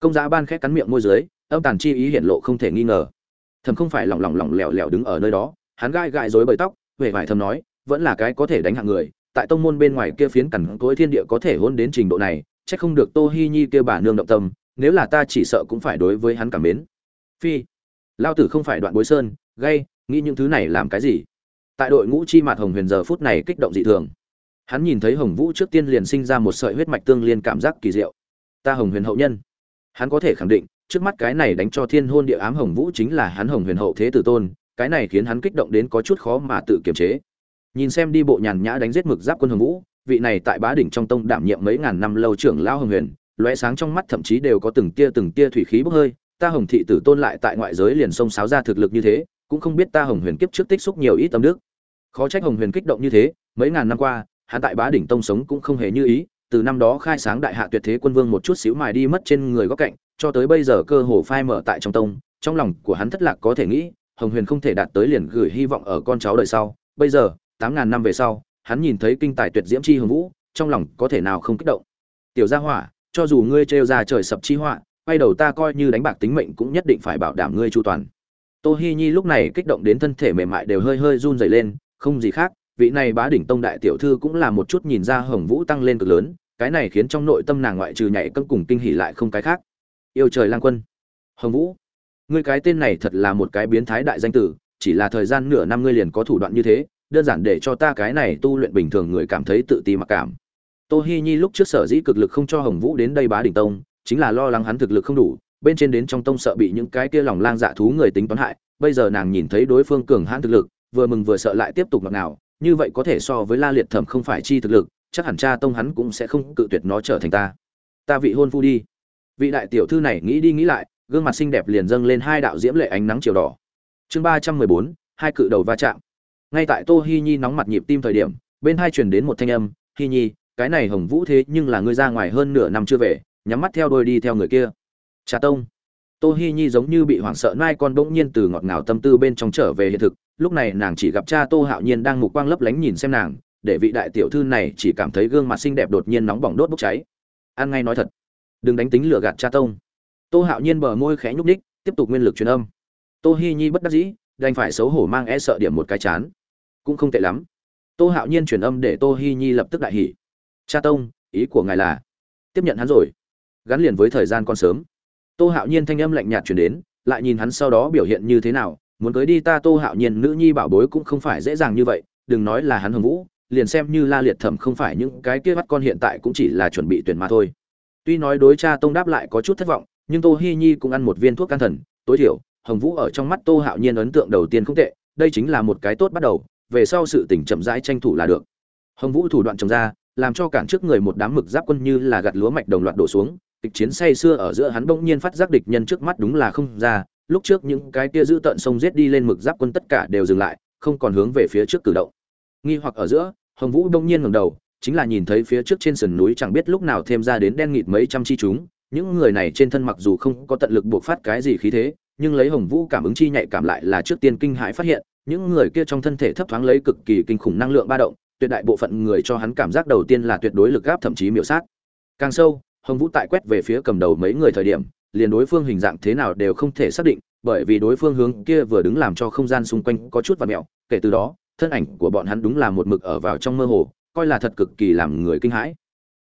công giá ban khét cắn miệng môi dưới, âm tàn chi ý hiện lộ không thể nghi ngờ. Thầm không phải lỏng lỏng lỏng lẻo lẻo đứng ở nơi đó, hắn gai gãi rối bời tóc huệ vải thầm nói, vẫn là cái có thể đánh hạng người, tại tông môn bên ngoài kia phiến cẩn cối thiên địa có thể hôn đến trình độ này, chắc không được tô hi nhi kia bà nương động tâm, nếu là ta chỉ sợ cũng phải đối với hắn cảm mến. Phi, lao tử không phải đoạn bối sơn gây nghĩ những thứ này làm cái gì? Tại đội ngũ chi mạt hồng huyền giờ phút này kích động dị thường. Hắn nhìn thấy hồng vũ trước tiên liền sinh ra một sợi huyết mạch tương liên cảm giác kỳ diệu. Ta hồng huyền hậu nhân hắn có thể khẳng định, trước mắt cái này đánh cho thiên hôn địa ám hồng vũ chính là hắn hồng huyền hậu thế tử tôn, cái này khiến hắn kích động đến có chút khó mà tự kiềm chế. Nhìn xem đi bộ nhàn nhã đánh giết mực giáp quân hồng vũ, vị này tại bá đỉnh trong tông đảm nhiệm mấy ngàn năm lâu trưởng lao hồng huyền, lóe sáng trong mắt thậm chí đều có từng tia từng tia thủy khí bốc hơi, ta hồng thị tử tôn lại tại ngoại giới liền sông sáo ra thực lực như thế, cũng không biết ta hồng huyền kiếp trước tích xúc nhiều ít tâm đức. Khó trách hồng huyền kích động như thế, mấy ngàn năm qua, hắn tại bá đỉnh tông sống cũng không hề như ý từ năm đó khai sáng đại hạ tuyệt thế quân vương một chút xíu mài đi mất trên người góc cạnh, cho tới bây giờ cơ hồ phai mở tại trong tông, trong lòng của hắn thất lạc có thể nghĩ, hồng huyền không thể đạt tới liền gửi hy vọng ở con cháu đời sau. Bây giờ, tám ngàn năm về sau, hắn nhìn thấy kinh tài tuyệt diễm chi hồng vũ, trong lòng có thể nào không kích động? Tiểu gia hỏa, cho dù ngươi trêu ra trời sập chi họa, quay đầu ta coi như đánh bạc tính mệnh cũng nhất định phải bảo đảm ngươi chu toàn. Tô hi nhi lúc này kích động đến thân thể mềm mại đều hơi hơi run rẩy lên, không gì khác, vị này bá đỉnh tông đại tiểu thư cũng là một chút nhìn ra hồng vũ tăng lên cực lớn cái này khiến trong nội tâm nàng ngoại trừ nhảy cân cùng kinh hỉ lại không cái khác. Yêu trời lang quân. Hồng vũ, ngươi cái tên này thật là một cái biến thái đại danh tử, chỉ là thời gian nửa năm ngươi liền có thủ đoạn như thế, đơn giản để cho ta cái này tu luyện bình thường người cảm thấy tự ti mặc cảm. Tô hi nhi lúc trước sở dĩ cực lực không cho hồng vũ đến đây bá đỉnh tông, chính là lo lắng hắn thực lực không đủ, bên trên đến trong tông sợ bị những cái kia lòng lang dạ thú người tính toán hại, bây giờ nàng nhìn thấy đối phương cường hãn thực lực, vừa mừng vừa sợ lại tiếp tục mặc nào như vậy có thể so với la liệt thẩm không phải chi thực lực chắc hẳn cha tông hắn cũng sẽ không cự tuyệt nó trở thành ta. Ta vị hôn phu đi. Vị đại tiểu thư này nghĩ đi nghĩ lại, gương mặt xinh đẹp liền dâng lên hai đạo diễm lệ ánh nắng chiều đỏ. Chương ba trăm mười bốn, hai cự đầu va chạm. Ngay tại tô hi nhi nóng mặt nhịp tim thời điểm, bên hai truyền đến một thanh âm, hi nhi, cái này hồng vũ thế nhưng là ngươi ra ngoài hơn nửa năm chưa về, nhắm mắt theo đôi đi theo người kia. Trà tông. Tô hi nhi giống như bị hoảng sợ nai con bỗng nhiên từ ngọt ngào tâm tư bên trong trở về hiện thực, lúc này nàng chỉ gặp cha tô hạo nhiên đang mục quang lấp lánh nhìn xem nàng để vị đại tiểu thư này chỉ cảm thấy gương mặt xinh đẹp đột nhiên nóng bỏng đốt bốc cháy. Ăn ngay nói thật, đừng đánh tính lừa gạt cha tông. Tô hạo nhiên bờ môi khẽ nhúc ních tiếp tục nguyên lực truyền âm. Tô hi nhi bất đắc dĩ, đành phải xấu hổ mang e sợ điểm một cái chán. Cũng không tệ lắm. Tô hạo nhiên truyền âm để tô hi nhi lập tức đại hỉ. Cha tông, ý của ngài là, tiếp nhận hắn rồi. Gắn liền với thời gian còn sớm. Tô hạo nhiên thanh âm lạnh nhạt truyền đến, lại nhìn hắn sau đó biểu hiện như thế nào. Muốn cưới đi ta tô hạo nhiên, nữ nhi bảo bối cũng không phải dễ dàng như vậy, đừng nói là hắn hồng vũ liền xem như la liệt thẩm không phải những cái kia bắt con hiện tại cũng chỉ là chuẩn bị tuyển mà thôi. Tuy nói đối cha tông đáp lại có chút thất vọng, nhưng tô hi nhi cũng ăn một viên thuốc can thần, tối thiểu, hồng vũ ở trong mắt tô hạo nhiên ấn tượng đầu tiên không tệ, đây chính là một cái tốt bắt đầu, về sau sự tỉnh chậm rãi tranh thủ là được. Hồng vũ thủ đoạn trồng ra, làm cho cản trước người một đám mực giáp quân như là gặt lúa mạch đồng loạt đổ xuống, kịch chiến say xưa ở giữa hắn bỗng nhiên phát giác địch nhân trước mắt đúng là không ra, lúc trước những cái kia giữ tận sông giết đi lên mực giáp quân tất cả đều dừng lại, không còn hướng về phía trước cử động nghi hoặc ở giữa, hồng vũ đông nhiên ngẩng đầu, chính là nhìn thấy phía trước trên sườn núi chẳng biết lúc nào thêm ra đến đen nghịt mấy trăm chi chúng. Những người này trên thân mặc dù không có tận lực buộc phát cái gì khí thế, nhưng lấy hồng vũ cảm ứng chi nhạy cảm lại là trước tiên kinh hãi phát hiện, những người kia trong thân thể thấp thoáng lấy cực kỳ kinh khủng năng lượng ba động, tuyệt đại bộ phận người cho hắn cảm giác đầu tiên là tuyệt đối lực gáp thậm chí miểu sát. Càng sâu, hồng vũ tại quét về phía cầm đầu mấy người thời điểm, liền đối phương hình dạng thế nào đều không thể xác định, bởi vì đối phương hướng kia vừa đứng làm cho không gian xung quanh có chút và mẹo, kể từ đó thân ảnh của bọn hắn đúng là một mực ở vào trong mơ hồ, coi là thật cực kỳ làm người kinh hãi.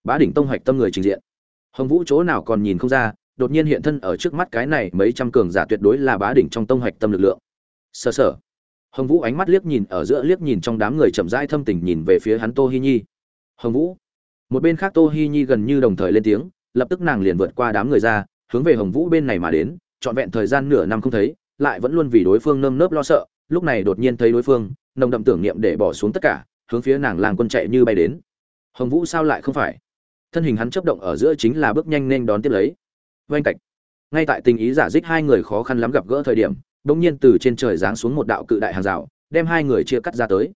Bá đỉnh tông hoạch tâm người trình diện. Hồng vũ chỗ nào còn nhìn không ra, đột nhiên hiện thân ở trước mắt cái này mấy trăm cường giả tuyệt đối là bá đỉnh trong tông hoạch tâm lực lượng. Sơ sở hồng vũ ánh mắt liếc nhìn, ở giữa liếc nhìn trong đám người chậm rãi thâm tình nhìn về phía hắn tô hi nhi. Hồng vũ. Một bên khác tô hi nhi gần như đồng thời lên tiếng, lập tức nàng liền vượt qua đám người ra, hướng về hồng vũ bên này mà đến, trọn vẹn thời gian nửa năm không thấy, lại vẫn luôn vì đối phương nơm nớp lo sợ, lúc này đột nhiên thấy đối phương nồng đậm tưởng niệm để bỏ xuống tất cả, hướng phía nàng làng quân chạy như bay đến. Hồng vũ sao lại không phải? Thân hình hắn chấp động ở giữa chính là bước nhanh nên đón tiếp lấy. Oanh cạch. Ngay tại tình ý giả dích hai người khó khăn lắm gặp gỡ thời điểm, bỗng nhiên từ trên trời giáng xuống một đạo cự đại hàng rào, đem hai người chia cắt ra tới.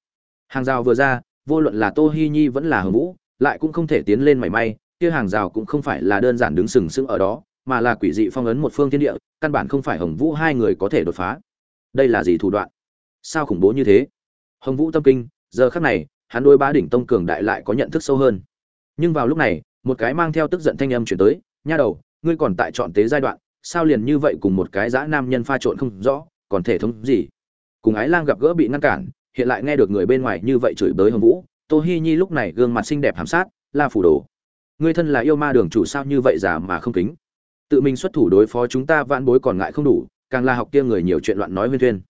Hàng rào vừa ra, vô luận là tô hi nhi vẫn là hồng vũ, lại cũng không thể tiến lên mảy may, kia hàng rào cũng không phải là đơn giản đứng sừng sững ở đó, mà là quỷ dị phong ấn một phương thiên địa, căn bản không phải hồng vũ hai người có thể đột phá. Đây là gì thủ đoạn? Sao khủng bố như thế? Hồng vũ tâm kinh, giờ khắc này, hắn đôi bá đỉnh tông cường đại lại có nhận thức sâu hơn. Nhưng vào lúc này, một cái mang theo tức giận thanh âm chuyển tới, nha đầu, ngươi còn tại chọn tế giai đoạn, sao liền như vậy cùng một cái dã nam nhân pha trộn không rõ, còn thể thống gì? Cùng ái lang gặp gỡ bị ngăn cản, hiện lại nghe được người bên ngoài như vậy chửi bới hồng vũ, tô hi nhi lúc này gương mặt xinh đẹp hàm sát, la phủ đồ, ngươi thân là yêu ma đường chủ sao như vậy giả mà không kính? Tự mình xuất thủ đối phó chúng ta vãn bối còn ngại không đủ, càng là học kia người nhiều chuyện loạn nói huyên thuyên.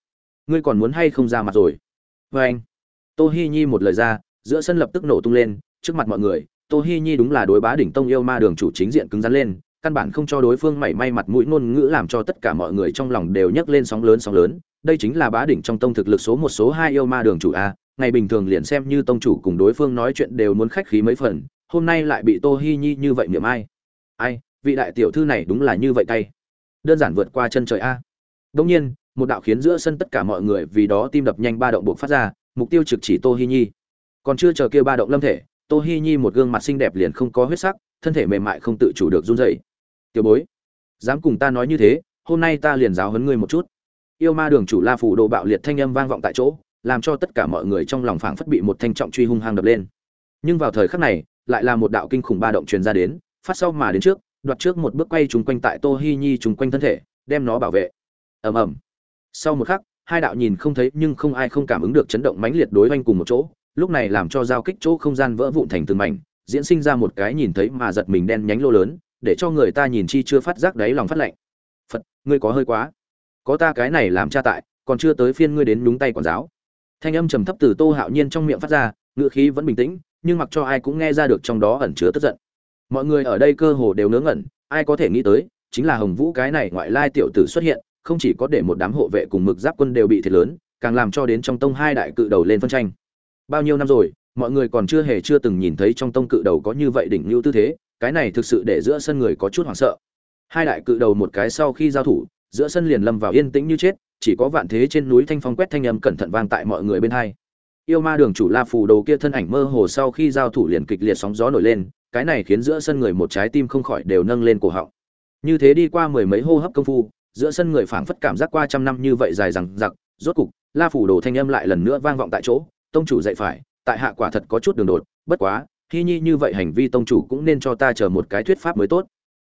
Ngươi còn muốn hay không ra mặt rồi? Vê anh. Tô hi nhi một lời ra, giữa sân lập tức nổ tung lên, trước mặt mọi người tô hi nhi đúng là đối bá đỉnh tông yêu ma đường chủ chính diện cứng rắn lên, căn bản không cho đối phương mảy may mặt mũi ngôn ngữ làm cho tất cả mọi người trong lòng đều nhấc lên sóng lớn sóng lớn. Đây chính là bá đỉnh trong tông thực lực số một, số hai yêu ma đường chủ a, ngày bình thường liền xem như tông chủ cùng đối phương nói chuyện đều muốn khách khí mấy phần, hôm nay lại bị tô hi nhi như vậy niệm ai. Ai, vị đại tiểu thư này đúng là như vậy cay đơn giản vượt qua chân trời a. Đông nhiên một đạo khiến giữa sân tất cả mọi người vì đó tim đập nhanh ba động buộc phát ra, mục tiêu trực chỉ tô hi nhi. Còn chưa chờ kia ba động lâm thể, tô hi nhi một gương mặt xinh đẹp liền không có huyết sắc, thân thể mềm mại không tự chủ được run rẩy. Tiểu bối, dám cùng ta nói như thế, hôm nay ta liền giáo huấn ngươi một chút. Yêu ma đường chủ la phủ đồ bạo liệt thanh âm vang vọng tại chỗ, làm cho tất cả mọi người trong lòng phảng phất bị một thanh trọng truy hung hăng đập lên. Nhưng vào thời khắc này, lại là một đạo kinh khủng ba động truyền ra đến, phát sau mà đến trước, đoạt trước một bước quay trúng quanh tại tô hi nhi trúng quanh thân thể, đem nó bảo vệ. Ầm ầm sau một khắc, hai đạo nhìn không thấy nhưng không ai không cảm ứng được chấn động mãnh liệt đối oanh cùng một chỗ, lúc này làm cho giao kích chỗ không gian vỡ vụn thành từng mảnh, diễn sinh ra một cái nhìn thấy mà giật mình đen nhánh lô lớn, để cho người ta nhìn chi chưa phát giác đáy lòng phát lạnh. Phật, ngươi có hơi quá. Có ta cái này làm cha tại, còn chưa tới phiên ngươi đến nhúng tay quản giáo. Thanh âm trầm thấp từ tô hạo nhiên trong miệng phát ra ngựa khí vẫn bình tĩnh, nhưng mặc cho ai cũng nghe ra được trong đó ẩn chứa tức giận. Mọi người ở đây cơ hồ đều ngớ ngẩn, ai có thể nghĩ tới, chính là hồng vũ cái này ngoại lai tiểu tử xuất hiện không chỉ có để một đám hộ vệ cùng mực giáp quân đều bị thiệt lớn, càng làm cho đến trong tông hai đại cự đầu lên phân tranh. Bao nhiêu năm rồi, mọi người còn chưa hề chưa từng nhìn thấy trong tông cự đầu có như vậy đỉnh lưu tư thế, cái này thực sự để giữa sân người có chút hoảng sợ. Hai đại cự đầu một cái sau khi giao thủ, giữa sân liền lâm vào yên tĩnh như chết, chỉ có vạn thế trên núi thanh phong quét thanh âm cẩn thận vang tại mọi người bên hai. Yêu ma đường chủ la phù đầu kia thân ảnh mơ hồ sau khi giao thủ liền kịch liệt sóng gió nổi lên, cái này khiến giữa sân người một trái tim không khỏi đều nâng lên cổ họng. Như thế đi qua mười mấy hô hấp công phu giữa sân người phảng phất cảm giác qua trăm năm như vậy dài rằng giặc rốt cục, la phủ đồ thanh âm lại lần nữa vang vọng tại chỗ, tông chủ dạy phải, tại hạ quả thật có chút đường đột, bất quá hy nhi như vậy hành vi tông chủ cũng nên cho ta chờ một cái thuyết pháp mới tốt.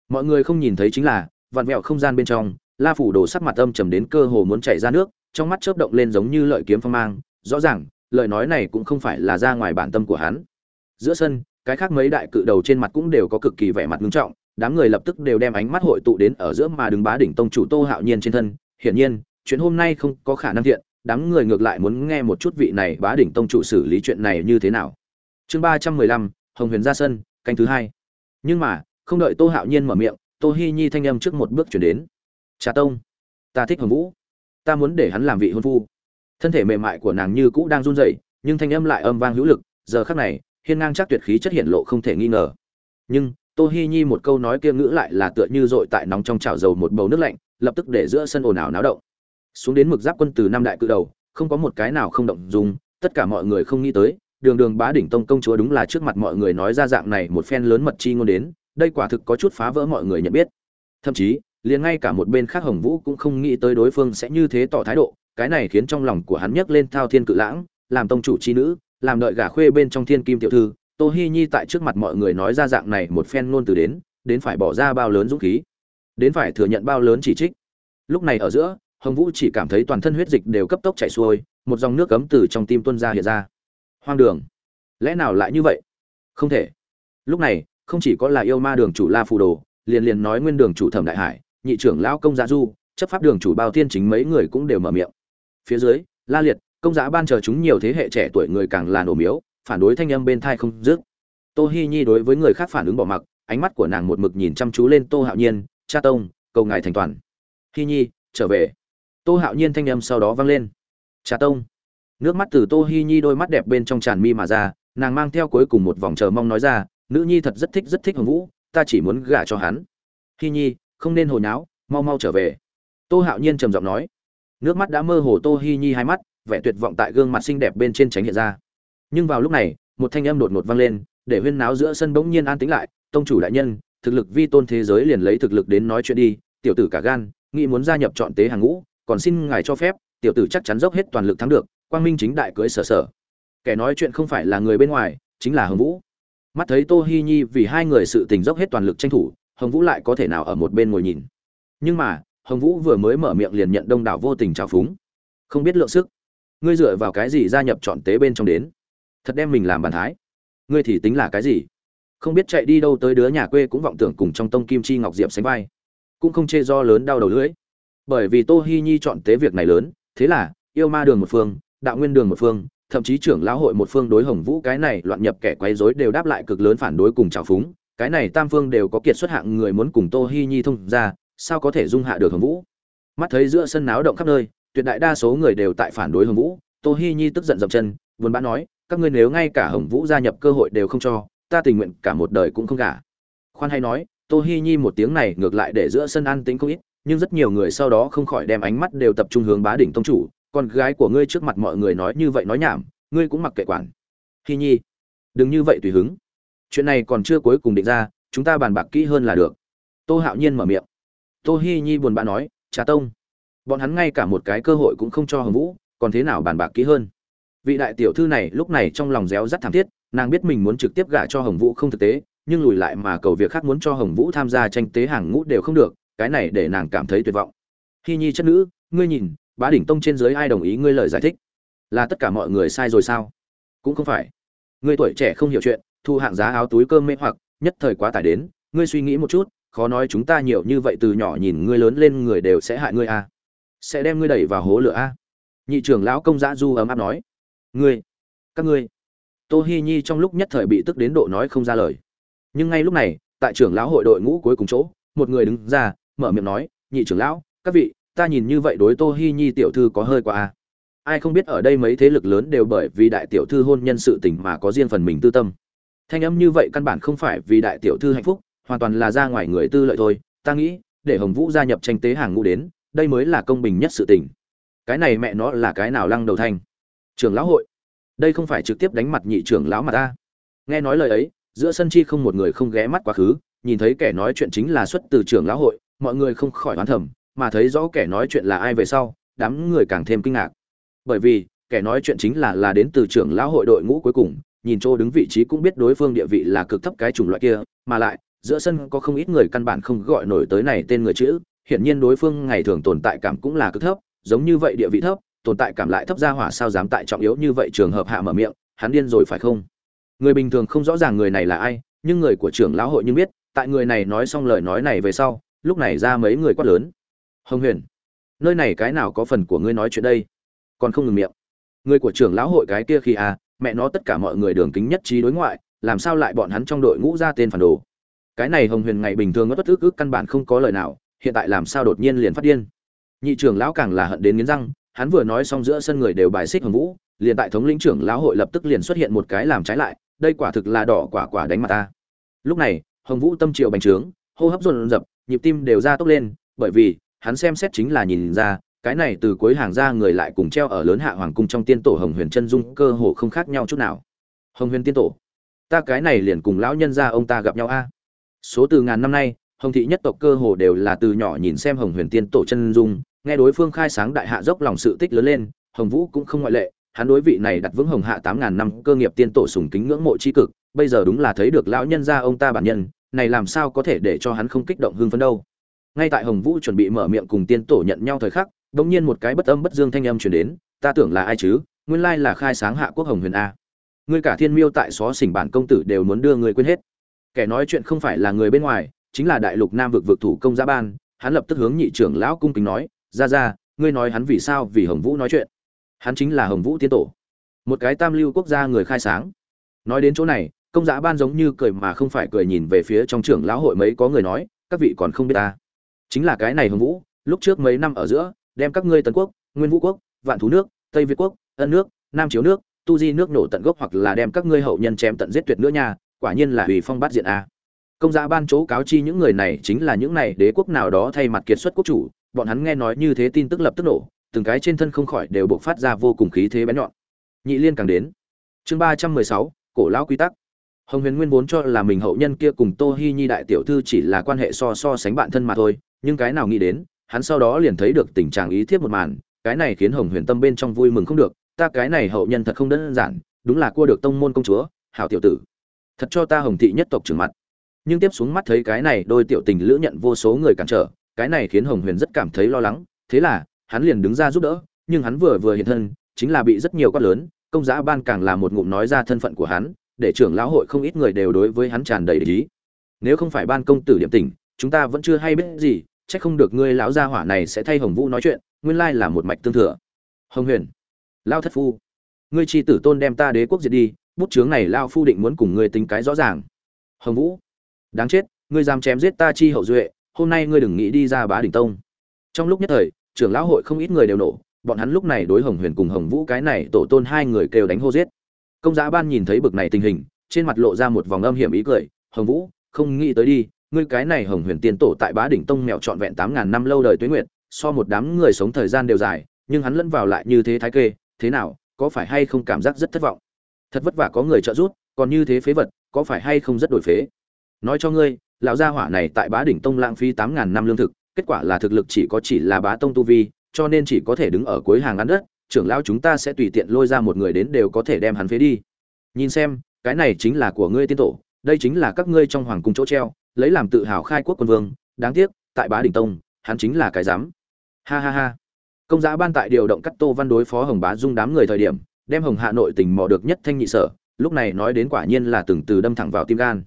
Mọi người không nhìn thấy chính là, vặn vẹo không gian bên trong, la phủ đồ sắc mặt âm trầm đến cơ hồ muốn chảy ra nước, trong mắt chớp động lên giống như lợi kiếm phong mang, rõ ràng, lời nói này cũng không phải là ra ngoài bản tâm của hắn. Giữa sân, cái khác mấy đại cự đầu trên mặt cũng đều có cực kỳ vẻ mặt nghiêm trọng đám người lập tức đều đem ánh mắt hội tụ đến ở giữa mà đứng bá đỉnh tông chủ tô hạo nhiên trên thân. Hiển nhiên, chuyện hôm nay không có khả năng thiện, đám người ngược lại muốn nghe một chút vị này bá đỉnh tông chủ xử lý chuyện này như thế nào. Chương ba trăm mười lăm, hồng huyền ra sân, canh thứ hai. Nhưng mà, không đợi tô hạo nhiên mở miệng, tô hi nhi thanh âm trước một bước chuyển đến. Trà tông, ta thích hồng vũ. Ta muốn để hắn làm vị hôn phu. Thân thể mềm mại của nàng như cũ đang run rẩy, nhưng thanh âm lại âm vang hữu lực. Giờ khắc này, hiên ngang chắc tuyệt khí chất hiện lộ không thể nghi ngờ. Nhưng tô hi nhi một câu nói kia ngữ lại là tựa như dội tại nóng trong chảo dầu một bầu nước lạnh, lập tức để giữa sân ồn ào náo động. Xuống đến mực giáp quân từ năm đại cự đầu, không có một cái nào không động dùng tất cả mọi người không nghĩ tới, đường đường bá đỉnh tông công chúa đúng là trước mặt mọi người nói ra dạng này một phen lớn mật chi ngôn đến, đây quả thực có chút phá vỡ mọi người nhận biết. Thậm chí, liền ngay cả một bên khác hồng vũ cũng không nghĩ tới đối phương sẽ như thế tỏ thái độ, cái này khiến trong lòng của hắn nhấc lên thao thiên cự lãng, làm tông chủ chi nữ, làm đợi gả khuê bên trong thiên kim tiểu thư tô hi nhi tại trước mặt mọi người nói ra dạng này một phen ngôn từ đến đến phải bỏ ra bao lớn dũng khí, đến phải thừa nhận bao lớn chỉ trích. Lúc này ở giữa, hồng vũ chỉ cảm thấy toàn thân huyết dịch đều cấp tốc chảy xuôi, một dòng nước cấm từ trong tim tuôn ra hiện ra. Hoang đường. Lẽ nào lại như vậy? Không thể. Lúc này, không chỉ có là yêu ma đường chủ la phù đồ, liền liền nói nguyên đường chủ thẩm đại hải, nhị trưởng lão công gia du, chấp pháp đường chủ bao thiên chính mấy người cũng đều mở miệng. Phía dưới, la liệt, công giá ban chờ chúng nhiều thế hệ trẻ tuổi người càng là nổ miếu phản đối thanh âm bên thai không dứt. Tô hi nhi đối với người khác phản ứng bỏ mặc, ánh mắt của nàng một mực nhìn chăm chú lên tô hạo nhiên, cha tông, cầu ngài thành toàn. Hi nhi, trở về. Tô hạo nhiên thanh âm sau đó vang lên. Cha tông. Nước mắt từ tô hi nhi đôi mắt đẹp bên trong tràn mi mà ra, nàng mang theo cuối cùng một vòng chờ mong nói ra, nữ nhi thật rất thích rất thích hồng vũ, ta chỉ muốn gả cho hắn. Hi nhi, không nên hồi nháo mau mau trở về. Tô hạo nhiên trầm giọng nói. Nước mắt đã mơ hồ tô hi nhi hai mắt, vẻ tuyệt vọng tại gương mặt xinh đẹp bên trên tránh hiện ra nhưng vào lúc này, một thanh âm đột ngột vang lên, để huyên náo giữa sân bỗng nhiên an tĩnh lại, tông chủ đại nhân, thực lực vi tôn thế giới liền lấy thực lực đến nói chuyện đi, tiểu tử cả gan, nghĩ muốn gia nhập chọn tế hàng ngũ, còn xin ngài cho phép, tiểu tử chắc chắn dốc hết toàn lực thắng được, quang minh chính đại cưới sở sở. Kẻ nói chuyện không phải là người bên ngoài, chính là hồng vũ. Mắt thấy tô hi nhi vì hai người sự tình dốc hết toàn lực tranh thủ, hồng vũ lại có thể nào ở một bên ngồi nhìn. Nhưng mà, hồng vũ vừa mới mở miệng liền nhận đông đảo vô tình trào phúng. Không biết lượng sức, ngươi dựa vào cái gì gia nhập chọn tế bên trong đến? Thật đem mình làm bàn thái. Ngươi thì tính là cái gì? Không biết chạy đi đâu tới đứa nhà quê cũng vọng tưởng cùng trong tông kim chi ngọc diệp sánh vai. Cũng không chê do lớn đau đầu lưỡi. Bởi vì tô hi nhi chọn tế việc này lớn, thế là, yêu ma đường một phương, đạo nguyên đường một phương, thậm chí trưởng lão hội một phương đối hồng vũ cái này loạn nhập kẻ quấy rối đều đáp lại cực lớn phản đối cùng trào phúng. Cái này tam phương đều có kiệt xuất hạng người muốn cùng tô hi nhi thông ra sao có thể dung hạ được hồng vũ? Mắt thấy giữa sân náo động khắp nơi, tuyệt đại đa số người đều tại phản đối hồng vũ, tô hi nhi tức giận dậm chân, buồn bã nói các ngươi nếu ngay cả hồng vũ gia nhập cơ hội đều không cho, ta tình nguyện cả một đời cũng không gả. Khoan hay nói, tô hi nhi một tiếng này ngược lại để giữa sân an tĩnh không ít, nhưng rất nhiều người sau đó không khỏi đem ánh mắt đều tập trung hướng bá đỉnh tông chủ, con gái của ngươi trước mặt mọi người nói như vậy nói nhảm, ngươi cũng mặc kệ quản. Hi nhi, đừng như vậy tùy hứng. Chuyện này còn chưa cuối cùng định ra, chúng ta bàn bạc kỹ hơn là được. Tô hạo nhiên mở miệng. Tô hi nhi buồn bã nói, trà tông, bọn hắn ngay cả một cái cơ hội cũng không cho hồng vũ, còn thế nào bàn bạc kỹ hơn? Vị đại tiểu thư này lúc này trong lòng réo rắt thảm thiết, nàng biết mình muốn trực tiếp gả cho hồng vũ không thực tế, nhưng lùi lại mà cầu việc khác muốn cho hồng vũ tham gia tranh tế hàng ngũ đều không được, cái này để nàng cảm thấy tuyệt vọng. Hy nhi chất nữ, ngươi nhìn, bá đỉnh tông trên dưới ai đồng ý ngươi lời giải thích? Là tất cả mọi người sai rồi sao? Cũng không phải. Ngươi tuổi trẻ không hiểu chuyện, thu hạng giá áo túi cơm mê hoặc, nhất thời quá tải đến, ngươi suy nghĩ một chút, khó nói chúng ta nhiều như vậy từ nhỏ nhìn ngươi lớn lên người đều sẽ hại ngươi à. sẽ đem ngươi đẩy vào hố lửa à. nhị trưởng lão công giã du ấm áp nói ngươi, các ngươi. Tô hi nhi trong lúc nhất thời bị tức đến độ nói không ra lời. Nhưng ngay lúc này, tại trưởng lão hội đội ngũ cuối cùng chỗ, một người đứng ra, mở miệng nói, nhị trưởng lão, các vị, ta nhìn như vậy đối tô hi nhi tiểu thư có hơi quá à. ai không biết ở đây mấy thế lực lớn đều bởi vì đại tiểu thư hôn nhân sự tình mà có riêng phần mình tư tâm. Thanh âm như vậy căn bản không phải vì đại tiểu thư hạnh phúc, hoàn toàn là ra ngoài người tư lợi thôi. Ta nghĩ, để hồng vũ gia nhập tranh tế hàng ngũ đến, đây mới là công bình nhất sự tình. Cái này mẹ nó là cái nào lăng đầu thanh trưởng lão hội. Đây không phải trực tiếp đánh mặt nhị trưởng lão mà ta. Nghe nói lời ấy, giữa sân chi không một người không ghé mắt quá khứ, nhìn thấy kẻ nói chuyện chính là xuất từ trưởng lão hội, mọi người không khỏi hoán thầm, mà thấy rõ kẻ nói chuyện là ai về sau, đám người càng thêm kinh ngạc. Bởi vì, kẻ nói chuyện chính là là đến từ trưởng lão hội đội ngũ cuối cùng, nhìn chỗ đứng vị trí cũng biết đối phương địa vị là cực thấp cái chủng loại kia, mà lại, giữa sân có không ít người căn bản không gọi nổi tới này tên người chữ, hiển nhiên đối phương ngày thường tồn tại cảm cũng là cực thấp, giống như vậy địa vị thấp tồn tại cảm lại thấp ra hỏa sao dám tại trọng yếu như vậy trường hợp hạ mở miệng, hắn điên rồi phải không? Người bình thường không rõ ràng người này là ai, nhưng người của trưởng lão hội nhưng biết, tại người này nói xong lời nói này về sau, lúc này ra mấy người quát lớn. Hồng huyền, nơi này cái nào có phần của ngươi nói chuyện đây? Còn không ngừng miệng. Người của trưởng lão hội cái kia khi à mẹ nó tất cả mọi người đường kính nhất trí đối ngoại, làm sao lại bọn hắn trong đội ngũ ra tên phản đồ? Cái này hồng huyền ngày bình thường ngất ức ức căn bản không có lời nào, hiện tại làm sao đột nhiên liền phát điên? Nhị trưởng lão càng là hận đến nghiến răng hắn vừa nói xong giữa sân người đều bài xích hồng vũ, liền tại thống lĩnh trưởng lão hội lập tức liền xuất hiện một cái làm trái lại, đây quả thực là đỏ quả quả đánh mặt ta. Lúc này, hồng vũ tâm triệu bành trướng, hô hấp dồn dập nhịp tim đều ra tốc lên, bởi vì, hắn xem xét chính là nhìn ra, cái này từ cuối hàng ra người lại cùng treo ở lớn hạ hoàng cung trong tiên tổ hồng huyền chân dung cơ hồ không khác nhau chút nào. Hồng huyền tiên tổ, ta cái này liền cùng lão nhân gia ông ta gặp nhau a. Số từ ngàn năm nay, hồng thị nhất tộc cơ hồ đều là từ nhỏ nhìn xem hồng huyền tiên tổ chân dung nghe đối phương khai sáng đại hạ dốc lòng sự tích lớn lên, hồng vũ cũng không ngoại lệ, hắn đối vị này đặt vững hồng hạ tám ngàn năm cơ nghiệp tiên tổ sùng kính ngưỡng mộ c cực, bây giờ đúng là thấy được lão nhân gia ông ta bản nhân, này làm sao có thể để cho hắn không kích động hưng phấn đâu. Ngay tại hồng vũ chuẩn bị mở miệng cùng tiên tổ nhận nhau thời khắc đ nhiên một cái bất âm bất dương thanh âm truyền đến, ta tưởng là ai chứ? Nguyên lai là khai sáng hạ quốc hồng huyền a. Ngươi cả thiên miêu tại xó xỉnh bản công tử đều muốn đưa người quên hết. Kẻ nói chuyện không phải là người bên ngoài, chính là đại lục nam vực vực thủ công gia ban. Hắn lập tức hướng nhị trưởng lão cung kính nói ra ra, ngươi nói hắn vì sao vì hồng vũ nói chuyện? Hắn chính là hồng vũ tiên tổ. Một cái tam lưu quốc gia người khai sáng. Nói đến chỗ này, công giá ban giống như cười mà không phải cười nhìn về phía trong trưởng lão hội mấy có người nói, các vị còn không biết ta. Chính là cái này hồng vũ, lúc trước mấy năm ở giữa, đem các ngươi Tấn quốc, nguyên vũ quốc, vạn thú nước, tây việt quốc, ân nước, nam chiếu nước, tu di nước nổ tận gốc hoặc là đem các ngươi hậu nhân chém tận giết tuyệt nữa nha, quả nhiên là hủy phong bát diện a. Công giá ban chỗ cáo chi những người này chính là những này đế quốc nào đó thay mặt kiệt xuất quốc chủ bọn hắn nghe nói như thế tin tức lập tức nổ, từng cái trên thân không khỏi đều bộc phát ra vô cùng khí thế bén nhọn. Nhị liên càng đến. Chương ba trăm mười sáu, cổ lão quy tắc. Hồng huyền nguyên vốn cho là mình hậu nhân kia cùng tô hi nhi đại tiểu thư chỉ là quan hệ so so sánh bạn thân mà thôi, nhưng cái nào nghĩ đến, hắn sau đó liền thấy được tình trạng ý thiết một màn, cái này khiến hồng huyền tâm bên trong vui mừng không được, ta cái này hậu nhân thật không đơn giản, đúng là cua được tông môn công chúa, hảo tiểu tử. Thật cho ta hồng thị nhất tộc trưởng mặt. Nhưng tiếp xuống mắt thấy cái này đôi tiểu tình lữ nhận vô số người cản trở cái này khiến hồng huyền rất cảm thấy lo lắng, thế là, hắn liền đứng ra giúp đỡ, nhưng hắn vừa vừa hiện thân, chính là bị rất nhiều quát lớn, công giá ban càng là một ngụm nói ra thân phận của hắn, để trưởng lão hội không ít người đều đối với hắn tràn đầy ý. Nếu không phải ban công tử điểm tỉnh, chúng ta vẫn chưa hay biết gì, chắc không được ngươi lão gia hỏa này sẽ thay hồng vũ nói chuyện, nguyên lai là một mạch tương thừa. Hồng huyền, lao thất phu, ngươi chi tử tôn đem ta đế quốc diệt đi, bút chướng này lao phu định muốn cùng ngươi tính cái rõ ràng. Hồng vũ, đáng chết, ngươi dám chém giết ta chi hậu duệ hôm nay ngươi đừng nghĩ đi ra bá đỉnh tông. Trong lúc nhất thời, trưởng lão hội không ít người đều nổ, bọn hắn lúc này đối hồng huyền cùng hồng vũ cái này tổ tôn hai người kêu đánh hô giết. Công giá ban nhìn thấy bực này tình hình, trên mặt lộ ra một vòng âm hiểm ý cười, hồng vũ, không nghĩ tới đi, ngươi cái này hồng huyền tiên tổ tại bá đỉnh tông mèo trọn vẹn tám ngàn năm lâu đời tuế nguyệt, so một đám người sống thời gian đều dài, nhưng hắn lẫn vào lại như thế thái kê, thế nào, có phải hay không cảm giác rất thất vọng? Thật vất vả có người trợ giúp, còn như thế phế vật, có phải hay không rất đổi phế? Nói cho ngươi lão gia hỏa này tại bá đỉnh tông lãng phí tám ngàn năm lương thực, kết quả là thực lực chỉ có chỉ là bá tông tu vi, cho nên chỉ có thể đứng ở cuối hàng ăn đất, trưởng lão chúng ta sẽ tùy tiện lôi ra một người đến đều có thể đem hắn phế đi. Nhìn xem, cái này chính là của ngươi tiên tổ, đây chính là các ngươi trong hoàng cung chỗ treo, lấy làm tự hào khai quốc quân vương, đáng tiếc, tại bá đỉnh tông, hắn chính là cái dám ha ha ha. Công giá ban tại điều động cắt tô văn đối phó hồng bá dung đám người thời điểm, đem hồng hạ nội tình mò được nhất thanh nhị sở, lúc này nói đến quả nhiên là từng từ đâm thẳng vào tim gan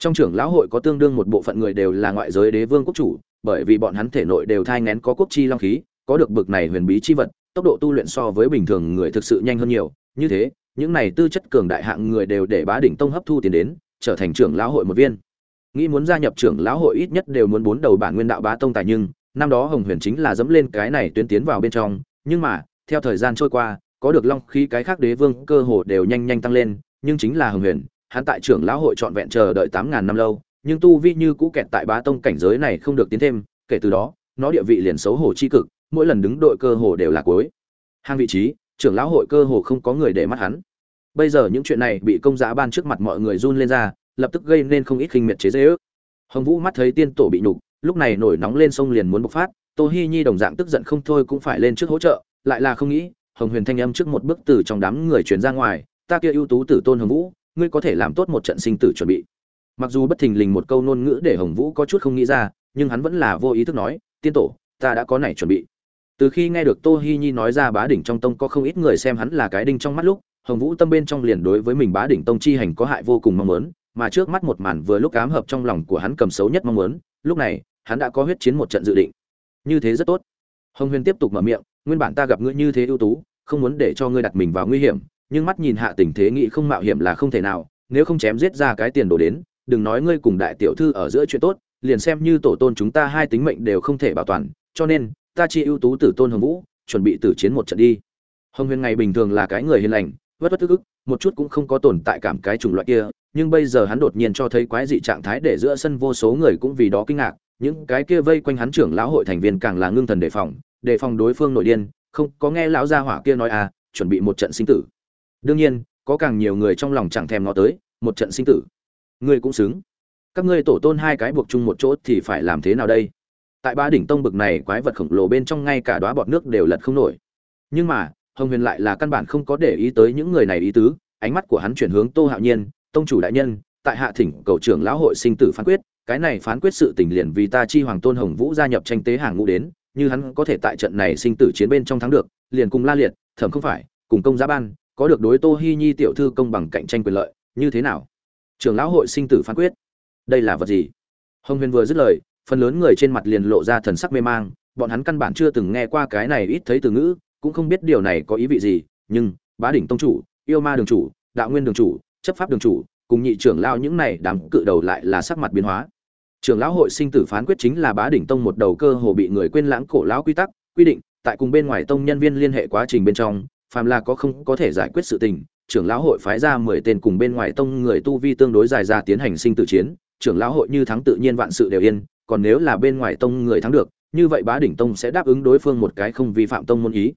trong trưởng lão hội có tương đương một bộ phận người đều là ngoại giới đế vương quốc chủ, bởi vì bọn hắn thể nội đều thai ngén có quốc chi long khí, có được bực này huyền bí chi vật, tốc độ tu luyện so với bình thường người thực sự nhanh hơn nhiều. Như thế, những này tư chất cường đại hạng người đều để bá đỉnh tông hấp thu tiền đến, trở thành trưởng lão hội một viên. Nghĩ muốn gia nhập trưởng lão hội ít nhất đều muốn bốn đầu bản nguyên đạo bá tông tài nhưng, năm đó hồng huyền chính là dẫm lên cái này tuyến tiến vào bên trong. Nhưng mà, theo thời gian trôi qua, có được long khí cái khác đế vương cơ hồ đều nhanh nhanh tăng lên, nhưng chính là hồng huyền hắn tại trưởng lão hội trọn vẹn chờ đợi tám ngàn năm lâu, nhưng tu vi như cũ kẹt tại bá tông cảnh giới này không được tiến thêm, kể từ đó, nó địa vị liền xấu hổ chi cực, mỗi lần đứng đội cơ hồ đều là cuối hàng vị trí, trưởng lão hội cơ hồ không có người để mắt hắn bây giờ những chuyện này bị công giá ban trước mặt mọi người run lên ra, lập tức gây nên không ít khinh miệt chế giễu. hồng vũ mắt thấy tiên tổ bị nhục, lúc này nổi nóng lên sông liền muốn bộc phát, tô hi nhi đồng dạng tức giận không thôi cũng phải lên trước hỗ trợ, lại là không nghĩ, hồng huyền thanh âm trước một bước từ trong đám người truyền ra ngoài, ta kia ưu tú tử tôn hồng vũ ngươi có thể làm tốt một trận sinh tử chuẩn bị. Mặc dù bất thình lình một câu ngôn ngữ để hồng vũ có chút không nghĩ ra, nhưng hắn vẫn là vô ý thức nói, tiên tổ, ta đã có này chuẩn bị. Từ khi nghe được tô hi nhi nói ra bá đỉnh trong tông có không ít người xem hắn là cái đinh trong mắt lúc, hồng vũ tâm bên trong liền đối với mình bá đỉnh tông chi hành có hại vô cùng mong muốn, mà trước mắt một màn vừa lúc ám hợp trong lòng của hắn cầm xấu nhất mong muốn, lúc này, hắn đã có huyết chiến một trận dự định. Như thế rất tốt. Hồng huyền tiếp tục mở miệng, nguyên bản ta gặp ngươi như thế ưu tú, không muốn để cho ngươi đặt mình vào nguy hiểm nhưng mắt nhìn hạ tình thế nghĩ không mạo hiểm là không thể nào, nếu không chém giết ra cái tiền đồ đến, đừng nói ngươi cùng đại tiểu thư ở giữa chuyện tốt, liền xem như tổ tôn chúng ta hai tính mệnh đều không thể bảo toàn, cho nên, ta chi ưu tú tử tôn hồng vũ, chuẩn bị tử chiến một trận đi. Hồng huyền ngày bình thường là cái người hiền lành, vất vất tức ức, một chút cũng không có tồn tại cảm cái chủng loại kia, nhưng bây giờ hắn đột nhiên cho thấy quái dị trạng thái để giữa sân vô số người cũng vì đó kinh ngạc, những cái kia vây quanh hắn trưởng lão hội thành viên càng là ngưng thần đề phòng đề phòng đối phương nội điên, không, có nghe lão gia hỏa kia nói à chuẩn bị một trận sinh tử đương nhiên, có càng nhiều người trong lòng chẳng thèm ngó tới, một trận sinh tử. Ngươi cũng xứng. Các ngươi tổ tôn hai cái buộc chung một chỗ thì phải làm thế nào đây? Tại ba đỉnh tông bực này quái vật khổng lồ bên trong ngay cả đóa bọt nước đều lật không nổi. Nhưng mà, hồng huyền lại là căn bản không có để ý tới những người này ý tứ, ánh mắt của hắn chuyển hướng tô hạo nhiên, tông chủ đại nhân, tại hạ thỉnh cầu trưởng lão hội sinh tử phán quyết, cái này phán quyết sự tình liền vì ta chi hoàng tôn hồng vũ gia nhập tranh tế hàng ngũ đến, như hắn có thể tại trận này sinh tử chiến bên trong thắng được, liền cùng la liệt, thẩm không phải, cùng công giá ban có được đối tô hi nhi tiểu thư công bằng cạnh tranh quyền lợi, như thế nào? Trưởng lão hội sinh tử phán quyết. Đây là vật gì? Hồng huyền vừa dứt lời, phần lớn người trên mặt liền lộ ra thần sắc mê mang, bọn hắn căn bản chưa từng nghe qua cái này ít thấy từ ngữ, cũng không biết điều này có ý vị gì, nhưng, bá đỉnh tông chủ, yêu ma đường chủ, đạo nguyên đường chủ, chấp pháp đường chủ, cùng nhị trưởng lao những này đám cự đầu lại là sắc mặt biến hóa. Trưởng lão hội sinh tử phán quyết chính là bá đỉnh tông một đầu cơ hồ bị người quên lãng cổ lão quy tắc, quy định, tại cùng bên ngoài tông nhân viên liên hệ quá trình bên trong phàm là có không có thể giải quyết sự tình, trưởng lão hội phái ra mười tên cùng bên ngoài tông người tu vi tương đối dài ra tiến hành sinh tử chiến, trưởng lão hội như thắng tự nhiên vạn sự đều yên, còn nếu là bên ngoài tông người thắng được, như vậy bá đỉnh tông sẽ đáp ứng đối phương một cái không vi phạm tông môn ý.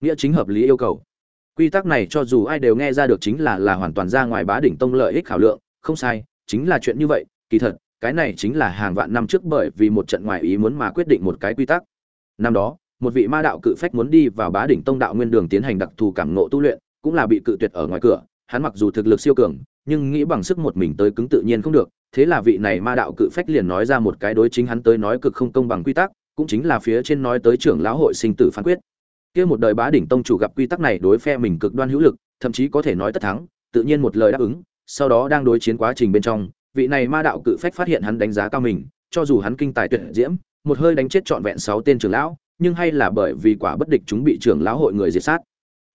Nghĩa chính hợp lý yêu cầu. Quy tắc này cho dù ai đều nghe ra được chính là là hoàn toàn ra ngoài bá đỉnh tông lợi ích khảo lượng, không sai, chính là chuyện như vậy, kỳ thật, cái này chính là hàng vạn năm trước bởi vì một trận ngoại ý muốn mà quyết định một cái quy tắc. Năm đó một vị ma đạo cự phách muốn đi vào bá đỉnh tông đạo nguyên đường tiến hành đặc thù cảm ngộ tu luyện, cũng là bị cự tuyệt ở ngoài cửa, hắn mặc dù thực lực siêu cường, nhưng nghĩ bằng sức một mình tới cứng tự nhiên không được, thế là vị này ma đạo cự phách liền nói ra một cái đối chính hắn tới nói cực không công bằng quy tắc, cũng chính là phía trên nói tới trưởng lão hội sinh tử phán quyết. Kia một đời bá đỉnh tông chủ gặp quy tắc này đối phe mình cực đoan hữu lực, thậm chí có thể nói tất thắng, tự nhiên một lời đáp ứng, sau đó đang đối chiến quá trình bên trong, vị này ma đạo cự phách phát hiện hắn đánh giá cao mình, cho dù hắn kinh tài tuyệt diễm, một hơi đánh chết trọn vẹn sáu tên trưởng lão nhưng hay là bởi vì quả bất địch chúng bị trưởng lão hội người diệt sát.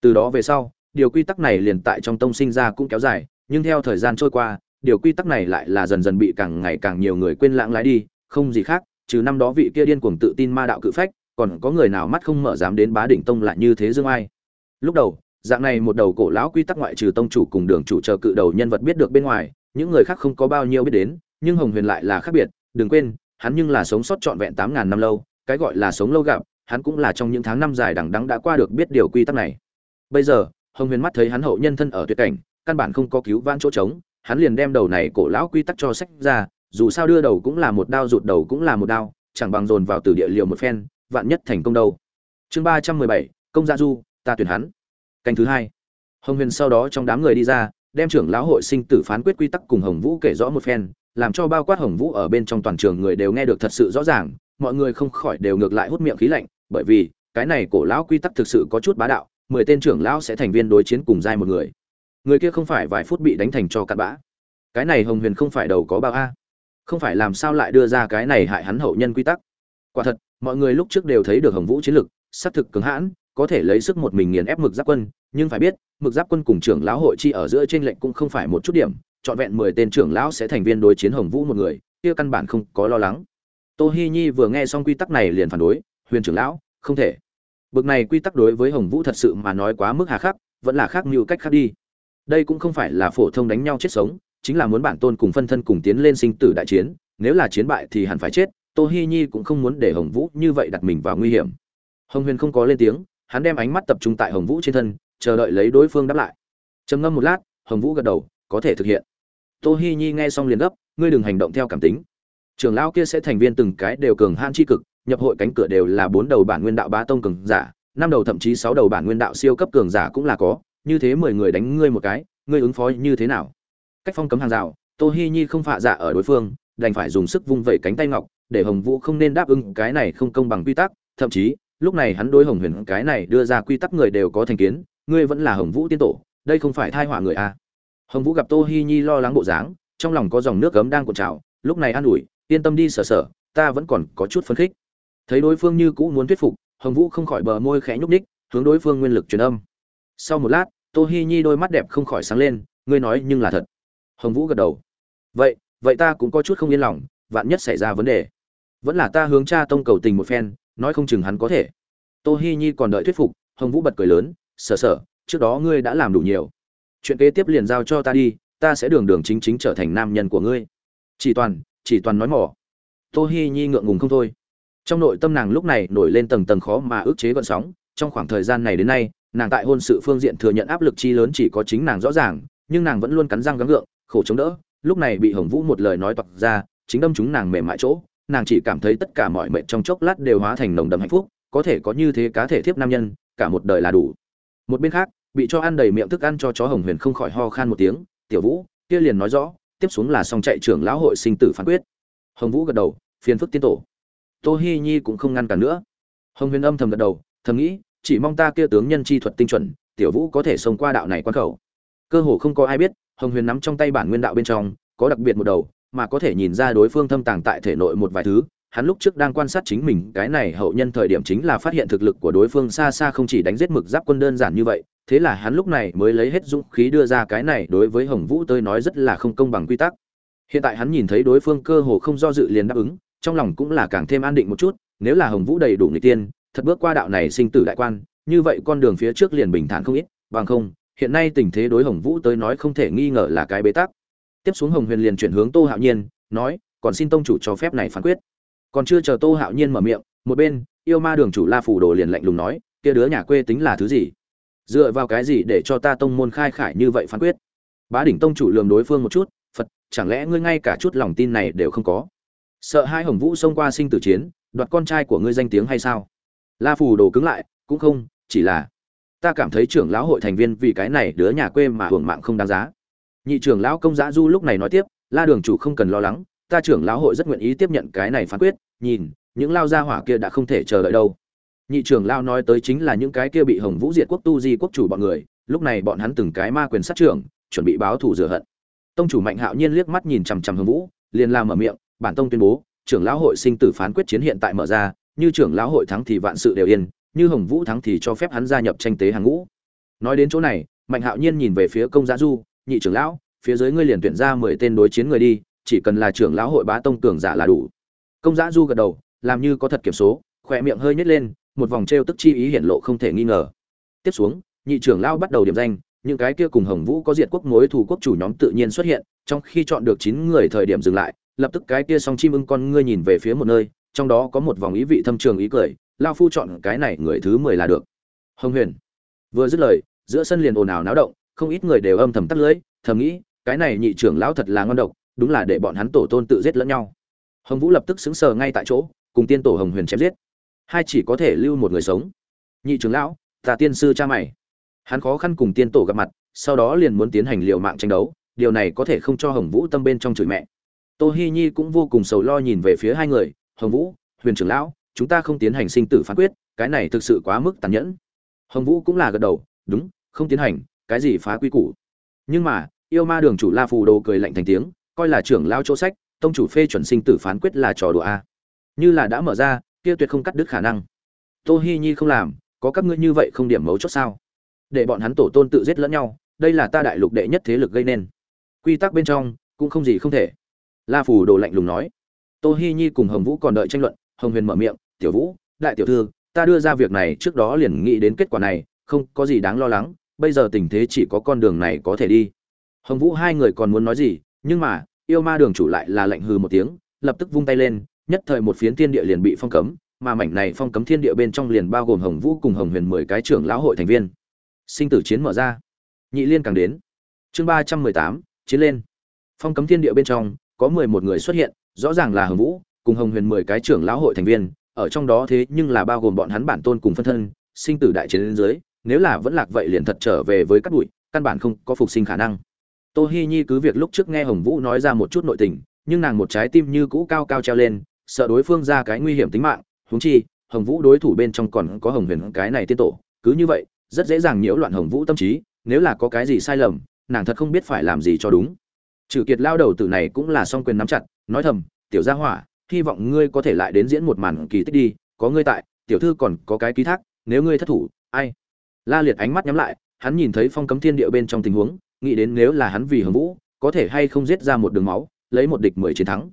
Từ đó về sau, điều quy tắc này liền tại trong tông sinh ra cũng kéo dài, nhưng theo thời gian trôi qua, điều quy tắc này lại là dần dần bị càng ngày càng nhiều người quên lãng lái đi, không gì khác, trừ năm đó vị kia điên cuồng tự tin ma đạo cự phách, còn có người nào mắt không mở dám đến bá đỉnh tông lại như thế dương ai. Lúc đầu, dạng này một đầu cổ lão quy tắc ngoại trừ tông chủ cùng đường chủ chờ cự đầu nhân vật biết được bên ngoài, những người khác không có bao nhiêu biết đến, nhưng hồng huyền lại là khác biệt, đừng quên, hắn nhưng là sống sót trọn vẹn tám ngàn năm lâu cái gọi là sống lâu gặp, hắn cũng là trong những tháng năm dài đằng đẵng đã qua được biết điều quy tắc này. Bây giờ, hồng huyền mắt thấy hắn hậu nhân thân ở tuyệt cảnh, căn bản không có cứu vãn chỗ trống, hắn liền đem đầu này cổ lão quy tắc cho sách ra, dù sao đưa đầu cũng là một đao, rụt đầu cũng là một đao, chẳng bằng dồn vào từ địa liều một phen, vạn nhất thành công đâu. Chương ba trăm mười bảy, công gia du, ta tuyển hắn. Canh thứ hai. Hồng huyền sau đó trong đám người đi ra, đem trưởng lão hội sinh tử phán quyết quy tắc cùng hồng vũ kể rõ một phen làm cho bao quát hồng vũ ở bên trong toàn trường người đều nghe được thật sự rõ ràng, mọi người không khỏi đều ngược lại hút miệng khí lạnh, bởi vì, cái này cổ lão quy tắc thực sự có chút bá đạo, mười tên trưởng lão sẽ thành viên đối chiến cùng giai một người. Người kia không phải vài phút bị đánh thành cho cặn bã. Cái này hồng huyền không phải đầu có bao a. Không phải làm sao lại đưa ra cái này hại hắn hậu nhân quy tắc. Quả thật, mọi người lúc trước đều thấy được hồng vũ chiến lực xác thực cứng hãn, có thể lấy sức một mình nghiền ép mực giáp quân, nhưng phải biết, mực giáp quân cùng trưởng lão hội chi ở giữa trên lệnh cũng không phải một chút điểm trọn vẹn mười tên trưởng lão sẽ thành viên đối chiến hồng vũ một người, kia căn bản không có lo lắng. Tô hi nhi vừa nghe xong quy tắc này liền phản đối, huyền trưởng lão, không thể. Bực này quy tắc đối với hồng vũ thật sự mà nói quá mức hà khắc, vẫn là khác nhiều cách khác đi. Đây cũng không phải là phổ thông đánh nhau chết sống, chính là muốn bản tôn cùng phân thân cùng tiến lên sinh tử đại chiến, nếu là chiến bại thì hẳn phải chết. Tô hi nhi cũng không muốn để hồng vũ như vậy đặt mình vào nguy hiểm. Hồng huyền không có lên tiếng, hắn đem ánh mắt tập trung tại hồng vũ trên thân, chờ đợi lấy đối phương đáp lại. Trầm ngâm một lát, hồng vũ gật đầu, có thể thực hiện tô hi nhi nghe xong liền gấp, ngươi đừng hành động theo cảm tính trưởng lão kia sẽ thành viên từng cái đều cường han chi cực, nhập hội cánh cửa đều là bốn đầu bản nguyên đạo ba tông cường giả, năm đầu thậm chí sáu đầu bản nguyên đạo siêu cấp cường giả cũng là có, như thế mười người đánh ngươi một cái, ngươi ứng phó như thế nào cách phong cấm hàng rào, tô hi nhi không phạ dạ ở đối phương, đành phải dùng sức vung vẩy cánh tay ngọc, để hồng vũ không nên đáp ứng cái này không công bằng quy tắc, thậm chí, lúc này hắn đối hồng huyền cái này đưa ra quy tắc người đều có thành kiến, ngươi vẫn là hồng vũ tiên tổ, đây không phải thai họa người a à hồng vũ gặp tô hi nhi lo lắng bộ dáng, trong lòng có dòng nước cấm đang cuộn trào, lúc này an ủi, yên tâm đi, sở sở, ta vẫn còn có chút phấn khích. Thấy đối phương như cũ muốn thuyết phục, hồng vũ không khỏi bờ môi khẽ nhúc ních hướng đối phương nguyên lực truyền âm. Sau một lát, tô hi nhi đôi mắt đẹp không khỏi sáng lên, ngươi nói nhưng là thật. Hồng vũ gật đầu. Vậy vậy ta cũng có chút không yên lòng, vạn nhất xảy ra vấn đề. Vẫn là ta hướng cha tông cầu tình một phen, nói không chừng hắn có thể. Tô hi nhi còn đợi thuyết phục, hồng vũ bật cười lớn, sở sở, trước đó ngươi đã làm đủ nhiều chuyện kế tiếp liền giao cho ta đi, ta sẽ đường đường chính chính trở thành nam nhân của ngươi. Chỉ toàn chỉ toàn nói mỏ. Tô hi nhi ngượng ngùng không thôi. Trong nội tâm nàng lúc này nổi lên tầng tầng khó mà ức chế gọn sóng. Trong khoảng thời gian này đến nay, nàng tại hôn sự phương diện thừa nhận áp lực chi lớn chỉ có chính nàng rõ ràng, nhưng nàng vẫn luôn cắn răng gắng gượng, khổ chống đỡ. Lúc này bị hồng vũ một lời nói toạc ra, chính đâm chúng nàng mềm mại chỗ. Nàng chỉ cảm thấy tất cả mọi mệnh trong chốc lát đều hóa thành nồng đậm hạnh phúc, có thể có như thế cá thể thiếp nam nhân, cả một đời là đủ. Một bên khác bị cho ăn đầy miệng thức ăn cho chó hồng huyền không khỏi ho khan một tiếng, tiểu vũ, kia liền nói rõ, tiếp xuống là xong chạy trưởng lão hội sinh tử phán quyết. Hồng vũ gật đầu, phiền phức tiên tổ. Tô hi nhi cũng không ngăn cản nữa. Hồng huyền âm thầm gật đầu, thầm nghĩ, chỉ mong ta kia tướng nhân chi thuật tinh chuẩn, tiểu vũ có thể xông qua đạo này quan khẩu. Cơ hồ không có ai biết, hồng huyền nắm trong tay bản nguyên đạo bên trong, có đặc biệt một đầu, mà có thể nhìn ra đối phương thâm tàng tại thể nội một vài thứ. Hắn lúc trước đang quan sát chính mình, cái này hậu nhân thời điểm chính là phát hiện thực lực của đối phương xa xa không chỉ đánh giết mực giáp quân đơn giản như vậy thế là hắn lúc này mới lấy hết dũng khí đưa ra cái này đối với hồng vũ Tới nói rất là không công bằng quy tắc. Hiện tại hắn nhìn thấy đối phương cơ hồ không do dự liền đáp ứng, trong lòng cũng là càng thêm an định một chút, nếu là hồng vũ đầy đủ người tiên, thật bước qua đạo này sinh tử đại quan, như vậy con đường phía trước liền bình thản không ít, bằng không, hiện nay tình thế đối hồng vũ tới nói không thể nghi ngờ là cái bế tắc. Tiếp xuống hồng huyền liền chuyển hướng tô hạo nhiên, nói, còn xin tông chủ cho phép này phán quyết. Còn chưa chờ tô hạo nhiên mở miệng, một bên, yêu ma đường chủ la phủ đồ liền lạnh lùng nói, kia đứa nhà quê tính là thứ gì? Dựa vào cái gì để cho ta tông môn khai khải như vậy phán quyết? Bá đỉnh tông chủ lường đối phương một chút, phật, chẳng lẽ ngươi ngay cả chút lòng tin này đều không có? Sợ hai hồng vũ xông qua sinh tử chiến, đoạt con trai của ngươi danh tiếng hay sao? La phù đồ cứng lại, cũng không, chỉ là, ta cảm thấy trưởng lão hội thành viên vì cái này đứa nhà quê mà hưởng mạng không đáng giá. Nhị trưởng lão công giã du lúc này nói tiếp, la đường chủ không cần lo lắng, ta trưởng lão hội rất nguyện ý tiếp nhận cái này phán quyết, nhìn, những lao gia hỏa kia đã không thể chờ đợi đâu nhị trưởng lão nói tới chính là những cái kia bị hồng vũ diệt quốc tu di quốc chủ bọn người, lúc này bọn hắn từng cái ma quyền sát trưởng, chuẩn bị báo thù rửa hận. Tông chủ mạnh hạo nhiên liếc mắt nhìn chằm chằm hồng vũ, liền làm mở miệng, bản tông tuyên bố, trưởng lão hội sinh tử phán quyết chiến hiện tại mở ra, như trưởng lão hội thắng thì vạn sự đều yên, như hồng vũ thắng thì cho phép hắn gia nhập tranh tế hàng ngũ. Nói đến chỗ này, mạnh hạo nhiên nhìn về phía công gia du, nhị trưởng lão, phía dưới ngươi liền tuyển ra mười tên đối chiến người đi, chỉ cần là trưởng lão hội bá tông cường giả là đủ. Công giã du gật đầu, làm như có thật kiểm số. Khỏe miệng hơi nhếch lên một vòng t tức chi ý hiện lộ không thể nghi ngờ. Tiếp xuống, nhị trưởng lao bắt đầu điểm danh, những cái kia cùng hồng vũ có diệt quốc mối thủ quốc chủ nhóm tự nhiên xuất hiện, trong khi chọn được chín người thời điểm dừng lại, lập tức cái kia song chim ưng con ngươi nhìn về phía một nơi, trong đó có một vòng ý vị thâm trường ý cười lao phu chọn cái này người thứ mười là được. Hồng huyền. Vừa dứt lời, giữa sân liền ồn ào náo động, không ít người đều âm thầm tắt lưỡi, thầm nghĩ, cái này nhị trưởng lão thật là ngon độc, đúng là để bọn hắn tổ tôn tự giết lẫn nhau. Hồng vũ lập tức xứng sờ ngay tại chỗ, cùng tiên tổ hồng huyền chém giết hai chỉ có thể lưu một người sống. Nhị trưởng lão tà tiên sư cha mày. Hắn khó khăn cùng tiên tổ gặp mặt, sau đó liền muốn tiến hành liệu mạng tranh đấu, điều này có thể không cho hồng vũ tâm bên trong chửi mẹ. Tô hi nhi cũng vô cùng sầu lo nhìn về phía hai người, hồng vũ, huyền trưởng lão, chúng ta không tiến hành sinh tử phán quyết, cái này thực sự quá mức tàn nhẫn. Hồng vũ cũng là gật đầu, đúng, không tiến hành, cái gì phá quy củ? Nhưng mà, yêu ma đường chủ la phù đồ cười lạnh thành tiếng, coi là trưởng lao chỗ sách, tông chủ phê chuẩn sinh tử phán quyết là trò đùa a. Như là đã mở ra kia tuyệt không cắt đứt khả năng. Tô hi nhi không làm, có các ngươi như vậy không điểm mấu chốt sao? Để bọn hắn tổ tôn tự giết lẫn nhau, đây là ta đại lục đệ nhất thế lực gây nên. Quy tắc bên trong, cũng không gì không thể. La phù đồ lạnh lùng nói. Tô hi nhi cùng hồng vũ còn đợi tranh luận, hồng huyền mở miệng, tiểu vũ, đại tiểu thư, ta đưa ra việc này trước đó liền nghĩ đến kết quả này, không có gì đáng lo lắng, bây giờ tình thế chỉ có con đường này có thể đi. Hồng vũ hai người còn muốn nói gì, nhưng mà, yêu ma đường chủ lại là lạnh hừ một tiếng, lập tức vung tay lên nhất thời một phiến thiên địa liền bị phong cấm, mà mảnh này phong cấm thiên địa bên trong liền bao gồm hồng vũ cùng hồng huyền mười cái trưởng lão hội thành viên. Sinh tử chiến mở ra. Nhị liên càng đến. Chương ba trăm mười tám, chiến lên. Phong cấm thiên địa bên trong, có mười một người xuất hiện, rõ ràng là hồng vũ cùng hồng huyền mười cái trưởng lão hội thành viên, ở trong đó thế nhưng là bao gồm bọn hắn bản tôn cùng phân thân, sinh tử đại chiến lên dưới, nếu là vẫn lạc vậy liền thật trở về với các bụi, căn bản không có phục sinh khả năng. Tô hi nhi cứ việc lúc trước nghe hồng vũ nói ra một chút nội tình, nhưng nàng một trái tim như cũ cao cao treo lên sợ đối phương ra cái nguy hiểm tính mạng, huống chi, hồng vũ đối thủ bên trong còn có hồng huyền cái này tiên tổ, cứ như vậy, rất dễ dàng nhiễu loạn hồng vũ tâm trí, nếu là có cái gì sai lầm, nàng thật không biết phải làm gì cho đúng. Trừ kiệt lao đầu tử này cũng là song quyền nắm chặt, nói thầm, tiểu gia hỏa, hy vọng ngươi có thể lại đến diễn một màn kỳ tích đi, có ngươi tại, tiểu thư còn có cái ký thác, nếu ngươi thất thủ, ai? La liệt ánh mắt nhắm lại, hắn nhìn thấy phong cấm thiên địa bên trong tình huống, nghĩ đến nếu là hắn vì hồng vũ, có thể hay không giết ra một đường máu, lấy một địch mười chiến thắng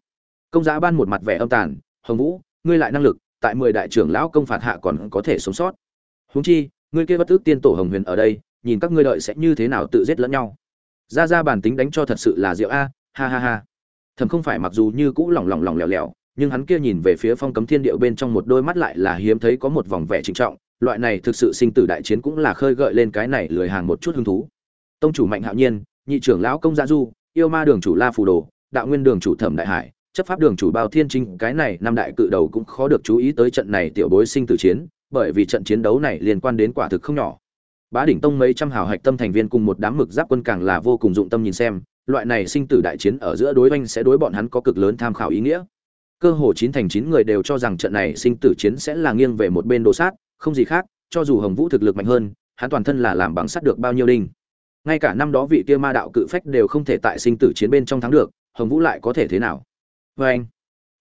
công giá ban một mặt vẻ âm tàn, hồng vũ, ngươi lại năng lực, tại mười đại trưởng lão công phạt hạ còn có thể sống sót. Huống chi, ngươi kia bất ước tiên tổ hồng huyền ở đây, nhìn các ngươi đợi sẽ như thế nào tự giết lẫn nhau. Ra ra bản tính đánh cho thật sự là diệu a, ha ha ha. Thầm không phải mặc dù như cũ lỏng lỏng lỏng lẻo lẻo, nhưng hắn kia nhìn về phía phong cấm thiên điệu bên trong một đôi mắt lại là hiếm thấy có một vòng vẻ trịnh trọng, loại này thực sự sinh tử đại chiến cũng là khơi gợi lên cái này lười hàng một chút hứng thú. Tông chủ mạnh hạo nhiên, nhị trưởng lão công gia du, yêu ma đường chủ la phù đồ, đạo nguyên đường chủ thẩm đại hải chấp pháp đường chủ bao thiên trinh cái này năm đại cự đầu cũng khó được chú ý tới trận này tiểu bối sinh tử chiến, bởi vì trận chiến đấu này liên quan đến quả thực không nhỏ. Bá đỉnh tông mấy trăm hào hạch tâm thành viên cùng một đám mực giáp quân càng là vô cùng dụng tâm nhìn xem, loại này sinh tử đại chiến ở giữa đối oanh sẽ đối bọn hắn có cực lớn tham khảo ý nghĩa. Cơ hồ chín thành chín người đều cho rằng trận này sinh tử chiến sẽ là nghiêng về một bên đồ sát, không gì khác, cho dù hồng vũ thực lực mạnh hơn, hắn toàn thân là làm bằng sắt được bao nhiêu đinh. Ngay cả năm đó vị kia ma đạo cự phách đều không thể tại sinh tử chiến bên trong thắng được, hồng vũ lại có thể thế nào? Và anh.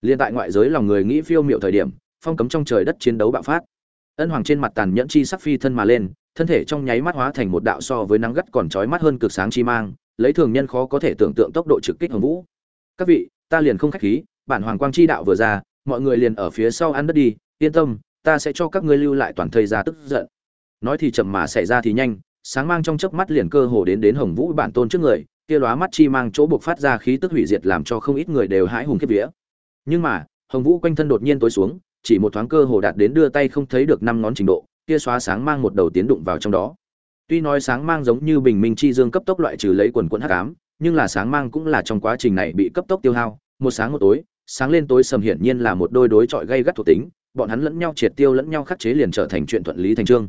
Liên tại ngoại giới lòng người nghĩ phiêu miệu thời điểm, phong cấm trong trời đất chiến đấu bạo phát. Ân hoàng trên mặt tàn nhẫn chi sắc phi thân mà lên, thân thể trong nháy mắt hóa thành một đạo so với nắng gắt còn chói mắt hơn cực sáng chi mang, lấy thường nhân khó có thể tưởng tượng tốc độ trực kích hồng vũ. Các vị, ta liền không khách khí, bản hoàng quang chi đạo vừa ra, mọi người liền ở phía sau ăn đất đi, yên tâm, ta sẽ cho các ngươi lưu lại toàn thời gia tức giận. Nói thì chậm mà xảy ra thì nhanh, sáng mang trong chớp mắt liền cơ hồ đến đến hồng vũ bản tôn trước người kia lóa mắt chi mang chỗ buộc phát ra khí tức hủy diệt làm cho không ít người đều hãi hùng kiếp vía. Nhưng mà, hồng vũ quanh thân đột nhiên tối xuống, chỉ một thoáng cơ hồ đạt đến đưa tay không thấy được năm ngón trình độ, kia xóa sáng mang một đầu tiến đụng vào trong đó. Tuy nói sáng mang giống như bình minh chi dương cấp tốc loại trừ lấy quần quẫn hắc ám, nhưng là sáng mang cũng là trong quá trình này bị cấp tốc tiêu hao, một sáng một tối, sáng lên tối sầm hiển nhiên là một đôi đối chọi gây gắt thuộc tính, bọn hắn lẫn nhau triệt tiêu lẫn nhau khắc chế liền trở thành chuyện thuận lý thành trương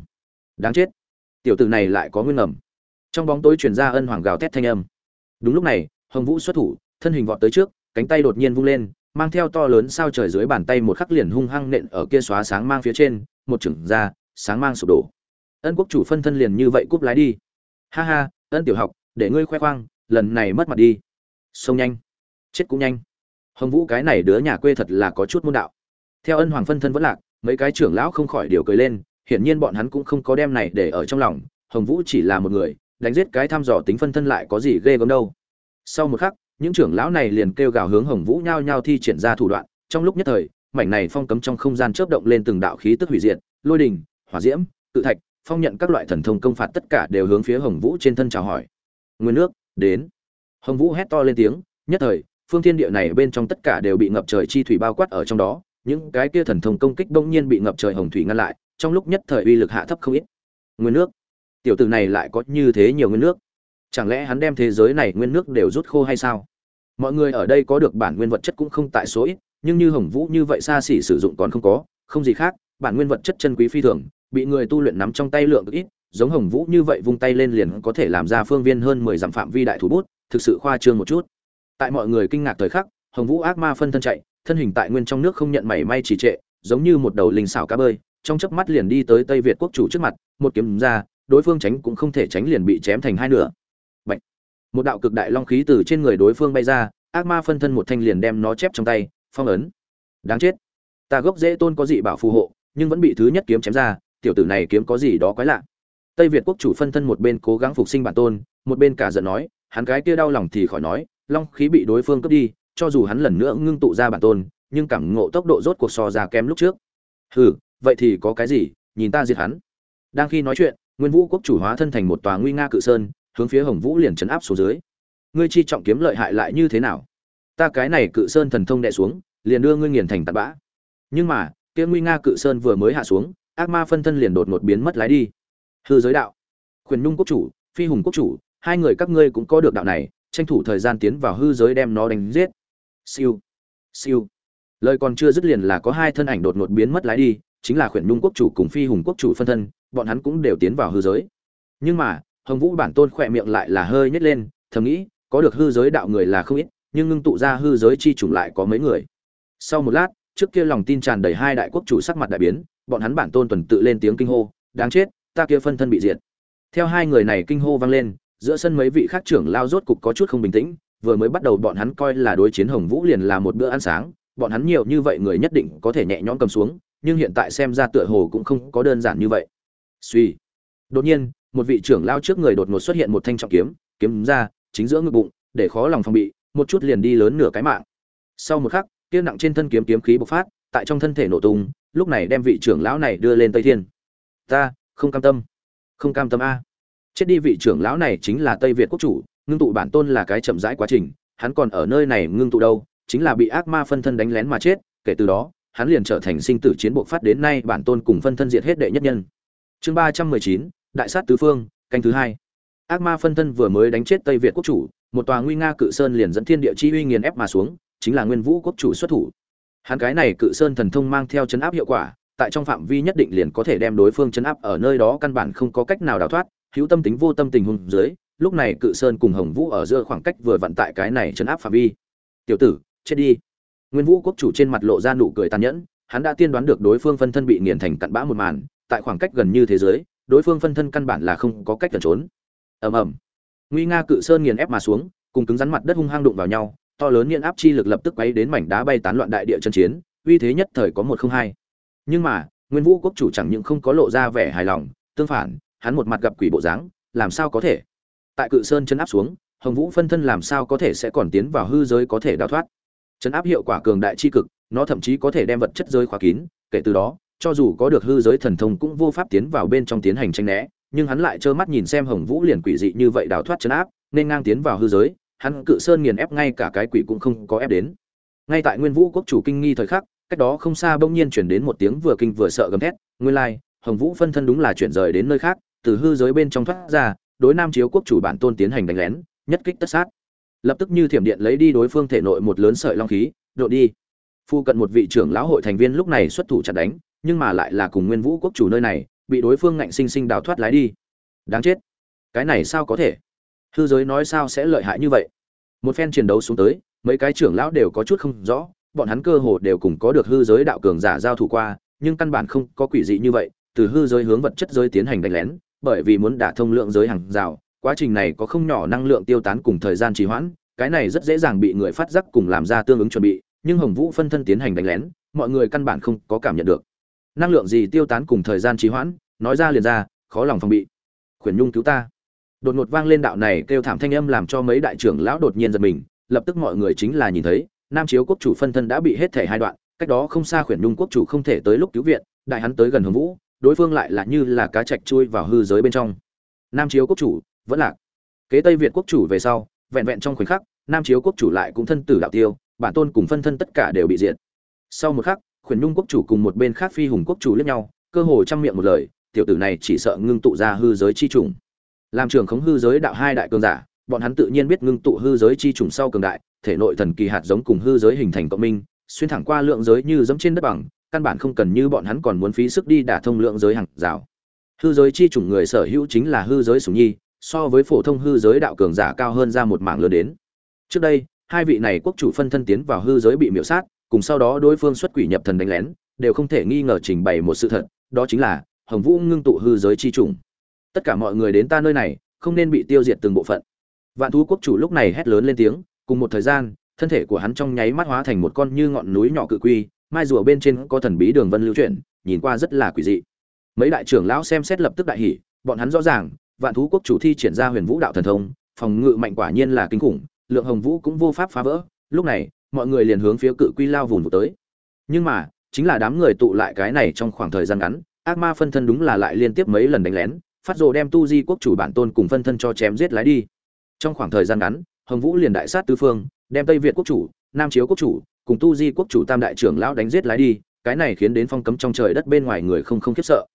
đáng chết. Tiểu tử này lại có nguyên ngầm. Trong bóng tối truyền ra ân hoàng gào thét thanh âm đúng lúc này, hồng vũ xuất thủ, thân hình vọt tới trước, cánh tay đột nhiên vung lên, mang theo to lớn sao trời dưới bàn tay một khắc liền hung hăng nện ở kia xóa sáng mang phía trên, một chừng ra, sáng mang sụp đổ. Ân quốc chủ phân thân liền như vậy cúp lái đi. Ha ha, ân tiểu học, để ngươi khoe khoang, lần này mất mặt đi. Xông nhanh. Chết cũng nhanh. Hồng vũ cái này đứa nhà quê thật là có chút môn đạo. Theo ân hoàng phân thân vẫn lạc, mấy cái trưởng lão không khỏi điều cười lên, hiển nhiên bọn hắn cũng không có đem này để ở trong lòng, hồng vũ chỉ là một người đánh giết cái thăm dò tính phân thân lại có gì ghê gớm đâu. Sau một khắc, những trưởng lão này liền kêu gào hướng hồng vũ nhao nhao thi triển ra thủ đoạn, trong lúc nhất thời, mảnh này phong cấm trong không gian chớp động lên từng đạo khí tức hủy diệt, lôi đình, hỏa diễm tự thạch, phong nhận các loại thần thông công phạt tất cả đều hướng phía hồng vũ trên thân chào hỏi. Nguyên nước, đến. Hồng vũ hét to lên tiếng, nhất thời, phương thiên địa này bên trong tất cả đều bị ngập trời chi thủy bao quát ở trong đó, những cái kia thần thông công kích bỗng nhiên bị ngập trời hồng thủy ngăn lại, trong lúc nhất thời uy lực hạ thấp không ít. Nguyên nước tiểu tử này lại có như thế nhiều nguyên nước. Chẳng lẽ hắn đem thế giới này nguyên nước đều rút khô hay sao? Mọi người ở đây có được bản nguyên vật chất cũng không tại số ít, nhưng như hồng vũ như vậy xa xỉ sử dụng còn không có, không gì khác, bản nguyên vật chất chân quý phi thường, bị người tu luyện nắm trong tay lượng ít, giống hồng vũ như vậy vung tay lên liền có thể làm ra phương viên hơn mười dặm phạm vi đại thủ bút, thực sự khoa trương một chút. Tại mọi người kinh ngạc thời khắc, hồng vũ ác ma phân thân chạy, thân hình tại nguyên trong nước không nhận mảy may trì trệ, giống như một đầu linh xảo cá bơi, trong chớp mắt liền đi tới tây việt quốc chủ trước mặt, một kiếm ra đối phương tránh cũng không thể tránh liền bị chém thành hai nửa. Bạch. một đạo cực đại long khí từ trên người đối phương bay ra, ác ma phân thân một thanh liền đem nó chép trong tay, phong ấn. Đáng chết. Ta gốc dễ tôn có dị bảo phù hộ, nhưng vẫn bị thứ nhất kiếm chém ra, tiểu tử này kiếm có gì đó quái lạ. Tây việt quốc chủ phân thân một bên cố gắng phục sinh bản tôn, một bên cả giận nói, hắn cái kia đau lòng thì khỏi nói, long khí bị đối phương cướp đi, cho dù hắn lần nữa ngưng tụ ra bản tôn, nhưng cảm ngộ tốc độ rốt cuộc so ra kém lúc trước. Hừ, vậy thì có cái gì, nhìn ta diệt hắn. Đang khi nói chuyện nguyên vũ quốc chủ hóa thân thành một tòa nguy nga cự sơn, hướng phía hồng vũ liền chấn áp xuống dưới. Ngươi chi trọng kiếm lợi hại lại như thế nào? Ta cái này cự sơn thần thông đệ xuống, liền đưa ngươi nghiền thành tạt bã. Nhưng mà, kia nguy nga cự sơn vừa mới hạ xuống, ác ma phân thân liền đột ngột biến mất lái đi. Hư giới đạo. Khuyển nhung quốc chủ, phi hùng quốc chủ, hai người các ngươi cũng có được đạo này, tranh thủ thời gian tiến vào hư giới đem nó đánh giết. Siêu. Siêu. Lời còn chưa dứt liền là có hai thân ảnh đột ngột biến mất lái đi, chính là khuyển nhung quốc chủ cùng phi hùng quốc chủ phân thân bọn hắn cũng đều tiến vào hư giới. Nhưng mà, hồng vũ bản tôn khỏe miệng lại là hơi nhét lên, thầm nghĩ, có được hư giới đạo người là không ít, nhưng ngưng tụ ra hư giới chi chủng lại có mấy người. Sau một lát, trước kia lòng tin tràn đầy hai đại quốc chủ sắc mặt đại biến, bọn hắn bản tôn tuần tự lên tiếng kinh hô, đáng chết, ta kia phân thân bị diệt. Theo hai người này kinh hô vang lên, giữa sân mấy vị khác trưởng lao rốt cục có chút không bình tĩnh, vừa mới bắt đầu bọn hắn coi là đối chiến hồng vũ liền là một bữa ăn sáng, bọn hắn nhiều như vậy người nhất định có thể nhẹ nhõm cầm xuống, nhưng hiện tại xem ra tựa hồ cũng không có đơn giản như vậy suy. Đột nhiên, một vị trưởng lao trước người đột ngột xuất hiện một thanh trọng kiếm kiếm ra, chính giữa ngực bụng, để khó lòng phòng bị, một chút liền đi lớn nửa cái mạng. Sau một khắc, kia nặng trên thân kiếm kiếm khí bộc phát, tại trong thân thể nổ tung, lúc này đem vị trưởng lão này đưa lên tây thiên. Ta, không cam tâm. Không cam tâm a. Chết đi vị trưởng lão này chính là tây việt quốc chủ, ngưng tụ bản tôn là cái chậm rãi quá trình, hắn còn ở nơi này ngưng tụ đâu, chính là bị ác ma phân thân đánh lén mà chết, kể từ đó, hắn liền trở thành sinh tử chiến bộ phát đến nay bản tôn cùng phân thân diệt hết đệ nhất nhân chương ba trăm mười chín, đại sát tứ phương, canh thứ hai. Ác ma phân thân vừa mới đánh chết tây việt quốc chủ, một tòa nguy nga cự sơn liền dẫn thiên địa chi uy nghiền ép mà xuống, chính là nguyên vũ quốc chủ xuất thủ. Hắn cái này cự sơn thần thông mang theo chấn áp hiệu quả, tại trong phạm vi nhất định liền có thể đem đối phương chấn áp ở nơi đó căn bản không có cách nào đào thoát, hữu tâm tính vô tâm tình hùng dưới, lúc này cự sơn cùng hồng vũ ở giữa khoảng cách vừa vặn tại cái này chấn áp phạm vi. Tiểu tử, chết đi. Nguyên vũ quốc chủ trên mặt lộ ra nụ cười tàn nhẫn, hắn đã tiên đoán được đối phương phân thân bị nghiền thành cặn bã một màn tại khoảng cách gần như thế giới, đối phương phân thân căn bản là không có cách cẩn trốn. Ầm ầm. Nguy nga cự sơn nghiền ép mà xuống, cùng cứng rắn mặt đất hung hăng đụng vào nhau, to lớn nghiền áp chi lực lập tức quấy đến mảnh đá bay tán loạn đại địa chân chiến, uy thế nhất thời có một không hai. Nhưng mà, nguyên vũ quốc chủ chẳng những không có lộ ra vẻ hài lòng, tương phản, hắn một mặt gặp quỷ bộ dáng, làm sao có thể? Tại cự sơn chân áp xuống, hồng vũ phân thân làm sao có thể sẽ còn tiến vào hư giới có thể đào thoát? Chấn áp hiệu quả cường đại chi cực, nó thậm chí có thể đem vật chất rơi khóa kín, kể từ đó cho dù có được hư giới thần thông cũng vô pháp tiến vào bên trong tiến hành tranh né, nhưng hắn lại trơ mắt nhìn xem hồng vũ liền quỷ dị như vậy đào thoát chấn áp, nên ngang tiến vào hư giới, hắn cự sơn nghiền ép ngay cả cái quỷ cũng không có ép đến. Ngay tại nguyên vũ quốc chủ kinh nghi thời khắc, cách đó không xa bỗng nhiên chuyển đến một tiếng vừa kinh vừa sợ gầm thét, nguyên lai, hồng vũ phân thân đúng là chuyển rời đến nơi khác, từ hư giới bên trong thoát ra, đối nam chiếu quốc chủ bản tôn tiến hành đánh lén, nhất kích tất sát. Lập tức như thiểm điện lấy đi đối phương thể nội một lớn sợi long khí, độ đi. Phu cận một vị trưởng lão hội thành viên lúc này xuất thủ chặt đánh nhưng mà lại là cùng nguyên vũ quốc chủ nơi này, bị đối phương ngạnh sinh sinh đào thoát lái đi. Đáng chết. Cái này sao có thể? Hư giới nói sao sẽ lợi hại như vậy? Một phen chiến đấu xuống tới, mấy cái trưởng lão đều có chút không rõ, bọn hắn cơ hồ đều cùng có được hư giới đạo cường giả giao thủ qua, nhưng căn bản không có quỷ dị như vậy, từ hư giới hướng vật chất giới tiến hành đánh lén, bởi vì muốn đả thông lượng giới hàng rào, quá trình này có không nhỏ năng lượng tiêu tán cùng thời gian trì hoãn, cái này rất dễ dàng bị người phát giác cùng làm ra tương ứng chuẩn bị, nhưng hồng vũ phân thân tiến hành đánh lén, mọi người căn bản không có cảm nhận được năng lượng gì tiêu tán cùng thời gian trì hoãn, nói ra liền ra, khó lòng phòng bị. Khuyển nhung cứu ta. Đột ngột vang lên đạo này kêu thảm thanh âm làm cho mấy đại trưởng lão đột nhiên giật mình, lập tức mọi người chính là nhìn thấy, nam chiếu quốc chủ phân thân đã bị hết thể hai đoạn, cách đó không xa khuyển nhung quốc chủ không thể tới lúc cứu viện, đại hắn tới gần hồng vũ, đối phương lại là như là cá chạch chui vào hư giới bên trong. Nam chiếu quốc chủ, vẫn lạc. Kế tây việt quốc chủ về sau, vẹn vẹn trong khoảnh khắc, nam chiếu quốc chủ lại cũng thân tử đạo tiêu, bản tôn cùng phân thân tất cả đều bị diệt. Sau một khắc khuyển nhung quốc chủ cùng một bên khác phi hùng quốc chủ lẫn nhau, cơ hồ chăm miệng một lời, tiểu tử này chỉ sợ ngưng tụ ra hư giới chi trùng làm trường khống hư giới đạo hai đại cường giả, bọn hắn tự nhiên biết ngưng tụ hư giới chi trùng sau cường đại, thể nội thần kỳ hạt giống cùng hư giới hình thành cộng minh, xuyên thẳng qua lượng giới như giống trên đất bằng, căn bản không cần như bọn hắn còn muốn phí sức đi đả thông lượng giới hàng rào. Hư giới chi chủng người sở hữu chính là hư giới sủng nhi, so với phổ thông hư giới đạo cường giả cao hơn ra một mảng lớn đến. Trước đây, hai vị này quốc chủ phân thân tiến vào hư giới bị miễu sát cùng sau đó đối phương xuất quỷ nhập thần đánh lén, đều không thể nghi ngờ trình bày một sự thật, đó chính là, hồng vũ ngưng tụ hư giới chi trùng. Tất cả mọi người đến ta nơi này, không nên bị tiêu diệt từng bộ phận. Vạn thú quốc chủ lúc này hét lớn lên tiếng, cùng một thời gian, thân thể của hắn trong nháy mắt hóa thành một con như ngọn núi nhỏ cự quy, mai rùa bên trên có thần bí đường vân lưu chuyển, nhìn qua rất là quỷ dị. Mấy đại trưởng lão xem xét lập tức đại hỉ, bọn hắn rõ ràng, vạn thú quốc chủ thi triển ra huyền vũ đạo thần thông, phòng ngự mạnh quả nhiên là kinh khủng, lượng hồng vũ cũng vô pháp phá vỡ. Lúc này mọi người liền hướng phía cự quy lao vùn vụt tới. Nhưng mà, chính là đám người tụ lại cái này trong khoảng thời gian ngắn, ác ma phân thân đúng là lại liên tiếp mấy lần đánh lén, phát rồ đem tu di quốc chủ bản tôn cùng phân thân cho chém giết lái đi. Trong khoảng thời gian ngắn, hồng vũ liền đại sát tứ phương, đem tây việt quốc chủ, nam chiếu quốc chủ, cùng tu di quốc chủ tam đại trưởng lão đánh giết lái đi, cái này khiến đến phong cấm trong trời đất bên ngoài người không không khiếp sợ.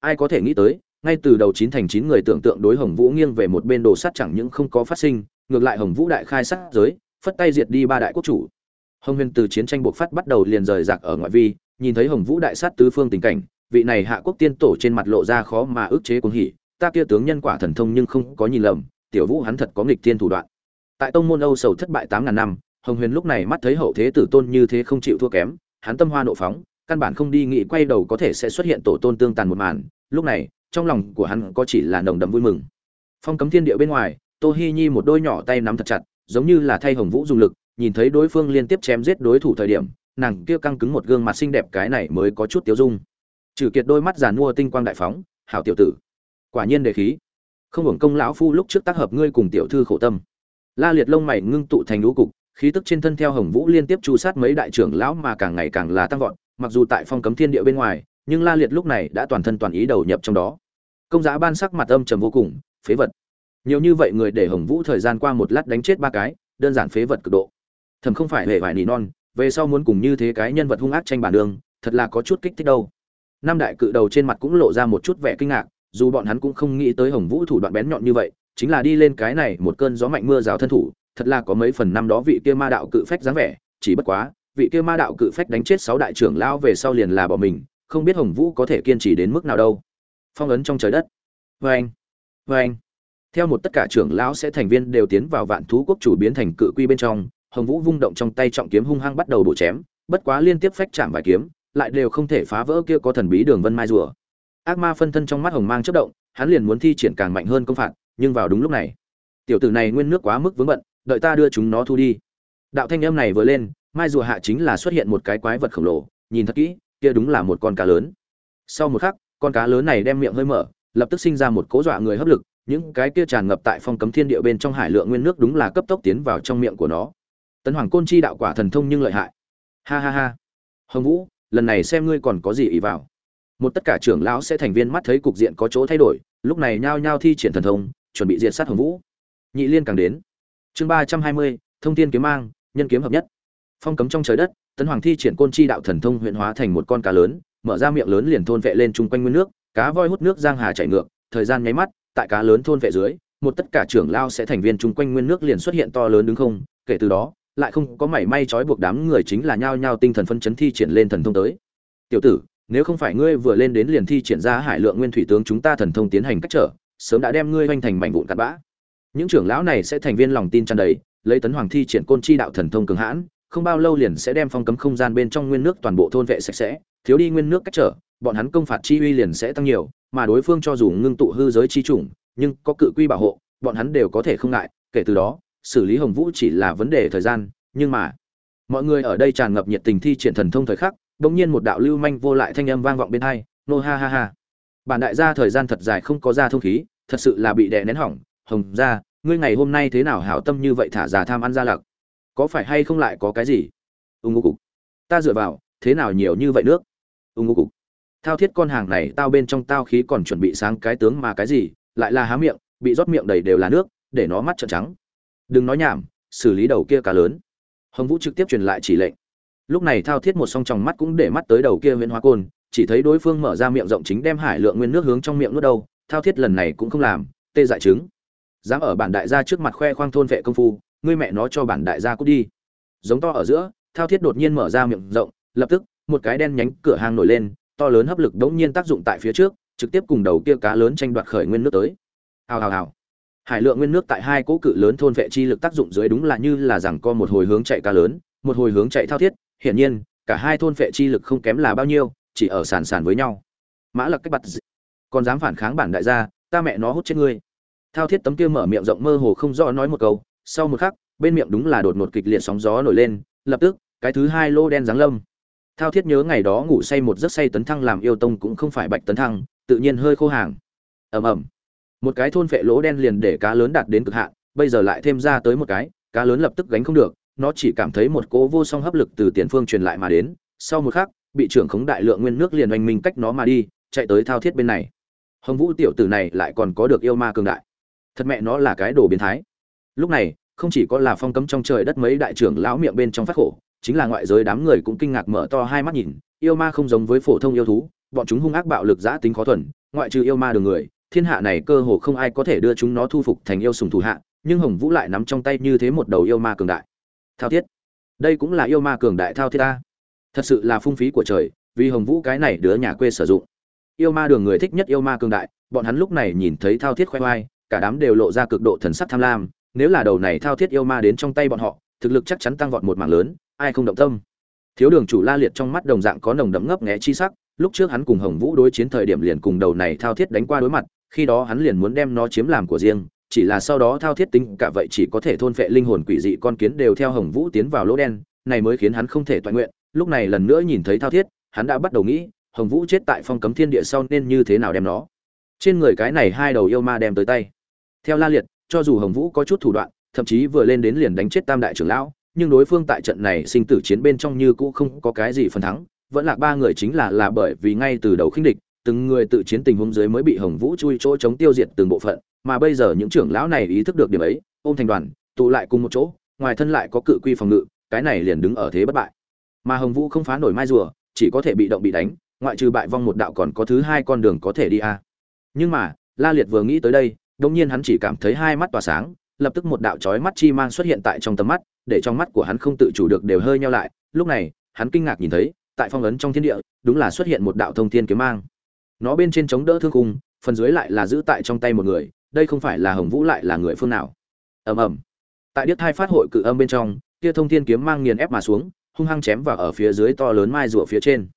Ai có thể nghĩ tới, ngay từ đầu chín thành chín người tưởng tượng đối hồng vũ nghiêng về một bên đồ sát chẳng những không có phát sinh, ngược lại hồng vũ đại khai sát giới, phất tay diệt đi ba đại quốc chủ hồng huyền từ chiến tranh buộc phát bắt đầu liền rời rạc ở ngoại vi, nhìn thấy hồng vũ đại sát tứ phương tình cảnh, vị này hạ quốc tiên tổ trên mặt lộ ra khó mà ức chế cuồng hỉ, ta kia tướng nhân quả thần thông nhưng không có nhìn lầm, tiểu vũ hắn thật có nghịch thiên thủ đoạn. Tại tông môn âu sầu thất bại tám ngàn năm, hồng huyền lúc này mắt thấy hậu thế tử tôn như thế không chịu thua kém, hắn tâm hoa nộ phóng, căn bản không đi nghĩ quay đầu có thể sẽ xuất hiện tổ tôn tương tàn một màn, lúc này, trong lòng của hắn có chỉ là nồng đậm vui mừng. Phong cấm thiên địa bên ngoài, tô hi nhi một đôi nhỏ tay nắm thật chặt, giống như là thay hồng vũ dùng lực nhìn thấy đối phương liên tiếp chém giết đối thủ thời điểm, nàng kia căng cứng một gương mặt xinh đẹp cái này mới có chút tiêu dung. Trừ kiệt đôi mắt giàn mua tinh quang đại phóng, hảo tiểu tử, quả nhiên đề khí. Không hưởng công lão phu lúc trước tác hợp ngươi cùng tiểu thư khổ tâm. La liệt lông mày ngưng tụ thành lũ cục, khí tức trên thân theo hồng vũ liên tiếp chu sát mấy đại trưởng lão mà càng ngày càng là tăng vọt, mặc dù tại phong cấm thiên địa bên ngoài, nhưng la liệt lúc này đã toàn thân toàn ý đầu nhập trong đó. Công giá ban sắc mặt âm trầm vô cùng, phế vật. Nhiều như vậy người để hồng vũ thời gian qua một lát đánh chết ba cái, đơn giản phế vật cực độ thầm không phải hề vải nỉ non, về sau muốn cùng như thế cái nhân vật hung ác tranh bản đường, thật là có chút kích thích đâu. Năm đại cự đầu trên mặt cũng lộ ra một chút vẻ kinh ngạc, dù bọn hắn cũng không nghĩ tới hồng vũ thủ đoạn bén nhọn như vậy, chính là đi lên cái này một cơn gió mạnh mưa rào thân thủ, thật là có mấy phần năm đó vị kia ma đạo cự phách dáng vẻ, chỉ bất quá, vị kia ma đạo cự phách đánh chết sáu đại trưởng lão về sau liền là bỏ mình, không biết hồng vũ có thể kiên trì đến mức nào đâu. Phong ấn trong trời đất. Vê anh vê anh theo một tất cả trưởng lão sẽ thành viên đều tiến vào vạn thú quốc chủ biến thành cự quy bên trong hồng vũ vung động trong tay trọng kiếm hung hăng bắt đầu bổ chém, bất quá liên tiếp phách chạm vài kiếm, lại đều không thể phá vỡ kia có thần bí đường vân mai rùa. Ác ma phân thân trong mắt hồng mang chớp động, hắn liền muốn thi triển càng mạnh hơn công phạt, nhưng vào đúng lúc này, tiểu tử này nguyên nước quá mức vướng bận, đợi ta đưa chúng nó thu đi. Đạo thanh âm này vừa lên, mai rùa hạ chính là xuất hiện một cái quái vật khổng lồ, nhìn thật kỹ, kia đúng là một con cá lớn. Sau một khắc, con cá lớn này đem miệng hơi mở, lập tức sinh ra một cố dọa người hấp lực, những cái kia tràn ngập tại phong cấm thiên địa bên trong hải lượng nguyên nước đúng là cấp tốc tiến vào trong miệng của nó tấn hoàng côn chi đạo quả thần thông nhưng lợi hại. Ha ha ha. Hồng vũ, lần này xem ngươi còn có gì ý vào. Một tất cả trưởng lão sẽ thành viên mắt thấy cục diện có chỗ thay đổi, lúc này nhao nhao thi triển thần thông, chuẩn bị diệt sát hồng vũ. Nhị liên càng đến. Chương ba trăm hai mươi, thông tin kiếm mang, nhân kiếm hợp nhất. Phong cấm trong trời đất, tấn hoàng thi triển côn chi đạo thần thông huyện hóa thành một con cá lớn, mở ra miệng lớn liền thôn vệ lên chung quanh nguyên nước, cá voi hút nước giang hà chảy ngược, thời gian nháy mắt, tại cá lớn thôn vệ dưới, một tất cả trưởng lao sẽ thành viên chung quanh nguyên nước liền xuất hiện to lớn đứng không, kể từ đó lại không có mảy may trói buộc đám người chính là nhao nhao tinh thần phân chấn thi triển lên thần thông tới. Tiểu tử, nếu không phải ngươi vừa lên đến liền thi triển ra hải lượng nguyên thủy tướng chúng ta thần thông tiến hành cách trở, sớm đã đem ngươi hoành thành mảnh vụn cặn bã. Những trưởng lão này sẽ thành viên lòng tin tràn đầy, lấy tấn hoàng thi triển côn chi đạo thần thông cường hãn, không bao lâu liền sẽ đem phong cấm không gian bên trong nguyên nước toàn bộ thôn vệ sạch sẽ, thiếu đi nguyên nước cách trở, bọn hắn công phạt chi uy liền sẽ tăng nhiều, mà đối phương cho dù ngưng tụ hư giới chi chủng, nhưng có cự quy bảo hộ, bọn hắn đều có thể không ngại, kể từ đó xử lý hồng vũ chỉ là vấn đề thời gian, nhưng mà mọi người ở đây tràn ngập nhiệt tình thi triển thần thông thời khắc, bỗng nhiên một đạo lưu manh vô lại thanh âm vang vọng bên hai, nô ha ha ha. Bản đại gia thời gian thật dài không có ra thông khí, thật sự là bị đè nén hỏng. Hồng gia, ngươi ngày hôm nay thế nào hảo tâm như vậy thả già tham ăn ra lặc? Có phải hay không lại có cái gì? Ưng ngô cục. Ta dựa vào, thế nào nhiều như vậy nước? Ưng ngô cục. Thao thiết con hàng này tao bên trong tao khí còn chuẩn bị sáng cái tướng mà cái gì, lại là há miệng, bị rót miệng đầy đều là nước, để nó mắt trợn trắng đừng nói nhảm xử lý đầu kia cá lớn. Hồng vũ trực tiếp truyền lại chỉ lệnh. Lúc này thao thiết một song tròng mắt cũng để mắt tới đầu kia huyễn hóa côn chỉ thấy đối phương mở ra miệng rộng chính đem hải lượng nguyên nước hướng trong miệng nuốt đâu thao thiết lần này cũng không làm tê dại chứng, dám ở bản đại gia trước mặt khoe khoang thôn vệ công phu ngươi mẹ nó cho bản đại gia cút đi. Giống to ở giữa thao thiết đột nhiên mở ra miệng rộng lập tức một cái đen nhánh cửa hang nổi lên to lớn hấp lực đống nhiên tác dụng tại phía trước trực tiếp cùng đầu kia cá lớn tranh đoạt khởi nguyên nước tới. Hào hào hào hải lượng nguyên nước tại hai cỗ cự lớn thôn vệ chi lực tác dụng dưới đúng là như là rằng co một hồi hướng chạy ca lớn, một hồi hướng chạy thao thiết, hiển nhiên, cả hai thôn vệ chi lực không kém là bao nhiêu, chỉ ở sàn sàn với nhau. Mã lặc cách bặt còn dám phản kháng bản đại gia, ta mẹ nó hút chết ngươi. Thao thiết tấm kia mở miệng rộng mơ hồ không rõ nói một câu, sau một khắc, bên miệng đúng là đột ngột kịch liệt sóng gió nổi lên, lập tức, cái thứ hai lô đen giáng lâm. Thao thiết nhớ ngày đó ngủ say một giấc say tấn thăng làm yêu tông cũng không phải bạch tấn thăng, tự nhiên hơi khô hàng. Ầm ầm một cái thôn phệ lỗ đen liền để cá lớn đạt đến cực hạn, bây giờ lại thêm ra tới một cái, cá lớn lập tức gánh không được, nó chỉ cảm thấy một cỗ vô song hấp lực từ tiền phương truyền lại mà đến, sau một khắc, bị trưởng khống đại lượng nguyên nước liền oanh minh cách nó mà đi, chạy tới thao thiết bên này. Hồng vũ tiểu tử này lại còn có được yêu ma cường đại. Thật mẹ nó là cái đồ biến thái. Lúc này, không chỉ có là phong cấm trong trời đất mấy đại trưởng lão miệng bên trong phát khổ, chính là ngoại giới đám người cũng kinh ngạc mở to hai mắt nhìn, yêu ma không giống với phổ thông yêu thú, bọn chúng hung ác bạo lực giã tính khó thuần, ngoại trừ yêu ma đường người thiên hạ này cơ hồ không ai có thể đưa chúng nó thu phục thành yêu sùng thủ hạ, nhưng hồng vũ lại nắm trong tay như thế một đầu yêu ma cường đại. Thao thiết. Đây cũng là yêu ma cường đại thao thiết ta. Thật sự là phung phí của trời, vì hồng vũ cái này đứa nhà quê sử dụng. Yêu ma đường người thích nhất yêu ma cường đại, bọn hắn lúc này nhìn thấy thao thiết khoe khoai cả đám đều lộ ra cực độ thần sắc tham lam. Nếu là đầu này thao thiết yêu ma đến trong tay bọn họ, thực lực chắc chắn tăng vọt một mảng lớn, ai không động tâm. Thiếu đường chủ la liệt trong mắt đồng dạng có nồng đậm ngấp nghẽ chi sắc, lúc trước hắn cùng hồng vũ đối chiến thời điểm liền cùng đầu này thao thiết đánh qua đối mặt khi đó hắn liền muốn đem nó chiếm làm của riêng, chỉ là sau đó thao thiết tính cả vậy chỉ có thể thôn phệ linh hồn quỷ dị con kiến đều theo hồng vũ tiến vào lỗ đen, này mới khiến hắn không thể toàn nguyện. Lúc này lần nữa nhìn thấy thao thiết, hắn đã bắt đầu nghĩ, hồng vũ chết tại phong cấm thiên địa sau nên như thế nào đem nó? Trên người cái này hai đầu yêu ma đem tới tay. Theo la liệt, cho dù hồng vũ có chút thủ đoạn, thậm chí vừa lên đến liền đánh chết tam đại trưởng lão, nhưng đối phương tại trận này sinh tử chiến bên trong như cũ không có cái gì phần thắng, vẫn là ba người chính là là bởi vì ngay từ đầu khinh địch từng người tự chiến tình huống dưới mới bị hồng vũ chui chỗ chống tiêu diệt từng bộ phận, mà bây giờ những trưởng lão này ý thức được điểm ấy, ôm thành đoàn, tụ lại cùng một chỗ, ngoài thân lại có cự quy phòng ngự, cái này liền đứng ở thế bất bại. Mà hồng vũ không phá nổi mai rùa, chỉ có thể bị động bị đánh, ngoại trừ bại vong một đạo còn có thứ hai con đường có thể đi a. Nhưng mà, la liệt vừa nghĩ tới đây đột nhiên hắn chỉ cảm thấy hai mắt tỏa sáng, lập tức một đạo chói mắt chi mang xuất hiện tại trong tầm mắt, để trong mắt của hắn không tự chủ được đều hơi nheo lại. Lúc này, hắn kinh ngạc nhìn thấy, tại phong ấn trong thiên địa, đúng là xuất hiện một đạo thông thiên kiếm mang nó bên trên chống đỡ thương khung, phần dưới lại là giữ tại trong tay một người, đây không phải là hồng vũ lại là người phương nào. Ầm ầm. Tại điếc thai phát hội cự âm bên trong, kia thông thiên kiếm mang nghiền ép mà xuống, hung hăng chém vào ở phía dưới to lớn mai rùa phía trên.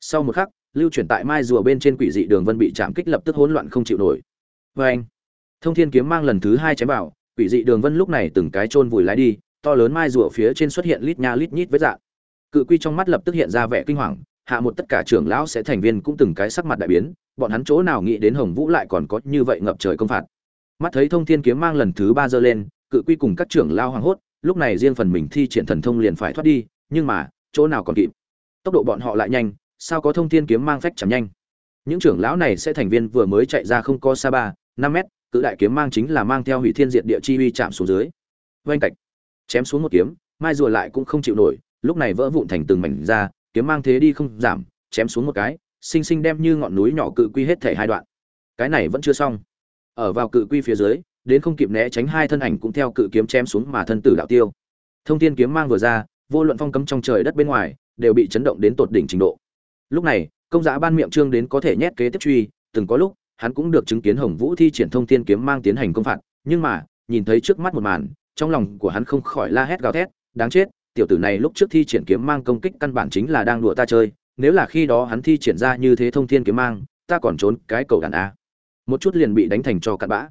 Sau một khắc, lưu chuyển tại mai rùa bên trên quỷ dị đường vân bị chạm kích lập tức hỗn loạn không chịu nổi. Vê anh thông thiên kiếm mang lần thứ hai chém vào, quỷ dị đường vân lúc này từng cái chôn vùi lái đi, to lớn mai rùa phía trên xuất hiện lít nha lít nhít với dạng cự quy trong mắt lập tức hiện ra vẻ kinh hoàng hạ một tất cả trưởng lão sẽ thành viên cũng từng cái sắc mặt đại biến, bọn hắn chỗ nào nghĩ đến hồng vũ lại còn có như vậy ngập trời công phạt. Mắt thấy thông thiên kiếm mang lần thứ ba giơ lên, cự quy cùng các trưởng lao hoảng hốt, lúc này riêng phần mình thi triển thần thông liền phải thoát đi, nhưng mà, chỗ nào còn kịp. Tốc độ bọn họ lại nhanh, sao có thông thiên kiếm mang phách chẳng nhanh? Những trưởng lão này sẽ thành viên vừa mới chạy ra không có xa ba, năm mét, cự đại kiếm mang chính là mang theo hủy thiên diệt địa chi uy chạm xuống dưới. Vênh cạch, chém xuống một kiếm, mai rùa lại cũng không chịu nổi, lúc này vỡ vụn thành từng mảnh ra kiếm mang thế đi không giảm, chém xuống một cái sinh sinh đem như ngọn núi nhỏ cự quy hết thể hai đoạn. Cái này vẫn chưa xong. Ở vào cự quy phía dưới, đến không kịp né tránh hai thân ảnh cũng theo cự kiếm chém xuống mà thân tử đạo tiêu. Thông thiên kiếm mang vừa ra, vô luận phong cấm trong trời đất bên ngoài, đều bị chấn động đến tột đỉnh trình độ. Lúc này, công giá ban miệng trương đến có thể nhét kế tiếp truy, từng có lúc, hắn cũng được chứng kiến hồng vũ thi triển thông thiên kiếm mang tiến hành công phạt, nhưng mà, nhìn thấy trước mắt một màn, trong lòng của hắn không khỏi la hét gào thét, đáng chết tiểu tử này lúc trước thi triển kiếm mang công kích căn bản chính là đang đùa ta chơi nếu là khi đó hắn thi triển ra như thế thông thiên kiếm mang ta còn trốn cái cầu đàn a. Một chút liền bị đánh thành cho cặn bã.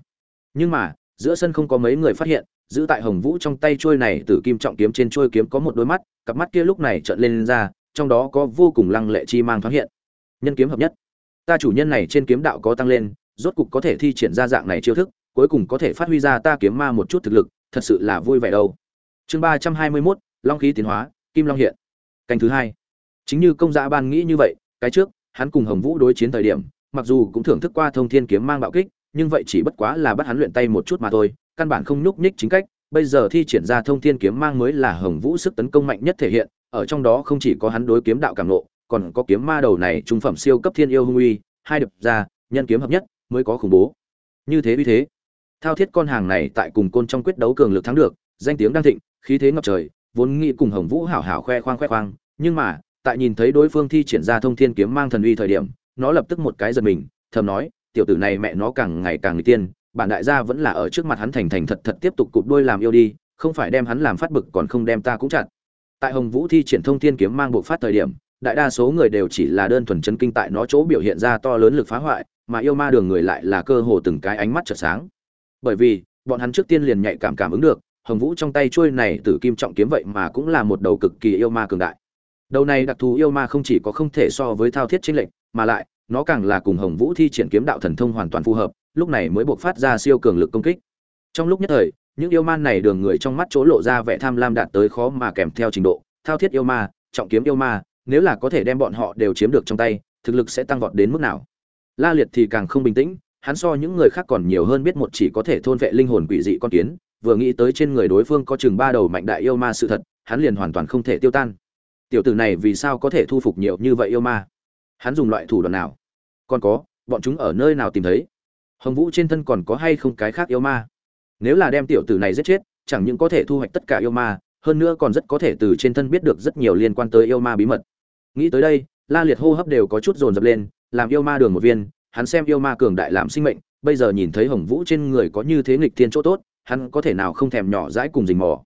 Nhưng mà giữa sân không có mấy người phát hiện giữ tại hồng vũ trong tay trôi này từ kim trọng kiếm trên trôi kiếm có một đôi mắt cặp mắt kia lúc này trợn lên, lên ra trong đó có vô cùng lăng lệ chi mang thoáng hiện. Nhân kiếm hợp nhất. Ta chủ nhân này trên kiếm đạo có tăng lên rốt cục có thể thi triển ra dạng này chiêu thức cuối cùng có thể phát huy ra ta kiếm ma một chút thực lực thật sự là vui vẻ đâu. Chương ba trăm hai mươi mốt long khí tiến hóa, kim long hiện. Canh thứ hai. Chính như công gia ban nghĩ như vậy, cái trước, hắn cùng hồng vũ đối chiến thời điểm, mặc dù cũng thưởng thức qua thông thiên kiếm mang bạo kích, nhưng vậy chỉ bất quá là bắt hắn luyện tay một chút mà thôi, căn bản không nhúc nhích chính cách. Bây giờ thi triển ra thông thiên kiếm mang mới là hồng vũ sức tấn công mạnh nhất thể hiện, ở trong đó không chỉ có hắn đối kiếm đạo cảm nộ còn có kiếm ma đầu này trung phẩm siêu cấp thiên yêu hung uy, hai đập ra, nhân kiếm hợp nhất, mới có khủng bố. Như thế uy thế, thao thiết con hàng này tại cùng côn trong quyết đấu cường lực thắng được, danh tiếng đang thịnh, khí thế ngập trời vốn nghĩ cùng hồng vũ hảo hảo khoe khoang khoe khoang, nhưng mà, tại nhìn thấy đối phương thi triển ra thông thiên kiếm mang thần uy thời điểm, nó lập tức một cái giật mình, thầm nói, tiểu tử này mẹ nó càng ngày càng tiên, bản đại gia vẫn là ở trước mặt hắn thành thành thật thật tiếp tục cụp đuôi làm yêu đi, không phải đem hắn làm phát bực còn không đem ta cũng chặt. Tại hồng vũ thi triển thông thiên kiếm mang bộ phát thời điểm, đại đa số người đều chỉ là đơn thuần chấn kinh tại nó chỗ biểu hiện ra to lớn lực phá hoại, mà yêu ma đường người lại là cơ hồ từng cái ánh mắt chợt sáng. Bởi vì, bọn hắn trước tiên liền nhạy cảm cảm ứng được hồng vũ trong tay chuôi này tử kim trọng kiếm vậy mà cũng là một đầu cực kỳ yêu ma cường đại. Đầu này đặc thù yêu ma không chỉ có không thể so với thao thiết chính lệnh mà lại, nó càng là cùng hồng vũ thi triển kiếm đạo thần thông hoàn toàn phù hợp, lúc này mới buộc phát ra siêu cường lực công kích. Trong lúc nhất thời, những yêu ma này đường người trong mắt chỗ lộ ra vẻ tham lam đạt tới khó mà kèm theo trình độ. Thao thiết yêu ma, trọng kiếm yêu ma, nếu là có thể đem bọn họ đều chiếm được trong tay, thực lực sẽ tăng vọt đến mức nào? La liệt thì càng không bình tĩnh, hắn so những người khác còn nhiều hơn biết một chỉ có thể thôn vệ linh hồn quỷ dị con kiến vừa nghĩ tới trên người đối phương có chừng ba đầu mạnh đại yêu ma sự thật, hắn liền hoàn toàn không thể tiêu tan. Tiểu tử này vì sao có thể thu phục nhiều như vậy yêu ma? Hắn dùng loại thủ đoạn nào? Còn có, bọn chúng ở nơi nào tìm thấy? Hồng vũ trên thân còn có hay không cái khác yêu ma? Nếu là đem tiểu tử này giết chết, chẳng những có thể thu hoạch tất cả yêu ma, hơn nữa còn rất có thể từ trên thân biết được rất nhiều liên quan tới yêu ma bí mật. Nghĩ tới đây, la liệt hô hấp đều có chút dồn dập lên, làm yêu ma đường một viên, hắn xem yêu ma cường đại làm sinh mệnh, bây giờ nhìn thấy hồng vũ trên người có như thế nghịch thiên chỗ tốt hắn có thể nào không thèm nhỏ dãi cùng rình mò.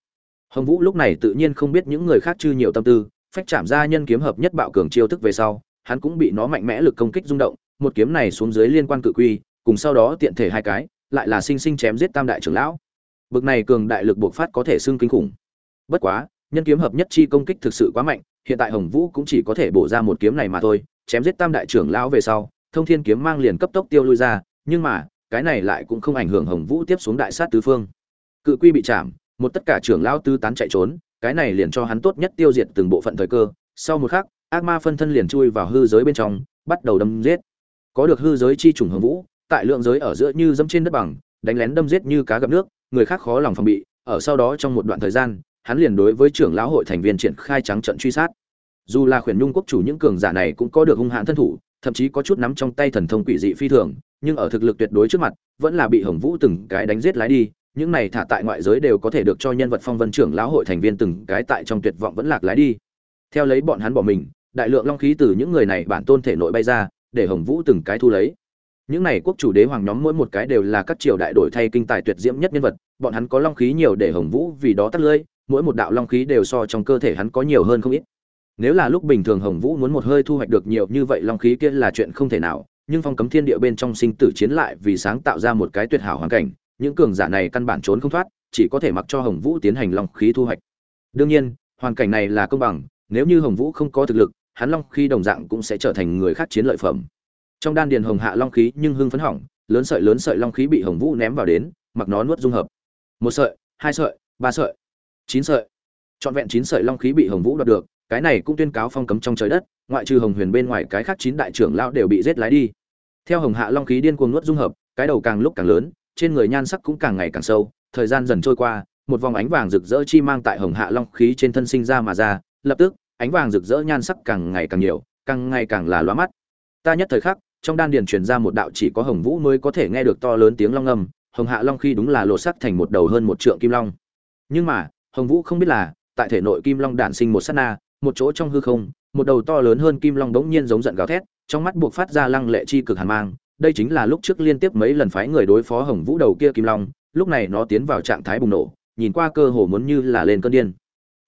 Hồng vũ lúc này tự nhiên không biết những người khác chư nhiều tâm tư, phách chạm ra nhân kiếm hợp nhất bạo cường chiêu thức về sau, hắn cũng bị nó mạnh mẽ lực công kích rung động, một kiếm này xuống dưới liên quan cự quy, cùng sau đó tiện thể hai cái, lại là sinh sinh chém giết tam đại trưởng lão. Bực này cường đại lực buộc phát có thể xưng kinh khủng. Bất quá, nhân kiếm hợp nhất chi công kích thực sự quá mạnh, hiện tại hồng vũ cũng chỉ có thể bổ ra một kiếm này mà thôi, chém giết tam đại trưởng lão về sau, thông thiên kiếm mang liền cấp tốc tiêu lui ra, nhưng mà cái này lại cũng không ảnh hưởng hồng vũ tiếp xuống đại sát tứ phương. Cự quy bị chạm, một tất cả trưởng lão tứ tán chạy trốn, cái này liền cho hắn tốt nhất tiêu diệt từng bộ phận thời cơ. Sau một khắc, ác ma phân thân liền chui vào hư giới bên trong, bắt đầu đâm giết. Có được hư giới chi trùng hồng vũ, tại lượng giới ở giữa như dẫm trên đất bằng, đánh lén đâm giết như cá gặp nước, người khác khó lòng phòng bị. Ở sau đó trong một đoạn thời gian, hắn liền đối với trưởng lão hội thành viên triển khai trắng trận truy sát. Dù là khuyển nhung quốc chủ những cường giả này cũng có được hung hãn thân thủ thậm chí có chút nắm trong tay thần thông quỷ dị phi thường, nhưng ở thực lực tuyệt đối trước mặt, vẫn là bị hồng vũ từng cái đánh giết lái đi. Những này thả tại ngoại giới đều có thể được cho nhân vật phong vân trưởng lão hội thành viên từng cái tại trong tuyệt vọng vẫn lạc lái đi. Theo lấy bọn hắn bỏ mình, đại lượng long khí từ những người này bản tôn thể nội bay ra, để hồng vũ từng cái thu lấy. Những này quốc chủ đế hoàng nhóm mỗi một cái đều là các triều đại đổi thay kinh tài tuyệt diễm nhất nhân vật, bọn hắn có long khí nhiều để hồng vũ vì đó tắt lưỡi, mỗi một đạo long khí đều so trong cơ thể hắn có nhiều hơn không ít nếu là lúc bình thường hồng vũ muốn một hơi thu hoạch được nhiều như vậy long khí kia là chuyện không thể nào, nhưng phong cấm thiên địa bên trong sinh tử chiến lại vì sáng tạo ra một cái tuyệt hảo hoàn cảnh, những cường giả này căn bản trốn không thoát, chỉ có thể mặc cho hồng vũ tiến hành long khí thu hoạch. Đương nhiên, hoàn cảnh này là công bằng, nếu như hồng vũ không có thực lực, hắn long khí đồng dạng cũng sẽ trở thành người khác chiến lợi phẩm. Trong đan điền hồng hạ long khí nhưng hưng phấn hỏng, lớn sợi lớn sợi long khí bị hồng vũ ném vào đến, mặc nó nuốt dung hợp. Một sợi, hai sợi, ba sợi, chín sợi. Trọn vẹn chín sợi long khí bị hồng vũ đoạt được cái này cũng tuyên cáo phong cấm trong trời đất ngoại trừ hồng huyền bên ngoài cái khác chín đại trưởng lão đều bị giết lái đi. Theo hồng hạ long khí điên cuồng nuốt dung hợp cái đầu càng lúc càng lớn trên người nhan sắc cũng càng ngày càng sâu thời gian dần trôi qua một vòng ánh vàng rực rỡ chi mang tại hồng hạ long khí trên thân sinh ra mà ra lập tức ánh vàng rực rỡ nhan sắc càng ngày càng nhiều càng ngày càng là lóa mắt. Ta nhất thời khắc trong đan điền truyền ra một đạo chỉ có hồng vũ mới có thể nghe được to lớn tiếng long âm, hồng hạ long khi đúng là lộ sắc thành một đầu hơn một trượng kim long. Nhưng mà hồng vũ không biết là tại thể nội kim long đản sinh một sát na một chỗ trong hư không, một đầu to lớn hơn kim long đống nhiên giống giận gào thét, trong mắt buộc phát ra lăng lệ chi cực hàn mang. Đây chính là lúc trước liên tiếp mấy lần phái người đối phó hồng vũ đầu kia kim long, lúc này nó tiến vào trạng thái bùng nổ, nhìn qua cơ hồ muốn như là lên cơn điên.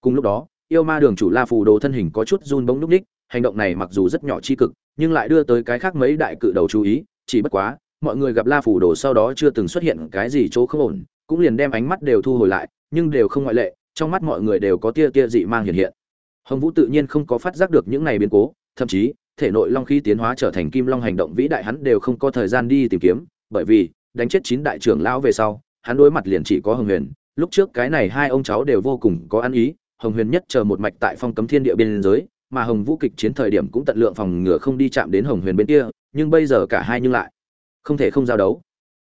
Cùng lúc đó, yêu ma đường chủ la phù đồ thân hình có chút run bỗng lúc ních, hành động này mặc dù rất nhỏ chi cực, nhưng lại đưa tới cái khác mấy đại cự đầu chú ý, chỉ bất quá, mọi người gặp la phù đồ sau đó chưa từng xuất hiện cái gì chỗ không ổn, cũng liền đem ánh mắt đều thu hồi lại, nhưng đều không ngoại lệ, trong mắt mọi người đều có tia tia dị mang hiện hiện hồng vũ tự nhiên không có phát giác được những này biến cố, thậm chí, thể nội long khí tiến hóa trở thành kim long hành động vĩ đại hắn đều không có thời gian đi tìm kiếm, bởi vì, đánh chết chín đại trưởng lão về sau, hắn đối mặt liền chỉ có hồng huyền. Lúc trước cái này hai ông cháu đều vô cùng có ăn ý, hồng huyền nhất chờ một mạch tại phong cấm thiên địa biên giới, mà hồng vũ kịch chiến thời điểm cũng tận lượng phòng ngừa không đi chạm đến hồng huyền bên kia, nhưng bây giờ cả hai nhưng lại không thể không giao đấu.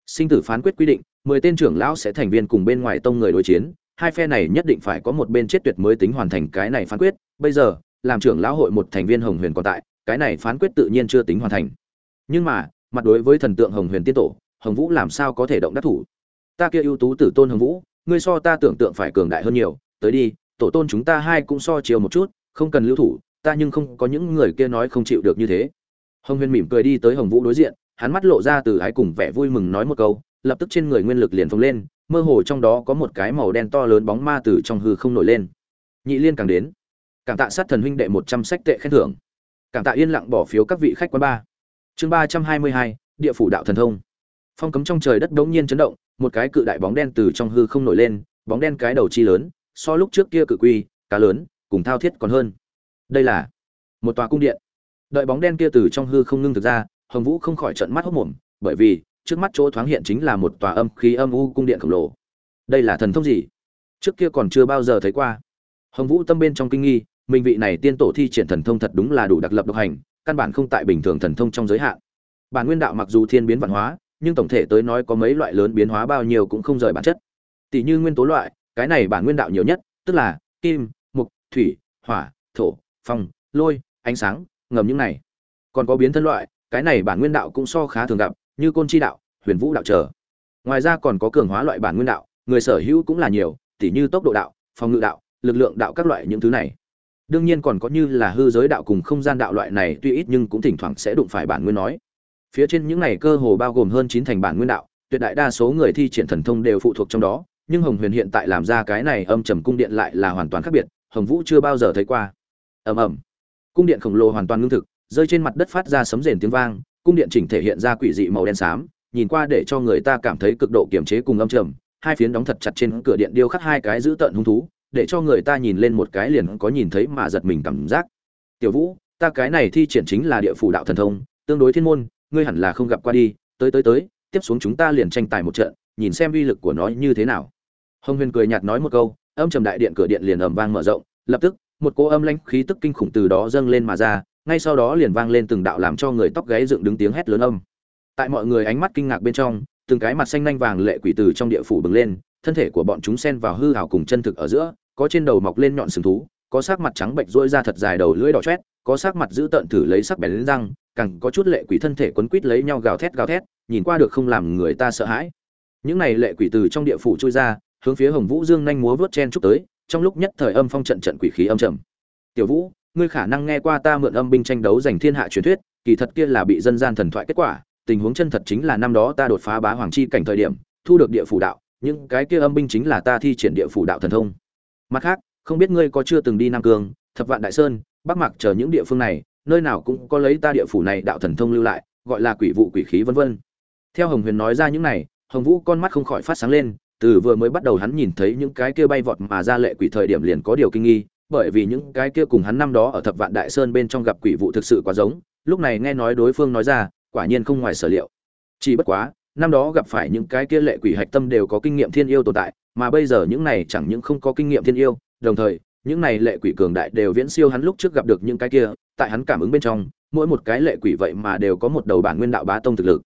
Sinh tử phán quyết quy định, mười tên trưởng lão sẽ thành viên cùng bên ngoài tông người đối chiến hai phe này nhất định phải có một bên chết tuyệt mới tính hoàn thành cái này phán quyết. Bây giờ, làm trưởng lão hội một thành viên hồng huyền còn tại, cái này phán quyết tự nhiên chưa tính hoàn thành. Nhưng mà, mặt đối với thần tượng hồng huyền tiên tổ, hồng vũ làm sao có thể động đắc thủ? Ta kia ưu tú tử tôn hồng vũ, ngươi so ta tưởng tượng phải cường đại hơn nhiều. Tới đi, tổ tôn chúng ta hai cũng so chiều một chút, không cần lưu thủ, ta nhưng không có những người kia nói không chịu được như thế. Hồng huyền mỉm cười đi tới hồng vũ đối diện, hắn mắt lộ ra từ ái cùng vẻ vui mừng nói một câu lập tức trên người nguyên lực liền phồng lên, mơ hồ trong đó có một cái màu đen to lớn bóng ma từ trong hư không nổi lên. Nhị liên càng đến, cảm tạ sát thần huynh đệ một trăm sách tệ khen thưởng. Cảm tạ yên lặng bỏ phiếu các vị khách quan ba. Chương ba trăm hai mươi hai, địa phủ đạo thần thông. Phong cấm trong trời đất đống nhiên chấn động, một cái cự đại bóng đen từ trong hư không nổi lên, bóng đen cái đầu chi lớn, so lúc trước kia cự quy, cá lớn, cùng thao thiết còn hơn. Đây là một tòa cung điện. Đợi bóng đen kia từ trong hư không ngưng thực ra, hồng vũ không khỏi trận mắt hốc mồm, bởi vì trước mắt chỗ thoáng hiện chính là một tòa âm khí âm u cung điện khổng lồ. Đây là thần thông gì? Trước kia còn chưa bao giờ thấy qua. Hồng vũ tâm bên trong kinh nghi, mình vị này tiên tổ thi triển thần thông thật đúng là đủ đặc lập độc hành, căn bản không tại bình thường thần thông trong giới hạn. Bản nguyên đạo mặc dù thiên biến văn hóa, nhưng tổng thể tới nói có mấy loại lớn biến hóa bao nhiêu cũng không rời bản chất. Tỷ như nguyên tố loại, cái này bản nguyên đạo nhiều nhất, tức là kim, mục, thủy, hỏa, thổ, phong, lôi, ánh sáng, ngầm những này. Còn có biến thân loại, cái này bản nguyên đạo cũng so khá thường gặp như côn chi đạo, huyền vũ đạo trở. Ngoài ra còn có cường hóa loại bản nguyên đạo, người sở hữu cũng là nhiều, tỉ như tốc độ đạo, phòng ngự đạo, lực lượng đạo các loại những thứ này. Đương nhiên còn có như là hư giới đạo cùng không gian đạo loại này, tuy ít nhưng cũng thỉnh thoảng sẽ đụng phải bản nguyên nói. Phía trên những này cơ hồ bao gồm hơn chín thành bản nguyên đạo, tuyệt đại đa số người thi triển thần thông đều phụ thuộc trong đó, nhưng hồng huyền hiện tại làm ra cái này âm trầm cung điện lại là hoàn toàn khác biệt, hồng vũ chưa bao giờ thấy qua. Ầm ầm. Cung điện khổng lồ hoàn toàn ngưng thực, rơi trên mặt đất phát ra sấm rền tiếng vang cung điện chỉnh thể hiện ra quỷ dị màu đen xám, nhìn qua để cho người ta cảm thấy cực độ kiềm chế cùng âm trầm, hai phiến đóng thật chặt trên cửa điện điêu khắc hai cái giữ tợn hung thú, để cho người ta nhìn lên một cái liền có nhìn thấy mà giật mình cảm giác. Tiểu vũ, ta cái này thi triển chính là địa phủ đạo thần thông, tương đối thiên môn, ngươi hẳn là không gặp qua đi, tới tới tới, tiếp xuống chúng ta liền tranh tài một trận, nhìn xem uy lực của nó như thế nào. Hồng huyền cười nhạt nói một câu, âm trầm đại điện cửa điện liền ầm vang mở rộng, lập tức, một cỗ âm lãnh khí tức kinh khủng từ đó dâng lên mà ra ngay sau đó liền vang lên từng đạo làm cho người tóc gáy dựng đứng tiếng hét lớn âm. Tại mọi người ánh mắt kinh ngạc bên trong, từng cái mặt xanh nhanh vàng lệ quỷ từ trong địa phủ bừng lên, thân thể của bọn chúng xen vào hư hào cùng chân thực ở giữa, có trên đầu mọc lên nhọn sừng thú, có sắc mặt trắng bệnh rỗi ra thật dài đầu lưỡi đỏ chét có sắc mặt giữ tợn thử lấy sắc bén lên răng, càng có chút lệ quỷ thân thể quấn quít lấy nhau gào thét gào thét, nhìn qua được không làm người ta sợ hãi. Những này lệ quỷ từ trong địa phủ trôi ra, hướng phía hồng vũ dương nhanh múa vớt chen chúc tới, trong lúc nhất thời âm phong trận trận quỷ khí âm trầm. Tiểu vũ ngươi khả năng nghe qua ta mượn âm binh tranh đấu giành thiên hạ truyền thuyết, kỳ thật kia là bị dân gian thần thoại kết quả, tình huống chân thật chính là năm đó ta đột phá bá hoàng chi cảnh thời điểm, thu được địa phủ đạo, những cái kia âm binh chính là ta thi triển địa phủ đạo thần thông. Mặt khác, không biết ngươi có chưa từng đi nam cương, thập vạn đại sơn, bắc mạc chờ những địa phương này, nơi nào cũng có lấy ta địa phủ này đạo thần thông lưu lại, gọi là quỷ vụ quỷ khí vân vân. Theo hồng huyền nói ra những này, hồng vũ con mắt không khỏi phát sáng lên, từ vừa mới bắt đầu hắn nhìn thấy những cái kia bay vọt mà ra lệ quỷ thời điểm liền có điều kinh nghi bởi vì những cái kia cùng hắn năm đó ở thập vạn đại sơn bên trong gặp quỷ vụ thực sự quá giống, lúc này nghe nói đối phương nói ra, quả nhiên không ngoài sở liệu. Chỉ bất quá, năm đó gặp phải những cái kia lệ quỷ hạch tâm đều có kinh nghiệm thiên yêu tồn tại, mà bây giờ những này chẳng những không có kinh nghiệm thiên yêu, đồng thời, những này lệ quỷ cường đại đều viễn siêu hắn lúc trước gặp được những cái kia, tại hắn cảm ứng bên trong, mỗi một cái lệ quỷ vậy mà đều có một đầu bản nguyên đạo bá tông thực lực.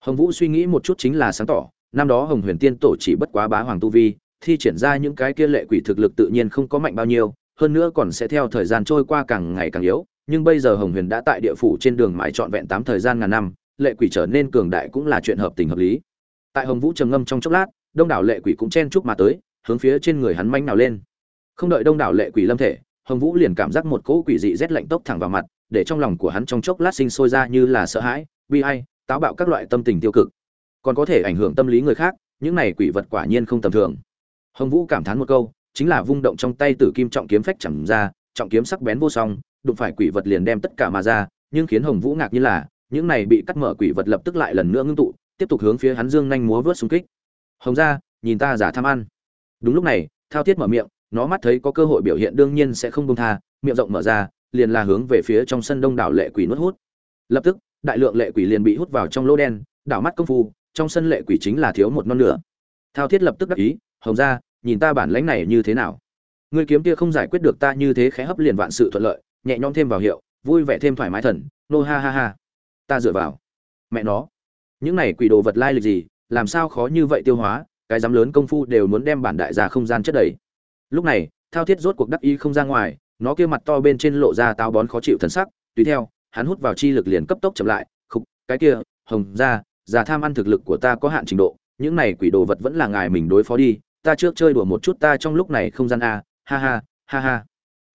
Hồng vũ suy nghĩ một chút chính là sáng tỏ, năm đó hồng huyền tiên tổ chỉ bất quá bá hoàng tu vi, thi triển ra những cái kia lệ quỷ thực lực tự nhiên không có mạnh bao nhiêu hơn nữa còn sẽ theo thời gian trôi qua càng ngày càng yếu, nhưng bây giờ hồng huyền đã tại địa phủ trên đường mãi trọn vẹn tám thời gian ngàn năm, lệ quỷ trở nên cường đại cũng là chuyện hợp tình hợp lý. Tại hồng vũ trầm ngâm trong chốc lát, đông đảo lệ quỷ cũng chen chúc mà tới, hướng phía trên người hắn manh nào lên. Không đợi đông đảo lệ quỷ lâm thể, hồng vũ liền cảm giác một cỗ quỷ dị rét lạnh tốc thẳng vào mặt, để trong lòng của hắn trong chốc lát sinh sôi ra như là sợ hãi, bi ai, táo bạo các loại tâm tình tiêu cực. Còn có thể ảnh hưởng tâm lý người khác, những này quỷ vật quả nhiên không tầm thường. Hồng vũ cảm thán một câu chính là vung động trong tay tử kim trọng kiếm phách chẳng ra, trọng kiếm sắc bén vô song, đụng phải quỷ vật liền đem tất cả mà ra, nhưng khiến hồng vũ ngạc như là, những này bị cắt mở quỷ vật lập tức lại lần nữa ngưng tụ, tiếp tục hướng phía hắn dương nhanh múa vớt xung kích. Hồng ra nhìn ta giả tham ăn. Đúng lúc này, thao thiết mở miệng, nó mắt thấy có cơ hội biểu hiện đương nhiên sẽ không buông tha, miệng rộng mở ra, liền là hướng về phía trong sân đông đảo lệ quỷ nuốt hút. Lập tức, đại lượng lệ quỷ liền bị hút vào trong lỗ đen, đảo mắt công phu, trong sân lệ quỷ chính là thiếu một non nửa. Thao thiết lập tức đắc ý, hồng ra nhìn ta bản lãnh này như thế nào. Người kiếm kia không giải quyết được ta như thế khẽ hấp liền vạn sự thuận lợi, nhẹ nhõm thêm vào hiệu, vui vẻ thêm thoải mái thần, nô ha ha ha. Ta dựa vào. Mẹ nó. Những này quỷ đồ vật lai lịch gì, làm sao khó như vậy tiêu hóa, cái dám lớn công phu đều muốn đem bản đại gia không gian chất đầy. Lúc này, thao thiết rốt cuộc đắc ý không ra ngoài, nó kia mặt to bên trên lộ ra táo bón khó chịu thần sắc, tùy theo, hắn hút vào chi lực liền cấp tốc chậm lại, khục, cái kia, hồng, ra, già tham ăn thực lực của ta có hạn trình độ, những này quỷ đồ vật vẫn là ngài mình đối phó đi ta trước chơi đùa một chút ta trong lúc này không gian a, ha ha ha ha.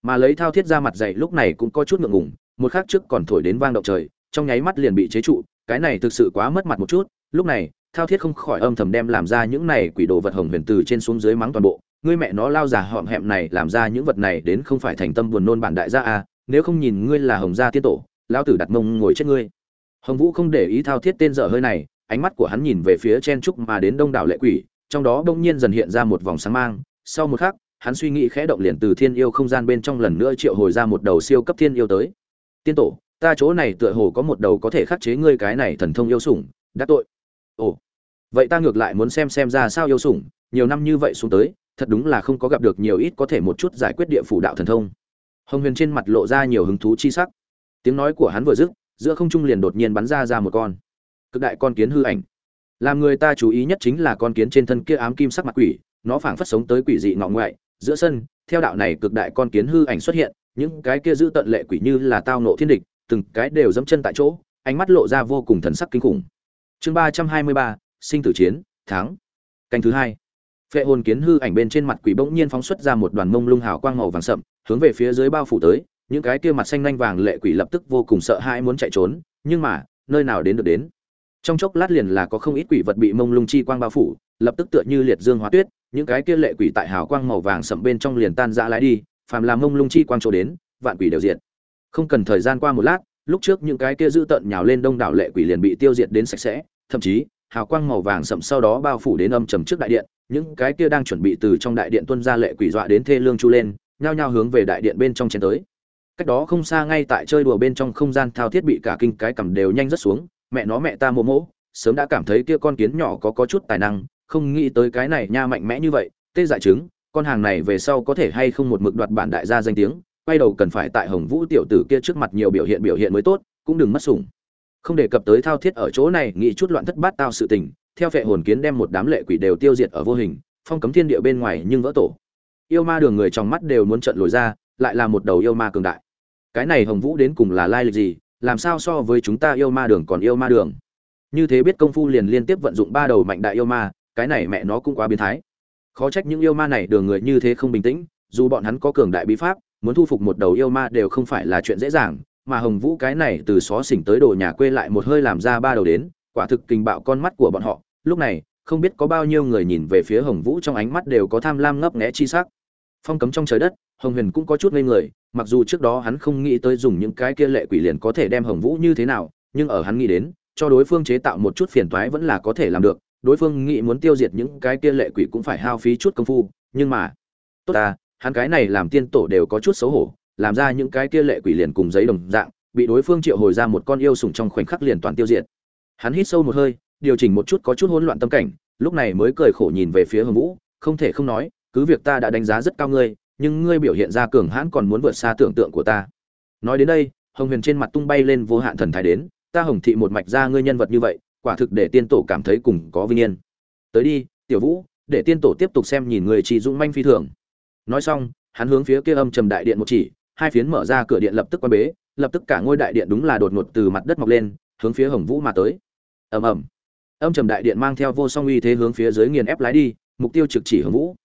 Mà lấy thao thiết ra mặt dậy lúc này cũng có chút ngượng ngùng, một khắc trước còn thổi đến vang động trời, trong nháy mắt liền bị chế trụ, cái này thực sự quá mất mặt một chút. Lúc này, thao thiết không khỏi âm thầm đem làm ra những này quỷ đồ vật hồng huyền từ trên xuống dưới mắng toàn bộ. Ngươi mẹ nó lao già họm hẹm này làm ra những vật này đến không phải thành tâm buồn nôn bản đại gia a, nếu không nhìn ngươi là hồng gia tiên tổ lao tử đặt mông ngồi chết ngươi. Hồng vũ không để ý thao thiết tên dở hơi này, ánh mắt của hắn nhìn về phía chen trúc mà đến đông đảo lệ quỷ trong đó đông nhiên dần hiện ra một vòng sáng mang. Sau một khắc, hắn suy nghĩ khẽ động liền từ thiên yêu không gian bên trong lần nữa triệu hồi ra một đầu siêu cấp thiên yêu tới. Tiên tổ, ta chỗ này tựa hồ có một đầu có thể khắc chế ngươi cái này thần thông yêu sủng đắc tội. Ồ, vậy ta ngược lại muốn xem xem ra sao yêu sủng, nhiều năm như vậy xuống tới, thật đúng là không có gặp được nhiều ít có thể một chút giải quyết địa phủ đạo thần thông. Hồng huyền trên mặt lộ ra nhiều hứng thú chi sắc. Tiếng nói của hắn vừa dứt, giữa không trung liền đột nhiên bắn ra ra một con. Cực đại con kiến hư ảnh làm người ta chú ý nhất chính là con kiến trên thân kia ám kim sắc mặt quỷ, nó phảng phất sống tới quỷ dị ngọ ngoại, giữa sân, theo đạo này cực đại con kiến hư ảnh xuất hiện, những cái kia giữ tận lệ quỷ như là tao nộ thiên địch, từng cái đều dẫm chân tại chỗ, ánh mắt lộ ra vô cùng thần sắc kinh khủng. Chương ba trăm hai mươi ba, sinh tử chiến tháng canh thứ hai. Phệ hồn kiến hư ảnh bên trên mặt quỷ bỗng nhiên phóng xuất ra một đoàn mông lung hào quang màu vàng sậm, hướng về phía dưới bao phủ tới, những cái kia mặt xanh lanh vàng lệ quỷ lập tức vô cùng sợ hãi muốn chạy trốn, nhưng mà, nơi nào đến được đến? Trong chốc lát liền là có không ít quỷ vật bị mông lung chi quang bao phủ, lập tức tựa như liệt dương hóa tuyết, những cái kia lệ quỷ tại hào quang màu vàng sậm bên trong liền tan ra lái đi, phàm làm mông lung chi quang chỗ đến, vạn quỷ đều diệt. Không cần thời gian qua một lát, lúc trước những cái kia dữ tợn nhào lên đông đảo lệ quỷ liền bị tiêu diệt đến sạch sẽ, thậm chí, hào quang màu vàng sậm sau đó bao phủ đến âm trầm trước đại điện, những cái kia đang chuẩn bị từ trong đại điện tuân ra lệ quỷ dọa đến thê lương chu lên, nhao nhao hướng về đại điện bên trong chen tới. Cách đó không xa ngay tại chơi đùa bên trong không gian thao thiết bị cả kinh cái cầm đều nhanh rất xuống mẹ nó mẹ ta mô mỗ, sớm đã cảm thấy kia con kiến nhỏ có có chút tài năng, không nghĩ tới cái này nha mạnh mẽ như vậy, tê dại chứng con hàng này về sau có thể hay không một mực đoạt bản đại gia danh tiếng, quay đầu cần phải tại hồng vũ tiểu tử kia trước mặt nhiều biểu hiện biểu hiện mới tốt, cũng đừng mất sủng. Không đề cập tới thao thiết ở chỗ này, nghĩ chút loạn thất bát tao sự tình, theo phệ hồn kiến đem một đám lệ quỷ đều tiêu diệt ở vô hình, phong cấm thiên địa bên ngoài nhưng vỡ tổ. Yêu ma đường người trong mắt đều muốn trận lồi ra, lại là một đầu yêu ma cường đại. Cái này hồng vũ đến cùng là lai lịch gì làm sao so với chúng ta yêu ma đường còn yêu ma đường? Như thế biết công phu liền liên tiếp vận dụng ba đầu mạnh đại yêu ma, cái này mẹ nó cũng quá biến thái. Khó trách những yêu ma này đường người như thế không bình tĩnh, dù bọn hắn có cường đại bí pháp, muốn thu phục một đầu yêu ma đều không phải là chuyện dễ dàng, mà hồng vũ cái này từ xó xỉnh tới đồ nhà quê lại một hơi làm ra ba đầu đến, quả thực kinh bạo con mắt của bọn họ. Lúc này, không biết có bao nhiêu người nhìn về phía hồng vũ trong ánh mắt đều có tham lam ngấp nghẽ chi sắc. Phong cấm trong trời đất hồng huyền cũng có chút ngây người, mặc dù trước đó hắn không nghĩ tới dùng những cái kia lệ quỷ liền có thể đem hồng vũ như thế nào, nhưng ở hắn nghĩ đến, cho đối phương chế tạo một chút phiền toái vẫn là có thể làm được, đối phương nghĩ muốn tiêu diệt những cái kia lệ quỷ cũng phải hao phí chút công phu, nhưng mà, tốt ta, hắn cái này làm tiên tổ đều có chút xấu hổ, làm ra những cái kia lệ quỷ liền cùng giấy đồng dạng, bị đối phương triệu hồi ra một con yêu sủng trong khoảnh khắc liền toàn tiêu diệt. Hắn hít sâu một hơi, điều chỉnh một chút có chút hỗn loạn tâm cảnh, lúc này mới cười khổ nhìn về phía hồng vũ, không thể không nói, cứ việc ta đã đánh giá rất cao ngươi nhưng ngươi biểu hiện ra cường hãn còn muốn vượt xa tưởng tượng của ta. Nói đến đây, hồng huyền trên mặt tung bay lên vô hạn thần thái đến, ta hồng thị một mạch ra ngươi nhân vật như vậy, quả thực để tiên tổ cảm thấy cùng có vinh yên. Tới đi, tiểu vũ, để tiên tổ tiếp tục xem nhìn người chỉ dũng manh phi thường. Nói xong, hắn hướng phía kia âm trầm đại điện một chỉ, hai phiến mở ra cửa điện lập tức quan bế, lập tức cả ngôi đại điện đúng là đột ngột từ mặt đất mọc lên, hướng phía hồng vũ mà tới. Ầm ầm. Âm trầm đại điện mang theo vô song uy thế hướng phía dưới nghiền ép lái đi, mục tiêu trực chỉ hồng vũ.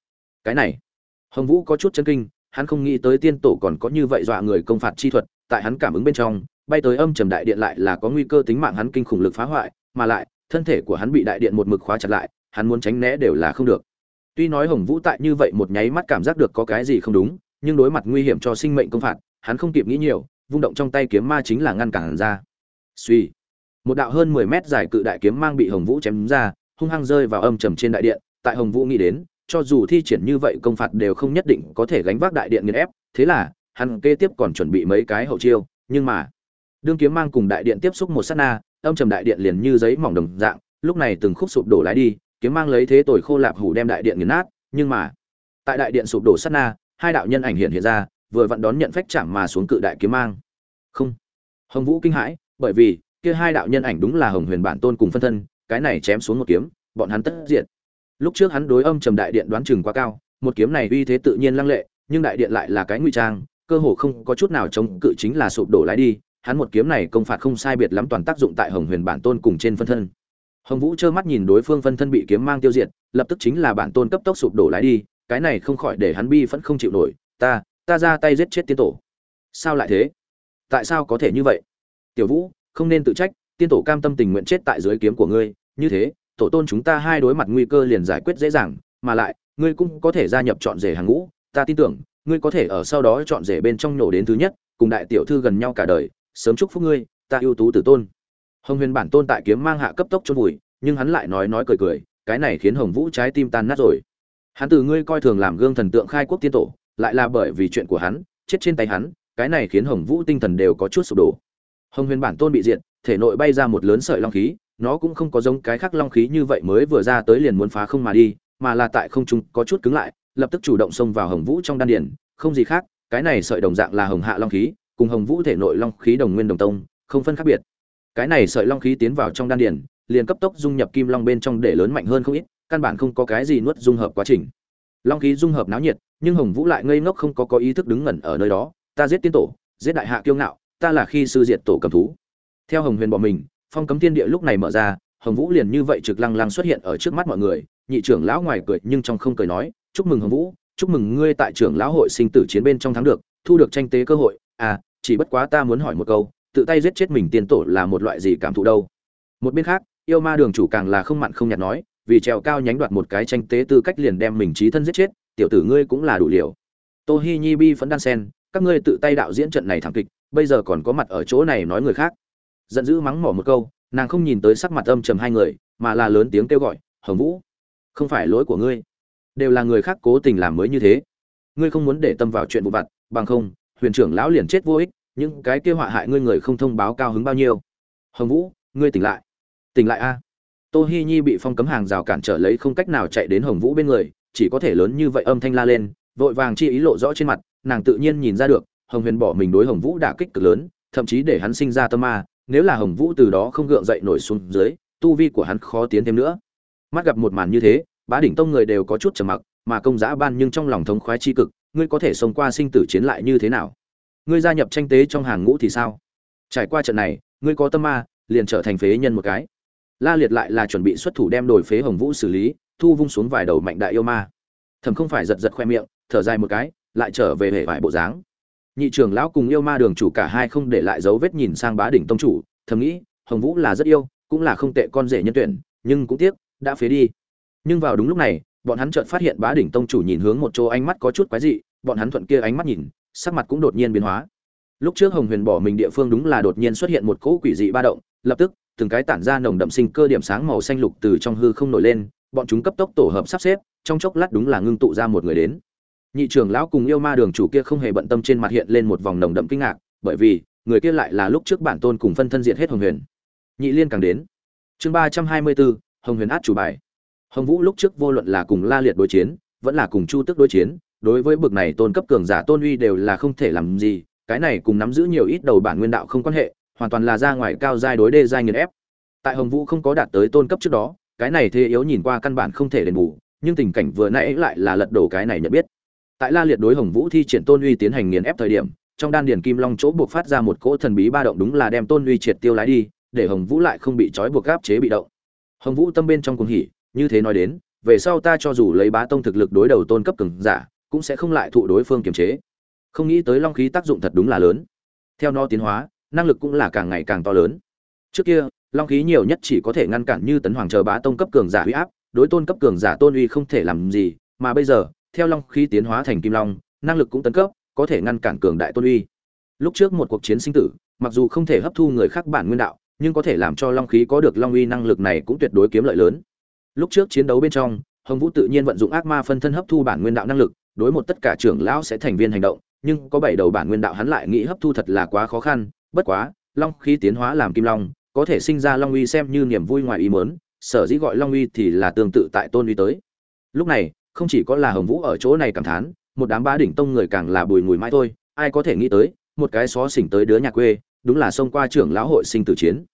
Cái này hồng vũ có chút chân kinh, hắn không nghĩ tới tiên tổ còn có như vậy dọa người công phạt chi thuật, tại hắn cảm ứng bên trong, bay tới âm trầm đại điện lại là có nguy cơ tính mạng hắn kinh khủng lực phá hoại, mà lại, thân thể của hắn bị đại điện một mực khóa chặt lại, hắn muốn tránh né đều là không được. Tuy nói hồng vũ tại như vậy một nháy mắt cảm giác được có cái gì không đúng, nhưng đối mặt nguy hiểm cho sinh mệnh công phạt, hắn không kịp nghĩ nhiều, vung động trong tay kiếm ma chính là ngăn cản ra. Suy một đạo hơn mười mét dài cự đại kiếm mang bị hồng vũ chém ra, hung hăng rơi vào âm trầm trên đại điện, tại hồng vũ nghĩ đến cho dù thi triển như vậy công phạt đều không nhất định có thể gánh vác đại điện nghiền ép, thế là, hắn kế tiếp còn chuẩn bị mấy cái hậu chiêu, nhưng mà, đương kiếm mang cùng đại điện tiếp xúc một sát na, âm trầm đại điện liền như giấy mỏng đồng dạng, lúc này từng khúc sụp đổ lái đi, kiếm mang lấy thế tội khô lạp hủ đem đại điện nghiền nát, nhưng mà, tại đại điện sụp đổ sát na, hai đạo nhân ảnh hiện hiện ra, vừa vặn đón nhận phách chạm mà xuống cự đại kiếm mang. Không, hồng vũ kinh hãi, bởi vì, kia hai đạo nhân ảnh đúng là hồng huyền bản tôn cùng phân thân, cái này chém xuống một kiếm, bọn hắn tất diệt lúc trước hắn đối âm trầm đại điện đoán chừng quá cao, một kiếm này uy thế tự nhiên lăng lệ, nhưng đại điện lại là cái nguy trang, cơ hồ không có chút nào chống cự chính là sụp đổ lái đi, hắn một kiếm này công phạt không sai biệt lắm toàn tác dụng tại hồng huyền bản tôn cùng trên phân thân. Hồng vũ trơ mắt nhìn đối phương phân thân bị kiếm mang tiêu diệt, lập tức chính là bản tôn cấp tốc sụp đổ lái đi, cái này không khỏi để hắn bi vẫn không chịu nổi, ta ta ra tay giết chết tiên tổ. Sao lại thế? Tại sao có thể như vậy? Tiểu vũ, không nên tự trách, tiên tổ cam tâm tình nguyện chết tại dưới kiếm của ngươi, như thế tổ tôn chúng ta hai đối mặt nguy cơ liền giải quyết dễ dàng, mà lại, ngươi cũng có thể gia nhập chọn rể hàng ngũ. Ta tin tưởng, ngươi có thể ở sau đó chọn rể bên trong nổ đến thứ nhất, cùng đại tiểu thư gần nhau cả đời. Sớm chúc phúc ngươi, ta ưu tú tử tôn. Hồng huyền bản tôn tại kiếm mang hạ cấp tốc chôn vùi, nhưng hắn lại nói nói cười cười, cái này khiến hồng vũ trái tim tan nát rồi. Hắn từ ngươi coi thường làm gương thần tượng khai quốc tiên tổ, lại là bởi vì chuyện của hắn, chết trên tay hắn, cái này khiến hồng vũ tinh thần đều có chút sụp đổ. Hồng huyền bản tôn bị diệt, thể nội bay ra một lớn sợi long khí nó cũng không có giống cái khác long khí như vậy mới vừa ra tới liền muốn phá không mà đi, mà là tại không trung có chút cứng lại, lập tức chủ động xông vào hồng vũ trong đan điền. Không gì khác, cái này sợi đồng dạng là hồng hạ long khí, cùng hồng vũ thể nội long khí đồng nguyên đồng tông, không phân khác biệt. Cái này sợi long khí tiến vào trong đan điền, liền cấp tốc dung nhập kim long bên trong để lớn mạnh hơn không ít, căn bản không có cái gì nuốt dung hợp quá trình. Long khí dung hợp náo nhiệt, nhưng hồng vũ lại ngây ngốc không có có ý thức đứng ngẩn ở nơi đó. Ta giết tiên tổ, giết đại hạ kiêu ngạo, ta là khi sư diệt tổ cầm thú. Theo hồng huyền bỏ mình phong cấm thiên địa lúc này mở ra, hồng vũ liền như vậy trực lăng lăng xuất hiện ở trước mắt mọi người, nhị trưởng lão ngoài cười nhưng trong không cười nói, chúc mừng hồng vũ, chúc mừng ngươi tại trưởng lão hội sinh tử chiến bên trong thắng được, thu được tranh tế cơ hội. À chỉ bất quá ta muốn hỏi một câu, tự tay giết chết mình tiên tổ là một loại gì cảm thụ đâu? Một bên khác, yêu ma đường chủ càng là không mặn không nhạt nói, vì trèo cao nhánh đoạt một cái tranh tế tư cách liền đem mình trí thân giết chết, tiểu tử ngươi cũng là đủ liều. Tô hi nhi bi phấn đan sen, các ngươi tự tay đạo diễn trận này thảm kịch, bây giờ còn có mặt ở chỗ này nói người khác giận dữ mắng mỏ một câu, nàng không nhìn tới sắc mặt âm trầm hai người, mà là lớn tiếng kêu gọi, hồng vũ, không phải lỗi của ngươi, đều là người khác cố tình làm mới như thế. Ngươi không muốn để tâm vào chuyện vụ vặt, bằng không, huyền trưởng lão liền chết vô ích, những cái kia họa hại ngươi người không thông báo cao hứng bao nhiêu. Hồng vũ, ngươi tỉnh lại. Tỉnh lại a. Tô hi nhi bị phong cấm hàng rào cản trở lấy không cách nào chạy đến hồng vũ bên người, chỉ có thể lớn như vậy âm thanh la lên, vội vàng chi ý lộ rõ trên mặt, nàng tự nhiên nhìn ra được, hồng huyền bỏ mình đối hồng vũ đả kích cực lớn, thậm chí để hắn sinh ra tâm ma nếu là hồng vũ từ đó không gượng dậy nổi xuống dưới, tu vi của hắn khó tiến thêm nữa. Mắt gặp một màn như thế, bá đỉnh tông người đều có chút trầm mặc, mà công giá ban nhưng trong lòng thống khoái chi cực, ngươi có thể sống qua sinh tử chiến lại như thế nào? Ngươi gia nhập tranh tế trong hàng ngũ thì sao? Trải qua trận này, ngươi có tâm ma, liền trở thành phế nhân một cái. La liệt lại là chuẩn bị xuất thủ đem đổi phế hồng vũ xử lý, thu vung xuống vài đầu mạnh đại yêu ma. Thầm không phải giật giật khoe miệng, thở dài một cái, lại trở về hệ vải bộ dáng nhị trưởng lão cùng yêu ma đường chủ cả hai không để lại dấu vết nhìn sang bá đỉnh tông chủ, thầm nghĩ, hồng vũ là rất yêu, cũng là không tệ con rể nhân tuyển, nhưng cũng tiếc, đã phế đi. Nhưng vào đúng lúc này, bọn hắn chợt phát hiện bá đỉnh tông chủ nhìn hướng một chỗ ánh mắt có chút quái dị, bọn hắn thuận kia ánh mắt nhìn, sắc mặt cũng đột nhiên biến hóa. Lúc trước hồng huyền bỏ mình địa phương đúng là đột nhiên xuất hiện một cỗ quỷ dị ba động, lập tức, từng cái tản ra nồng đậm sinh cơ điểm sáng màu xanh lục từ trong hư không nổi lên, bọn chúng cấp tốc tổ hợp sắp xếp, trong chốc lát đúng là ngưng tụ ra một người đến nhị trưởng lão cùng yêu ma đường chủ kia không hề bận tâm trên mặt hiện lên một vòng nồng đậm kinh ngạc, bởi vì, người kia lại là lúc trước bản tôn cùng phân thân diện hết hồng huyền. Nhị liên càng đến. Chương ba trăm hai mươi bốn hồng huyền át chủ bài. Hồng vũ lúc trước vô luận là cùng la liệt đối chiến, vẫn là cùng chu tức đối chiến, đối với bực này tôn cấp cường giả tôn uy đều là không thể làm gì, cái này cùng nắm giữ nhiều ít đầu bản nguyên đạo không quan hệ, hoàn toàn là ra ngoài cao giai đối đê giai nghiền ép. Tại hồng vũ không có đạt tới tôn cấp trước đó, cái này thế yếu nhìn qua căn bản không thể đền bù, nhưng tình cảnh vừa nãy lại là lật đổ cái này nhận biết tại la liệt đối hồng vũ thi triển tôn uy tiến hành nghiền ép thời điểm, trong đan điền kim long chỗ buộc phát ra một cỗ thần bí ba động đúng là đem tôn uy triệt tiêu lái đi, để hồng vũ lại không bị trói buộc gáp chế bị động. Hồng vũ tâm bên trong cuồng hỉ, như thế nói đến, về sau ta cho dù lấy bá tông thực lực đối đầu tôn cấp cường giả, cũng sẽ không lại thụ đối phương kiềm chế. Không nghĩ tới long khí tác dụng thật đúng là lớn. Theo nó tiến hóa, năng lực cũng là càng ngày càng to lớn. Trước kia, long khí nhiều nhất chỉ có thể ngăn cản như tấn hoàng chờ bá tông cấp cường giả huy áp, đối tôn cấp cường giả tôn uy không thể làm gì, mà bây giờ theo long khí tiến hóa thành kim long năng lực cũng tấn cấp có thể ngăn cản cường đại tôn uy. Lúc trước một cuộc chiến sinh tử mặc dù không thể hấp thu người khác bản nguyên đạo nhưng có thể làm cho long khí có được long uy năng lực này cũng tuyệt đối kiếm lợi lớn. Lúc trước chiến đấu bên trong hồng vũ tự nhiên vận dụng ác ma phân thân hấp thu bản nguyên đạo năng lực đối một tất cả trưởng lão sẽ thành viên hành động nhưng có bảy đầu bản nguyên đạo hắn lại nghĩ hấp thu thật là quá khó khăn bất quá long khí tiến hóa làm kim long có thể sinh ra long uy xem như niềm vui ngoài ý muốn, sở dĩ gọi long uy thì là tương tự tại tôn uy tới. Lúc này không chỉ có là hồng vũ ở chỗ này cảm thán, một đám bá đỉnh tông người càng là bùi ngùi mãi thôi, ai có thể nghĩ tới, một cái xó xỉnh tới đứa nhà quê, đúng là xông qua trưởng lão hội sinh tử chiến.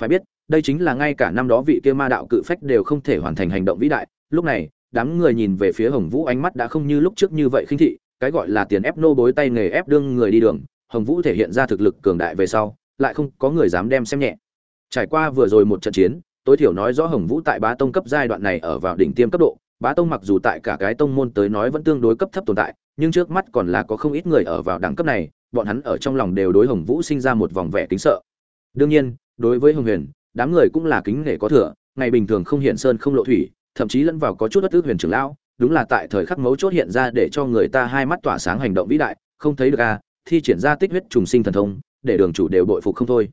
Phải biết, đây chính là ngay cả năm đó vị kia ma đạo cự phách đều không thể hoàn thành hành động vĩ đại. Lúc này, đám người nhìn về phía hồng vũ ánh mắt đã không như lúc trước như vậy khinh thị, cái gọi là tiền ép nô bối tay nghề ép đương người đi đường, hồng vũ thể hiện ra thực lực cường đại về sau, lại không có người dám đem xem nhẹ. Trải qua vừa rồi một trận chiến, tối thiểu nói rõ hồng vũ tại bá tông cấp giai đoạn này ở vào đỉnh tiêm cấp độ bá tông mặc dù tại cả cái tông môn tới nói vẫn tương đối cấp thấp tồn tại, nhưng trước mắt còn là có không ít người ở vào đẳng cấp này, bọn hắn ở trong lòng đều đối hồng vũ sinh ra một vòng vẻ kính sợ. Đương nhiên, đối với hồng huyền, đám người cũng là kính nể có thừa, ngày bình thường không hiện sơn không lộ thủy, thậm chí lẫn vào có chút bất ước huyền trưởng lão, đúng là tại thời khắc mấu chốt hiện ra để cho người ta hai mắt tỏa sáng hành động vĩ đại, không thấy được à thi triển ra tích huyết trùng sinh thần thông, để đường chủ đều bội phục không thôi.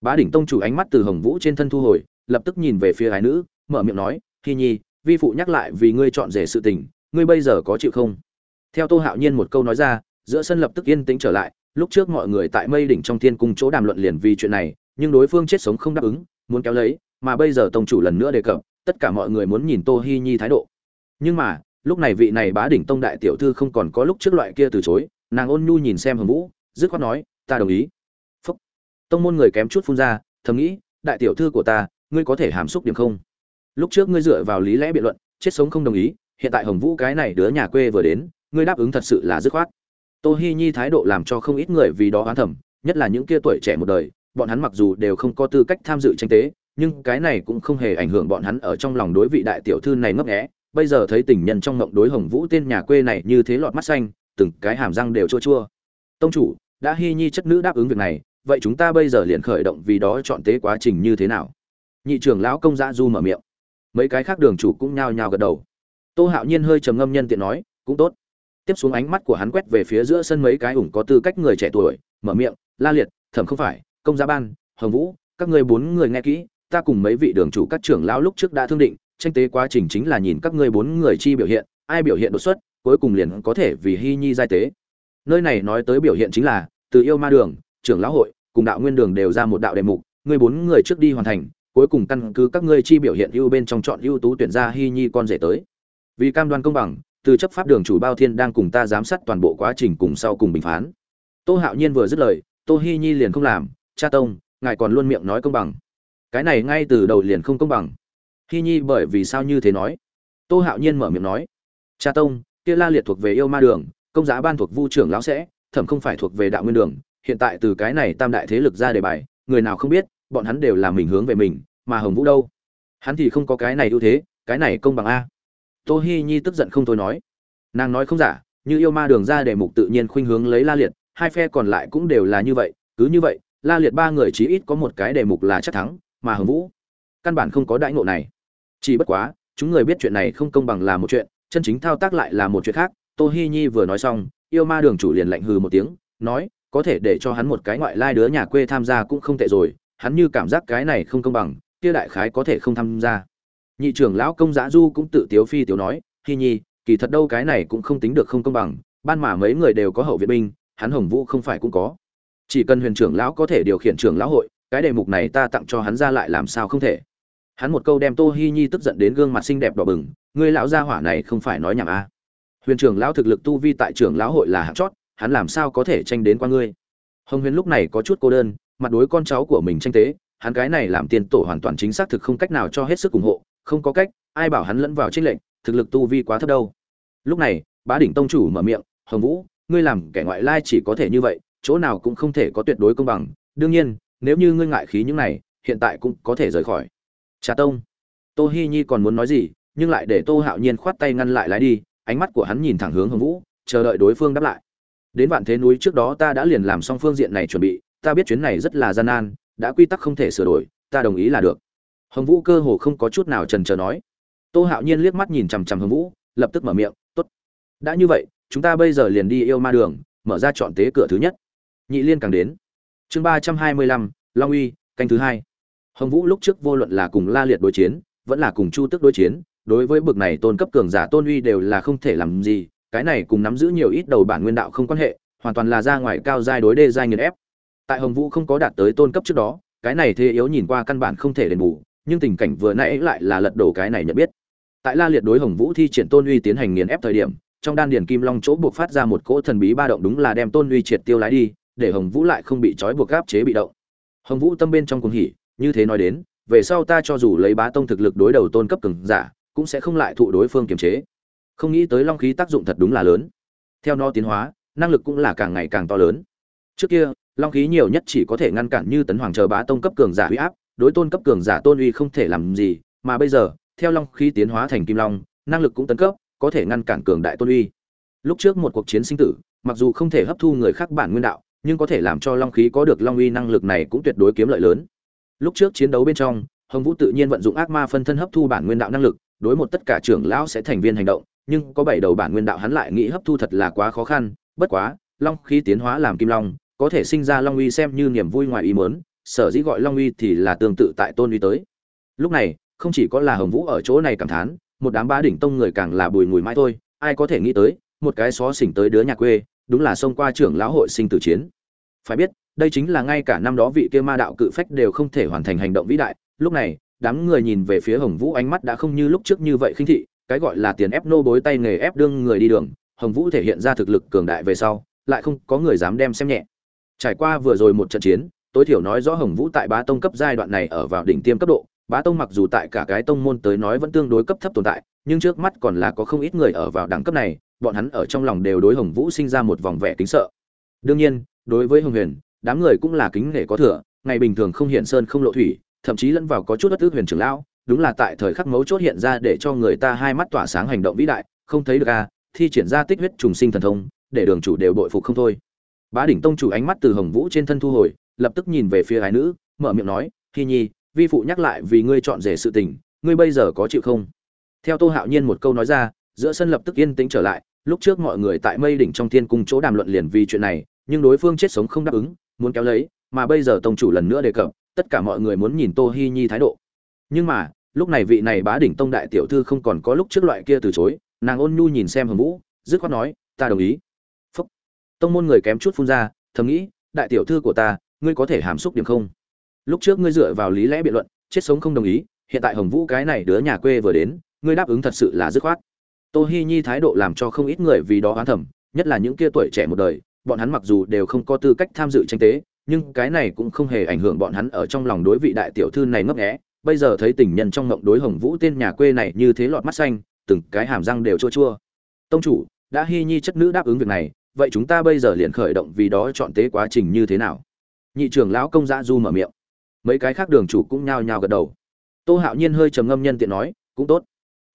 Bá đỉnh tông chủ ánh mắt từ hồng vũ trên thân thu hồi, lập tức nhìn về phía gái nữ, mở miệng nói, hi nhi vi phụ nhắc lại vì ngươi chọn rể sự tình, ngươi bây giờ có chịu không? Theo tô hạo nhiên một câu nói ra, giữa sân lập tức yên tĩnh trở lại, lúc trước mọi người tại mây đỉnh trong thiên cung chỗ đàm luận liền vì chuyện này, nhưng đối phương chết sống không đáp ứng, muốn kéo lấy, mà bây giờ tông chủ lần nữa đề cập, tất cả mọi người muốn nhìn tô hi nhi thái độ. Nhưng mà, lúc này vị này bá đỉnh tông đại tiểu thư không còn có lúc trước loại kia từ chối, nàng ôn nhu nhìn xem hồng vũ, dứt khoát nói, ta đồng ý. Phúc. Tông môn người kém chút phun ra, thầm nghĩ, đại tiểu thư của ta, ngươi có thể hàm xúc điểm không? Lúc trước ngươi dựa vào lý lẽ biện luận, chết sống không đồng ý, hiện tại hồng vũ cái này đứa nhà quê vừa đến, ngươi đáp ứng thật sự là dứt khoát. Tô hi nhi thái độ làm cho không ít người vì đó oán thẩm nhất là những kia tuổi trẻ một đời, bọn hắn mặc dù đều không có tư cách tham dự tranh tế, nhưng cái này cũng không hề ảnh hưởng bọn hắn ở trong lòng đối vị đại tiểu thư này ngấp nghé. Bây giờ thấy tình nhân trong mộng đối hồng vũ tên nhà quê này như thế lọt mắt xanh, từng cái hàm răng đều chua chua. Tông chủ, đã hy nhi chất nữ đáp ứng việc này, vậy chúng ta bây giờ liền khởi động vì đó chọn tế quá trình như thế nào? Nhị trưởng lão công gia du mở miệng mấy cái khác đường chủ cũng nhao nhao gật đầu. Tô hạo nhiên hơi trầm ngâm nhân tiện nói, cũng tốt. Tiếp xuống ánh mắt của hắn quét về phía giữa sân mấy cái ủng có tư cách người trẻ tuổi, mở miệng, la liệt, thẩm không phải, công gia ban, hồng vũ, các ngươi bốn người nghe kỹ, ta cùng mấy vị đường chủ các trưởng lão lúc trước đã thương định, tranh tế quá trình chính là nhìn các ngươi bốn người chi biểu hiện, ai biểu hiện đột xuất, cuối cùng liền có thể vì hy nhi giai tế. Nơi này nói tới biểu hiện chính là, từ yêu ma đường, trưởng lão hội, cùng đạo nguyên đường đều ra một đạo đề mục, ngươi bốn người trước đi hoàn thành cuối cùng căn cứ các ngươi chi biểu hiện ưu bên trong chọn ưu tú tuyển ra hy nhi con rể tới. Vì cam đoan công bằng, từ chấp pháp đường chủ bao thiên đang cùng ta giám sát toàn bộ quá trình cùng sau cùng bình phán. Tô hạo nhiên vừa dứt lời, tô hy nhi liền không làm, cha tông, ngài còn luôn miệng nói công bằng. Cái này ngay từ đầu liền không công bằng. Hy nhi bởi vì sao như thế nói? Tô hạo nhiên mở miệng nói, cha tông, kia la liệt thuộc về yêu ma đường, công giá ban thuộc vu trưởng lão sẽ, thẩm không phải thuộc về đạo nguyên đường. Hiện tại từ cái này tam đại thế lực ra đề bài, người nào không biết bọn hắn đều là mình hướng về mình, mà hồng vũ đâu? Hắn thì không có cái này ưu thế, cái này công bằng a. Tô hi nhi tức giận không thôi nói. Nàng nói không giả, như yêu ma đường ra đề mục tự nhiên khuynh hướng lấy la liệt, hai phe còn lại cũng đều là như vậy, cứ như vậy, la liệt ba người chí ít có một cái đề mục là chắc thắng, mà hồng vũ căn bản không có đãi ngộ này. Chỉ bất quá, chúng người biết chuyện này không công bằng là một chuyện, chân chính thao tác lại là một chuyện khác. Tô hi nhi vừa nói xong, yêu ma đường chủ liền lạnh hừ một tiếng, nói, có thể để cho hắn một cái ngoại lai đứa nhà quê tham gia cũng không tệ rồi hắn như cảm giác cái này không công bằng, kia đại khái có thể không tham gia. Nhị trưởng lão công giã du cũng tự tiếu phi tiếu nói, hi nhi, kỳ thật đâu cái này cũng không tính được không công bằng, ban mà mấy người đều có hậu viện binh, hắn hồng vũ không phải cũng có. Chỉ cần huyền trưởng lão có thể điều khiển trưởng lão hội, cái đề mục này ta tặng cho hắn ra lại làm sao không thể. Hắn một câu đem tô hi nhi tức giận đến gương mặt xinh đẹp đỏ bừng, ngươi lão gia hỏa này không phải nói nhảm a à. huyền trưởng lão thực lực tu vi tại trưởng lão hội là hạng chót, hắn làm sao có thể tranh đến qua ngươi? Hồng huyền lúc này có chút cô đơn mặt đối con cháu của mình tranh tế, hắn cái này làm tiền tổ hoàn toàn chính xác thực không cách nào cho hết sức ủng hộ, không có cách, ai bảo hắn lẫn vào trích lệnh thực lực tu vi quá thấp đâu. Lúc này, bá đỉnh tông chủ mở miệng, hồng vũ, ngươi làm kẻ ngoại lai chỉ có thể như vậy, chỗ nào cũng không thể có tuyệt đối công bằng. Đương nhiên, nếu như ngươi ngại khí những này, hiện tại cũng có thể rời khỏi. Trà tông. Tô hi nhi còn muốn nói gì, nhưng lại để tô hạo nhiên khoát tay ngăn lại lái đi, ánh mắt của hắn nhìn thẳng hướng hồng vũ, chờ đợi đối phương đáp lại. Đến vạn thế núi trước đó ta đã liền làm xong phương diện này chuẩn bị ta biết chuyến này rất là gian nan, đã quy tắc không thể sửa đổi, ta đồng ý là được. Hồng vũ cơ hồ không có chút nào trần trờ nói. Tô hạo nhiên liếc mắt nhìn chằm chằm hồng vũ, lập tức mở miệng, tốt. Đã như vậy, chúng ta bây giờ liền đi yêu ma đường, mở ra chọn tế cửa thứ nhất. Nhị liên càng đến. Chương ba trăm hai mươi lăm, long uy, canh thứ hai. Hồng vũ lúc trước vô luận là cùng la liệt đối chiến, vẫn là cùng chu tức đối chiến, đối với bực này tôn cấp cường giả tôn uy đều là không thể làm gì, cái này cùng nắm giữ nhiều ít đầu bản nguyên đạo không quan hệ, hoàn toàn là ra ngoài cao giai đối đê giai nghiền ép tại hồng vũ không có đạt tới tôn cấp trước đó, cái này thế yếu nhìn qua căn bản không thể đền bù, nhưng tình cảnh vừa nãy lại là lật đổ cái này nhận biết. Tại la liệt đối hồng vũ thi triển tôn uy tiến hành nghiền ép thời điểm, trong đan điền kim long chỗ buộc phát ra một cỗ thần bí ba động đúng là đem tôn uy triệt tiêu lái đi, để hồng vũ lại không bị trói buộc gáp chế bị động. Hồng vũ tâm bên trong cuồng hỉ, như thế nói đến, về sau ta cho dù lấy bá tông thực lực đối đầu tôn cấp cường giả, cũng sẽ không lại thụ đối phương kiềm chế. Không nghĩ tới long khí tác dụng thật đúng là lớn. Theo nó tiến hóa, năng lực cũng là càng ngày càng to lớn. Trước kia long khí nhiều nhất chỉ có thể ngăn cản như tấn hoàng chờ bá tông cấp cường giả huy áp, đối tôn cấp cường giả tôn uy không thể làm gì, mà bây giờ, theo long khí tiến hóa thành kim long, năng lực cũng tấn cấp, có thể ngăn cản cường đại tôn uy. Lúc trước một cuộc chiến sinh tử, mặc dù không thể hấp thu người khác bản nguyên đạo, nhưng có thể làm cho long khí có được long uy năng lực này cũng tuyệt đối kiếm lợi lớn. Lúc trước chiến đấu bên trong, hồng vũ tự nhiên vận dụng ác ma phân thân hấp thu bản nguyên đạo năng lực, đối một tất cả trưởng lão sẽ thành viên hành động, nhưng có bảy đầu bản nguyên đạo hắn lại nghĩ hấp thu thật là quá khó khăn, bất quá, long khí tiến hóa làm kim long có thể sinh ra long uy xem như niềm vui ngoài ý mớn sở dĩ gọi long uy thì là tương tự tại tôn uy tới. Lúc này, không chỉ có là hồng vũ ở chỗ này cảm thán, một đám ba đỉnh tông người càng là bùi ngùi mãi thôi, ai có thể nghĩ tới, một cái xó xỉnh tới đứa nhà quê, đúng là xông qua trưởng lão hội sinh tử chiến. Phải biết, đây chính là ngay cả năm đó vị kia ma đạo cự phách đều không thể hoàn thành hành động vĩ đại. Lúc này, đám người nhìn về phía hồng vũ ánh mắt đã không như lúc trước như vậy khinh thị, cái gọi là tiền ép nô bối tay nghề ép đương người đi đường, hồng vũ thể hiện ra thực lực cường đại về sau, lại không có người dám đem xem nhẹ trải qua vừa rồi một trận chiến, tối thiểu nói rõ hồng vũ tại bá tông cấp giai đoạn này ở vào đỉnh tiêm cấp độ. Bá tông mặc dù tại cả cái tông môn tới nói vẫn tương đối cấp thấp tồn tại, nhưng trước mắt còn là có không ít người ở vào đẳng cấp này, bọn hắn ở trong lòng đều đối hồng vũ sinh ra một vòng vẻ kính sợ. Đương nhiên, đối với hồng huyền, đám người cũng là kính nể có thừa, ngày bình thường không hiện sơn không lộ thủy, thậm chí lẫn vào có chút bất ước huyền trưởng lão, đúng là tại thời khắc mấu chốt hiện ra để cho người ta hai mắt tỏa sáng hành động vĩ đại, không thấy được à thi triển ra tích huyết trùng sinh thần thông, để đường chủ đều bội phục không thôi bá đỉnh tông chủ ánh mắt từ hồng vũ trên thân thu hồi, lập tức nhìn về phía gái nữ, mở miệng nói, hi nhi, vi phụ nhắc lại vì ngươi chọn rể sự tình, ngươi bây giờ có chịu không? Theo tô hạo nhiên một câu nói ra, giữa sân lập tức yên tĩnh trở lại, lúc trước mọi người tại mây đỉnh trong thiên cung chỗ đàm luận liền vì chuyện này, nhưng đối phương chết sống không đáp ứng, muốn kéo lấy, mà bây giờ tông chủ lần nữa đề cập, tất cả mọi người muốn nhìn tô hi nhi thái độ. Nhưng mà, lúc này vị này bá đỉnh tông đại tiểu thư không còn có lúc trước loại kia từ chối, nàng ôn nhu nhìn xem hồng vũ, dứt khoát nói, ta đồng ý tông môn người kém chút phun ra, thầm nghĩ, đại tiểu thư của ta, ngươi có thể hàm xúc điểm không? Lúc trước ngươi dựa vào lý lẽ biện luận, chết sống không đồng ý, hiện tại hồng vũ cái này đứa nhà quê vừa đến, ngươi đáp ứng thật sự là dứt khoát. Tô hi nhi thái độ làm cho không ít người vì đó oán thầm, nhất là những kia tuổi trẻ một đời, bọn hắn mặc dù đều không có tư cách tham dự tranh tế, nhưng cái này cũng không hề ảnh hưởng bọn hắn ở trong lòng đối vị đại tiểu thư này ngấp nghé. Bây giờ thấy tình nhân trong ngộng đối hồng vũ tên nhà quê này như thế lọt mắt xanh, từng cái hàm răng đều chua chua. Tông chủ, đã Hi nhi chất nữ đáp ứng việc này vậy chúng ta bây giờ liền khởi động vì đó chọn tế quá trình như thế nào? Nhị trưởng lão công gia du mở miệng. Mấy cái khác đường chủ cũng nhao nhao gật đầu. Tô hạo nhiên hơi trầm ngâm nhân tiện nói, cũng tốt.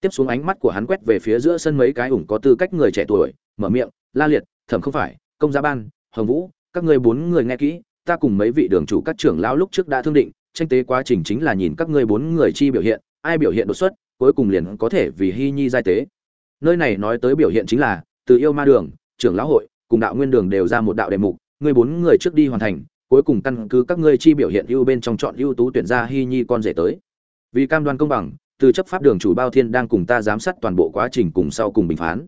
Tiếp xuống ánh mắt của hắn quét về phía giữa sân mấy cái ủng có tư cách người trẻ tuổi, mở miệng, la liệt, thẩm không phải, công gia ban, hồng vũ, các ngươi bốn người nghe kỹ, ta cùng mấy vị đường chủ các trưởng lão lúc trước đã thương định, tranh tế quá trình chính là nhìn các ngươi bốn người chi biểu hiện, ai biểu hiện đột xuất, cuối cùng liền có thể vì hy nhi giai tế. Nơi này nói tới biểu hiện chính là, từ yêu ma đường trưởng lão hội, cùng đạo nguyên đường đều ra một đạo đề mục, ngươi bốn người trước đi hoàn thành, cuối cùng căn cứ các ngươi chi biểu hiện ưu bên trong chọn ưu tú tuyển ra hy nhi con rể tới. Vì cam đoan công bằng, từ chấp pháp đường chủ bao thiên đang cùng ta giám sát toàn bộ quá trình cùng sau cùng bình phán.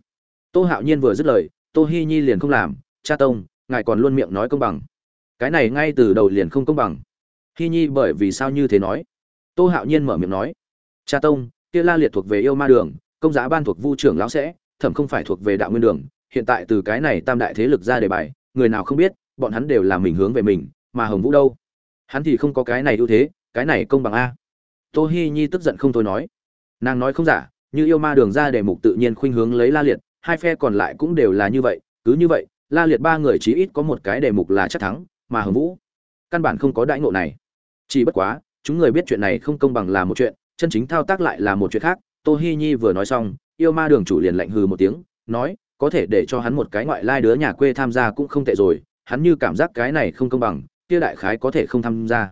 Tô hạo nhiên vừa dứt lời, tô hy nhi liền không làm, cha tông, ngài còn luôn miệng nói công bằng. Cái này ngay từ đầu liền không công bằng. Hy nhi bởi vì sao như thế nói? Tô hạo nhiên mở miệng nói, cha tông, kia la liệt thuộc về yêu ma đường, công giá ban thuộc vu trưởng lão sẽ, thẩm không phải thuộc về đạo nguyên đường hiện tại từ cái này tam đại thế lực ra đề bài, người nào không biết, bọn hắn đều là mình hướng về mình, mà hồng vũ đâu? Hắn thì không có cái này ưu thế, cái này công bằng a. Tô hi nhi tức giận không thôi nói. Nàng nói không giả, như yêu ma đường ra đề mục tự nhiên khuynh hướng lấy la liệt, hai phe còn lại cũng đều là như vậy, cứ như vậy, la liệt ba người chí ít có một cái đề mục là chắc thắng, mà hồng vũ căn bản không có đãi ngộ này. Chỉ bất quá, chúng người biết chuyện này không công bằng là một chuyện, chân chính thao tác lại là một chuyện khác. Tô hi nhi vừa nói xong, yêu ma đường chủ liền lạnh hừ một tiếng, nói có thể để cho hắn một cái ngoại lai đứa nhà quê tham gia cũng không tệ rồi, hắn như cảm giác cái này không công bằng, kia đại khái có thể không tham gia.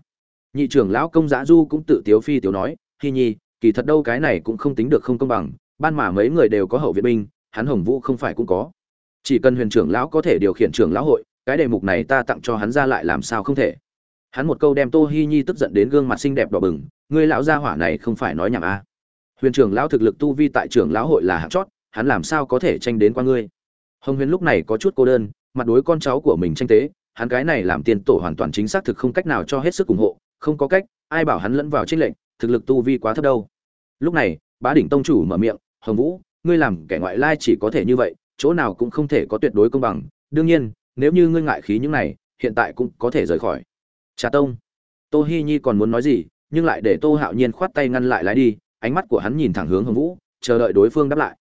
Nhị trưởng lão công giã du cũng tự tiếu phi tiếu nói, hi nhi, kỳ thật đâu cái này cũng không tính được không công bằng, ban mà mấy người đều có hậu viện binh, hắn hồng vũ không phải cũng có. Chỉ cần huyền trưởng lão có thể điều khiển trưởng lão hội, cái đề mục này ta tặng cho hắn ra lại làm sao không thể. Hắn một câu đem tô hi nhi tức giận đến gương mặt xinh đẹp đỏ bừng, ngươi lão gia hỏa này không phải nói nhảm a à. huyền trưởng lão thực lực tu vi tại trưởng lão hội là hạng chót hắn làm sao có thể tranh đến qua ngươi? Hồng huyền lúc này có chút cô đơn, mặt đối con cháu của mình tranh tế, hắn cái này làm tiền tổ hoàn toàn chính xác thực không cách nào cho hết sức ủng hộ, không có cách, ai bảo hắn lẫn vào trích lệnh thực lực tu vi quá thấp đâu. Lúc này, bá đỉnh tông chủ mở miệng, hồng vũ, ngươi làm kẻ ngoại lai chỉ có thể như vậy, chỗ nào cũng không thể có tuyệt đối công bằng. Đương nhiên, nếu như ngươi ngại khí những này, hiện tại cũng có thể rời khỏi. Trà tông. Tô hi nhi còn muốn nói gì, nhưng lại để tô hạo nhiên khoát tay ngăn lại lái đi, ánh mắt của hắn nhìn thẳng hướng hồng vũ, chờ đợi đối phương đáp lại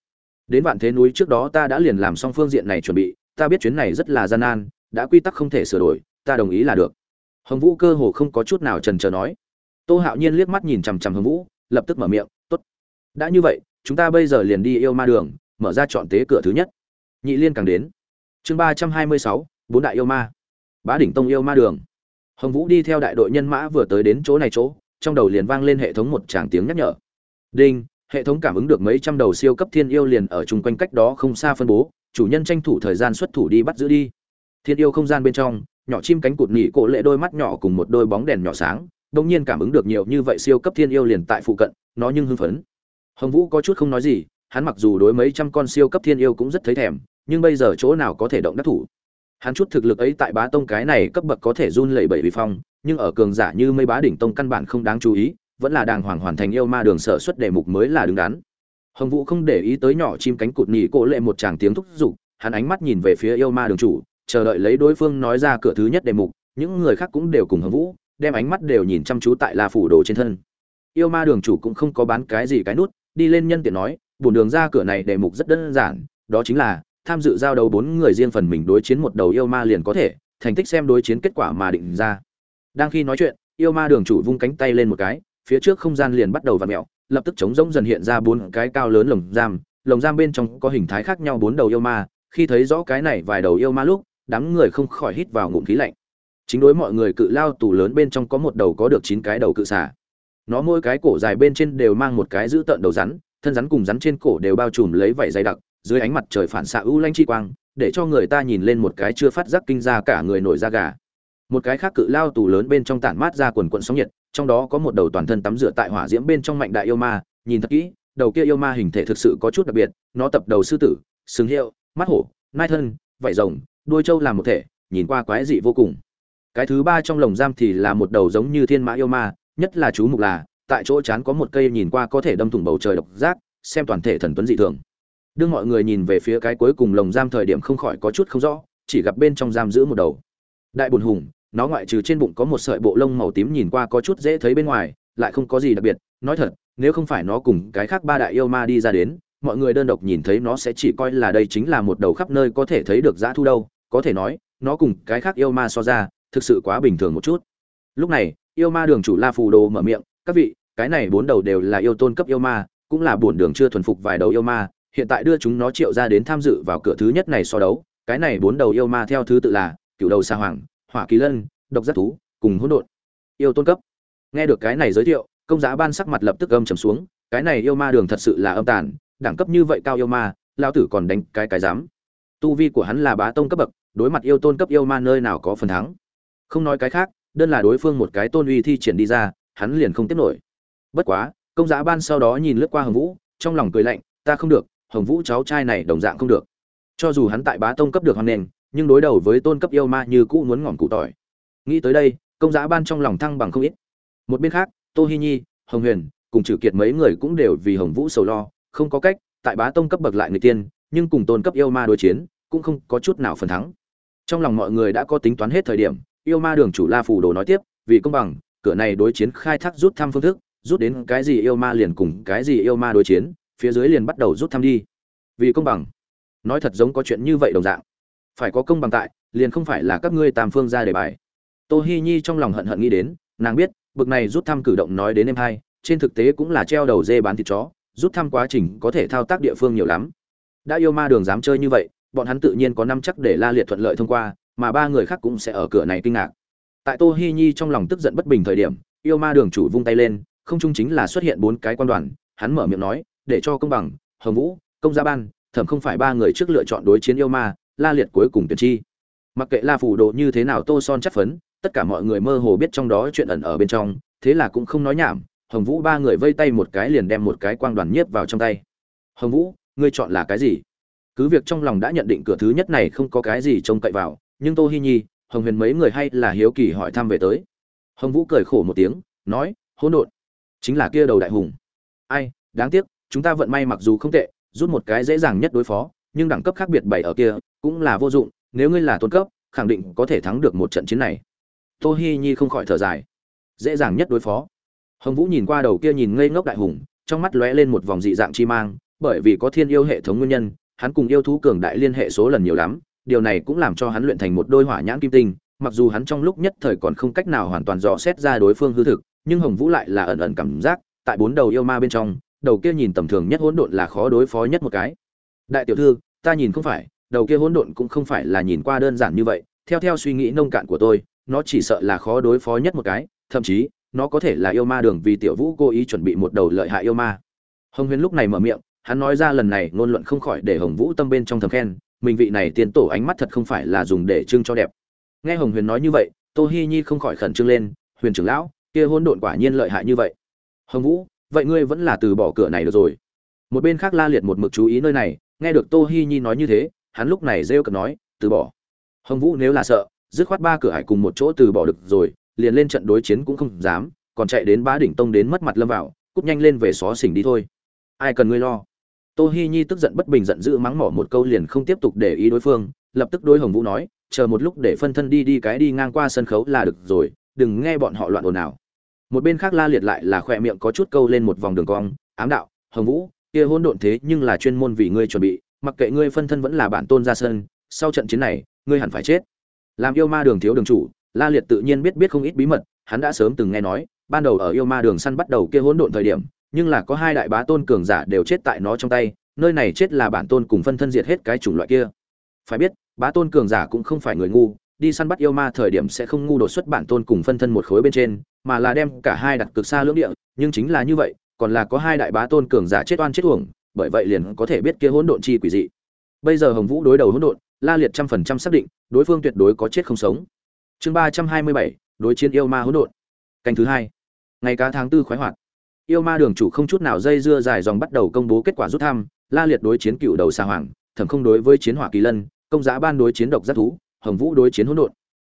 đến vạn thế núi trước đó ta đã liền làm xong phương diện này chuẩn bị, ta biết chuyến này rất là gian nan, đã quy tắc không thể sửa đổi, ta đồng ý là được. Hồng vũ cơ hồ không có chút nào trần trờ nói. Tô hạo nhiên liếc mắt nhìn chằm chằm hồng vũ, lập tức mở miệng, tốt. Đã như vậy, chúng ta bây giờ liền đi yêu ma đường, mở ra chọn tế cửa thứ nhất. Nhị liên càng đến. Chương ba trăm hai mươi sáu, bốn đại yêu ma. Bá đỉnh tông yêu ma đường. Hồng vũ đi theo đại đội nhân mã vừa tới đến chỗ này chỗ, trong đầu liền vang lên hệ thống một tràng tiếng nhắc nhở. Đinh hệ thống cảm ứng được mấy trăm đầu siêu cấp thiên yêu liền ở chung quanh cách đó không xa phân bố, chủ nhân tranh thủ thời gian xuất thủ đi bắt giữ đi. Thiên yêu không gian bên trong, nhỏ chim cánh cụt nhị cổ lệ đôi mắt nhỏ cùng một đôi bóng đèn nhỏ sáng đông nhiên cảm ứng được nhiều như vậy siêu cấp thiên yêu liền tại phụ cận, nó nhưng hưng phấn. Hồng vũ có chút không nói gì, hắn mặc dù đối mấy trăm con siêu cấp thiên yêu cũng rất thấy thèm, nhưng bây giờ chỗ nào có thể động đắc thủ? Hắn chút thực lực ấy tại bá tông cái này cấp bậc có thể run lẩy bẩy vì phong, nhưng ở cường giả như mây bá đỉnh tông căn bản không đáng chú ý vẫn là đàng hoàng hoàn thành yêu ma đường sở xuất đề mục mới là đứng đắn. Hồng vũ không để ý tới nhỏ chim cánh cụt nhì cổ lệ một tràng tiếng thúc giục, hắn ánh mắt nhìn về phía yêu ma đường chủ, chờ đợi lấy đối phương nói ra cửa thứ nhất đề mục, những người khác cũng đều cùng hồng vũ, đem ánh mắt đều nhìn chăm chú tại la phủ đồ trên thân. Yêu ma đường chủ cũng không có bán cái gì cái nút, đi lên nhân tiện nói, bổn đường ra cửa này đề mục rất đơn giản, đó chính là, tham dự giao đấu bốn người riêng phần mình đối chiến một đầu yêu ma liền có thể, thành tích xem đối chiến kết quả mà định ra. Đang khi nói chuyện, yêu ma đường chủ vung cánh tay lên một cái phía trước không gian liền bắt đầu vặn mẹo, lập tức trống rỗng dần hiện ra bốn cái cao lớn lồng giam lồng giam bên trong có hình thái khác nhau bốn đầu yêu ma, khi thấy rõ cái này vài đầu yêu ma lúc, đám người không khỏi hít vào ngụm khí lạnh. Chính đối mọi người cự lao tù lớn bên trong có một đầu có được chín cái đầu cự xả nó mỗi cái cổ dài bên trên đều mang một cái giữ tợn đầu rắn, thân rắn cùng rắn trên cổ đều bao trùm lấy vảy dày đặc, dưới ánh mặt trời phản xạ ưu lanh chi quang, để cho người ta nhìn lên một cái chưa phát giác kinh ra cả người nổi da gà. Một cái khác cự lao tù lớn bên trong tản mát ra quần quận sóng nhiệt trong đó có một đầu toàn thân tắm rửa tại hỏa diễm bên trong mạnh đại yêu ma, nhìn thật kỹ, đầu kia yêu ma hình thể thực sự có chút đặc biệt, nó tập đầu sư tử, sừng hiệu, mắt hổ, nai thân, vảy rồng, đuôi trâu làm một thể, nhìn qua quái dị vô cùng. Cái thứ ba trong lồng giam thì là một đầu giống như thiên mã yêu ma, nhất là chú mục là, tại chỗ chán có một cây nhìn qua có thể đâm thủng bầu trời độc giác, xem toàn thể thần tuấn dị thường. Đương mọi người nhìn về phía cái cuối cùng lồng giam thời điểm không khỏi có chút không rõ, chỉ gặp bên trong giam giữ một đầu. Đại bùn hùng nó ngoại trừ trên bụng có một sợi bộ lông màu tím nhìn qua có chút dễ thấy bên ngoài, lại không có gì đặc biệt. Nói thật, nếu không phải nó cùng cái khác ba đại yêu ma đi ra đến, mọi người đơn độc nhìn thấy nó sẽ chỉ coi là đây chính là một đầu khắp nơi có thể thấy được dã thu đâu. Có thể nói, nó cùng cái khác yêu ma so ra, thực sự quá bình thường một chút. Lúc này, yêu ma đường chủ la phù đồ mở miệng, các vị, cái này bốn đầu đều là yêu tôn cấp yêu ma, cũng là bổn đường chưa thuần phục vài đầu yêu ma, hiện tại đưa chúng nó triệu ra đến tham dự vào cửa thứ nhất này so đấu. Cái này bốn đầu yêu ma theo thứ tự là cựu đầu sa hoàng hỏa kỳ lân, độc giác thú, cùng hỗn độn. Yêu tôn cấp. Nghe được cái này giới thiệu, công giá ban sắc mặt lập tức âm trầm xuống, cái này yêu ma đường thật sự là âm tàn, đẳng cấp như vậy cao yêu ma lao tử còn đánh cái cái dám. Tu vi của hắn là bá tông cấp bậc, đối mặt yêu tôn cấp yêu ma nơi nào có phần thắng. Không nói cái khác, đơn là đối phương một cái tôn uy thi triển đi ra, hắn liền không tiếp nổi. Bất quá, công giá ban sau đó nhìn lướt qua hồng vũ, trong lòng cười lạnh, ta không được, hồng vũ cháu trai này đồng dạng không được. Cho dù hắn tại bá tông cấp được hoan nền nhưng đối đầu với tôn cấp yêu ma như cũ muốn ngỏm cụ tỏi. Nghĩ tới đây, công giá ban trong lòng thăng bằng không ít. Một bên khác, tô hi nhi, hồng huyền, cùng trừ kiệt mấy người cũng đều vì hồng vũ sầu lo, không có cách, tại bá tông cấp bậc lại người tiên, nhưng cùng tôn cấp yêu ma đối chiến, cũng không có chút nào phần thắng. Trong lòng mọi người đã có tính toán hết thời điểm, yêu ma đường chủ la phủ đồ nói tiếp, vì công bằng, cửa này đối chiến khai thác rút thăm phương thức, rút đến cái gì yêu ma liền cùng cái gì yêu ma đối chiến, phía dưới liền bắt đầu rút thăm đi. Vì công bằng. Nói thật giống có chuyện như vậy đồng dạng phải có công bằng tại, liền không phải là các ngươi tam phương ra đề bài. Tô hi nhi trong lòng hận hận nghĩ đến, nàng biết, bực này rút thăm cử động nói đến em hai, trên thực tế cũng là treo đầu dê bán thịt chó, rút thăm quá trình có thể thao tác địa phương nhiều lắm. Đã yêu ma đường dám chơi như vậy, bọn hắn tự nhiên có năm chắc để la liệt thuận lợi thông qua, mà ba người khác cũng sẽ ở cửa này kinh ngạc. Tại tô hi nhi trong lòng tức giận bất bình thời điểm, yêu ma đường chủ vung tay lên, không trung chính là xuất hiện bốn cái quan đoàn, hắn mở miệng nói, để cho công bằng, hồng vũ, công gia ban, thẩm không phải ba người trước lựa chọn đối chiến yêu ma la liệt cuối cùng tuyển chi. Mặc kệ la phủ đồ như thế nào tô son chắc phấn, tất cả mọi người mơ hồ biết trong đó chuyện ẩn ở bên trong, thế là cũng không nói nhảm, hồng vũ ba người vây tay một cái liền đem một cái quang đoàn nhiếp vào trong tay. Hồng vũ, ngươi chọn là cái gì? Cứ việc trong lòng đã nhận định cửa thứ nhất này không có cái gì trông cậy vào, nhưng tô hi nhi, hồng huyền mấy người hay là hiếu kỳ hỏi thăm về tới. Hồng vũ cười khổ một tiếng, nói, hỗn độn, chính là kia đầu đại hùng. Ai, đáng tiếc, chúng ta vận may mặc dù không tệ, rút một cái dễ dàng nhất đối phó nhưng đẳng cấp khác biệt bảy ở kia cũng là vô dụng, nếu ngươi là tôn cấp, khẳng định có thể thắng được một trận chiến này. Tô hi nhi không khỏi thở dài. Dễ dàng nhất đối phó. Hồng vũ nhìn qua đầu kia nhìn ngây ngốc đại hùng, trong mắt lóe lên một vòng dị dạng chi mang, bởi vì có thiên yêu hệ thống nguyên nhân, hắn cùng yêu thú cường đại liên hệ số lần nhiều lắm, điều này cũng làm cho hắn luyện thành một đôi hỏa nhãn kim tinh, mặc dù hắn trong lúc nhất thời còn không cách nào hoàn toàn dò xét ra đối phương hư thực, nhưng hồng vũ lại là ẩn ẩn cảm giác, tại bốn đầu yêu ma bên trong, đầu kia nhìn tầm thường nhất hỗn độn là khó đối phó nhất một cái đại tiểu thư, ta nhìn không phải, đầu kia hỗn độn cũng không phải là nhìn qua đơn giản như vậy, theo theo suy nghĩ nông cạn của tôi, nó chỉ sợ là khó đối phó nhất một cái, thậm chí, nó có thể là yêu ma đường vì tiểu vũ cố ý chuẩn bị một đầu lợi hại yêu ma. Hồng huyền lúc này mở miệng, hắn nói ra lần này ngôn luận không khỏi để hồng vũ tâm bên trong thầm khen, mình vị này tiên tổ ánh mắt thật không phải là dùng để trưng cho đẹp. Nghe hồng huyền nói như vậy, tô hi nhi không khỏi khẩn trương lên, huyền trưởng lão, kia hôn độn quả nhiên lợi hại như vậy. Hồng vũ, vậy ngươi vẫn là từ bỏ cửa này được rồi. Một bên khác la liệt một mực chú ý nơi này nghe được tô hi nhi nói như thế, hắn lúc này rêu cợt nói, từ bỏ. Hồng vũ nếu là sợ, dứt khoát ba cửa hải cùng một chỗ từ bỏ được rồi, liền lên trận đối chiến cũng không dám, còn chạy đến bá đỉnh tông đến mất mặt lâm vào cúp nhanh lên về xó xỉnh đi thôi. Ai cần ngươi lo? Tô hi nhi tức giận bất bình giận dữ mắng mỏ một câu liền không tiếp tục để ý đối phương, lập tức đối hồng vũ nói, chờ một lúc để phân thân đi đi cái đi ngang qua sân khấu là được rồi, đừng nghe bọn họ loạn ồn ào. Một bên khác la liệt lại là khỏe miệng có chút câu lên một vòng đường cong, ám đạo, hồng vũ kia hỗn độn thế nhưng là chuyên môn vì ngươi chuẩn bị, mặc kệ ngươi phân thân vẫn là bản tôn ra sân, sau trận chiến này, ngươi hẳn phải chết. Làm yêu ma đường thiếu đường chủ, la liệt tự nhiên biết biết không ít bí mật, hắn đã sớm từng nghe nói, ban đầu ở yêu ma đường săn bắt đầu kia hỗn độn thời điểm, nhưng là có hai đại bá tôn cường giả đều chết tại nó trong tay, nơi này chết là bản tôn cùng phân thân diệt hết cái chủng loại kia. Phải biết, bá tôn cường giả cũng không phải người ngu, đi săn bắt yêu ma thời điểm sẽ không ngu đột xuất bản tôn cùng phân thân một khối bên trên, mà là đem cả hai đặt cực xa lưỡng địa, nhưng chính là như vậy còn là có hai đại bá tôn cường giả chết oan chết uổng, bởi vậy liền có thể biết kia hỗn độn chi quỷ dị. Bây giờ hồng vũ đối đầu hỗn độn, la liệt trăm phần trăm xác định, đối phương tuyệt đối có chết không sống. Chương ba trăm hai mươi bảy, đối chiến yêu ma hỗn độn. Canh thứ hai. Ngày cá tháng tư khoái hoạt. Yêu ma đường chủ không chút nào dây dưa dài dòng bắt đầu công bố kết quả rút thăm, la liệt đối chiến cựu đầu xa hoàng, thẩm không đối với chiến hỏa kỳ lân, công giá ban đối chiến độc giác thú, hồng vũ đối chiến hỗn độn.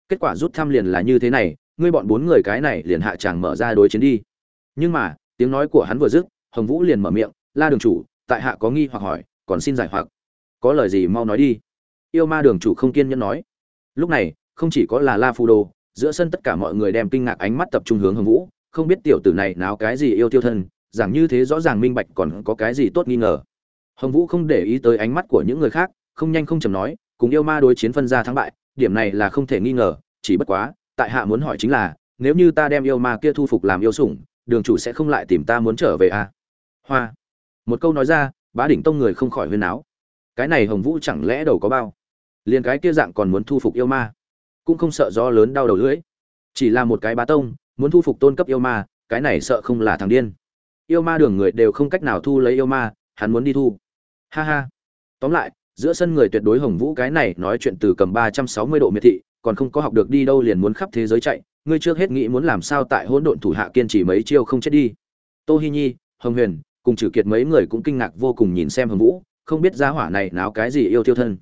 Kết quả rút thăm liền là như thế này, ngươi bọn bốn người cái này liền hạ tràng mở ra đối chiến đi. Nhưng mà tiếng nói của hắn vừa dứt, hồng vũ liền mở miệng, la đường chủ, tại hạ có nghi hoặc hỏi, còn xin giải hoặc. Có lời gì mau nói đi. Yêu ma đường chủ không kiên nhẫn nói. Lúc này, không chỉ có là la phù đồ giữa sân tất cả mọi người đem kinh ngạc ánh mắt tập trung hướng hồng vũ, không biết tiểu tử này nào cái gì yêu tiêu thân, giảng như thế rõ ràng minh bạch còn có cái gì tốt nghi ngờ. Hồng vũ không để ý tới ánh mắt của những người khác, không nhanh không chầm nói, cùng yêu ma đối chiến phân ra thắng bại, điểm này là không thể nghi ngờ, chỉ bất quá, tại hạ muốn hỏi chính là, nếu như ta đem yêu ma kia thu phục làm yêu sủng đường chủ sẽ không lại tìm ta muốn trở về à? hoa. Một câu nói ra, bá đỉnh tông người không khỏi huyên náo. cái này hồng vũ chẳng lẽ đầu có bao? Liên cái kia dạng còn muốn thu phục yêu ma, cũng không sợ do lớn đau đầu lưỡi. Chỉ là một cái bá tông, muốn thu phục tôn cấp yêu ma, cái này sợ không là thằng điên. Yêu ma đường người đều không cách nào thu lấy yêu ma, hắn muốn đi thu. Ha ha. Tóm lại, giữa sân người tuyệt đối hồng vũ cái này nói chuyện từ cầm ba trăm sáu mươi độ miệt thị còn không có học được đi đâu liền muốn khắp thế giới chạy, ngươi trước hết nghĩ muốn làm sao tại hỗn độn thủ hạ kiên trì mấy chiêu không chết đi. Tô hi nhi, hồng huyền, cùng trừ kiệt mấy người cũng kinh ngạc vô cùng nhìn xem hồng vũ, không biết giá hỏa này náo cái gì yêu tiêu thân.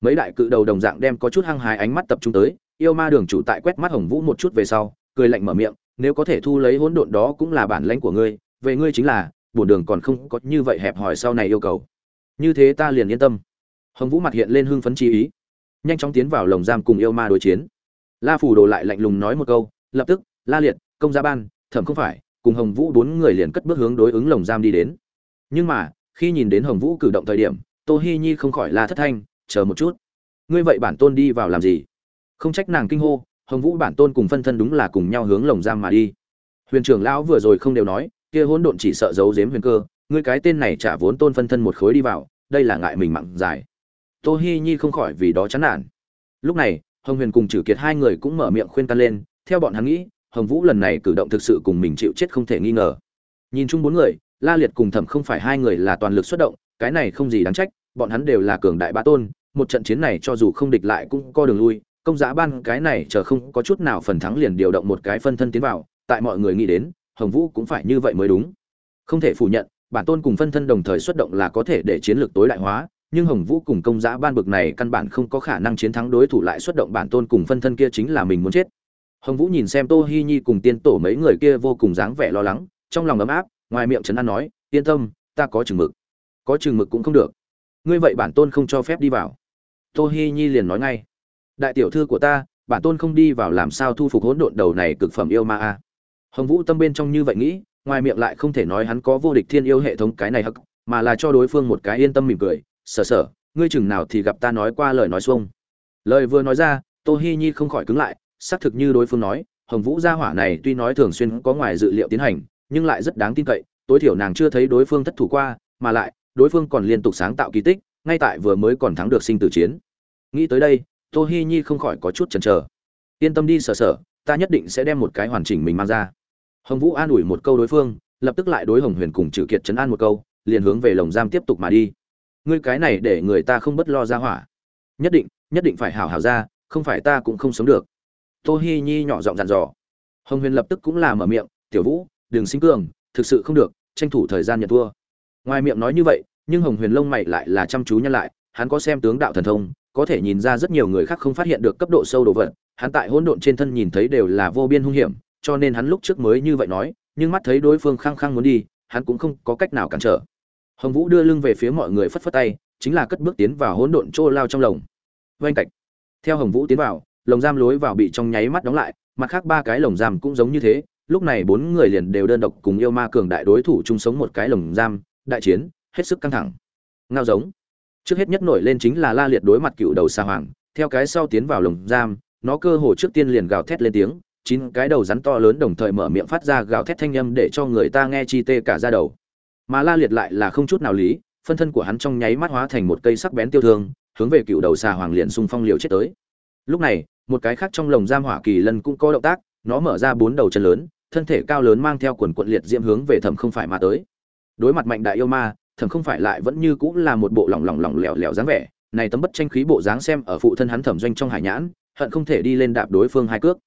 Mấy đại cự đầu đồng dạng đem có chút hăng hái ánh mắt tập trung tới, yêu ma đường chủ tại quét mắt hồng vũ một chút về sau, cười lạnh mở miệng, nếu có thể thu lấy hỗn độn đó cũng là bản lãnh của ngươi, về ngươi chính là, bổn đường còn không có như vậy hẹp hòi sau này yêu cầu. Như thế ta liền yên tâm. Hồng vũ mặt hiện lên hưng phấn chi ý nhanh chóng tiến vào lồng giam cùng yêu ma đối chiến. La phủ đồ lại lạnh lùng nói một câu, lập tức, la liệt, công gia ban, thẩm không phải, cùng hồng vũ bốn người liền cất bước hướng đối ứng lồng giam đi đến. Nhưng mà, khi nhìn đến hồng vũ cử động thời điểm, tô hi nhi không khỏi la thất thanh, chờ một chút. Ngươi vậy bản tôn đi vào làm gì? Không trách nàng kinh hô, hồng vũ bản tôn cùng phân thân đúng là cùng nhau hướng lồng giam mà đi. Huyền trưởng lão vừa rồi không đều nói, kia hỗn độn chỉ sợ giấu giếm huyền cơ, ngươi cái tên này trả vốn tôn phân thân một khối đi vào, đây là ngại mình mặn dài tô hi nhi không khỏi vì đó chán nản. Lúc này, hồng huyền cùng trừ kiệt hai người cũng mở miệng khuyên can lên, theo bọn hắn nghĩ, hồng vũ lần này cử động thực sự cùng mình chịu chết không thể nghi ngờ. Nhìn chung bốn người, la liệt cùng thẩm không phải hai người là toàn lực xuất động, cái này không gì đáng trách, bọn hắn đều là cường đại bá tôn, một trận chiến này cho dù không địch lại cũng có đường lui, công giá ban cái này chờ không có chút nào phần thắng liền điều động một cái phân thân tiến vào, tại mọi người nghĩ đến, hồng vũ cũng phải như vậy mới đúng. Không thể phủ nhận, bản tôn cùng phân thân đồng thời xuất động là có thể để chiến lược tối đại hóa nhưng hồng vũ cùng công giá ban bực này căn bản không có khả năng chiến thắng đối thủ lại xuất động bản tôn cùng phân thân kia chính là mình muốn chết. Hồng vũ nhìn xem tô hi nhi cùng tiên tổ mấy người kia vô cùng dáng vẻ lo lắng, trong lòng ấm áp, ngoài miệng trấn an nói, yên tâm, ta có chừng mực. Có chừng mực cũng không được. Ngươi vậy bản tôn không cho phép đi vào. Tô hi nhi liền nói ngay, đại tiểu thư của ta, bản tôn không đi vào làm sao thu phục hỗn độn đầu này cực phẩm yêu ma a? Hồng vũ tâm bên trong như vậy nghĩ, ngoài miệng lại không thể nói hắn có vô địch thiên yêu hệ thống cái này hắc, mà là cho đối phương một cái yên tâm mỉm cười sở sở, ngươi chừng nào thì gặp ta nói qua lời nói xuông. Lời vừa nói ra, tô hi nhi không khỏi cứng lại, xác thực như đối phương nói, hồng vũ gia hỏa này tuy nói thường xuyên có ngoài dự liệu tiến hành, nhưng lại rất đáng tin cậy, tối thiểu nàng chưa thấy đối phương thất thủ qua, mà lại, đối phương còn liên tục sáng tạo kỳ tích, ngay tại vừa mới còn thắng được sinh tử chiến. Nghĩ tới đây, tô hi nhi không khỏi có chút chần chờ. Yên tâm đi, sở sở, ta nhất định sẽ đem một cái hoàn chỉnh mình mang ra. Hồng vũ an ủi một câu đối phương, lập tức lại đối hồng huyền cùng trừ kiệt chấn an một câu, liền hướng về lồng giam tiếp tục mà đi ngươi cái này để người ta không bất lo ra hỏa. Nhất định nhất định phải hảo hảo ra, không phải ta cũng không sống được. Tô hi nhi nhỏ giọng dặn dò. Hồng huyền lập tức cũng là mở miệng, tiểu vũ, đừng sinh cường, thực sự không được, tranh thủ thời gian nhận thua. Ngoài miệng nói như vậy, nhưng hồng huyền lông mày lại là chăm chú nhăn lại, hắn có xem tướng đạo thần thông, có thể nhìn ra rất nhiều người khác không phát hiện được cấp độ sâu đồ vật, hắn tại hỗn độn trên thân nhìn thấy đều là vô biên hung hiểm, cho nên hắn lúc trước mới như vậy nói, nhưng mắt thấy đối phương khăng khăng muốn đi, hắn cũng không có cách nào cản trở hồng vũ đưa lưng về phía mọi người phất phất tay, chính là cất bước tiến vào hỗn độn trô lao trong lồng. Vênh cạch. Theo hồng vũ tiến vào, lồng giam lối vào bị trong nháy mắt đóng lại, mặt khác ba cái lồng giam cũng giống như thế, lúc này bốn người liền đều đơn độc cùng yêu ma cường đại đối thủ chung sống một cái lồng giam, đại chiến, hết sức căng thẳng. Ngao giống. Trước hết nhất nổi lên chính là la liệt đối mặt cựu đầu Sa hoàng, theo cái sau tiến vào lồng giam, nó cơ hồ trước tiên liền gào thét lên tiếng, chín cái đầu rắn to lớn đồng thời mở miệng phát ra gào thét thanh âm để cho người ta nghe chi tê cả ra đầu mà la liệt lại là không chút nào lý, phân thân của hắn trong nháy mắt hóa thành một cây sắc bén tiêu thương, hướng về cựu đầu xà hoàng liền xung phong liều chết tới. Lúc này, một cái khác trong lồng giam hỏa kỳ lân cũng có động tác, nó mở ra bốn đầu chân lớn, thân thể cao lớn mang theo quần quận liệt diễm hướng về thẩm không phải mà tới. Đối mặt mạnh đại yêu ma, thẩm không phải lại vẫn như cũng là một bộ lỏng lỏng lỏng lẻo lẻo dáng vẻ, này tấm bất tranh khí bộ dáng xem ở phụ thân hắn thẩm doanh trong hải nhãn, hận không thể đi lên đạp đối phương hai cước.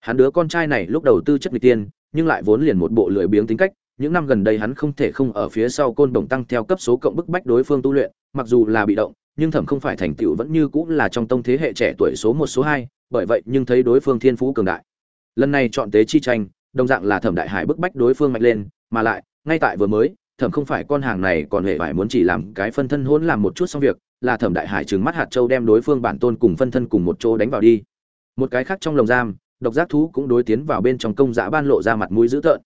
Hắn đứa con trai này lúc đầu tư chất người tiên, nhưng lại vốn liền một bộ lười biếng tính cách những năm gần đây hắn không thể không ở phía sau côn đồng tăng theo cấp số cộng bức bách đối phương tu luyện, mặc dù là bị động, nhưng thẩm không phải thành tựu vẫn như cũng là trong tông thế hệ trẻ tuổi số một, số hai, bởi vậy nhưng thấy đối phương thiên phú cường đại. Lần này chọn tế chi tranh, đồng dạng là thẩm đại hải bức bách đối phương mạnh lên, mà lại, ngay tại vừa mới, thẩm không phải con hàng này còn hề phải muốn chỉ làm cái phân thân hỗn làm một chút xong việc, là thẩm đại hải trừng mắt hạt châu đem đối phương bản tôn cùng phân thân cùng một chỗ đánh vào đi. Một cái khác trong lồng giam, độc giác thú cũng đối tiến vào bên trong công giã ban lộ ra mặt mũi dữ tợn.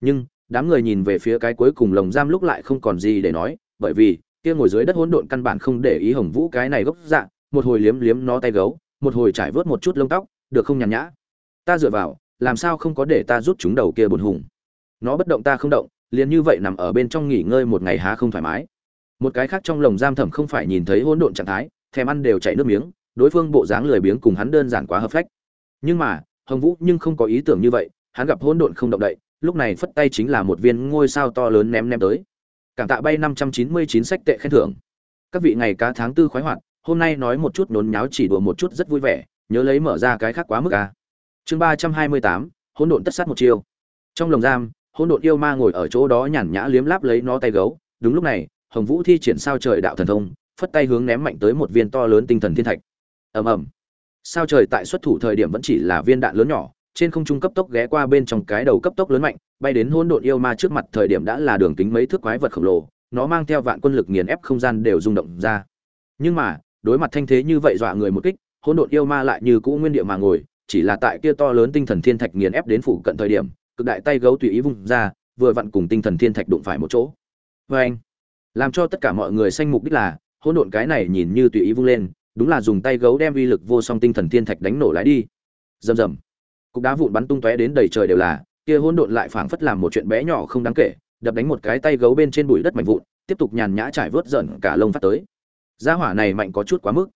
Nhưng đám người nhìn về phía cái cuối cùng lồng giam lúc lại không còn gì để nói, bởi vì, kia ngồi dưới đất hỗn độn căn bản không để ý hồng vũ cái này gốc dạ một hồi liếm liếm nó tay gấu, một hồi trải vớt một chút lông tóc, được không nhàn nhã? Ta dựa vào, làm sao không có để ta rút chúng đầu kia buồn hùng? Nó bất động ta không động, liền như vậy nằm ở bên trong nghỉ ngơi một ngày há không thoải mái. Một cái khác trong lồng giam thẩm không phải nhìn thấy hỗn độn trạng thái, thèm ăn đều chảy nước miếng, đối phương bộ dáng lười biếng cùng hắn đơn giản quá hợp phách. Nhưng mà, hồng vũ nhưng không có ý tưởng như vậy, hắn gặp hỗn độn không động đậy lúc này phất tay chính là một viên ngôi sao to lớn ném ném tới. Cảm tạ bay năm trăm chín mươi chín sách tệ khen thưởng. Các vị ngày cá tháng tư khoái hoạt, hôm nay nói một chút nốn nháo chỉ đùa một chút rất vui vẻ, nhớ lấy mở ra cái khác quá mức à. chương ba trăm hai mươi tám, hỗn độn tất sát một chiêu. Trong lồng giam, hỗn độn yêu ma ngồi ở chỗ đó nhàn nhã liếm láp lấy nó tay gấu. Đúng lúc này, hồng vũ thi triển sao trời đạo thần thông, phất tay hướng ném mạnh tới một viên to lớn tinh thần thiên thạch. Ầm ầm. Sao trời tại xuất thủ thời điểm vẫn chỉ là viên đạn lớn nhỏ trên không trung cấp tốc ghé qua bên trong cái đầu cấp tốc lớn mạnh, bay đến hỗn độn yêu ma trước mặt thời điểm đã là đường kính mấy thước quái vật khổng lồ, nó mang theo vạn quân lực nghiền ép không gian đều rung động ra. Nhưng mà, đối mặt thanh thế như vậy dọa người một kích, hỗn độn yêu ma lại như cũ nguyên địa mà ngồi, chỉ là tại kia to lớn tinh thần thiên thạch nghiền ép đến phủ cận thời điểm, cực đại tay gấu tùy ý vung ra, vừa vặn cùng tinh thần thiên thạch đụng phải một chỗ. Vê anh, làm cho tất cả mọi người sanh mục đích là, hỗn độn cái này nhìn như tùy ý vung lên, đúng là dùng tay gấu đem uy lực vô song tinh thần thiên thạch đánh nổ lái đi. Rầm rầm cục đá vụn bắn tung tóe đến đầy trời đều là, kia hỗn độn lại phảng phất làm một chuyện bé nhỏ không đáng kể, đập đánh một cái tay gấu bên trên bụi đất mạnh vụn, tiếp tục nhàn nhã trải vớt giận cả lông phát tới. Gia hỏa này mạnh có chút quá mức.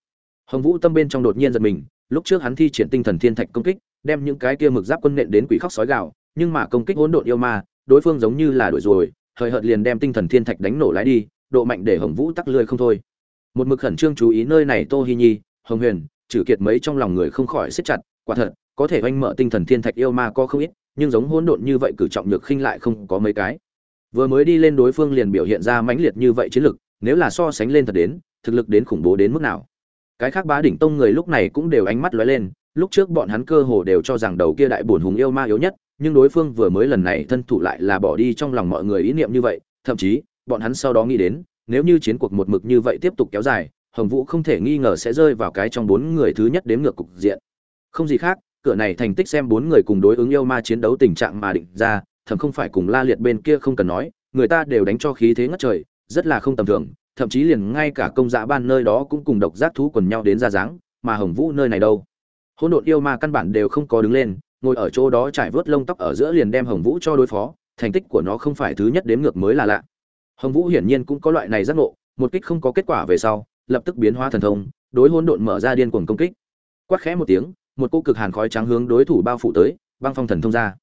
Hồng vũ tâm bên trong đột nhiên giật mình, lúc trước hắn thi triển tinh thần thiên thạch công kích, đem những cái kia mực giáp quân nện đến quỷ khóc sói gạo nhưng mà công kích hỗn độn yêu ma, đối phương giống như là đuổi rồi, hời hợt liền đem tinh thần thiên thạch đánh nổ lái đi, độ mạnh để hồng vũ tắc lười không thôi. Một mực khẩn trương chú ý nơi này tô hi nhi, hồng huyền trừ kiệt mấy trong lòng người không khỏi siết chặt, quả thật có thể oanh mở tinh thần thiên thạch yêu ma có không ít, nhưng giống hỗn độn như vậy cử trọng nhược khinh lại không có mấy cái. Vừa mới đi lên đối phương liền biểu hiện ra mãnh liệt như vậy chiến lực, nếu là so sánh lên thật đến, thực lực đến khủng bố đến mức nào. Cái khác bá đỉnh tông người lúc này cũng đều ánh mắt lóe lên, lúc trước bọn hắn cơ hồ đều cho rằng đầu kia đại bổn hùng yêu ma yếu nhất, nhưng đối phương vừa mới lần này thân thủ lại là bỏ đi trong lòng mọi người ý niệm như vậy, thậm chí, bọn hắn sau đó nghĩ đến, nếu như chiến cuộc một mực như vậy tiếp tục kéo dài, hồng vũ không thể nghi ngờ sẽ rơi vào cái trong bốn người thứ nhất đến ngược cục diện. Không gì khác cửa này thành tích xem bốn người cùng đối ứng yêu ma chiến đấu tình trạng mà định ra thậm không phải cùng la liệt bên kia không cần nói, người ta đều đánh cho khí thế ngất trời, rất là không tầm thường, thậm chí liền ngay cả công dạ ban nơi đó cũng cùng độc giác thú quần nhau đến ra dáng, mà hồng vũ nơi này đâu? Hỗn độn yêu ma căn bản đều không có đứng lên, ngồi ở chỗ đó trải vớt lông tóc ở giữa liền đem hồng vũ cho đối phó, thành tích của nó không phải thứ nhất đến ngược mới là lạ. Hồng vũ hiển nhiên cũng có loại này giác ngộ, một kích không có kết quả về sau, lập tức biến hóa thần thông, đối hỗn độn mở ra điên cuồng công kích. Quát khẽ một tiếng một cô cực hàn khói trắng hướng đối thủ bao phủ tới, băng phong thần thông ra.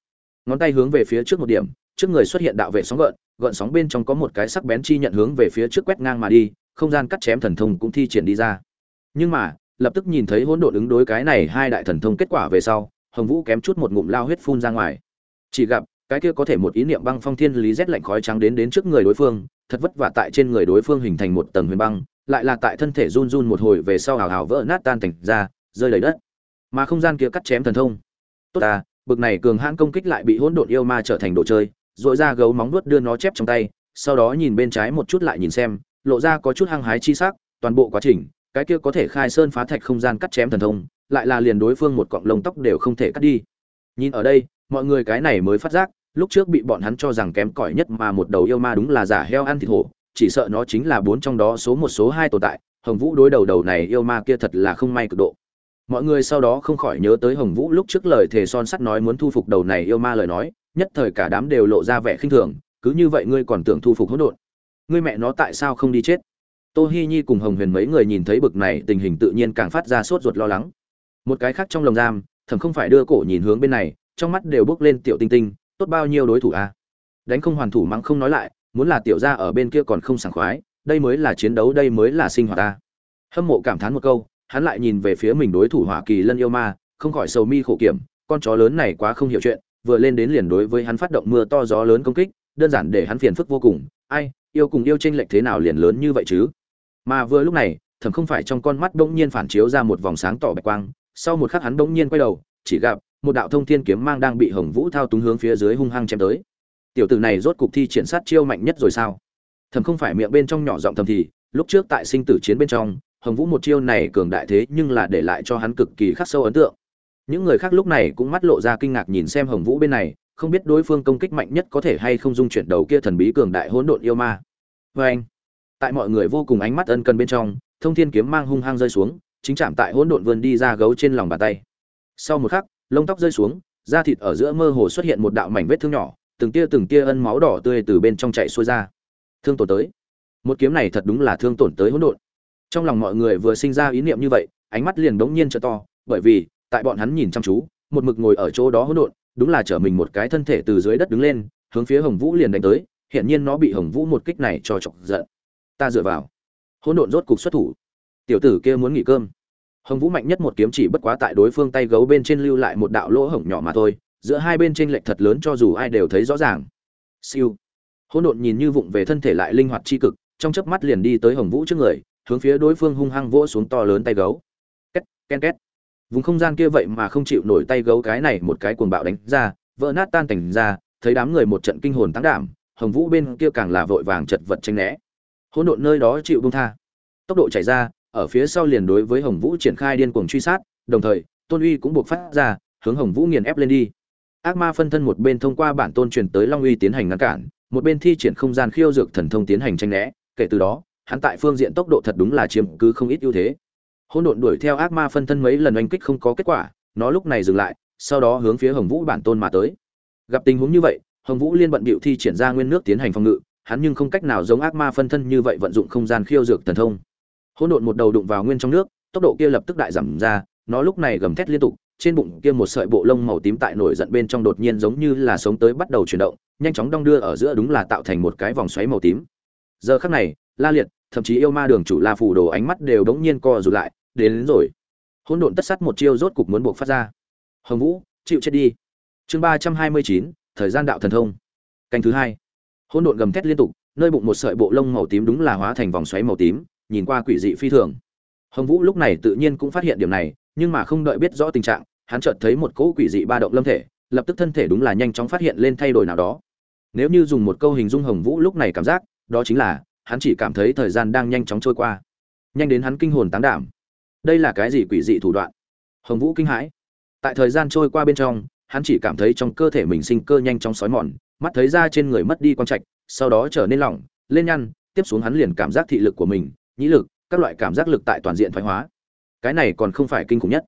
Ngón tay hướng về phía trước một điểm, trước người xuất hiện đạo vệ sóng gợn gợn sóng bên trong có một cái sắc bén chi nhận hướng về phía trước quét ngang mà đi, không gian cắt chém thần thông cũng thi triển đi ra. Nhưng mà, lập tức nhìn thấy hỗn độn ứng đối cái này hai đại thần thông kết quả về sau, hồng vũ kém chút một ngụm lao huyết phun ra ngoài. Chỉ gặp, cái kia có thể một ý niệm băng phong thiên lý rét lạnh khói trắng đến đến trước người đối phương, thật vất vả tại trên người đối phương hình thành một tầng huyền băng, lại là tại thân thể run run một hồi về sau hào hào vỡ nát tan thành ra, rơi đầy đất mà không gian kia cắt chém thần thông. Tốt à bực này cường hãn công kích lại bị hỗn độn yêu ma trở thành đồ chơi dội ra gấu móng nuốt đưa nó chép trong tay, sau đó nhìn bên trái một chút lại nhìn xem, lộ ra có chút hăng hái chi sắc, toàn bộ quá trình, cái kia có thể khai sơn phá thạch không gian cắt chém thần thông, lại là liền đối phương một cọng lông tóc đều không thể cắt đi. Nhìn ở đây, mọi người cái này mới phát giác, lúc trước bị bọn hắn cho rằng kém cỏi nhất mà một đầu yêu ma đúng là giả heo ăn thịt hổ, chỉ sợ nó chính là bốn trong đó số một số hai tồn tại, hồng vũ đối đầu đầu này yêu ma kia thật là không may cực độ mọi người sau đó không khỏi nhớ tới hồng vũ lúc trước lời thề son sắt nói muốn thu phục đầu này yêu ma lời nói, nhất thời cả đám đều lộ ra vẻ khinh thường, cứ như vậy ngươi còn tưởng thu phục hỗn độn. Ngươi mẹ nó tại sao không đi chết? Tô hi nhi cùng hồng huyền mấy người nhìn thấy bực này tình hình tự nhiên càng phát ra sốt ruột lo lắng. Một cái khác trong lồng giam, thầm không phải đưa cổ nhìn hướng bên này, trong mắt đều bước lên tiểu tinh tinh, tốt bao nhiêu đối thủ a à? đánh không hoàn thủ mắng không nói lại, muốn là tiểu gia ở bên kia còn không sảng khoái, đây mới là chiến đấu, đây mới là sinh hoạt ta hâm mộ cảm thán một câu hắn lại nhìn về phía mình đối thủ hỏa kỳ lân yêu ma, không khỏi sầu mi khổ kiểm, con chó lớn này quá không hiểu chuyện, vừa lên đến liền đối với hắn phát động mưa to gió lớn công kích, đơn giản để hắn phiền phức vô cùng, ai, yêu cùng yêu tranh lệch thế nào liền lớn như vậy chứ? Mà vừa lúc này, thầm không phải trong con mắt bỗng nhiên phản chiếu ra một vòng sáng tỏ bạch quang, sau một khắc hắn bỗng nhiên quay đầu, chỉ gặp một đạo thông thiên kiếm mang đang bị hồng vũ thao túng hướng phía dưới hung hăng chém tới. Tiểu tử này rốt cục thi triển sát chiêu mạnh nhất rồi sao? Thầm không phải miệng bên trong nhỏ giọng thầm thì, lúc trước tại sinh tử chiến bên trong hồng vũ một chiêu này cường đại thế nhưng là để lại cho hắn cực kỳ khắc sâu ấn tượng. Những người khác lúc này cũng mắt lộ ra kinh ngạc nhìn xem hồng vũ bên này, không biết đối phương công kích mạnh nhất có thể hay không dung chuyển đầu kia thần bí cường đại hỗn độn yêu ma. Vê anh, tại mọi người vô cùng ánh mắt ân cần bên trong, thông thiên kiếm mang hung hăng rơi xuống, chính chạm tại hỗn độn vươn đi ra gấu trên lòng bàn tay. Sau một khắc, lông tóc rơi xuống, da thịt ở giữa mơ hồ xuất hiện một đạo mảnh vết thương nhỏ, từng tia từng tia ân máu đỏ tươi từ bên trong chạy xuôi ra. Thương tổn tới. Một kiếm này thật đúng là thương tổn tới hỗn độn trong lòng mọi người vừa sinh ra ý niệm như vậy, ánh mắt liền bỗng nhiên trở to, bởi vì, tại bọn hắn nhìn chăm chú, một mực ngồi ở chỗ đó hỗn độn, đúng là trở mình một cái thân thể từ dưới đất đứng lên, hướng phía hồng vũ liền đánh tới hiện nhiên nó bị hồng vũ một kích này cho chọc giận. Ta dựa vào. Hỗn độn rốt cục xuất thủ. Tiểu tử kia muốn nghỉ cơm. Hồng vũ mạnh nhất một kiếm chỉ bất quá tại đối phương tay gấu bên trên lưu lại một đạo lỗ hổng nhỏ mà thôi, giữa hai bên trên lệch thật lớn cho dù ai đều thấy rõ ràng. Siêu. Hỗn độn nhìn như vụng về thân thể lại linh hoạt chi cực, trong chớp mắt liền đi tới hồng vũ trước người hướng phía đối phương hung hăng vỗ xuống to lớn tay gấu. Két ken két. Vùng không gian kia vậy mà không chịu nổi tay gấu cái này một cái cuồng bạo đánh ra, vỡ nát tan cảnh ra, thấy đám người một trận kinh hồn tăng đảm, hồng vũ bên kia càng là vội vàng chật vật tranh né. Hỗn độn nơi đó chịu bung tha. Tốc độ chạy ra, ở phía sau liền đối với hồng vũ triển khai điên cuồng truy sát, đồng thời, tôn uy cũng buộc phát ra, hướng hồng vũ nghiền ép lên đi. Ác ma phân thân một bên thông qua bản tôn truyền tới long uy tiến hành ngăn cản, một bên thi triển không gian khiêu dược thần thông tiến hành tranh né, kể từ đó hắn tại phương diện tốc độ thật đúng là chiếm cứ không ít ưu thế. Hỗn độn đuổi theo ác ma phân thân mấy lần oanh kích không có kết quả, nó lúc này dừng lại, sau đó hướng phía hồng vũ bản tôn mà tới. Gặp tình huống như vậy, hồng vũ liên bận bịu thi triển ra nguyên nước tiến hành phòng ngự, hắn nhưng không cách nào giống ác ma phân thân như vậy vận dụng không gian khiêu dược thần thông. Hỗn độn một đầu đụng vào nguyên trong nước, tốc độ kia lập tức đại giảm ra, nó lúc này gầm thét liên tục, trên bụng kia một sợi bộ lông màu tím tại nổi giận bên trong đột nhiên giống như là sống tới bắt đầu chuyển động, nhanh chóng đong đưa ở giữa đúng là tạo thành một cái vòng xoáy màu tím. Giờ khắc này, la liệt thậm chí yêu ma đường chủ la phủ đồ ánh mắt đều đống nhiên co rụt lại đến, đến rồi. Hỗn độn tất sắt một chiêu rốt cục muốn buộc phát ra. Hồng vũ chịu chết đi. Chương ba trăm hai mươi chín thời gian đạo thần thông. Canh thứ hai. Hỗn độn gầm thét liên tục nơi bụng một sợi bộ lông màu tím đúng là hóa thành vòng xoáy màu tím nhìn qua quỷ dị phi thường. Hồng vũ lúc này tự nhiên cũng phát hiện điểm này nhưng mà không đợi biết rõ tình trạng hắn chợt thấy một cỗ quỷ dị ba động lâm thể lập tức thân thể đúng là nhanh chóng phát hiện lên thay đổi nào đó. Nếu như dùng một câu hình dung hồng vũ lúc này cảm giác đó chính là hắn chỉ cảm thấy thời gian đang nhanh chóng trôi qua. Nhanh đến hắn kinh hồn tán đảm. Đây là cái gì quỷ dị thủ đoạn? Hồng vũ kinh hãi. Tại thời gian trôi qua bên trong, hắn chỉ cảm thấy trong cơ thể mình sinh cơ nhanh chóng sói mòn, mắt thấy ra trên người mất đi quang trạch, sau đó trở nên lỏng, lên nhăn, tiếp xuống hắn liền cảm giác thị lực của mình, nhĩ lực, các loại cảm giác lực tại toàn diện thoái hóa. Cái này còn không phải kinh khủng nhất.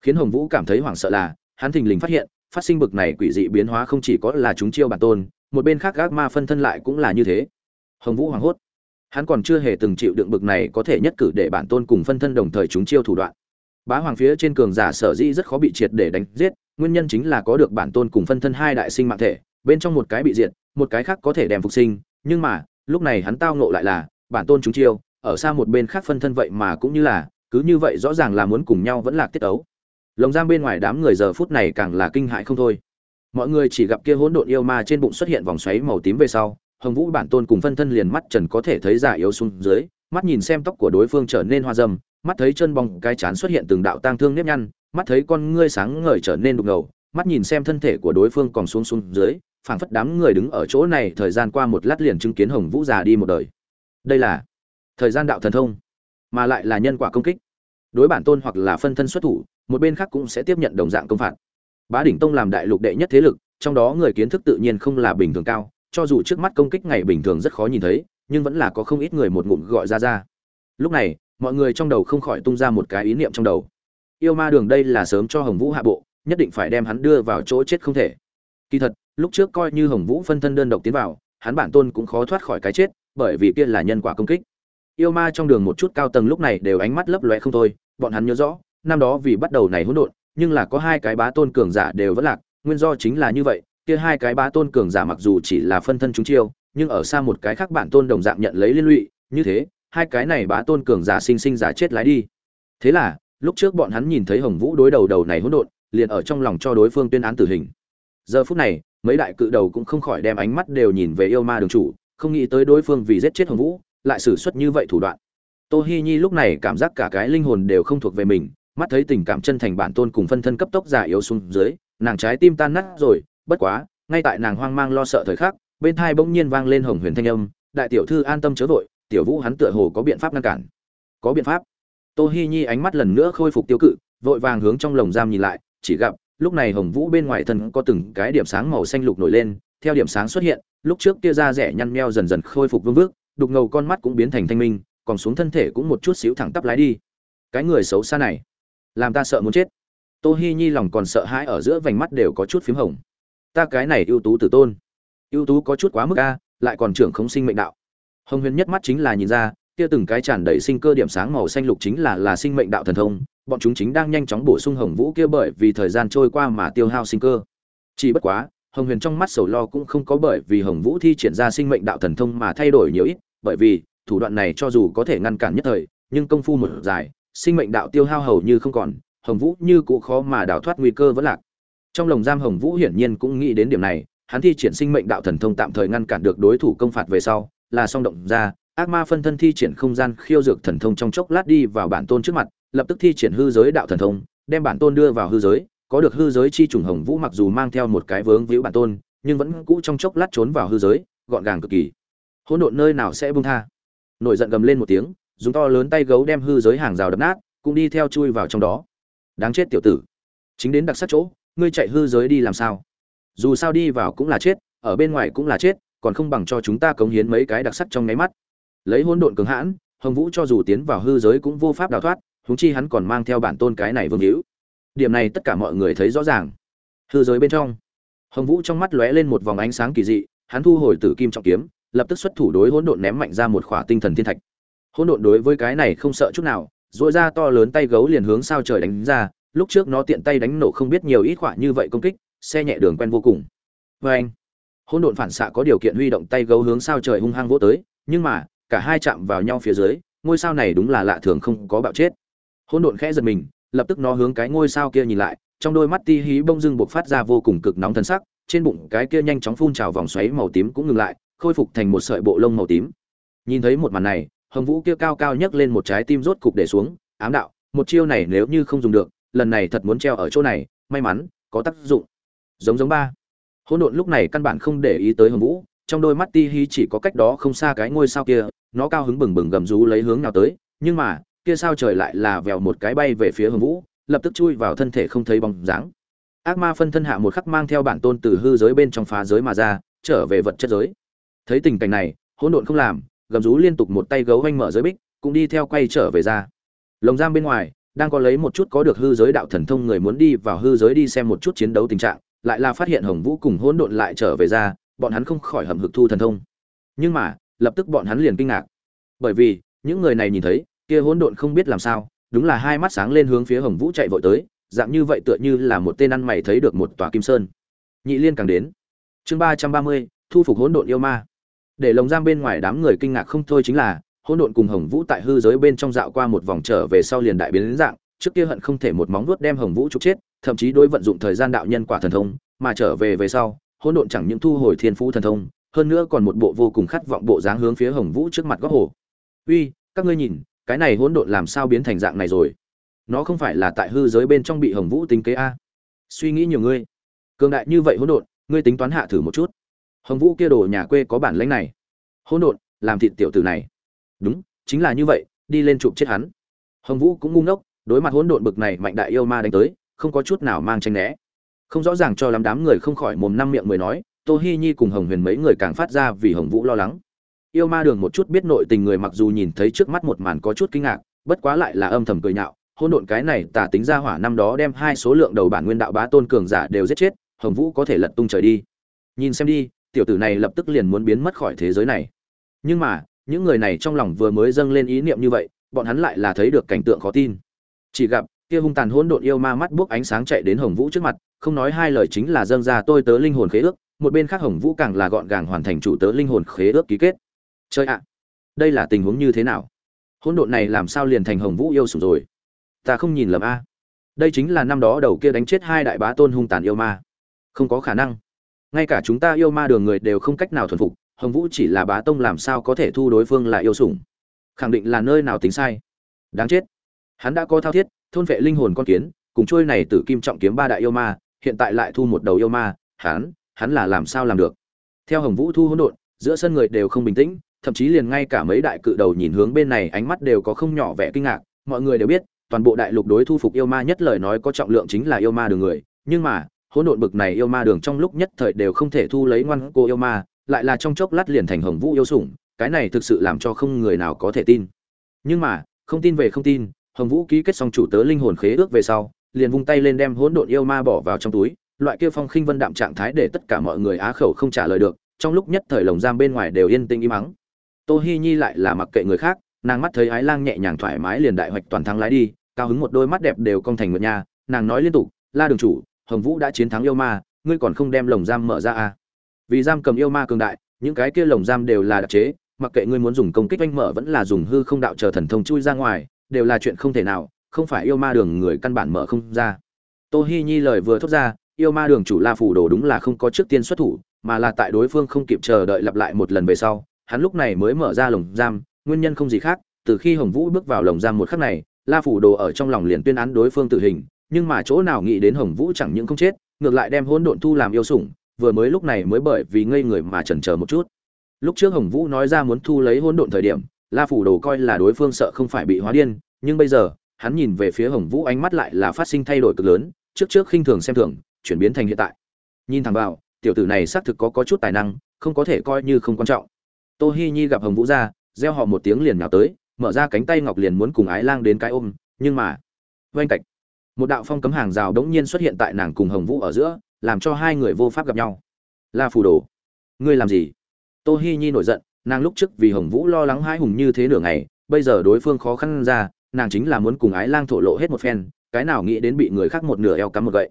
Khiến hồng vũ cảm thấy hoảng sợ là, hắn thình lình phát hiện, phát sinh bực này quỷ dị biến hóa không chỉ có là chúng chiêu bản tôn, một bên khác gác ma phân thân lại cũng là như thế. Hồng vũ hoảng hốt hắn còn chưa hề từng chịu đựng bực này có thể nhất cử để bản tôn cùng phân thân đồng thời chúng chiêu thủ đoạn. Bá hoàng phía trên cường giả sở dĩ rất khó bị triệt để đánh giết, nguyên nhân chính là có được bản tôn cùng phân thân hai đại sinh mạng thể, bên trong một cái bị diệt, một cái khác có thể đem phục sinh, nhưng mà, lúc này hắn tao nộ lại là, bản tôn chúng chiêu, ở xa một bên khác phân thân vậy mà cũng như là, cứ như vậy rõ ràng là muốn cùng nhau vẫn là tiết ấu. Lồng giam bên ngoài đám người giờ phút này càng là kinh hại không thôi. Mọi người chỉ gặp kia hỗn độn yêu ma trên bụng xuất hiện vòng xoáy màu tím về sau hồng vũ bản tôn cùng phân thân liền mắt trần có thể thấy giả yếu xuống dưới, mắt nhìn xem tóc của đối phương trở nên hoa dâm, mắt thấy chân bong cái chán xuất hiện từng đạo tang thương nếp nhăn, mắt thấy con ngươi sáng ngời trở nên đục ngầu, mắt nhìn xem thân thể của đối phương còn xuống xuống dưới, phảng phất đám người đứng ở chỗ này thời gian qua một lát liền chứng kiến hồng vũ già đi một đời. Đây là thời gian đạo thần thông, mà lại là nhân quả công kích. Đối bản tôn hoặc là phân thân xuất thủ, một bên khác cũng sẽ tiếp nhận đồng dạng công phạt. Bá đỉnh tông làm đại lục đệ nhất thế lực, trong đó người kiến thức tự nhiên không là bình thường cao cho dù trước mắt công kích ngày bình thường rất khó nhìn thấy, nhưng vẫn là có không ít người một ngụm gọi ra ra. Lúc này, mọi người trong đầu không khỏi tung ra một cái ý niệm trong đầu. Yêu ma đường đây là sớm cho hồng vũ hạ bộ, nhất định phải đem hắn đưa vào chỗ chết không thể. Kỳ thật, lúc trước coi như hồng vũ phân thân đơn độc tiến vào, hắn bản tôn cũng khó thoát khỏi cái chết, bởi vì kia là nhân quả công kích. Yêu ma trong đường một chút cao tầng lúc này đều ánh mắt lấp lóe không thôi, bọn hắn nhớ rõ, năm đó vì bắt đầu này hỗn độn, nhưng là có hai cái bá tôn cường giả đều vẫn lạc, nguyên do chính là như vậy kia hai cái bá tôn cường giả mặc dù chỉ là phân thân chúng chiêu, nhưng ở xa một cái khác bản tôn đồng dạng nhận lấy liên lụy, như thế, hai cái này bá tôn cường giả sinh sinh giả chết lái đi. Thế là, lúc trước bọn hắn nhìn thấy hồng vũ đối đầu đầu này hỗn độn, liền ở trong lòng cho đối phương tuyên án tử hình. Giờ phút này, mấy đại cự đầu cũng không khỏi đem ánh mắt đều nhìn về yêu ma đường chủ, không nghĩ tới đối phương vì giết chết hồng vũ, lại sử xuất như vậy thủ đoạn. Tô hi nhi lúc này cảm giác cả cái linh hồn đều không thuộc về mình, mắt thấy tình cảm chân thành bản tôn cùng phân thân cấp tốc già yếu xuống dưới, nàng trái tim tan nát rồi bất quá, ngay tại nàng hoang mang lo sợ thời khắc, bên thai bỗng nhiên vang lên hồng huyền thanh âm, đại tiểu thư an tâm chớ vội, tiểu vũ hắn tựa hồ có biện pháp ngăn cản. Có biện pháp. Tô hi nhi ánh mắt lần nữa khôi phục tiêu cự, vội vàng hướng trong lồng giam nhìn lại, chỉ gặp, lúc này hồng vũ bên ngoài thân có từng cái điểm sáng màu xanh lục nổi lên, theo điểm sáng xuất hiện, lúc trước kia da rẻ nhăn meo dần dần khôi phục vương vước đục ngầu con mắt cũng biến thành thanh minh, còn xuống thân thể cũng một chút xíu thẳng tắp lái đi. Cái người xấu xa này, làm ta sợ muốn chết. Tô hi nhi lòng còn sợ hãi ở giữa vành mắt đều có chút phím hồng ta cái này ưu tú tử tôn. Ưu tú có chút quá mức a, lại còn trưởng không sinh mệnh đạo. Hồng huyền nhất mắt chính là nhìn ra, kia từng cái tràn đầy sinh cơ điểm sáng màu xanh lục chính là là sinh mệnh đạo thần thông, bọn chúng chính đang nhanh chóng bổ sung hồng vũ kia bởi vì thời gian trôi qua mà tiêu hao sinh cơ. Chỉ bất quá, hồng huyền trong mắt sầu lo cũng không có bởi vì hồng vũ thi triển ra sinh mệnh đạo thần thông mà thay đổi nhiều ít, bởi vì, thủ đoạn này cho dù có thể ngăn cản nhất thời, nhưng công phu một dài, sinh mệnh đạo tiêu hao hầu như không còn, hồng vũ như cũ khó mà đào thoát nguy cơ vẫn lạc trong lồng giam hồng vũ hiển nhiên cũng nghĩ đến điểm này, hắn thi triển sinh mệnh đạo thần thông tạm thời ngăn cản được đối thủ công phạt về sau, là song động ra, ác ma phân thân thi triển không gian khiêu dược thần thông trong chốc lát đi vào bản tôn trước mặt, lập tức thi triển hư giới đạo thần thông, đem bản tôn đưa vào hư giới, có được hư giới chi trùng hồng vũ mặc dù mang theo một cái vướng víu bản tôn, nhưng vẫn cũ trong chốc lát trốn vào hư giới, gọn gàng cực kỳ. Hỗn độn nơi nào sẽ buông tha? Nổi giận gầm lên một tiếng, dùng to lớn tay gấu đem hư giới hàng rào đập nát, cũng đi theo chui vào trong đó. Đáng chết tiểu tử. Chính đến đặc sắc chỗ ngươi chạy hư giới đi làm sao? Dù sao đi vào cũng là chết, ở bên ngoài cũng là chết, còn không bằng cho chúng ta cống hiến mấy cái đặc sắc trong nháy mắt. Lấy hỗn độn cường hãn, hồng vũ cho dù tiến vào hư giới cũng vô pháp đào thoát, huống chi hắn còn mang theo bản tôn cái này vương hữu. Điểm này tất cả mọi người thấy rõ ràng. Hư giới bên trong, hồng vũ trong mắt lóe lên một vòng ánh sáng kỳ dị, hắn thu hồi tử kim trọng kiếm, lập tức xuất thủ đối hỗn độn ném mạnh ra một khỏa tinh thần thiên thạch. Hỗn độn đối với cái này không sợ chút nào dội ra to lớn tay gấu liền hướng sao trời đánh ra lúc trước nó tiện tay đánh nổ không biết nhiều ít quả như vậy công kích, xe nhẹ đường quen vô cùng. Vê anh, hỗn độn phản xạ có điều kiện huy động tay gấu hướng sao trời hung hăng vỗ tới, nhưng mà, cả hai chạm vào nhau phía dưới, ngôi sao này đúng là lạ thường không có bạo chết. Hỗn độn khẽ giật mình, lập tức nó hướng cái ngôi sao kia nhìn lại, trong đôi mắt ti hí bông dưng buộc phát ra vô cùng cực nóng thân sắc, trên bụng cái kia nhanh chóng phun trào vòng xoáy màu tím cũng ngừng lại, khôi phục thành một sợi bộ lông màu tím. Nhìn thấy một màn này, hồng vũ kia cao cao nhấc lên một trái tim rốt cục để xuống, ám đạo, một chiêu này nếu như không dùng được lần này thật muốn treo ở chỗ này, may mắn, có tác dụng. Giống giống ba. Hỗn độn lúc này căn bản không để ý tới hồng vũ, trong đôi mắt ti hi chỉ có cách đó không xa cái ngôi sao kia, nó cao hứng bừng bừng gầm rú lấy hướng nào tới, nhưng mà, kia sao trời lại là vèo một cái bay về phía hồng vũ, lập tức chui vào thân thể không thấy bóng dáng. Ác ma phân thân hạ một khắc mang theo bản tôn từ hư giới bên trong phá giới mà ra, trở về vật chất giới. Thấy tình cảnh này, hỗn độn không làm, gầm rú liên tục một tay gấu vanh mở giới bích, cũng đi theo quay trở về ra. Lồng giam bên ngoài đang có lấy một chút có được hư giới đạo thần thông người muốn đi vào hư giới đi xem một chút chiến đấu tình trạng, lại là phát hiện hồng vũ cùng hỗn độn lại trở về ra, bọn hắn không khỏi hầm hực thu thần thông. Nhưng mà, lập tức bọn hắn liền kinh ngạc. Bởi vì, những người này nhìn thấy, kia hỗn độn không biết làm sao, đúng là hai mắt sáng lên hướng phía hồng vũ chạy vội tới, dạng như vậy tựa như là một tên ăn mày thấy được một tòa kim sơn. Nhị liên càng đến. Chương ba trăm ba mươi, thu phục hỗn độn yêu ma. Để lồng giam bên ngoài đám người kinh ngạc không thôi chính là hỗn độn cùng hồng vũ tại hư giới bên trong dạo qua một vòng trở về sau liền đại biến đến dạng, trước kia hận không thể một móng vuốt đem hồng vũ trục chết, thậm chí đối vận dụng thời gian đạo nhân quả thần thông, mà trở về về sau, hỗn độn chẳng những thu hồi thiên phú thần thông, hơn nữa còn một bộ vô cùng khát vọng bộ dáng hướng phía hồng vũ trước mặt góc hồ. Uy, các ngươi nhìn, cái này hỗn độn làm sao biến thành dạng này rồi? Nó không phải là tại hư giới bên trong bị hồng vũ tính kế a? Suy nghĩ nhiều ngươi. Cường đại như vậy hỗn độn, ngươi tính toán hạ thử một chút. Hồng vũ kia đồ nhà quê có bản lãnh này. Hỗn độn, làm thịt tiểu tử này đúng, chính là như vậy, đi lên chụp chết hắn. Hồng vũ cũng ngu ngốc, đối mặt hỗn độn bực này mạnh đại yêu ma đánh tới, không có chút nào mang tranh né. Không rõ ràng cho lắm đám người không khỏi mồm năm miệng mười nói, tô hi nhi cùng hồng huyền mấy người càng phát ra vì hồng vũ lo lắng. Yêu ma đường một chút biết nội tình người mặc dù nhìn thấy trước mắt một màn có chút kinh ngạc, bất quá lại là âm thầm cười nhạo, hỗn độn cái này tả tính ra hỏa năm đó đem hai số lượng đầu bản nguyên đạo bá tôn cường giả đều giết chết, hồng vũ có thể lật tung trời đi. Nhìn xem đi, tiểu tử này lập tức liền muốn biến mất khỏi thế giới này. Nhưng mà những người này trong lòng vừa mới dâng lên ý niệm như vậy, bọn hắn lại là thấy được cảnh tượng khó tin. Chỉ gặp, kia hung tàn hỗn độn yêu ma mắt buốc ánh sáng chạy đến hồng vũ trước mặt, không nói hai lời chính là dâng ra tôi tớ linh hồn khế ước, một bên khác hồng vũ càng là gọn gàng hoàn thành chủ tớ linh hồn khế ước ký kết. Chơi ạ, đây là tình huống như thế nào? Hỗn độn này làm sao liền thành hồng vũ yêu sủng rồi? Ta không nhìn lầm a. Đây chính là năm đó đầu kia đánh chết hai đại bá tôn hung tàn yêu ma. Không có khả năng. Ngay cả chúng ta yêu ma đường người đều không cách nào thuần phục hồng vũ chỉ là bá tông làm sao có thể thu đối phương là yêu sủng? Khẳng định là nơi nào tính sai. Đáng chết. Hắn đã có thao thiết, thôn vệ linh hồn con kiến, cùng trôi này tử kim trọng kiếm ba đại yêu ma, hiện tại lại thu một đầu yêu ma, hắn hắn là làm sao làm được? Theo hồng vũ thu hỗn độn, giữa sân người đều không bình tĩnh, thậm chí liền ngay cả mấy đại cự đầu nhìn hướng bên này ánh mắt đều có không nhỏ vẻ kinh ngạc. Mọi người đều biết, toàn bộ đại lục đối thu phục yêu ma nhất lời nói có trọng lượng chính là yêu ma đường người, nhưng mà, hỗn độn bực này yêu ma đường trong lúc nhất thời đều không thể thu lấy ngoan cô yêu ma lại là trong chốc lát liền thành hồng vũ yêu sủng, cái này thực sự làm cho không người nào có thể tin. Nhưng mà, không tin về không tin, hồng vũ ký kết xong chủ tớ linh hồn khế ước về sau, liền vung tay lên đem hỗn độn yêu ma bỏ vào trong túi, loại kia phong khinh vân đạm trạng thái để tất cả mọi người á khẩu không trả lời được, trong lúc nhất thời lồng giam bên ngoài đều yên tĩnh im mắng tô hi nhi lại là mặc kệ người khác, nàng mắt thấy ái lang nhẹ nhàng thoải mái liền đại hoạch toàn thắng lái đi, cao hứng một đôi mắt đẹp đều cong thành một nhà nàng nói liên tục, la đường chủ, hồng vũ đã chiến thắng yêu ma, ngươi còn không đem lồng giam mở ra à? Vì giam cầm yêu ma cường đại, những cái kia lồng giam đều là đặc chế, mặc kệ ngươi muốn dùng công kích oanh mở vẫn là dùng hư không đạo chờ thần thông chui ra ngoài, đều là chuyện không thể nào, không phải yêu ma đường người căn bản mở không ra. Tô hi nhi lời vừa thốt ra, yêu ma đường chủ la phủ đồ đúng là không có trước tiên xuất thủ, mà là tại đối phương không kịp chờ đợi lặp lại một lần về sau, hắn lúc này mới mở ra lồng giam, nguyên nhân không gì khác, từ khi hồng vũ bước vào lồng giam một khắc này, la phủ đồ ở trong lòng liền tuyên án đối phương tử hình, nhưng mà chỗ nào nghĩ đến hồng vũ chẳng những không chết, ngược lại đem hỗn độn thu làm yêu sủng vừa mới lúc này mới bởi vì ngây người mà chần chờ một chút. Lúc trước hồng vũ nói ra muốn thu lấy hỗn độn thời điểm, la phủ đồ coi là đối phương sợ không phải bị hóa điên, nhưng bây giờ, hắn nhìn về phía hồng vũ ánh mắt lại là phát sinh thay đổi cực lớn, trước trước khinh thường xem thường, chuyển biến thành hiện tại. Nhìn thẳng vào, tiểu tử này xác thực có có chút tài năng, không có thể coi như không quan trọng. Tô hi nhi gặp hồng vũ ra, reo họ một tiếng liền nhào tới, mở ra cánh tay ngọc liền muốn cùng ái lang đến cái ôm, nhưng mà vênh cạch. Một đạo phong cấm hàng rào đống nhiên xuất hiện tại nàng cùng hồng vũ ở giữa làm cho hai người vô pháp gặp nhau. La phù đồ, ngươi làm gì? Tô hi nhi nổi giận, nàng lúc trước vì hồng vũ lo lắng hai hùng như thế nửa ngày, bây giờ đối phương khó khăn ra, nàng chính là muốn cùng ái lang thổ lộ hết một phen, cái nào nghĩ đến bị người khác một nửa eo cắm một gậy.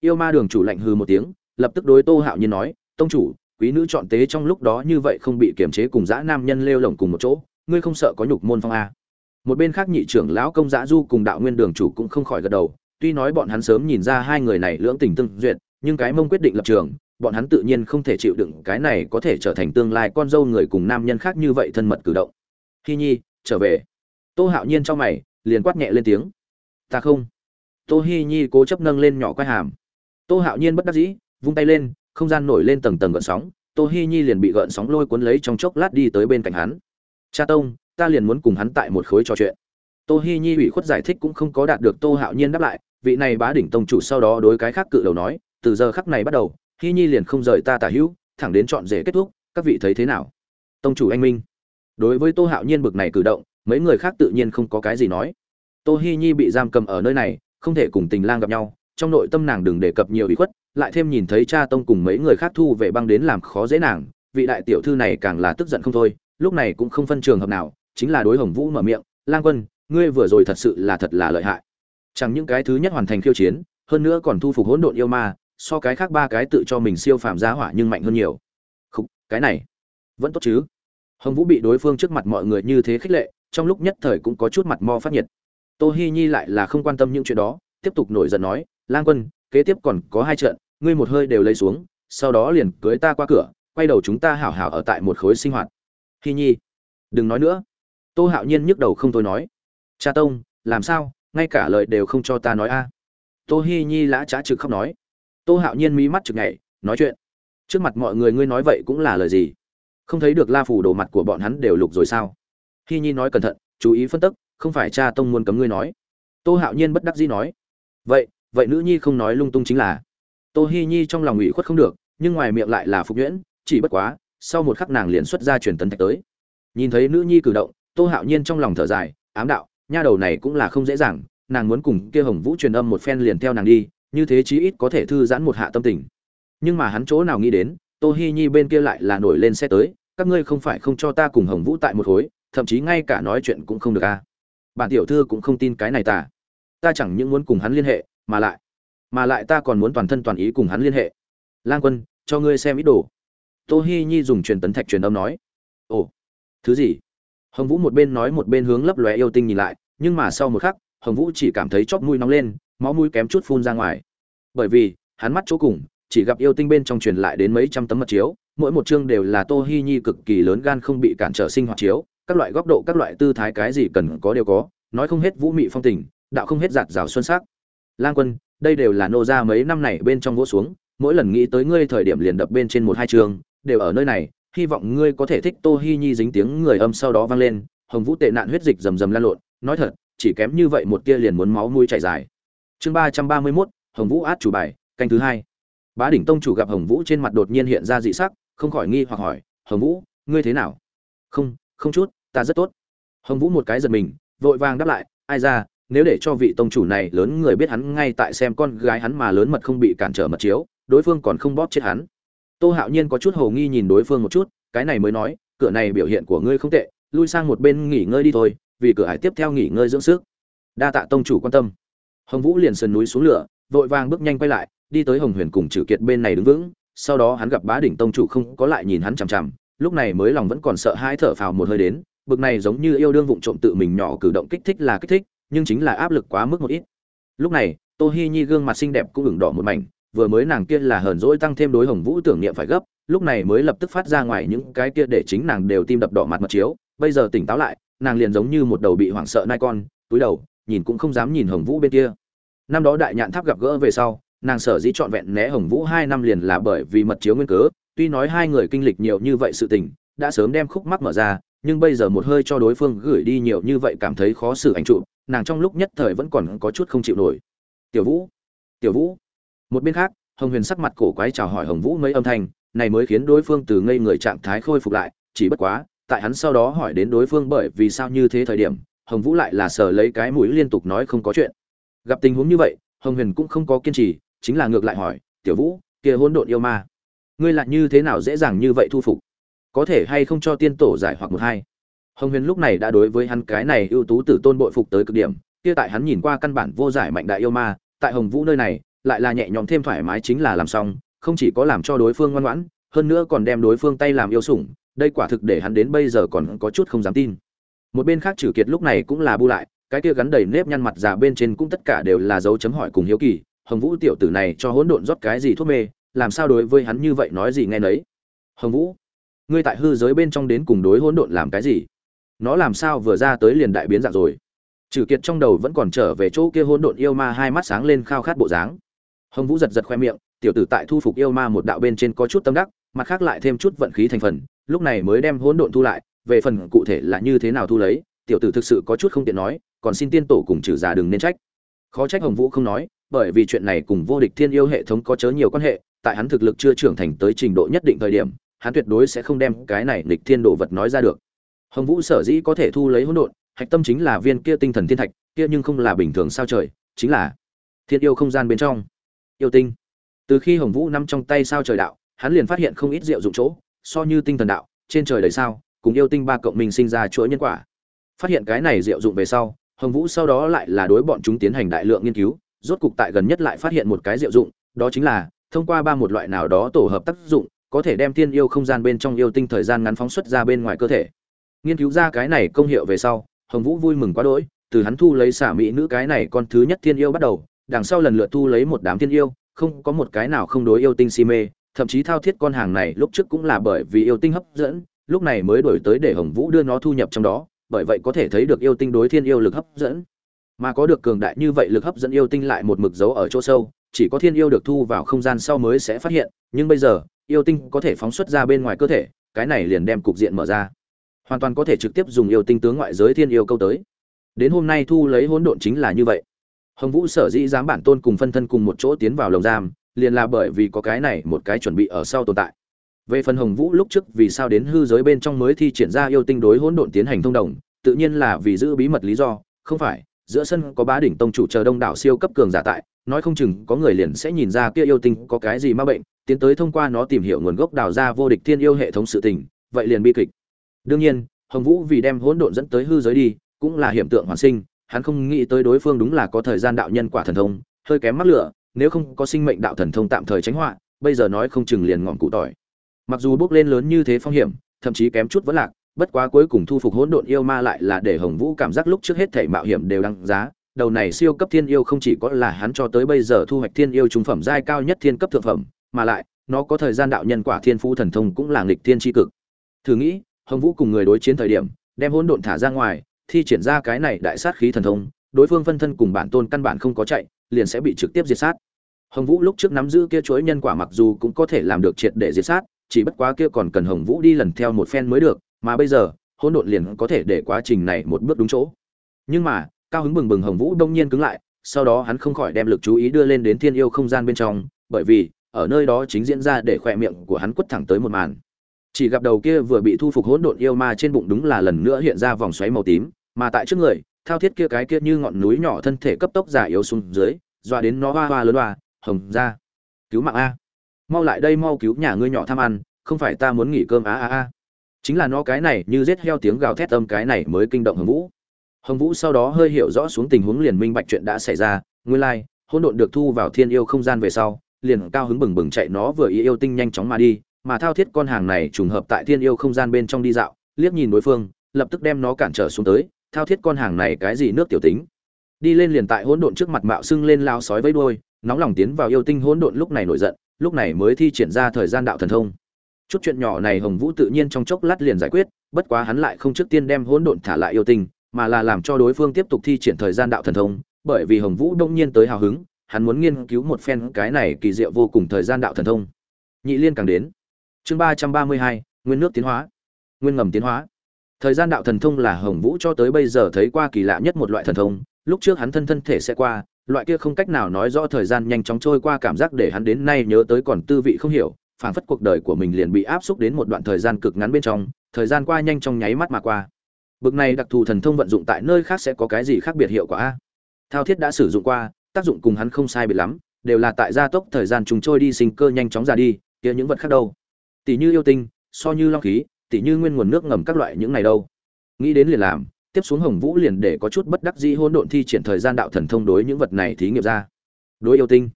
Yêu ma đường chủ lạnh hừ một tiếng, lập tức đối tô hạo nhiên nói, tông chủ, quý nữ chọn tế trong lúc đó như vậy không bị kiềm chế cùng dã nam nhân lêu lồng cùng một chỗ, ngươi không sợ có nhục môn phong a? Một bên khác nhị trưởng lão công dã du cùng đạo nguyên đường chủ cũng không khỏi gật đầu, tuy nói bọn hắn sớm nhìn ra hai người này lưỡng tình tương duyệt nhưng cái mông quyết định lập trường, bọn hắn tự nhiên không thể chịu đựng cái này có thể trở thành tương lai con dâu người cùng nam nhân khác như vậy thân mật cử động. Hi nhi, trở về. Tô hạo nhiên cho mày, liền quát nhẹ lên tiếng. Ta không. Tô hi nhi cố chấp nâng lên nhỏ quai hàm. Tô hạo nhiên bất đắc dĩ, vung tay lên, không gian nổi lên tầng tầng gợn sóng. Tô hi nhi liền bị gợn sóng lôi cuốn lấy trong chốc lát đi tới bên cạnh hắn. Cha tông, ta liền muốn cùng hắn tại một khối trò chuyện. Tô hi nhi ủy khuất giải thích cũng không có đạt được tô hạo nhiên đáp lại, vị này bá đỉnh tông chủ sau đó đối cái khác cự đầu nói từ giờ khắc này bắt đầu, hi nhi liền không rời ta tả hữu, thẳng đến chọn rể kết thúc, các vị thấy thế nào? Tông chủ anh minh. Đối với tô hạo nhiên bực này cử động, mấy người khác tự nhiên không có cái gì nói. Tô hi nhi bị giam cầm ở nơi này, không thể cùng tình lang gặp nhau, trong nội tâm nàng đừng đề cập nhiều ủy khuất, lại thêm nhìn thấy cha tông cùng mấy người khác thu về băng đến làm khó dễ nàng, vị đại tiểu thư này càng là tức giận không thôi, lúc này cũng không phân trường hợp nào, chính là đối hồng vũ mở miệng, lang quân, ngươi vừa rồi thật sự là thật là lợi hại. Chẳng những cái thứ nhất hoàn thành khiêu chiến, hơn nữa còn thu phục hỗn độn yêu ma so cái khác ba cái tự cho mình siêu phàm giá hỏa nhưng mạnh hơn nhiều. Khúc, cái này vẫn tốt chứ? Hồng vũ bị đối phương trước mặt mọi người như thế khích lệ trong lúc nhất thời cũng có chút mặt mo phát nhiệt. Tô hi nhi lại là không quan tâm những chuyện đó tiếp tục nổi giận nói lang quân kế tiếp còn có hai trận ngươi một hơi đều lấy xuống sau đó liền cưới ta qua cửa quay đầu chúng ta hảo hảo ở tại một khối sinh hoạt. Hi nhi đừng nói nữa. Tô hạo nhiên nhức đầu không thôi nói cha tông làm sao? Ngay cả lời đều không cho ta nói a. Tô hi nhi lã trá trực khóc nói tô hạo nhiên mí mắt trực nhảy, nói chuyện. Trước mặt mọi người ngươi nói vậy cũng là lời gì? Không thấy được la phủ đồ mặt của bọn hắn đều lục rồi sao? Hi nhi nói cẩn thận, chú ý phân tức, không phải cha tông muốn cấm ngươi nói. Tô hạo nhiên bất đắc dĩ nói. Vậy vậy nữ nhi không nói lung tung chính là. Tô hi nhi trong lòng ủy khuất không được, nhưng ngoài miệng lại là phục nhuyễn, chỉ bất quá, sau một khắc nàng liền xuất ra truyền tấn thạch tới. Nhìn thấy nữ nhi cử động, tô hạo nhiên trong lòng thở dài, ám đạo, nha đầu này cũng là không dễ dàng, nàng muốn cùng kia hồng vũ truyền âm một phen liền theo nàng đi như thế chí ít có thể thư giãn một hạ tâm tình. Nhưng mà hắn chỗ nào nghĩ đến, tô hi nhi bên kia lại là nổi lên xe tới, các ngươi không phải không cho ta cùng hồng vũ tại một khối, thậm chí ngay cả nói chuyện cũng không được a à. bản tiểu thư cũng không tin cái này ta. Ta chẳng những muốn cùng hắn liên hệ, mà lại mà lại ta còn muốn toàn thân toàn ý cùng hắn liên hệ. Lang quân, cho ngươi xem ít đồ. Tô hi nhi dùng truyền tấn thạch truyền âm nói. Ồ, thứ gì? Hồng vũ một bên nói một bên hướng lấp lóe yêu tinh nhìn lại, nhưng mà sau một khắc, hồng vũ chỉ cảm thấy chóp mũi nóng lên máu mũi kém chút phun ra ngoài. Bởi vì, hắn mắt chỗ cùng, chỉ gặp yêu tinh bên trong truyền lại đến mấy trăm tấm mật chiếu, mỗi một chương đều là tô hi nhi cực kỳ lớn gan không bị cản trở sinh hoạt chiếu, các loại góc độ, các loại tư thái cái gì cần có đều có, nói không hết vũ mị phong tình, đạo không hết giạt rào xuân sắc. Lang quân, đây đều là nô ra mấy năm này bên trong vỗ xuống, mỗi lần nghĩ tới ngươi thời điểm liền đập bên trên một hai trường đều ở nơi này, hy vọng ngươi có thể thích tô hi nhi dính tiếng người âm sau đó vang lên, hồng vũ tệ nạn huyết dịch rầm rầm lan lộn, nói thật, chỉ kém như vậy một tia liền muốn máu mũi chảy dài chương ba trăm ba mươi mốt, hồng vũ át chủ bài, canh thứ hai. Bá đỉnh tông chủ gặp hồng vũ trên mặt đột nhiên hiện ra dị sắc, không khỏi nghi hoặc hỏi, hồng vũ, ngươi thế nào? Không không chút, ta rất tốt. Hồng vũ một cái giật mình, vội vàng đáp lại, ai ra, nếu để cho vị tông chủ này lớn người biết hắn ngay tại xem con gái hắn mà lớn mật không bị cản trở mật chiếu, đối phương còn không bóp chết hắn. Tô hạo nhiên có chút hồ nghi nhìn đối phương một chút, cái này mới nói, cửa này biểu hiện của ngươi không tệ, lui sang một bên nghỉ ngơi đi thôi, vì cửa hải tiếp theo nghỉ ngơi dưỡng sức. Đa tạ tông chủ quan tâm hồng vũ liền sườn núi xuống lửa, vội vàng bước nhanh quay lại, đi tới hồng huyền cùng trừ kiệt bên này đứng vững. Sau đó hắn gặp bá đỉnh tông chủ không có lại nhìn hắn chằm chằm, lúc này mới lòng vẫn còn sợ hãi thở phào một hơi đến, bực này giống như yêu đương vụng trộm tự mình nhỏ cử động kích thích là kích thích, nhưng chính là áp lực quá mức một ít. Lúc này, tô hi nhi gương mặt xinh đẹp cũng ửng đỏ một mảnh, vừa mới nàng kia là hờn dỗi tăng thêm đối hồng vũ tưởng niệm phải gấp, lúc này mới lập tức phát ra ngoài những cái kia để chính nàng đều tim đập đỏ mặt mật chiếu. Bây giờ tỉnh táo lại, nàng liền giống như một đầu bị hoảng sợ nai con, túi đầu nhìn cũng không dám nhìn hồng vũ bên kia. Năm đó đại nhạn tháp gặp gỡ về sau, nàng sở dĩ trọn vẹn né hồng vũ hai năm liền là bởi vì mật chiếu nguyên cớ, tuy nói hai người kinh lịch nhiều như vậy sự tình, đã sớm đem khúc mắc mở ra, nhưng bây giờ một hơi cho đối phương gửi đi nhiều như vậy cảm thấy khó xử ảnh trụ, nàng trong lúc nhất thời vẫn còn có chút không chịu nổi. Tiểu vũ tiểu vũ. Một bên khác, hồng huyền sắc mặt cổ quái chào hỏi hồng vũ mấy âm thanh, này mới khiến đối phương từ ngây người trạng thái khôi phục lại, chỉ bất quá, tại hắn sau đó hỏi đến đối phương bởi vì sao như thế thời điểm hồng vũ lại là sờ lấy cái mũi liên tục nói không có chuyện. Gặp tình huống như vậy, hồng huyền cũng không có kiên trì, chính là ngược lại hỏi, tiểu vũ, kia hỗn độn yêu ma, ngươi lại như thế nào dễ dàng như vậy thu phục? Có thể hay không cho tiên tổ giải hoặc một hai? Hồng huyền lúc này đã đối với hắn cái này ưu tú tử tôn bội phục tới cực điểm, kia tại hắn nhìn qua căn bản vô giải mạnh đại yêu ma, tại hồng vũ nơi này, lại là nhẹ nhõm thêm thoải mái chính là làm xong, không chỉ có làm cho đối phương ngoan ngoãn, hơn nữa còn đem đối phương tay làm yêu sủng, đây quả thực để hắn đến bây giờ còn có chút không dám tin một bên khác trừ kiệt lúc này cũng là bu lại, cái kia gắn đầy nếp nhăn mặt già bên trên cũng tất cả đều là dấu chấm hỏi cùng hiếu kỳ, hồng vũ tiểu tử này cho hỗn độn rót cái gì thuốc mê, làm sao đối với hắn như vậy nói gì nghe nấy. Hồng vũ, ngươi tại hư giới bên trong đến cùng đối hỗn độn làm cái gì? Nó làm sao vừa ra tới liền đại biến dạng rồi? Trừ kiệt trong đầu vẫn còn trở về chỗ kia hỗn độn yêu ma hai mắt sáng lên khao khát bộ dáng. Hồng vũ giật giật khoe miệng, tiểu tử tại thu phục yêu ma một đạo bên trên có chút tâm đắc, mặt khác lại thêm chút vận khí thành phần, lúc này mới đem hỗn độn thu lại về phần cụ thể là như thế nào thu lấy, tiểu tử thực sự có chút không tiện nói, còn xin tiên tổ cùng trừ giả đừng nên trách. Khó trách hồng vũ không nói, bởi vì chuyện này cùng vô địch thiên yêu hệ thống có chớ nhiều quan hệ, tại hắn thực lực chưa trưởng thành tới trình độ nhất định thời điểm, hắn tuyệt đối sẽ không đem cái này lịch thiên đồ vật nói ra được. Hồng vũ sở dĩ có thể thu lấy hỗn độn, hạch tâm chính là viên kia tinh thần thiên thạch, kia nhưng không là bình thường sao trời, chính là thiên yêu không gian bên trong. Yêu tinh. Từ khi hồng vũ nằm trong tay sao trời đạo, hắn liền phát hiện không ít diệu dụng chỗ, so như tinh thần đạo, trên trời đời sao cùng yêu tinh ba cộng minh sinh ra chuỗi nhân quả. Phát hiện cái này diệu dụng về sau, hồng vũ sau đó lại là đối bọn chúng tiến hành đại lượng nghiên cứu, rốt cục tại gần nhất lại phát hiện một cái diệu dụng, đó chính là thông qua ba một loại nào đó tổ hợp tác dụng, có thể đem tiên yêu không gian bên trong yêu tinh thời gian ngắn phóng xuất ra bên ngoài cơ thể. Nghiên cứu ra cái này công hiệu về sau, hồng vũ vui mừng quá đỗi, từ hắn thu lấy xả mỹ nữ cái này con thứ nhất thiên yêu bắt đầu, đằng sau lần lượt thu lấy một đám thiên yêu, không có một cái nào không đối yêu tinh si mê, thậm chí thao thiết con hàng này lúc trước cũng là bởi vì yêu tinh hấp dẫn lúc này mới đổi tới để hồng vũ đưa nó thu nhập trong đó, bởi vậy có thể thấy được yêu tinh đối thiên yêu lực hấp dẫn. Mà có được cường đại như vậy lực hấp dẫn yêu tinh lại một mực dấu ở chỗ sâu, chỉ có thiên yêu được thu vào không gian sau mới sẽ phát hiện, nhưng bây giờ, yêu tinh có thể phóng xuất ra bên ngoài cơ thể, cái này liền đem cục diện mở ra. Hoàn toàn có thể trực tiếp dùng yêu tinh tướng ngoại giới thiên yêu câu tới. Đến hôm nay thu lấy hỗn độn chính là như vậy. Hồng vũ sở dĩ dám bản tôn cùng phân thân cùng một chỗ tiến vào lồng giam, liền là bởi vì có cái này một cái chuẩn bị ở sau tồn tại về phần hồng vũ lúc trước vì sao đến hư giới bên trong mới thi triển ra yêu tinh đối hỗn độn tiến hành thông đồng, tự nhiên là vì giữ bí mật lý do. Không phải, giữa sân có bá đỉnh tông chủ chờ đông đảo siêu cấp cường giả tại, nói không chừng có người liền sẽ nhìn ra kia yêu tinh có cái gì ma bệnh, tiến tới thông qua nó tìm hiểu nguồn gốc đào ra vô địch thiên yêu hệ thống sự tình, vậy liền bi kịch. Đương nhiên, hồng vũ vì đem hỗn độn dẫn tới hư giới đi, cũng là hiện tượng hoàn sinh, hắn không nghĩ tới đối phương đúng là có thời gian đạo nhân quả thần thông, hơi kém mắc lửa, nếu không có sinh mệnh đạo thần thông tạm thời tránh họa, bây giờ nói không chừng liền ngọn cụ tỏi mặc dù bước lên lớn như thế phong hiểm, thậm chí kém chút vẫn lạc, bất quá cuối cùng thu phục hỗn độn yêu ma lại là để hồng vũ cảm giác lúc trước hết thảy mạo hiểm đều đăng giá. Đầu này siêu cấp thiên yêu không chỉ có là hắn cho tới bây giờ thu hoạch thiên yêu trung phẩm giai cao nhất thiên cấp thượng phẩm, mà lại, nó có thời gian đạo nhân quả thiên phú thần thông cũng là nghịch thiên tri cực. Thử nghĩ, hồng vũ cùng người đối chiến thời điểm, đem hỗn độn thả ra ngoài, thi triển ra cái này đại sát khí thần thông, đối phương phân thân cùng bản tôn căn bản không có chạy, liền sẽ bị trực tiếp diệt sát. Hồng vũ lúc trước nắm giữ kia chuỗi nhân quả mặc dù cũng có thể làm được triệt để diệt sát chỉ bất quá kia còn cần hồng vũ đi lần theo một phen mới được, mà bây giờ, hỗn độn liền có thể để quá trình này một bước đúng chỗ. Nhưng mà, cao hứng bừng bừng hồng vũ đông nhiên cứng lại, sau đó hắn không khỏi đem lực chú ý đưa lên đến thiên yêu không gian bên trong, bởi vì, ở nơi đó chính diễn ra để khỏe miệng của hắn quất thẳng tới một màn. Chỉ gặp đầu kia vừa bị thu phục hỗn độn yêu ma trên bụng đúng là lần nữa hiện ra vòng xoáy màu tím, mà tại trước người, thao thiết kia cái kia như ngọn núi nhỏ thân thể cấp tốc giả yếu xuống dưới, dọa đến nó hoa hoa lớn hoa, hồng ra cứu mạng a mau lại đây mau cứu nhà ngươi nhỏ tham ăn, không phải ta muốn nghỉ cơm á á á chính là nó cái này như rết heo tiếng gào thét âm cái này mới kinh động hồng vũ. Hồng vũ sau đó hơi hiểu rõ xuống tình huống liền minh bạch chuyện đã xảy ra, nguyên lai, hỗn độn được thu vào thiên yêu không gian về sau, liền cao hứng bừng bừng chạy nó vừa ý yêu tinh nhanh chóng mà đi, mà thao thiết con hàng này trùng hợp tại thiên yêu không gian bên trong đi dạo, liếc nhìn đối phương, lập tức đem nó cản trở xuống tới, thao thiết con hàng này cái gì nước tiểu tính. Đi lên liền tại hỗn độn trước mặt mạo xưng lên lao sói với đuôi, nóng lòng tiến vào yêu tinh hỗn độn lúc này nổi giận lúc này mới thi triển ra thời gian đạo thần thông. Chút chuyện nhỏ này hồng vũ tự nhiên trong chốc lát liền giải quyết bất quá hắn lại không trước tiên đem hỗn độn thả lại yêu tình, mà là làm cho đối phương tiếp tục thi triển thời gian đạo thần thông bởi vì hồng vũ đông nhiên tới hào hứng hắn muốn nghiên cứu một phen cái này kỳ diệu vô cùng thời gian đạo thần thông. Nhị liên càng đến. Chương ba trăm ba mươi hai nguyên nước tiến hóa. Nguyên ngầm tiến hóa. Thời gian đạo thần thông là hồng vũ cho tới bây giờ thấy qua kỳ lạ nhất một loại thần thông lúc trước hắn thân thân thể sẽ qua loại kia không cách nào nói rõ thời gian nhanh chóng trôi qua cảm giác để hắn đến nay nhớ tới còn tư vị không hiểu, phảng phất cuộc đời của mình liền bị áp xúc đến một đoạn thời gian cực ngắn bên trong, thời gian qua nhanh trong nháy mắt mà qua. Bực này đặc thù thần thông vận dụng tại nơi khác sẽ có cái gì khác biệt hiệu quả? A thao thiết đã sử dụng qua, tác dụng cùng hắn không sai biệt lắm, đều là tại gia tốc thời gian trùng trôi đi sinh cơ nhanh chóng ra đi, kia những vật khác đâu? Tỷ như yêu tinh, so như long khí, tỷ như nguyên nguồn nước ngầm các loại những này đâu? Nghĩ đến liền làm tiếp xuống hồng vũ liền để có chút bất đắc dĩ hỗn độn thi triển thời gian đạo thần thông đối những vật này thí nghiệm ra. Đối yêu tinh,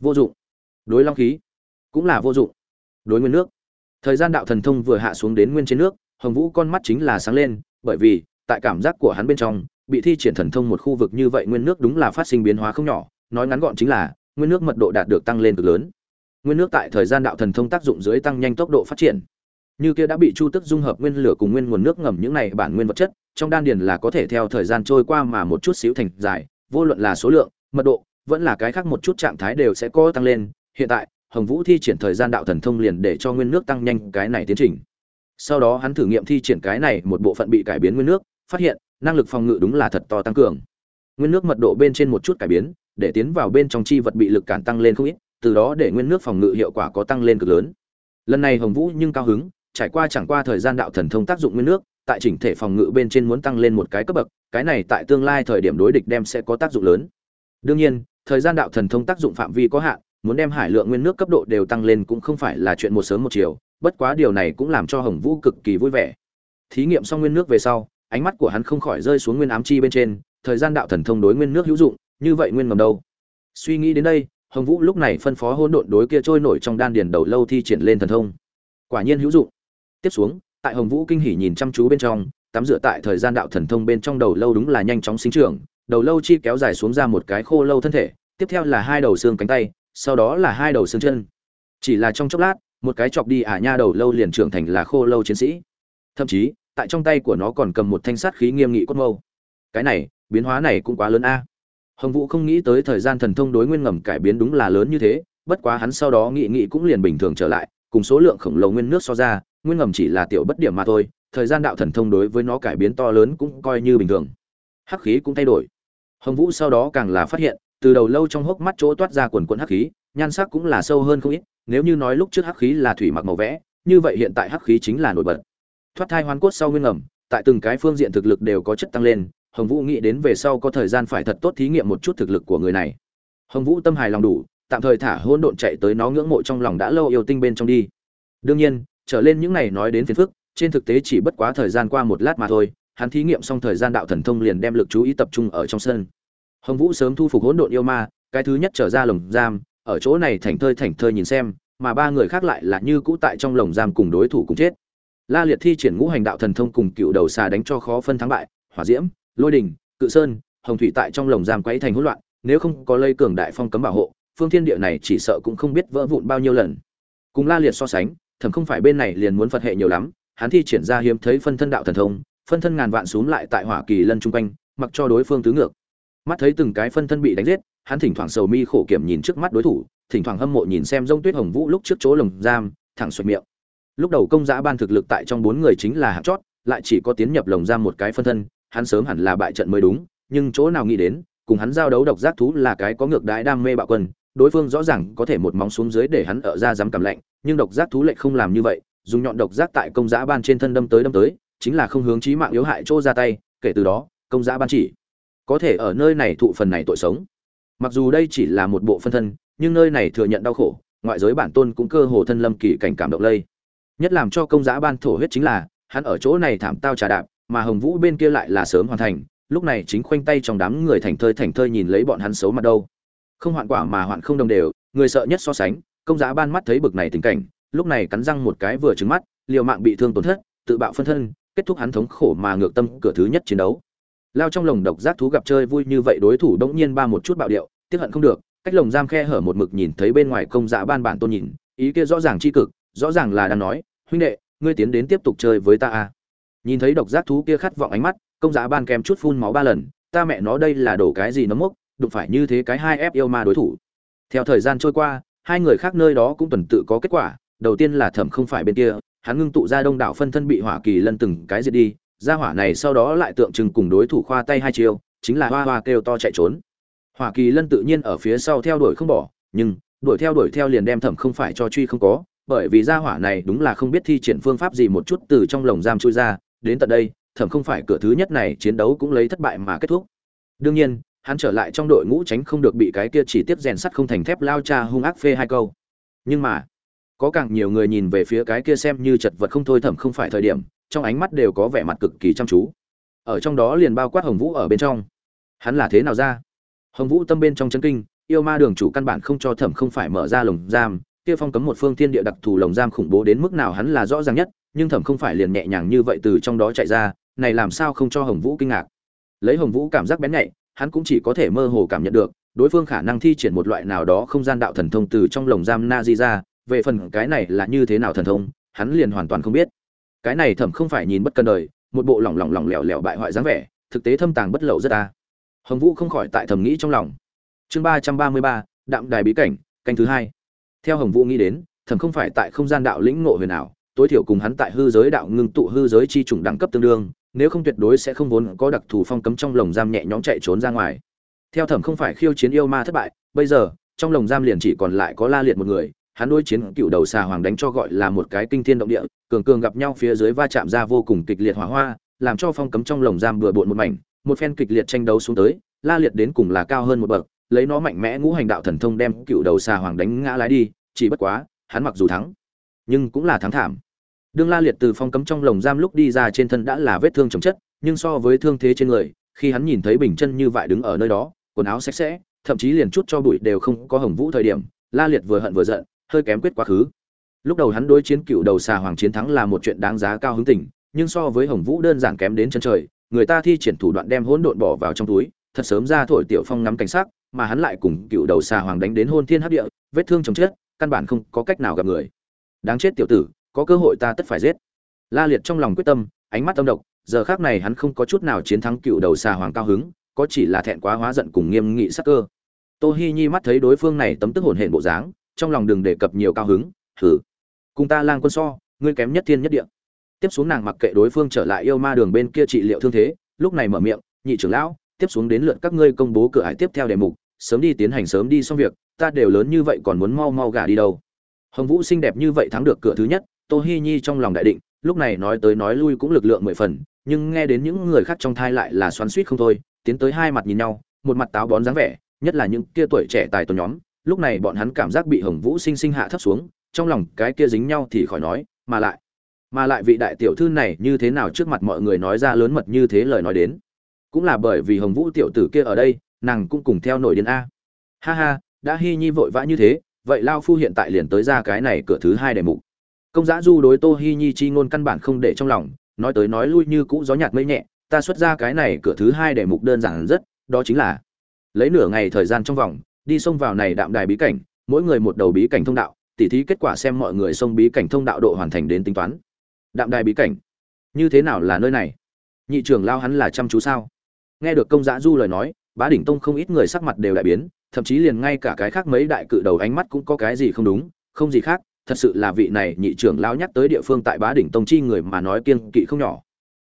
vô dụng. Đối long khí, cũng là vô dụng. Đối nguyên nước, thời gian đạo thần thông vừa hạ xuống đến nguyên trên nước, hồng vũ con mắt chính là sáng lên, bởi vì, tại cảm giác của hắn bên trong, bị thi triển thần thông một khu vực như vậy nguyên nước đúng là phát sinh biến hóa không nhỏ, nói ngắn gọn chính là, nguyên nước mật độ đạt được tăng lên cực lớn. Nguyên nước tại thời gian đạo thần thông tác dụng dưới tăng nhanh tốc độ phát triển như kia đã bị chu tức dung hợp nguyên lửa cùng nguyên nguồn nước ngầm những này bản nguyên vật chất, trong đan điền là có thể theo thời gian trôi qua mà một chút xíu thành dài, vô luận là số lượng, mật độ, vẫn là cái khác một chút trạng thái đều sẽ có tăng lên. Hiện tại, hồng vũ thi triển thời gian đạo thần thông liền để cho nguyên nước tăng nhanh cái này tiến trình. Sau đó hắn thử nghiệm thi triển cái này một bộ phận bị cải biến nguyên nước, phát hiện, năng lực phòng ngự đúng là thật to tăng cường. Nguyên nước mật độ bên trên một chút cải biến, để tiến vào bên trong chi vật bị lực cản tăng lên không ít, từ đó để nguyên nước phòng ngự hiệu quả có tăng lên cực lớn. Lần này hồng vũ nhưng cao hứng trải qua chẳng qua thời gian đạo thần thông tác dụng nguyên nước, tại chỉnh thể phòng ngự bên trên muốn tăng lên một cái cấp bậc, cái này tại tương lai thời điểm đối địch đem sẽ có tác dụng lớn. Đương nhiên, thời gian đạo thần thông tác dụng phạm vi có hạn, muốn đem hải lượng nguyên nước cấp độ đều tăng lên cũng không phải là chuyện một sớm một chiều, bất quá điều này cũng làm cho hồng vũ cực kỳ vui vẻ. Thí nghiệm xong nguyên nước về sau, ánh mắt của hắn không khỏi rơi xuống nguyên ám chi bên trên, thời gian đạo thần thông đối nguyên nước hữu dụng, như vậy nguyên ngầm đâu? Suy nghĩ đến đây, hồng vũ lúc này phân phó hỗn độn đối kia trôi nổi trong đan điền đầu lâu thi triển lên thần thông. Quả nhiên hữu dụng tiếp xuống, tại hồng vũ kinh hỉ nhìn chăm chú bên trong, tắm rửa tại thời gian đạo thần thông bên trong đầu lâu đúng là nhanh chóng sinh trưởng, đầu lâu chi kéo dài xuống ra một cái khô lâu thân thể, tiếp theo là hai đầu xương cánh tay, sau đó là hai đầu xương chân. Chỉ là trong chốc lát, một cái chọc đi ả nha đầu lâu liền trưởng thành là khô lâu chiến sĩ. Thậm chí, tại trong tay của nó còn cầm một thanh sát khí nghiêm nghị cốt mâu. Cái này, biến hóa này cũng quá lớn a. Hồng vũ không nghĩ tới thời gian thần thông đối nguyên ngầm cải biến đúng là lớn như thế, bất quá hắn sau đó nghị nghị cũng liền bình thường trở lại, cùng số lượng khổng lồ nguyên nước so ra nguyên ngầm chỉ là tiểu bất điểm mà thôi, thời gian đạo thần thông đối với nó cải biến to lớn cũng coi như bình thường. Hắc khí cũng thay đổi. Hồng vũ sau đó càng là phát hiện, từ đầu lâu trong hốc mắt chỗ toát ra quần quần hắc khí, nhan sắc cũng là sâu hơn không ít, nếu như nói lúc trước hắc khí là thủy mặc màu vẽ, như vậy hiện tại hắc khí chính là nổi bật. Thoát thai hoàn cốt sau nguyên ngầm, tại từng cái phương diện thực lực đều có chất tăng lên, hồng vũ nghĩ đến về sau có thời gian phải thật tốt thí nghiệm một chút thực lực của người này. Hồng vũ tâm hài lòng đủ, tạm thời thả hôn độn chạy tới nó ngưỡng mộ trong lòng đã lâu yêu tinh bên trong đi. Đương nhiên trở lên những này nói đến phiền phức, trên thực tế chỉ bất quá thời gian qua một lát mà thôi, hắn thí nghiệm xong thời gian đạo thần thông liền đem lực chú ý tập trung ở trong sân. Hồng vũ sớm thu phục hỗn độn yêu ma, cái thứ nhất trở ra lồng giam, ở chỗ này thành thơi thành thơi nhìn xem, mà ba người khác lại là như cũ tại trong lồng giam cùng đối thủ cùng chết. La liệt thi triển ngũ hành đạo thần thông cùng cựu đầu xà đánh cho khó phân thắng bại, hỏa diễm, lôi đình, cự sơn, hồng thủy tại trong lồng giam quấy thành hỗn loạn, nếu không có lây cường đại phong cấm bảo hộ, phương thiên địa này chỉ sợ cũng không biết vỡ vụn bao nhiêu lần. Cùng la liệt so sánh thầm không phải bên này liền muốn phật hệ nhiều lắm, hắn thi triển ra hiếm thấy phân thân đạo thần thông, phân thân ngàn vạn xuống lại tại hỏa kỳ lân chung quanh, mặc cho đối phương tứ ngược. Mắt thấy từng cái phân thân bị đánh giết, hắn thỉnh thoảng sầu mi khổ kiểm nhìn trước mắt đối thủ, thỉnh thoảng hâm mộ nhìn xem rông tuyết hồng vũ lúc trước chỗ lồng giam, thẳng xoẹt miệng. Lúc đầu công giã ban thực lực tại trong bốn người chính là hạt chót, lại chỉ có tiến nhập lồng giam một cái phân thân, hắn sớm hẳn là bại trận mới đúng, nhưng chỗ nào nghĩ đến, cùng hắn giao đấu độc giác thú là cái có ngược đái đam mê bạo quân đối phương rõ ràng có thể một móng xuống dưới để hắn ở ra dám cầm lạnh, nhưng độc giác thú lệ không làm như vậy, dùng nhọn độc giác tại công giã ban trên thân đâm tới đâm tới, chính là không hướng chí mạng yếu hại chỗ ra tay, kể từ đó, công giã ban chỉ có thể ở nơi này thụ phần này tội sống. Mặc dù đây chỉ là một bộ phân thân, nhưng nơi này thừa nhận đau khổ, ngoại giới bản tôn cũng cơ hồ thân lâm kỳ cảnh cảm động lây. Nhất làm cho công giã ban thổ huyết chính là, hắn ở chỗ này thảm tao trà đạp, mà hồng vũ bên kia lại là sớm hoàn thành, lúc này chính khoanh tay trong đám người thành thơi thành thơi nhìn lấy bọn hắn xấu mặt đâu không hoạn quả mà hoạn không đồng đều, người sợ nhất so sánh, công giá ban mắt thấy bực này tình cảnh, lúc này cắn răng một cái vừa trứng mắt, liều mạng bị thương tổn thất, tự bạo phân thân, kết thúc hắn thống khổ mà ngược tâm cửa thứ nhất chiến đấu. Lao trong lồng độc giác thú gặp chơi vui như vậy đối thủ đống nhiên ba một chút bạo điệu, tiếc hận không được, cách lồng giam khe hở một mực nhìn thấy bên ngoài công dạ ban bản tôn nhìn, ý kia rõ ràng tri cực, rõ ràng là đang nói, huynh đệ, ngươi tiến đến tiếp tục chơi với ta à? Nhìn thấy độc giác thú kia khát vọng ánh mắt, công giá ban kèm chút phun máu ba lần, ta mẹ nó đây là đổ cái gì nó mốc đụng phải như thế cái hai ép yêu ma đối thủ. Theo thời gian trôi qua, hai người khác nơi đó cũng tuần tự có kết quả. Đầu tiên là thẩm không phải bên kia, hắn ngưng tụ ra đông đảo phân thân bị hỏa kỳ lân từng cái diệt đi, ra hỏa này sau đó lại tượng trưng cùng đối thủ khoa tay hai chiêu, chính là hoa hoa kêu to chạy trốn. Hỏa kỳ lân tự nhiên ở phía sau theo đuổi không bỏ, nhưng đuổi theo đuổi theo liền đem thẩm không phải cho truy không có, bởi vì ra hỏa này đúng là không biết thi triển phương pháp gì một chút từ trong lồng giam chui ra. Đến tận đây, thẩm không phải cửa thứ nhất này chiến đấu cũng lấy thất bại mà kết thúc. Đương nhiên hắn trở lại trong đội ngũ tránh không được bị cái kia chỉ tiếp rèn sắt không thành thép lao cha hung ác phê hai câu. Nhưng mà, có càng nhiều người nhìn về phía cái kia xem như chật vật không thôi thẩm không phải thời điểm, trong ánh mắt đều có vẻ mặt cực kỳ chăm chú. Ở trong đó liền bao quát hồng vũ ở bên trong. Hắn là thế nào ra? Hồng vũ tâm bên trong chân kinh, yêu ma đường chủ căn bản không cho thẩm không phải mở ra lồng giam, kia phong cấm một phương thiên địa đặc thù lồng giam khủng bố đến mức nào hắn là rõ ràng nhất, nhưng thẩm không phải liền nhẹ nhàng như vậy từ trong đó chạy ra, này làm sao không cho hồng vũ kinh ngạc? Lấy hồng vũ cảm giác bén nhạy hắn cũng chỉ có thể mơ hồ cảm nhận được, đối phương khả năng thi triển một loại nào đó không gian đạo thần thông từ trong lồng giam na di ra, về phần cái này là như thế nào thần thông, hắn liền hoàn toàn không biết. Cái này thẩm không phải nhìn bất cân đời, một bộ lỏng lỏng lỏng lẻo lẻo bại hoại dáng vẻ, thực tế thâm tàng bất lậu rất ta hồng vũ không khỏi tại thầm nghĩ trong lòng. Chương ba trăm ba mươi ba, đạm đài bí cảnh, canh thứ hai. Theo hồng vũ nghĩ đến, thẩm không phải tại không gian đạo lĩnh ngộ huyền ảo, tối thiểu cùng hắn tại hư giới đạo ngưng tụ hư giới chi trùng đẳng cấp tương đương nếu không tuyệt đối sẽ không vốn có đặc thù phong cấm trong lồng giam nhẹ nhõm chạy trốn ra ngoài. Theo thẩm không phải khiêu chiến yêu ma thất bại, bây giờ, trong lồng giam liền chỉ còn lại có la liệt một người, hắn đối chiến cựu đầu xà hoàng đánh cho gọi là một cái kinh thiên động địa, cường cường gặp nhau phía dưới va chạm ra vô cùng kịch liệt hỏa hoa, làm cho phong cấm trong lồng giam bừa bộn một mảnh, một phen kịch liệt tranh đấu xuống tới, la liệt đến cùng là cao hơn một bậc, lấy nó mạnh mẽ ngũ hành đạo thần thông đem cựu đầu xà hoàng đánh ngã lái đi, chỉ bất quá, hắn mặc dù thắng, nhưng cũng là thắng thảm đương la liệt từ phong cấm trong lồng giam lúc đi ra trên thân đã là vết thương chồng chất nhưng so với thương thế trên người khi hắn nhìn thấy bình chân như vậy đứng ở nơi đó quần áo sạch sẽ thậm chí liền chút cho bụi đều không có hồng vũ thời điểm la liệt vừa hận vừa giận hơi kém quyết quá khứ. Lúc đầu hắn đối chiến cựu đầu xà hoàng chiến thắng là một chuyện đáng giá cao hứng tình nhưng so với hồng vũ đơn giản kém đến chân trời người ta thi triển thủ đoạn đem hỗn độn bỏ vào trong túi thật sớm ra thổi tiểu phong ngắm cảnh sắc, mà hắn lại cùng cựu đầu xà hoàng đánh đến hôn thiên hấp địa vết thương chồng chết căn bản không có cách nào gặp người. Đáng chết tiểu tử có cơ hội ta tất phải giết. La liệt trong lòng quyết tâm, ánh mắt âm độc, giờ khác này hắn không có chút nào chiến thắng cựu đầu xà hoàng cao hứng, có chỉ là thẹn quá hóa giận cùng nghiêm nghị sắc cơ. Tô hi nhi mắt thấy đối phương này tấm tức hồn hển bộ dáng, trong lòng đừng đề cập nhiều cao hứng thử cùng ta lang quân so, ngươi kém nhất thiên nhất địa. Tiếp xuống nàng mặc kệ đối phương trở lại yêu ma đường bên kia trị liệu thương thế, lúc này mở miệng, nhị trưởng lão, tiếp xuống đến lượt các ngươi công bố cửa ải tiếp theo đề mục, sớm đi tiến hành sớm đi xong việc, ta đều lớn như vậy còn muốn mau mau gả đi đâu. Hồng vũ xinh đẹp như vậy thắng được cửa thứ nhất tô hi nhi trong lòng đại định, lúc này nói tới nói lui cũng lực lượng mười phần, nhưng nghe đến những người khác trong thai lại là xoắn suýt không thôi, tiến tới hai mặt nhìn nhau, một mặt táo bón dáng vẻ, nhất là những kia tuổi trẻ tài tuần nhóm, lúc này bọn hắn cảm giác bị hồng vũ sinh sinh hạ thấp xuống, trong lòng cái kia dính nhau thì khỏi nói, mà lại mà lại vị đại tiểu thư này như thế nào trước mặt mọi người nói ra lớn mật như thế lời nói đến? Cũng là bởi vì hồng vũ tiểu tử kia ở đây, nàng cũng cùng theo nổi điên a. Ha ha, đã hy nhi vội vã như thế, vậy lao phu hiện tại liền tới ra cái này cửa thứ hai đề mục công giã du đối tô hi nhi chi ngôn căn bản không để trong lòng, nói tới nói lui như cũ gió nhạt mây nhẹ, ta xuất ra cái này cửa thứ hai để mục đơn giản rất, đó chính là lấy nửa ngày thời gian trong vòng, đi xông vào này đạm đài bí cảnh, mỗi người một đầu bí cảnh thông đạo, tỉ thí kết quả xem mọi người xông bí cảnh thông đạo độ hoàn thành đến tính toán. Đạm đài bí cảnh, như thế nào là nơi này? Nhị trưởng lao hắn là chăm chú sao? Nghe được công giã du lời nói, bá đỉnh tông không ít người sắc mặt đều đại biến, thậm chí liền ngay cả cái khác mấy đại cự đầu ánh mắt cũng có cái gì không đúng, không gì khác thật sự là vị này nhị trưởng lao nhắc tới địa phương tại bá đỉnh tông chi người mà nói kiên kỵ không nhỏ.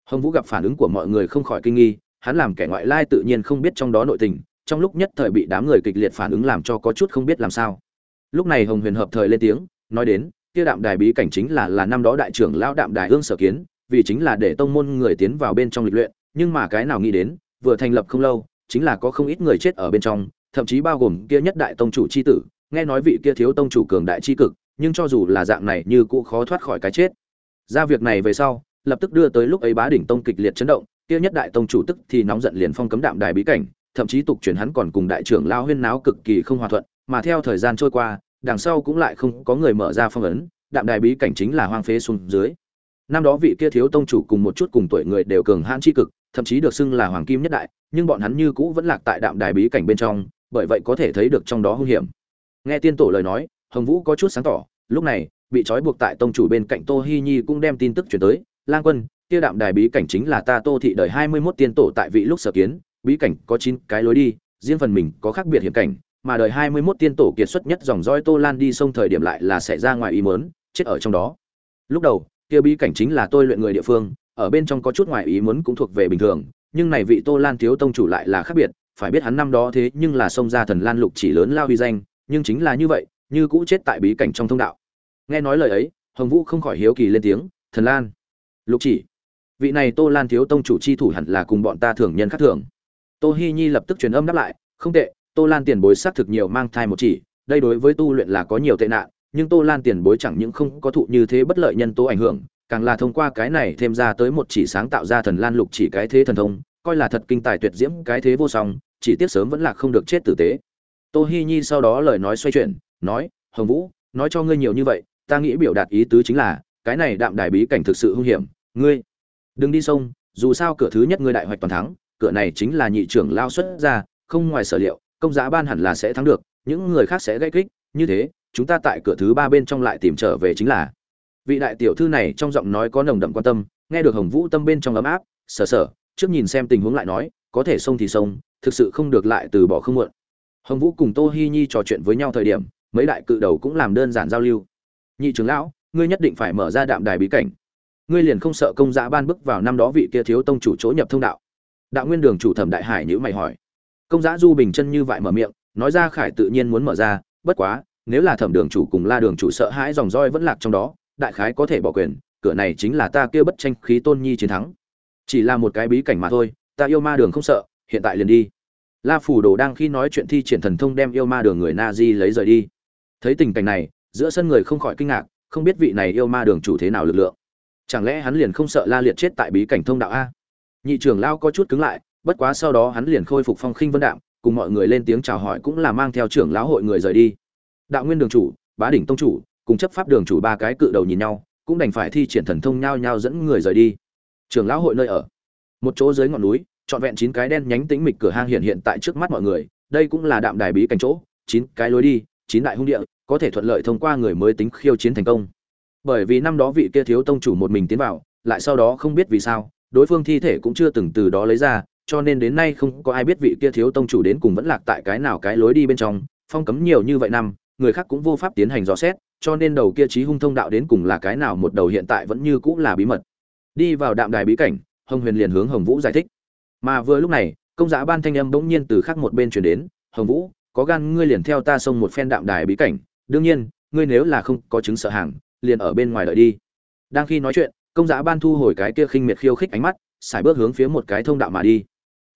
Hồng vũ gặp phản ứng của mọi người không khỏi kinh nghi, hắn làm kẻ ngoại lai tự nhiên không biết trong đó nội tình, trong lúc nhất thời bị đám người kịch liệt phản ứng làm cho có chút không biết làm sao. Lúc này hồng huyền hợp thời lên tiếng, nói đến, kia đạm đài bí cảnh chính là là năm đó đại trưởng lão đạm đài hương sở kiến, vì chính là để tông môn người tiến vào bên trong lịch luyện, nhưng mà cái nào nghĩ đến, vừa thành lập không lâu, chính là có không ít người chết ở bên trong, thậm chí bao gồm kia nhất đại tông chủ chi tử, nghe nói vị kia thiếu tông chủ cường đại chi cực nhưng cho dù là dạng này như cũ khó thoát khỏi cái chết. Ra việc này về sau, lập tức đưa tới lúc ấy bá đỉnh tông kịch liệt chấn động, kia nhất đại tông chủ tức thì nóng giận liền phong cấm đạm đài bí cảnh, thậm chí tục truyền hắn còn cùng đại trưởng lao huyên náo cực kỳ không hòa thuận, mà theo thời gian trôi qua, đằng sau cũng lại không có người mở ra phong ấn, đạm đài bí cảnh chính là hoang phế xuống dưới. Năm đó vị kia thiếu tông chủ cùng một chút cùng tuổi người đều cường hãn chi cực, thậm chí được xưng là hoàng kim nhất đại, nhưng bọn hắn như cũ vẫn lạc tại đạm đài bí cảnh bên trong, bởi vậy có thể thấy được trong đó hung hiểm. Nghe tiên tổ lời nói hồng vũ có chút sáng tỏ, lúc này, bị trói buộc tại tông chủ bên cạnh tô hi nhi cũng đem tin tức chuyển tới. Lang quân Tiêu đạm đài bí cảnh chính là ta tô thị đời hai mươi mốt tiên tổ tại vị lúc sở kiến, bí cảnh có chín cái lối đi, riêng phần mình có khác biệt hiểm cảnh, mà đời hai mươi mốt tiên tổ kiệt xuất nhất dòng dõi tô lan đi sông thời điểm lại là sẽ ra ngoài ý mớn chết ở trong đó. Lúc đầu, kia bí cảnh chính là tôi luyện người địa phương, ở bên trong có chút ngoài ý muốn cũng thuộc về bình thường, nhưng này vị tô lan thiếu tông chủ lại là khác biệt, phải biết hắn năm đó thế nhưng là xông ra thần lan lục chỉ lớn lao huy danh, nhưng chính là như vậy như cũ chết tại bí cảnh trong thông đạo. Nghe nói lời ấy, hồng vũ không khỏi hiếu kỳ lên tiếng, thần lan, lục chỉ, vị này tô lan thiếu tông chủ chi thủ hẳn là cùng bọn ta thường nhân khác thường. Tô hi nhi lập tức truyền âm đáp lại, không tệ, tô lan tiền bối xác thực nhiều mang thai một chỉ, đây đối với tu luyện là có nhiều tệ nạn, nhưng tô lan tiền bối chẳng những không có thụ như thế bất lợi nhân tố ảnh hưởng, càng là thông qua cái này thêm ra tới một chỉ sáng tạo ra thần lan lục chỉ cái thế thần thông, coi là thật kinh tài tuyệt diễm, cái thế vô song, chỉ tiếc sớm vẫn là không được chết tử tế. Tô hi nhi sau đó lời nói xoay chuyển nói hồng vũ nói cho ngươi nhiều như vậy ta nghĩ biểu đạt ý tứ chính là cái này đạm đài bí cảnh thực sự hung hiểm ngươi đừng đi sông dù sao cửa thứ nhất ngươi đại hoạch toàn thắng cửa này chính là nhị trưởng lao xuất ra không ngoài sở liệu công giá ban hẳn là sẽ thắng được những người khác sẽ gây kích như thế chúng ta tại cửa thứ ba bên trong lại tìm trở về chính là. Vị đại tiểu thư này trong giọng nói có nồng đậm quan tâm nghe được hồng vũ tâm bên trong ấm áp sở sở trước nhìn xem tình huống lại nói có thể sông thì sông, thực sự không được lại từ bỏ không muộn. Hồng vũ cùng tô hi nhi trò chuyện với nhau thời điểm mấy đại cự đầu cũng làm đơn giản giao lưu. Nhị trưởng lão, ngươi nhất định phải mở ra đạm đài bí cảnh. Ngươi liền không sợ công giá ban bước vào năm đó vị kia thiếu tông chủ chỗ nhập thông đạo. Đạo nguyên đường chủ thẩm đại hải nhữ mày hỏi. Công giá du bình chân như vậy mở miệng, nói ra khải tự nhiên muốn mở ra, bất quá, nếu là thẩm đường chủ cùng la đường chủ sợ hãi dòng roi vẫn lạc trong đó, đại khái có thể bỏ quyền, cửa này chính là ta kia bất tranh khí tôn nhi chiến thắng. Chỉ là một cái bí cảnh mà thôi, ta yêu ma đường không sợ, hiện tại liền đi. La phủ đồ đang khi nói chuyện thi triển thần thông đem yêu ma đường người na di lấy rời đi thấy tình cảnh này, giữa sân người không khỏi kinh ngạc, không biết vị này yêu ma đường chủ thế nào lực lượng. Chẳng lẽ hắn liền không sợ la liệt chết tại bí cảnh thông đạo a? Nhị trưởng lao có chút cứng lại, bất quá sau đó hắn liền khôi phục phong khinh vân đạm, cùng mọi người lên tiếng chào hỏi cũng là mang theo trưởng lão hội người rời đi. Đạo nguyên đường chủ, bá đỉnh tông chủ, cùng chấp pháp đường chủ ba cái cự đầu nhìn nhau, cũng đành phải thi triển thần thông nhau nhau dẫn người rời đi. Trưởng lão hội nơi ở. Một chỗ dưới ngọn núi, trọn vẹn chín cái đen nhánh tĩnh mịch cửa hang hiện hiện tại trước mắt mọi người, đây cũng là đạm đài bí cảnh chỗ, chín cái lối đi, chín đại hung địa có thể thuận lợi thông qua người mới tính khiêu chiến thành công. Bởi vì năm đó vị kia thiếu tông chủ một mình tiến vào, lại sau đó không biết vì sao, đối phương thi thể cũng chưa từng từ đó lấy ra, cho nên đến nay không có ai biết vị kia thiếu tông chủ đến cùng vẫn lạc tại cái nào cái lối đi bên trong, phong cấm nhiều như vậy năm, người khác cũng vô pháp tiến hành dò xét, cho nên đầu kia trí hung thông đạo đến cùng là cái nào một đầu hiện tại vẫn như cũng là bí mật. Đi vào đạm đài bí cảnh, hồng huyền liền hướng hồng vũ giải thích. Mà vừa lúc này, công giá ban thanh âm bỗng nhiên từ khác một bên chuyển đến, hồng vũ, có gan ngươi liền theo ta xông một phen đạm đài bí cảnh đương nhiên, ngươi nếu là không có chứng sợ hàng, liền ở bên ngoài đợi đi. Đang khi nói chuyện, công giá ban thu hồi cái kia khinh miệt khiêu khích ánh mắt, xài bước hướng phía một cái thông đạo mà đi.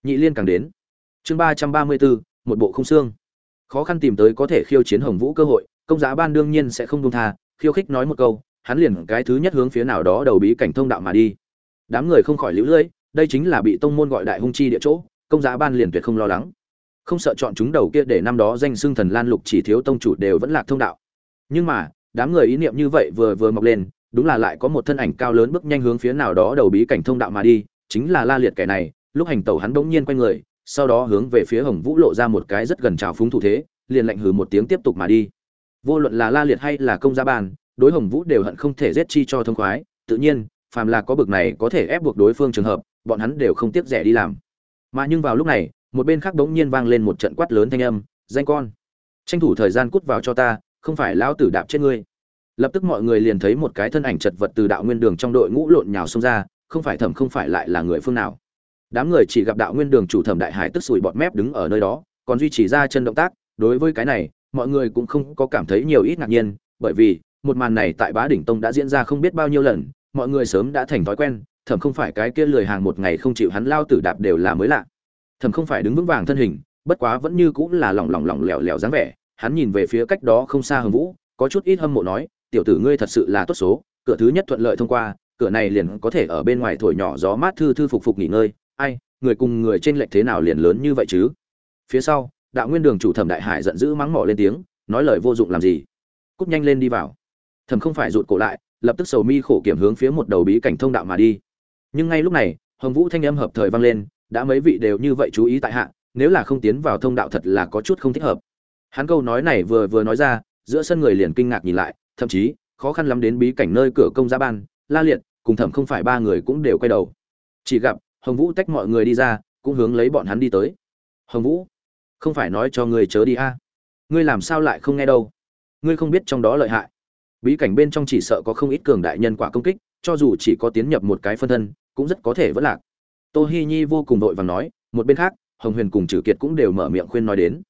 Nhị liên càng đến. Chương ba trăm ba mươi bốn một bộ không xương. Khó khăn tìm tới có thể khiêu chiến hồng vũ cơ hội, công giá ban đương nhiên sẽ không công tha, khiêu khích nói một câu, hắn liền cái thứ nhất hướng phía nào đó đầu bí cảnh thông đạo mà đi. Đám người không khỏi lũ lưỡi, đây chính là bị tông môn gọi đại hung chi địa chỗ, công giá ban liền tuyệt không lo lắng không sợ chọn chúng đầu kia để năm đó danh xưng thần lan lục chỉ thiếu tông chủ đều vẫn lạc thông đạo. Nhưng mà, đám người ý niệm như vậy vừa vừa mọc lên, đúng là lại có một thân ảnh cao lớn bước nhanh hướng phía nào đó đầu bí cảnh thông đạo mà đi, chính là la liệt kẻ này, lúc hành tẩu hắn bỗng nhiên quay người, sau đó hướng về phía hồng vũ lộ ra một cái rất gần trào phúng thủ thế, liền lạnh hừ một tiếng tiếp tục mà đi. Vô luận là la liệt hay là công gia bàn, đối hồng vũ đều hận không thể giết chi cho thông khoái, tự nhiên, phàm là có bực này có thể ép buộc đối phương trường hợp, bọn hắn đều không tiếc rẻ đi làm. Mà nhưng vào lúc này một bên khác bỗng nhiên vang lên một trận quát lớn thanh âm, danh con, tranh thủ thời gian cút vào cho ta, không phải lão tử đạp chết ngươi. Lập tức mọi người liền thấy một cái thân ảnh chật vật từ đạo nguyên đường trong đội ngũ lộn nhào xông ra, không phải thẩm không phải lại là người phương nào. Đám người chỉ gặp đạo nguyên đường chủ thẩm đại hải tức sủi bọt mép đứng ở nơi đó, còn duy trì ra chân động tác, đối với cái này, mọi người cũng không có cảm thấy nhiều ít ngạc nhiên, bởi vì, một màn này tại bá đỉnh tông đã diễn ra không biết bao nhiêu lần, mọi người sớm đã thành thói quen, thẩm không phải cái kia lười hàng một ngày không chịu hắn lao tử đạp đều là mới lạ thẩm không phải đứng vững vàng thân hình, bất quá vẫn như cũng là lỏng lỏng lỏng lẻo lẻo dáng vẻ, hắn nhìn về phía cách đó không xa hồng vũ, có chút ít hâm mộ nói, tiểu tử ngươi thật sự là tốt số, cửa thứ nhất thuận lợi thông qua, cửa này liền có thể ở bên ngoài thổi nhỏ gió mát thư thư phục phục nghỉ ngơi, ai, người cùng người trên lệch thế nào liền lớn như vậy chứ? Phía sau, đạo nguyên đường chủ thẩm đại hải giận dữ mắng mỏ lên tiếng, nói lời vô dụng làm gì? Cúp nhanh lên đi vào. Thẩm không phải rụt cổ lại, lập tức sầu mi khổ kiểm hướng phía một đầu bí cảnh thông đạo mà đi. Nhưng ngay lúc này, hồng vũ thanh âm hợp thời vang lên đã mấy vị đều như vậy chú ý tại hạ, nếu là không tiến vào thông đạo thật là có chút không thích hợp. Hắn câu nói này vừa vừa nói ra, giữa sân người liền kinh ngạc nhìn lại, thậm chí, khó khăn lắm đến bí cảnh nơi cửa công gia ban, la liệt, cùng thẩm không phải ba người cũng đều quay đầu. Chỉ gặp, hồng vũ tách mọi người đi ra, cũng hướng lấy bọn hắn đi tới. Hồng vũ, không phải nói cho ngươi chớ đi a. Ngươi làm sao lại không nghe đâu? Ngươi không biết trong đó lợi hại. Bí cảnh bên trong chỉ sợ có không ít cường đại nhân quả công kích, cho dù chỉ có tiến nhập một cái phân thân, cũng rất có thể vẫn lạc tô hi nhi vô cùng đội vàng nói, một bên khác, hồng huyền cùng trừ kiệt cũng đều mở miệng khuyên nói đến.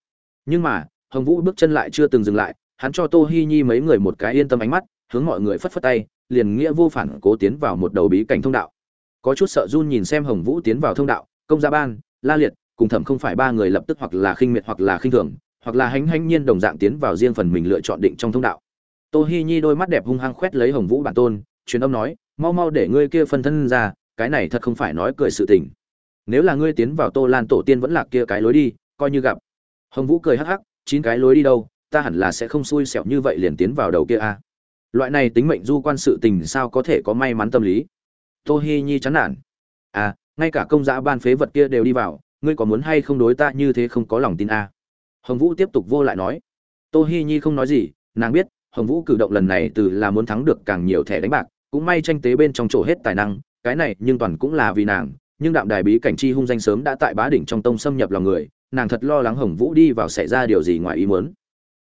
Nhưng mà, hồng vũ bước chân lại chưa từng dừng lại, hắn cho tô hi nhi mấy người một cái yên tâm ánh mắt, hướng mọi người phất phất tay, liền nghĩa vô phản cố tiến vào một đầu bí cảnh thông đạo. Có chút sợ run nhìn xem hồng vũ tiến vào thông đạo, công gia ban, la liệt, cùng thẩm không phải ba người lập tức hoặc là khinh miệt hoặc là khinh thường, hoặc là hánh hánh nhiên đồng dạng tiến vào riêng phần mình lựa chọn định trong thông đạo. Tô hi nhi đôi mắt đẹp hung hăng khoét lấy hồng vũ bản tôn, truyền âm nói, mau mau để ngươi kia phân thân ra cái này thật không phải nói cười sự tình. Nếu là ngươi tiến vào tô lan tổ tiên vẫn là kia cái lối đi, coi như gặp. Hồng vũ cười hắc hắc, chín cái lối đi đâu, ta hẳn là sẽ không xui xẻo như vậy liền tiến vào đầu kia a. Loại này tính mệnh du quan sự tình sao có thể có may mắn tâm lý? Tô hi nhi chán nản. À ngay cả công giá ban phế vật kia đều đi vào, ngươi có muốn hay không đối ta như thế không có lòng tin a? Hồng vũ tiếp tục vô lại nói. Tô hi nhi không nói gì, nàng biết, hồng vũ cử động lần này từ là muốn thắng được càng nhiều thẻ đánh bạc, cũng may tranh tế bên trong chỗ hết tài năng cái này nhưng toàn cũng là vì nàng, nhưng đạm đài bí cảnh chi hung danh sớm đã tại bá đỉnh trong tông xâm nhập lòng người, nàng thật lo lắng hồng vũ đi vào xảy ra điều gì ngoài ý muốn.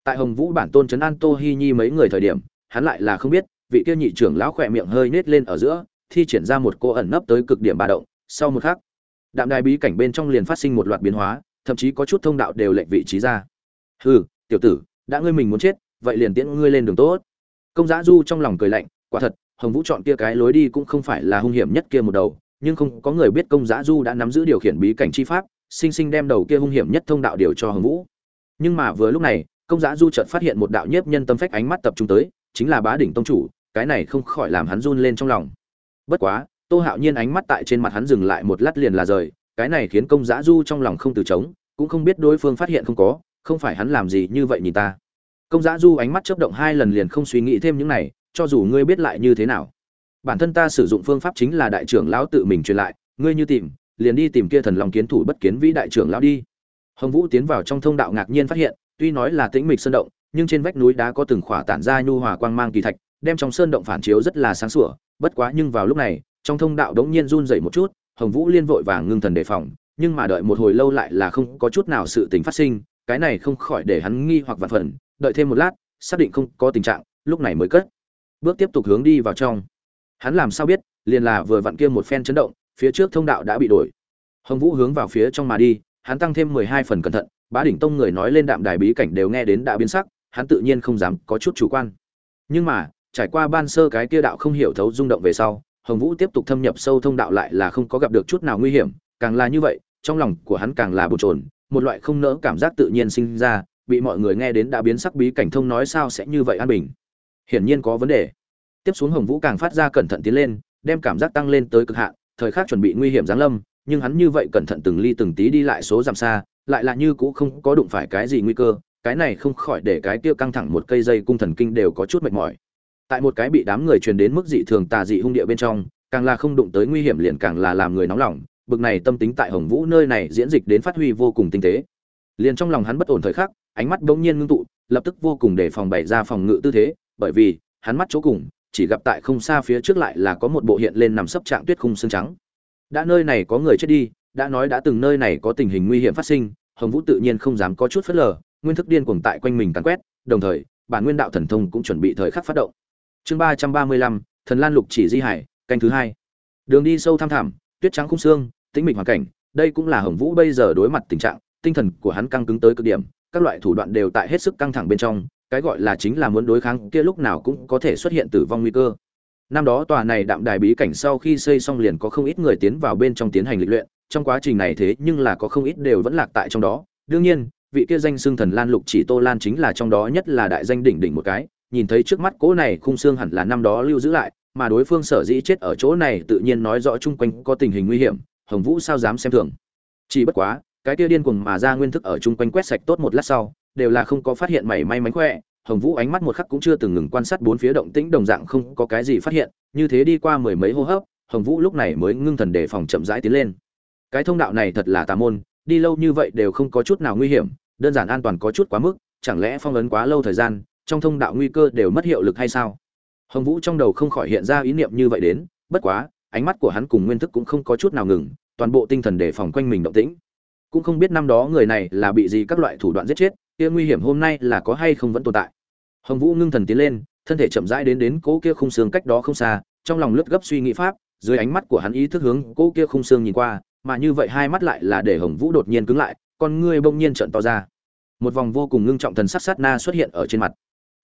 Tại hồng vũ bản tôn trấn an tô hi nhi mấy người thời điểm, hắn lại là không biết, vị kia nhị trưởng lão khỏe miệng hơi nết lên ở giữa, thi triển ra một cô ẩn nấp tới cực điểm bà động, sau một khắc, đạm đài bí cảnh bên trong liền phát sinh một loạt biến hóa, thậm chí có chút thông đạo đều lệnh vị trí ra. Hừ, tiểu tử, đã ngươi mình muốn chết, vậy liền tiễn ngươi lên đường tốt. Công giá du trong lòng cười lạnh, quả thật hồng vũ chọn kia cái lối đi cũng không phải là hung hiểm nhất kia một đầu, nhưng không có người biết công giá du đã nắm giữ điều khiển bí cảnh chi pháp, sinh sinh đem đầu kia hung hiểm nhất thông đạo điều cho hồng vũ. Nhưng mà vừa lúc này, công giá du chợt phát hiện một đạo nhiếp nhân tâm phách ánh mắt tập trung tới, chính là bá đỉnh tông chủ, cái này không khỏi làm hắn run lên trong lòng. Bất quá, tô hạo nhiên ánh mắt tại trên mặt hắn dừng lại một lát liền là rời, cái này khiến công giá du trong lòng không từ trống cũng không biết đối phương phát hiện không có, không phải hắn làm gì như vậy nhìn ta. Công giá du ánh mắt chớp động hai lần liền không suy nghĩ thêm những này cho dù ngươi biết lại như thế nào. Bản thân ta sử dụng phương pháp chính là đại trưởng lão tự mình truyền lại, ngươi như tìm, liền đi tìm kia thần lòng kiến thủ bất kiến vĩ đại trưởng lão đi. Hồng vũ tiến vào trong thông đạo ngạc nhiên phát hiện, tuy nói là tĩnh mịch sơn động, nhưng trên vách núi đá có từng khỏa tản ra nhu hòa quang mang kỳ thạch, đem trong sơn động phản chiếu rất là sáng sủa, bất quá nhưng vào lúc này, trong thông đạo đống nhiên run dậy một chút, hồng vũ liên vội vàng ngưng thần đề phòng, nhưng mà đợi một hồi lâu lại là không có chút nào sự tình phát sinh, cái này không khỏi để hắn nghi hoặc vạn phần, đợi thêm một lát, xác định không có tình trạng, lúc này mới cất bước tiếp tục hướng đi vào trong. Hắn làm sao biết, liền là vừa vặn kia một phen chấn động, phía trước thông đạo đã bị đổi. Hồng vũ hướng vào phía trong mà đi, hắn tăng thêm mười hai phần cẩn thận, bá đỉnh tông người nói lên đạm đài bí cảnh đều nghe đến đã biến sắc, hắn tự nhiên không dám có chút chủ quan. Nhưng mà, trải qua ban sơ cái kia đạo không hiểu thấu rung động về sau, hồng vũ tiếp tục thâm nhập sâu thông đạo lại là không có gặp được chút nào nguy hiểm, càng là như vậy, trong lòng của hắn càng là bồn chồn, một loại không nỡ cảm giác tự nhiên sinh ra, bị mọi người nghe đến đã biến sắc bí cảnh thông nói sao sẽ như vậy an bình hiển nhiên có vấn đề. Tiếp xuống hồng vũ càng phát ra cẩn thận tiến lên, đem cảm giác tăng lên tới cực hạn, thời khắc chuẩn bị nguy hiểm giáng lâm, nhưng hắn như vậy cẩn thận từng ly từng tí đi lại số dặm xa, lại là như cũ không có đụng phải cái gì nguy cơ, cái này không khỏi để cái kia căng thẳng một cây dây cung thần kinh đều có chút mệt mỏi. Tại một cái bị đám người truyền đến mức dị thường tà dị hung địa bên trong, càng là không đụng tới nguy hiểm liền càng là làm người nóng lòng, bực này tâm tính tại hồng vũ nơi này diễn dịch đến phát huy vô cùng tinh tế. Liền trong lòng hắn bất ổn thời khắc, ánh mắt bỗng nhiên ngưng tụ, lập tức vô cùng để phòng bày ra phòng ngự tư thế bởi vì, hắn mắt chỗ cùng, chỉ gặp tại không xa phía trước lại là có một bộ hiện lên nằm sấp trạng tuyết khung xương trắng. Đã nơi này có người chết đi, đã nói đã từng nơi này có tình hình nguy hiểm phát sinh, hồng vũ tự nhiên không dám có chút phớt lờ, nguyên thức điên cuồng tại quanh mình càn quét, đồng thời, bản nguyên đạo thần thông cũng chuẩn bị thời khắc phát động. Chương ba trăm ba mươi lăm, thần lan lục chỉ di hải, canh thứ hai. Đường đi sâu thăm thẳm, tuyết trắng khung xương, tĩnh mịch hoàn cảnh, đây cũng là hồng vũ bây giờ đối mặt tình trạng, tinh thần của hắn căng cứng tới cực điểm, các loại thủ đoạn đều tại hết sức căng thẳng bên trong cái gọi là chính là muốn đối kháng kia lúc nào cũng có thể xuất hiện tử vong nguy cơ. Năm đó tòa này đạm đài bí cảnh sau khi xây xong liền có không ít người tiến vào bên trong tiến hành lịch luyện, trong quá trình này thế nhưng là có không ít đều vẫn lạc tại trong đó. Đương nhiên, vị kia danh xương thần lan lục chỉ tô lan chính là trong đó nhất là đại danh đỉnh đỉnh một cái, nhìn thấy trước mắt cỗ này khung xương hẳn là năm đó lưu giữ lại, mà đối phương sở dĩ chết ở chỗ này tự nhiên nói rõ chung quanh có tình hình nguy hiểm, hồng vũ sao dám xem thường. Chỉ bất quá, cái kia điên cuồng mà ra nguyên thức ở chung quanh quét sạch tốt một lát sau đều là không có phát hiện mảy may mánh khỏe, hồng vũ ánh mắt một khắc cũng chưa từng ngừng quan sát bốn phía động tĩnh, đồng dạng không có cái gì phát hiện, như thế đi qua mười mấy hô hấp, hồng vũ lúc này mới ngưng thần đề phòng chậm rãi tiến lên. Cái thông đạo này thật là tà môn, đi lâu như vậy đều không có chút nào nguy hiểm, đơn giản an toàn có chút quá mức, chẳng lẽ phong ấn quá lâu thời gian, trong thông đạo nguy cơ đều mất hiệu lực hay sao? Hồng vũ trong đầu không khỏi hiện ra ý niệm như vậy đến, bất quá, ánh mắt của hắn cùng nguyên thức cũng không có chút nào ngừng, toàn bộ tinh thần đề phòng quanh mình động tĩnh. Cũng không biết năm đó người này là bị gì các loại thủ đoạn giết chết kia nguy hiểm hôm nay là có hay không vẫn tồn tại. Hồng vũ ngưng thần tiến lên, thân thể chậm rãi đến đến cỗ kia khung xương cách đó không xa, trong lòng lướt gấp suy nghĩ pháp, dưới ánh mắt của hắn ý thức hướng cỗ kia khung xương nhìn qua, mà như vậy hai mắt lại là để hồng vũ đột nhiên cứng lại, con ngươi bỗng nhiên trợn to ra. Một vòng vô cùng ngưng trọng thần sắc sát na xuất hiện ở trên mặt.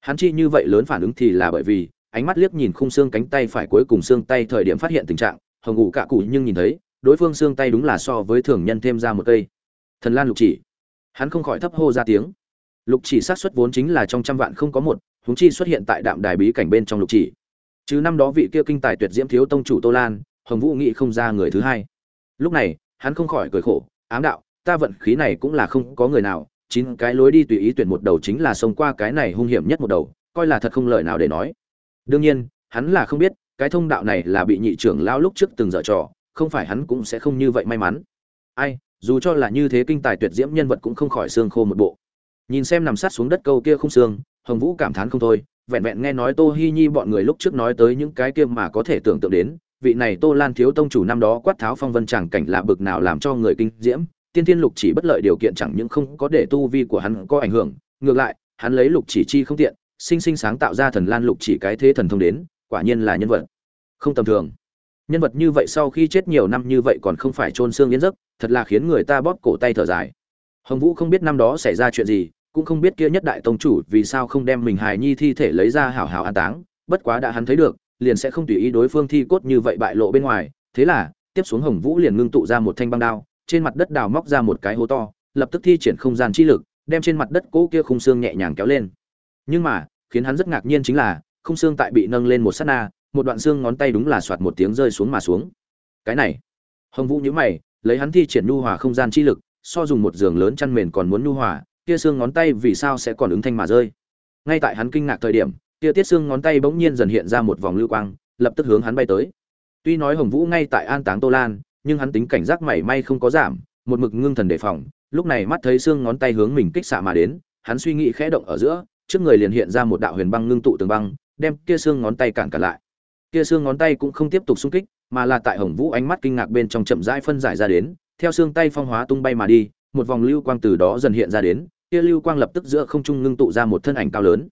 Hắn chi như vậy lớn phản ứng thì là bởi vì, ánh mắt liếc nhìn khung xương cánh tay phải cuối cùng xương tay thời điểm phát hiện tình trạng, hồng ngủ cạ cụ nhưng nhìn thấy, đối phương xương tay đúng là so với thường nhân thêm ra một cây. Thần lan lục chỉ. Hắn không khỏi thấp hô ra tiếng lục chỉ sát xuất vốn chính là trong trăm vạn không có một, huống chi xuất hiện tại đạm đài bí cảnh bên trong lục chỉ. Chứ năm đó vị kia kinh tài tuyệt diễm thiếu tông chủ tô lan, hồng vũ nghĩ không ra người thứ hai. Lúc này, hắn không khỏi cười khổ, ám đạo, ta vận khí này cũng là không có người nào, chín cái lối đi tùy ý tuyển một đầu chính là xông qua cái này hung hiểm nhất một đầu, coi là thật không lời nào để nói. Đương nhiên, hắn là không biết, cái thông đạo này là bị nhị trưởng lao lúc trước từng dở trò, không phải hắn cũng sẽ không như vậy may mắn. Ai, dù cho là như thế kinh tài tuyệt diễm nhân vật cũng không khỏi xương khô một bộ nhìn xem nằm sát xuống đất câu kia không xương, hồng vũ cảm thán không thôi, vẹn vẹn nghe nói tô hi nhi bọn người lúc trước nói tới những cái kia mà có thể tưởng tượng đến, vị này tô lan thiếu tông chủ năm đó quát tháo phong vân chẳng cảnh là bực nào làm cho người kinh diễm, tiên thiên lục chỉ bất lợi điều kiện chẳng những không có để tu vi của hắn có ảnh hưởng, ngược lại, hắn lấy lục chỉ chi không tiện, sinh sinh sáng tạo ra thần lan lục chỉ cái thế thần thông đến, quả nhiên là nhân vật. Không tầm thường. Nhân vật như vậy sau khi chết nhiều năm như vậy còn không phải chôn xương yên giấc thật là khiến người ta bóp cổ tay thở dài hồng vũ không biết năm đó xảy ra chuyện gì, cũng không biết kia nhất đại tông chủ vì sao không đem mình hài nhi thi thể lấy ra hảo hảo an táng, bất quá đã hắn thấy được, liền sẽ không tùy ý đối phương thi cốt như vậy bại lộ bên ngoài. Thế là, tiếp xuống hồng vũ liền ngưng tụ ra một thanh băng đao, trên mặt đất đào móc ra một cái hố to, lập tức thi triển không gian chi lực, đem trên mặt đất cỗ kia khung xương nhẹ nhàng kéo lên. Nhưng mà, khiến hắn rất ngạc nhiên chính là, khung xương tại bị nâng lên một sát na, một đoạn xương ngón tay đúng là soạt một tiếng rơi xuống mà xuống. Cái này, hồng vũ nhíu mày, lấy hắn thi triển nhu hòa không gian chi lực so dùng một giường lớn chăn mền còn muốn nhu hòa kia xương ngón tay vì sao sẽ còn ứng thanh mà rơi. Ngay tại hắn kinh ngạc thời điểm kia tiết xương ngón tay bỗng nhiên dần hiện ra một vòng lưu quang, lập tức hướng hắn bay tới. Tuy nói hồng vũ ngay tại an táng tô lan, nhưng hắn tính cảnh giác mảy may không có giảm, một mực ngưng thần đề phòng, lúc này mắt thấy xương ngón tay hướng mình kích xạ mà đến, hắn suy nghĩ khẽ động ở giữa, trước người liền hiện ra một đạo huyền băng ngưng tụ tường băng, đem kia xương ngón tay cản cả lại. Kia xương ngón tay cũng không tiếp tục xung kích, mà là tại hồng vũ ánh mắt kinh ngạc bên trong chậm rãi phân giải ra đến theo xương tay phong hóa tung bay mà đi, một vòng lưu quang từ đó dần hiện ra đến, kia lưu quang lập tức giữa không trung ngưng tụ ra một thân ảnh cao lớn.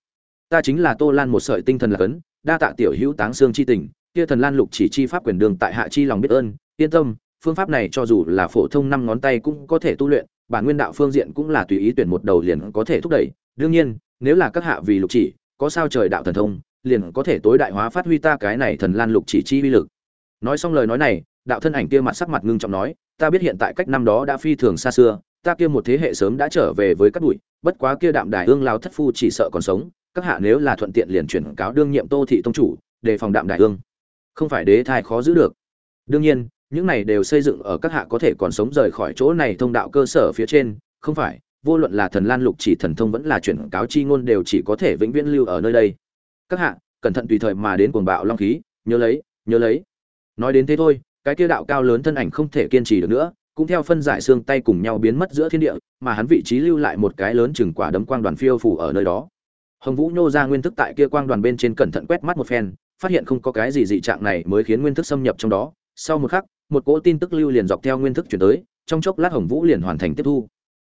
Ta chính là tô lan một sợi tinh thần là cấn, đa tạ tiểu hữu táng xương chi tình, kia thần lan lục chỉ chi pháp quyền đường tại hạ chi lòng biết ơn, yên tâm, phương pháp này cho dù là phổ thông năm ngón tay cũng có thể tu luyện bản nguyên đạo phương diện cũng là tùy ý tuyển một đầu liền có thể thúc đẩy. Đương nhiên, nếu là các hạ vì lục chỉ, có sao trời đạo thần thông, liền có thể tối đại hóa phát huy ta cái này thần lan lục chỉ chi uy lực. Nói xong lời nói này đạo thân ảnh kia mặt sắc mặt ngưng trọng nói, ta biết hiện tại cách năm đó đã phi thường xa xưa, ta kia một thế hệ sớm đã trở về với các bụi, bất quá kia đạm đài ương lao thất phu chỉ sợ còn sống, các hạ nếu là thuận tiện liền chuyển cáo đương nhiệm tô thị tông chủ, đề phòng đạm đài ương. Không phải đế thai khó giữ được. Đương nhiên, những này đều xây dựng ở các hạ có thể còn sống rời khỏi chỗ này thông đạo cơ sở phía trên, không phải, vô luận là thần lan lục chỉ thần thông vẫn là chuyển cáo chi ngôn đều chỉ có thể vĩnh viễn lưu ở nơi đây. Các hạ, cẩn thận tùy thời mà đến cuồng bạo long khí, nhớ lấy nhớ lấy. Nói đến thế thôi cái kia đạo cao lớn thân ảnh không thể kiên trì được nữa, cũng theo phân giải xương tay cùng nhau biến mất giữa thiên địa, mà hắn vị trí lưu lại một cái lớn chừng quả đấm quang đoàn phiêu phù ở nơi đó. Hồng vũ nhô ra nguyên thức tại kia quang đoàn bên trên cẩn thận quét mắt một phen, phát hiện không có cái gì dị trạng này mới khiến nguyên thức xâm nhập trong đó. Sau một khắc, một cỗ tin tức lưu liền dọc theo nguyên thức chuyển tới, trong chốc lát hồng vũ liền hoàn thành tiếp thu.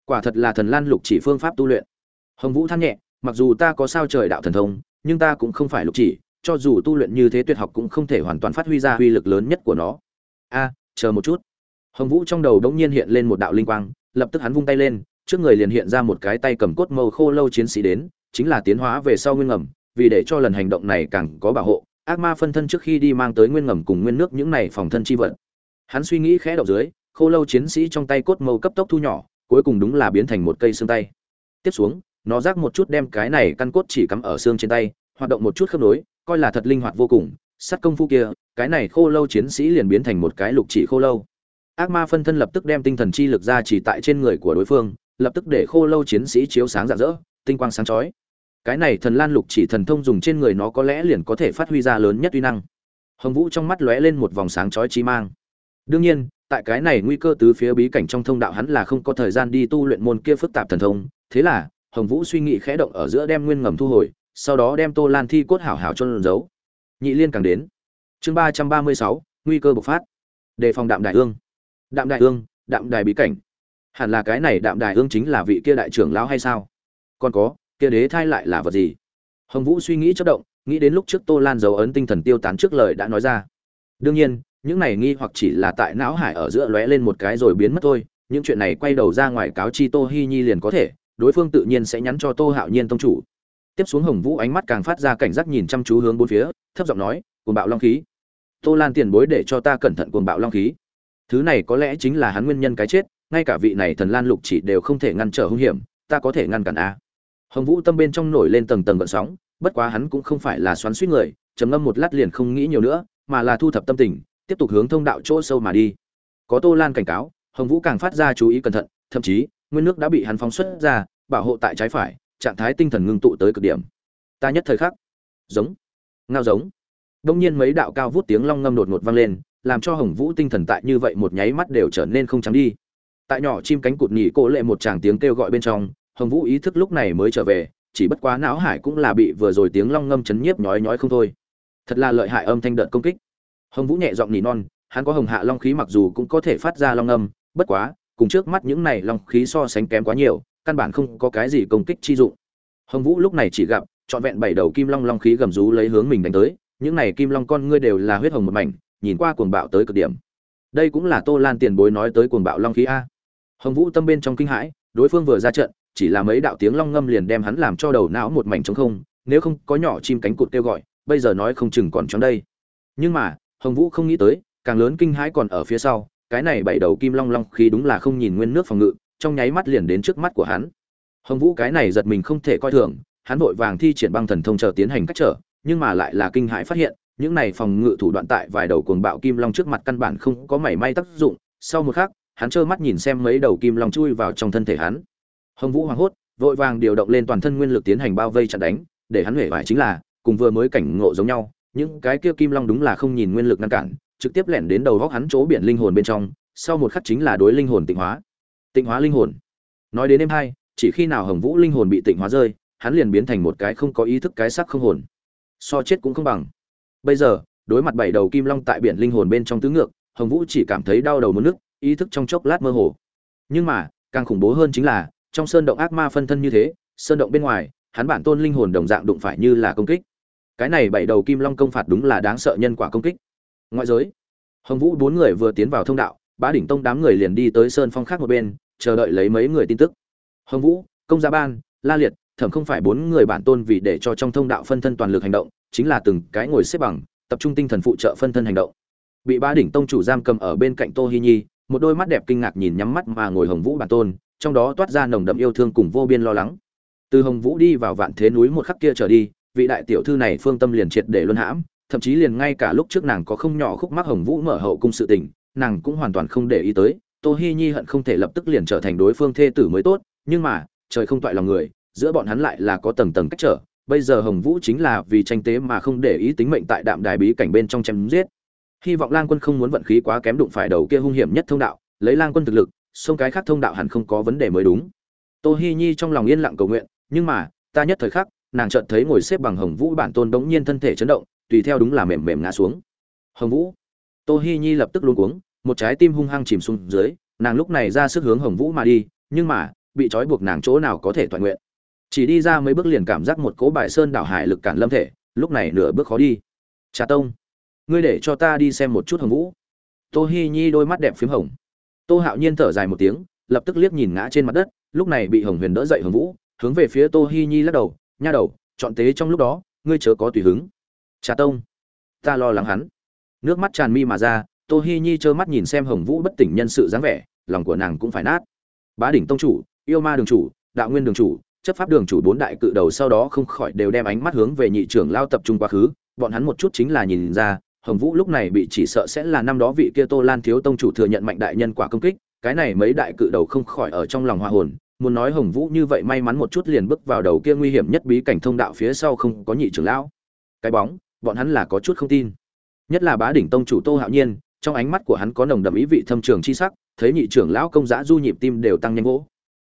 Quả thật là thần lan lục chỉ phương pháp tu luyện. Hồng vũ than nhẹ, mặc dù ta có sao trời đạo thần thông, nhưng ta cũng không phải lục chỉ, cho dù tu luyện như thế tuyệt học cũng không thể hoàn toàn phát huy ra uy lực lớn nhất của nó a, chờ một chút. Hồng vũ trong đầu đống nhiên hiện lên một đạo linh quang, lập tức hắn vung tay lên, trước người liền hiện ra một cái tay cầm cốt màu khô lâu chiến sĩ đến, chính là tiến hóa về sau nguyên ngầm, vì để cho lần hành động này càng có bảo hộ, ác ma phân thân trước khi đi mang tới nguyên ngầm cùng nguyên nước những này phòng thân chi vật. Hắn suy nghĩ khẽ động dưới, khô lâu chiến sĩ trong tay cốt màu cấp tốc thu nhỏ, cuối cùng đúng là biến thành một cây xương tay. Tiếp xuống, nó rác một chút đem cái này căn cốt chỉ cắm ở xương trên tay, hoạt động một chút khớp nối, coi là thật linh hoạt vô cùng sắt công phu kia, cái này khô lâu chiến sĩ liền biến thành một cái lục chỉ khô lâu. Ác ma phân thân lập tức đem tinh thần chi lực ra chỉ tại trên người của đối phương, lập tức để khô lâu chiến sĩ chiếu sáng rạng rỡ, tinh quang sáng chói. Cái này thần lan lục chỉ thần thông dùng trên người nó có lẽ liền có thể phát huy ra lớn nhất uy năng. Hồng vũ trong mắt lóe lên một vòng sáng chói chi mang. Đương nhiên, tại cái này nguy cơ tứ phía bí cảnh trong thông đạo hắn là không có thời gian đi tu luyện môn kia phức tạp thần thông. Thế là, hồng vũ suy nghĩ khẽ động ở giữa đem nguyên ngầm thu hồi, sau đó đem tô lan thi cốt hảo hảo cho lần giấu nhị liên càng đến. Chương ba trăm ba mươi sáu, nguy cơ bộc phát. Đề phòng đạm đại ương. Đạm đại ương, đạm đài bí cảnh. Hẳn là cái này đạm đài ương chính là vị kia đại trưởng lão hay sao? Còn có, kia đế thai lại là vật gì? Hồng vũ suy nghĩ chất động, nghĩ đến lúc trước tô lan dấu ấn tinh thần tiêu tán trước lời đã nói ra. Đương nhiên, những này nghi hoặc chỉ là tại não hải ở giữa lóe lên một cái rồi biến mất thôi, những chuyện này quay đầu ra ngoài cáo chi tô hi nhi liền có thể, đối phương tự nhiên sẽ nhắn cho tô hạo nhiên tông chủ tiếp xuống hồng vũ ánh mắt càng phát ra cảnh giác nhìn chăm chú hướng bốn phía, thấp giọng nói, cuồng bạo long khí. Tô lan tiền bối để cho ta cẩn thận cuồng bạo long khí. Thứ này có lẽ chính là hắn nguyên nhân cái chết, ngay cả vị này thần lan lục chỉ đều không thể ngăn trở hung hiểm, ta có thể ngăn cản a hồng vũ tâm bên trong nổi lên tầng tầng gợn sóng, bất quá hắn cũng không phải là xoắn suýt người, trầm ngâm một lát liền không nghĩ nhiều nữa, mà là thu thập tâm tình, tiếp tục hướng thông đạo chỗ sâu mà đi. Có tô lan cảnh cáo, hồng vũ càng phát ra chú ý cẩn thận, thậm chí, nguyên nước đã bị hắn phóng xuất ra, bảo hộ tại trái phải trạng thái tinh thần ngưng tụ tới cực điểm. Ta nhất thời khắc, giống, ngao giống. Đông nhiên mấy đạo cao vút tiếng long ngâm đột ngột vang lên, làm cho hồng vũ tinh thần tại như vậy một nháy mắt đều trở nên không trắng đi. Tại nhỏ chim cánh cụt nhỉ cô lệ một tràng tiếng kêu gọi bên trong, hồng vũ ý thức lúc này mới trở về, chỉ bất quá não hải cũng là bị vừa rồi tiếng long ngâm chấn nhiếp nhói nhói không thôi. Thật là lợi hại âm thanh đợt công kích. Hồng vũ nhẹ giọng nỉ non, hắn có hồng hạ long khí mặc dù cũng có thể phát ra long ngâm, bất quá, cùng trước mắt những này long khí so sánh kém quá nhiều căn bản không có cái gì công kích chi dụng. Hồng vũ lúc này chỉ gặp, trọn vẹn bảy đầu kim long long khí gầm rú lấy hướng mình đánh tới, những này kim long con ngươi đều là huyết hồng một mảnh, nhìn qua cuồng bạo tới cực điểm. Đây cũng là tô lan tiền bối nói tới cuồng bạo long khí a. Hồng vũ tâm bên trong kinh hãi, đối phương vừa ra trận, chỉ là mấy đạo tiếng long ngâm liền đem hắn làm cho đầu não một mảnh trống không, nếu không có nhỏ chim cánh cụt kêu gọi, bây giờ nói không chừng còn trong đây. Nhưng mà, hồng vũ không nghĩ tới, càng lớn kinh hãi còn ở phía sau, cái này bảy đầu kim long long khí đúng là không nhìn nguyên nước phòng ngự trong nháy mắt liền đến trước mắt của hắn. Hồng vũ cái này giật mình không thể coi thường, hắn vội vàng thi triển băng thần thông chờ tiến hành cách trở, nhưng mà lại là kinh hãi phát hiện, những này phòng ngự thủ đoạn tại vài đầu cuồng bạo kim long trước mặt căn bản không có mảy may tác dụng, sau một khắc, hắn trơ mắt nhìn xem mấy đầu kim long chui vào trong thân thể hắn. Hồng vũ hoảng hốt, vội vàng điều động lên toàn thân nguyên lực tiến hành bao vây chặn đánh, để hắn huệ vải chính là, cùng vừa mới cảnh ngộ giống nhau, những cái kia kim long đúng là không nhìn nguyên lực ngăn cản, trực tiếp lẻn đến đầu góc hắn chỗ biển linh hồn bên trong, sau một khắc chính là đối linh hồn tịnh hóa tịnh hóa linh hồn. Nói đến đêm hai, chỉ khi nào hồng vũ linh hồn bị tịnh hóa rơi, hắn liền biến thành một cái không có ý thức, cái sắc không hồn. So chết cũng không bằng. Bây giờ, đối mặt bảy đầu kim long tại biển linh hồn bên trong tứ ngược, hồng vũ chỉ cảm thấy đau đầu muốn nước ý thức trong chốc lát mơ hồ. Nhưng mà, càng khủng bố hơn chính là, trong sơn động ác ma phân thân như thế, sơn động bên ngoài, hắn bản tôn linh hồn đồng dạng đụng phải như là công kích. Cái này bảy đầu kim long công phạt đúng là đáng sợ nhân quả công kích. Ngoại giới, hồng vũ bốn người vừa tiến vào thông đạo, bá đỉnh tông đám người liền đi tới sơn phong khác một bên chờ đợi lấy mấy người tin tức. Hồng vũ, công gia ban, la liệt, thẩm không phải bốn người bản tôn vì để cho trong thông đạo phân thân toàn lực hành động, chính là từng cái ngồi xếp bằng, tập trung tinh thần phụ trợ phân thân hành động. Bị ba đỉnh tông chủ giam cầm ở bên cạnh tô hi nhi, một đôi mắt đẹp kinh ngạc nhìn nhắm mắt mà ngồi hồng vũ bản tôn, trong đó toát ra nồng đậm yêu thương cùng vô biên lo lắng. Từ hồng vũ đi vào vạn thế núi một khắc kia trở đi, vị đại tiểu thư này phương tâm liền triệt để luân hãm, thậm chí liền ngay cả lúc trước nàng có không nhỏ khúc mắc hồng vũ mở hậu cung sự tình, nàng cũng hoàn toàn không để ý tới tô hi nhi hận không thể lập tức liền trở thành đối phương thê tử mới tốt, nhưng mà, trời không toại lòng người, giữa bọn hắn lại là có tầng tầng cách trở. Bây giờ hồng vũ chính là vì tranh tế mà không để ý tính mệnh tại đạm đài bí cảnh bên trong chém giết. Hy vọng lang quân không muốn vận khí quá kém đụng phải đầu kia hung hiểm nhất thông đạo, lấy lang quân thực lực, xông cái khác thông đạo hẳn không có vấn đề mới đúng. Tô hi nhi trong lòng yên lặng cầu nguyện, nhưng mà, ta nhất thời khắc, nàng chợt thấy ngồi xếp bằng hồng vũ bản tôn đống nhiên thân thể chấn động, tùy theo đúng là mềm mềm ngã xuống. Hồng vũ. Tô hi nhi lập tức luôn cuống một trái tim hung hăng chìm xuống dưới, nàng lúc này ra sức hướng hồng vũ mà đi, nhưng mà, bị trói buộc nàng chỗ nào có thể toàn nguyện. Chỉ đi ra mấy bước liền cảm giác một cỗ bài sơn đảo hải lực cản lâm thể, lúc này nửa bước khó đi. Trà tông, ngươi để cho ta đi xem một chút hồng vũ. Tô hi nhi đôi mắt đẹp p h í m hồng. Tô hạo nhiên thở dài một tiếng, lập tức liếc nhìn ngã trên mặt đất, lúc này bị hồng huyền đỡ dậy hồng vũ, hướng về phía tô hi nhi lắc đầu, nha đầu, chọn tế trong lúc đó, ngươi chớ có tùy hứng. Trà tông, ta lo lắng hắn. Nước mắt tràn mi mà ra tô hi nhi trơ mắt nhìn xem hồng vũ bất tỉnh nhân sự dáng vẻ, lòng của nàng cũng phải nát. Bá đỉnh tông chủ, yêu ma đường chủ, đạo nguyên đường chủ, chấp pháp đường chủ bốn đại cự đầu sau đó không khỏi đều đem ánh mắt hướng về nhị trưởng lao tập trung quá khứ, bọn hắn một chút chính là nhìn ra, hồng vũ lúc này bị chỉ sợ sẽ là năm đó vị kia tô lan thiếu tông chủ thừa nhận mạnh đại nhân quả công kích, cái này mấy đại cự đầu không khỏi ở trong lòng hoa hồn, muốn nói hồng vũ như vậy may mắn một chút liền bước vào đầu kia nguy hiểm nhất bí cảnh thông đạo phía sau không có nhị trưởng lão. Cái bóng, bọn hắn là có chút không tin. Nhất là bá đỉnh tông chủ tô hạo nhiên trong ánh mắt của hắn có nồng đậm ý vị thâm trường chi sắc, thấy nhị trưởng lão công giá du nhịp tim đều tăng nhanh gỗ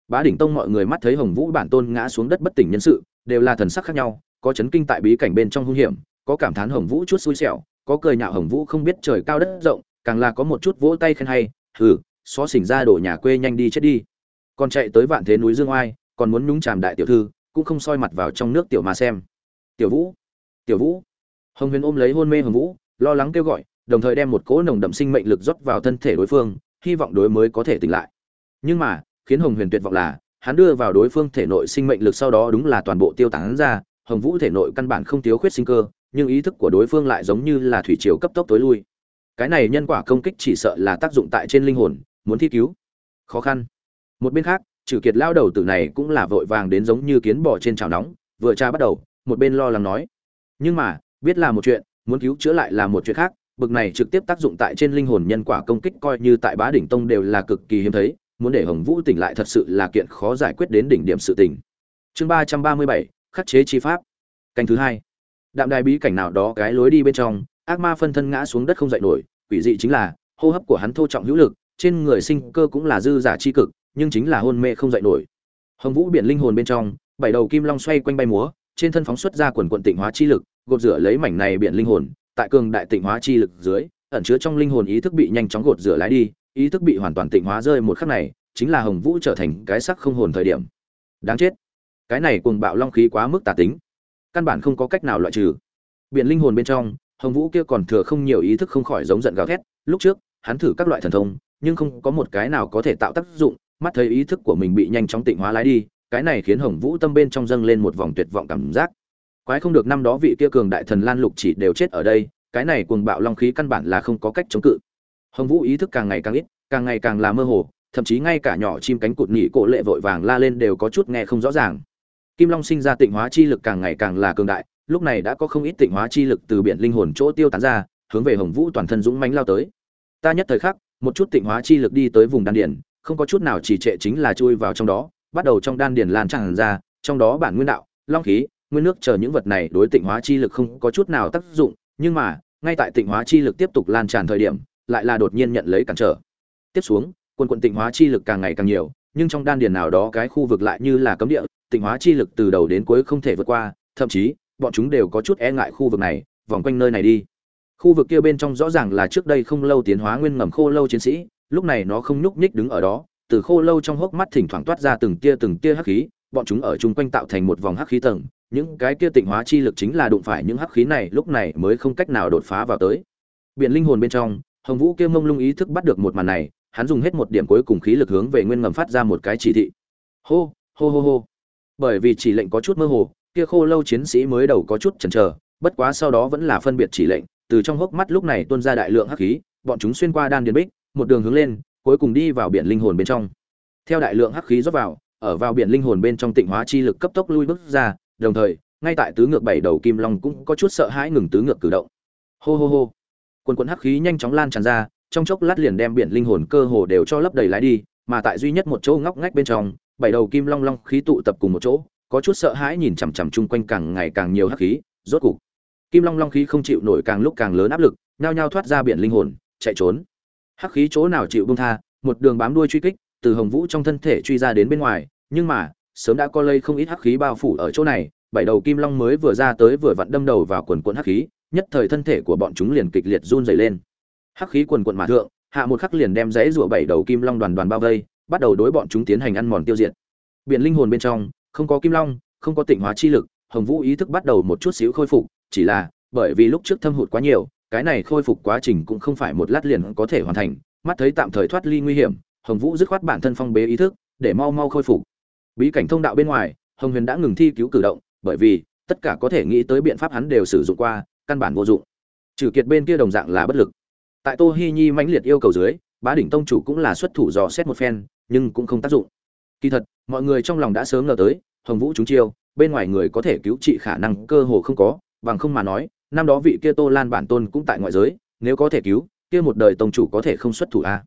bá đỉnh tông mọi người mắt thấy hồng vũ bản tôn ngã xuống đất bất tỉnh nhân sự, đều là thần sắc khác nhau, có chấn kinh tại bí cảnh bên trong hung hiểm, có cảm thán hồng vũ chút xui xẻo, có cười nhạo hồng vũ không biết trời cao đất rộng, càng là có một chút vỗ tay khen hay, hừ, xó xỉnh ra đổ nhà quê nhanh đi chết đi. Còn chạy tới vạn thế núi dương oai, còn muốn nhúng chàm đại tiểu thư, cũng không soi mặt vào trong nước tiểu mà xem. Tiểu vũ tiểu vũ. Hồng huyền ôm lấy hôn mê hồng vũ, lo lắng kêu gọi đồng thời đem một cỗ nồng đậm sinh mệnh lực rót vào thân thể đối phương hy vọng đối mới có thể tỉnh lại nhưng mà khiến Hồng Huyền tuyệt vọng là, hắn đưa vào đối phương thể nội sinh mệnh lực sau đó đúng là toàn bộ tiêu tán ra, Hồng Vũ thể nội căn bản không thiếu khuyết sinh cơ, nhưng ý thức của đối phương lại giống như là thủy triều cấp tốc tối lui. Cái này nhân quả công kích chỉ sợ là tác dụng tại trên linh hồn, muốn thi cứu. Khó khăn. Một bên khác, Trử Kiệt lao đầu tử này cũng là vội vàng đến giống như kiến bò trên chảo nóng, vừa tra bắt đầu, một bên lo lắng nói: "Nhưng mà, biết là một chuyện muốn cứu chữa lại là một chuyện khác bực này trực tiếp tác dụng tại trên linh hồn nhân quả công kích coi như tại bá đỉnh tông đều là cực kỳ hiếm thấy, muốn để hồng vũ tỉnh lại thật sự là kiện khó giải quyết đến đỉnh điểm sự tình. Chương ba trăm ba mươi bảy, khắc chế chi pháp. Canh thứ hai. Đạm đài bí cảnh nào đó cái lối đi bên trong, ác ma phân thân ngã xuống đất không dậy nổi, quỷ dị chính là, hô hấp của hắn thô trọng hữu lực, trên người sinh cơ cũng là dư giả chi cực, nhưng chính là hôn mê không dậy nổi. Hồng vũ biển linh hồn bên trong, bảy đầu kim long xoay quanh bay múa, trên thân phóng xuất ra quần quận tịnh hóa chi lực, gột rửa lấy mảnh này biển linh hồn tại cường đại tịnh hóa chi lực dưới, ẩn chứa trong linh hồn ý thức bị nhanh chóng gột rửa lái đi, ý thức bị hoàn toàn tịnh hóa rơi một khắc này, chính là hồng vũ trở thành cái sắc không hồn thời điểm. Đáng chết. Cái này cuồng bạo long khí quá mức tà tính. Căn bản không có cách nào loại trừ. Biển linh hồn bên trong, hồng vũ kia còn thừa không nhiều ý thức không khỏi giống giận gào thét. Lúc trước, hắn thử các loại thần thông, nhưng không có một cái nào có thể tạo tác dụng, mắt thấy ý thức của mình bị nhanh chóng tịnh hóa lái đi, cái này khiến hồng vũ tâm bên trong dâng lên một vòng tuyệt vọng cảm giác quái không được năm đó vị kia cường đại thần lan lục chỉ đều chết ở đây cái này cuồng bạo long khí căn bản là không có cách chống cự. Hồng vũ ý thức càng ngày càng ít càng ngày càng là mơ hồ thậm chí ngay cả nhỏ chim cánh cụt nhị cổ lệ vội vàng la lên đều có chút nghe không rõ ràng. Kim long sinh ra tịnh hóa chi lực càng ngày càng là cường đại lúc này đã có không ít tịnh hóa chi lực từ biển linh hồn chỗ tiêu tán ra hướng về hồng vũ toàn thân dũng mãnh lao tới. Ta nhất thời khắc một chút tịnh hóa chi lực đi tới vùng đan điển, không có chút nào chỉ trệ chính là chui vào trong đó bắt đầu trong đan điển lan tràn ra trong đó bản nguyên đạo long khí nguyên nước chờ những vật này đối tịnh hóa chi lực không có chút nào tác dụng, nhưng mà, ngay tại tịnh hóa chi lực tiếp tục lan tràn thời điểm, lại là đột nhiên nhận lấy cản trở. Tiếp xuống quân quận tịnh hóa chi lực càng ngày càng nhiều, nhưng trong đan điền nào đó cái khu vực lại như là cấm địa, tịnh hóa chi lực từ đầu đến cuối không thể vượt qua, thậm chí, bọn chúng đều có chút e ngại khu vực này, vòng quanh nơi này đi. Khu vực kia bên trong rõ ràng là trước đây không lâu tiến hóa nguyên ngầm khô lâu chiến sĩ, lúc này nó không nhúc nhích đứng ở đó, từ khô lâu trong hốc mắt thỉnh thoảng toát ra từng tia từng tia hắc khí bọn chúng ở chung quanh tạo thành một vòng hắc khí tầng, những cái kia tịnh hóa chi lực chính là đụng phải những hắc khí này, lúc này mới không cách nào đột phá vào tới. Biển linh hồn bên trong, hồng vũ kia mông lung ý thức bắt được một màn này, hắn dùng hết một điểm cuối cùng khí lực hướng về nguyên ngầm phát ra một cái chỉ thị. Hô hô hô hô. Bởi vì chỉ lệnh có chút mơ hồ, kia khô lâu chiến sĩ mới đầu có chút chần chờ, bất quá sau đó vẫn là phân biệt chỉ lệnh, từ trong hốc mắt lúc này tuôn ra đại lượng hắc khí, bọn chúng xuyên qua đan điền bích, một đường hướng lên, cuối cùng đi vào biển linh hồn bên trong. Theo đại lượng hắc khí rót vào ở vào biển linh hồn bên trong tịnh hóa chi lực cấp tốc lui bước ra, đồng thời, ngay tại tứ ngược bảy đầu kim long cũng có chút sợ hãi ngừng tứ ngược cử động. Hô hô hô. Quần quần hắc khí nhanh chóng lan tràn ra, trong chốc lát liền đem biển linh hồn cơ hồ đều cho lấp đầy lái đi, mà tại duy nhất một chỗ ngóc ngách bên trong, bảy đầu kim long long khí tụ tập cùng một chỗ, có chút sợ hãi nhìn chằm chằm chung quanh càng ngày càng nhiều hắc khí, rốt cục, kim long long khí không chịu nổi càng lúc càng lớn áp lực, nhao nhao thoát ra biển linh hồn, chạy trốn. Hắc khí chỗ nào chịu buông tha, một đường bám đuôi truy kích từ hồng vũ trong thân thể truy ra đến bên ngoài, nhưng mà, sớm đã có lây không ít hắc khí bao phủ ở chỗ này, bảy đầu kim long mới vừa ra tới vừa vặn đâm đầu vào quần quần hắc khí, nhất thời thân thể của bọn chúng liền kịch liệt run rẩy lên. Hắc khí quần quần mà thượng, hạ một khắc liền đem dãy rủa bảy đầu kim long đoàn đoàn bao vây, bắt đầu đối bọn chúng tiến hành ăn mòn tiêu diệt. Biển linh hồn bên trong, không có kim long, không có tịnh hóa chi lực, hồng vũ ý thức bắt đầu một chút xíu khôi phục, chỉ là, bởi vì lúc trước thâm hụt quá nhiều, cái này khôi phục quá trình cũng không phải một lát liền có thể hoàn thành, mắt thấy tạm thời thoát ly nguy hiểm hồng vũ dứt khoát bản thân phong bế ý thức, để mau mau khôi phục. Bí cảnh thông đạo bên ngoài, hồng huyền đã ngừng thi cứu cử động, bởi vì, tất cả có thể nghĩ tới biện pháp hắn đều sử dụng qua, căn bản vô dụng. Trừ kiệt bên kia đồng dạng là bất lực. Tại tô hi nhi mãnh liệt yêu cầu dưới, bá đỉnh tông chủ cũng là xuất thủ dò xét một phen, nhưng cũng không tác dụng. Kỳ thật, mọi người trong lòng đã sớm ngờ tới, hồng vũ chúng chiêu, bên ngoài người có thể cứu trị khả năng cơ hồ không có, bằng không mà nói, năm đó vị kia tô lan bản tôn cũng tại ngoại giới, nếu có thể cứu, kia một đời tông chủ có thể không xuất thủ a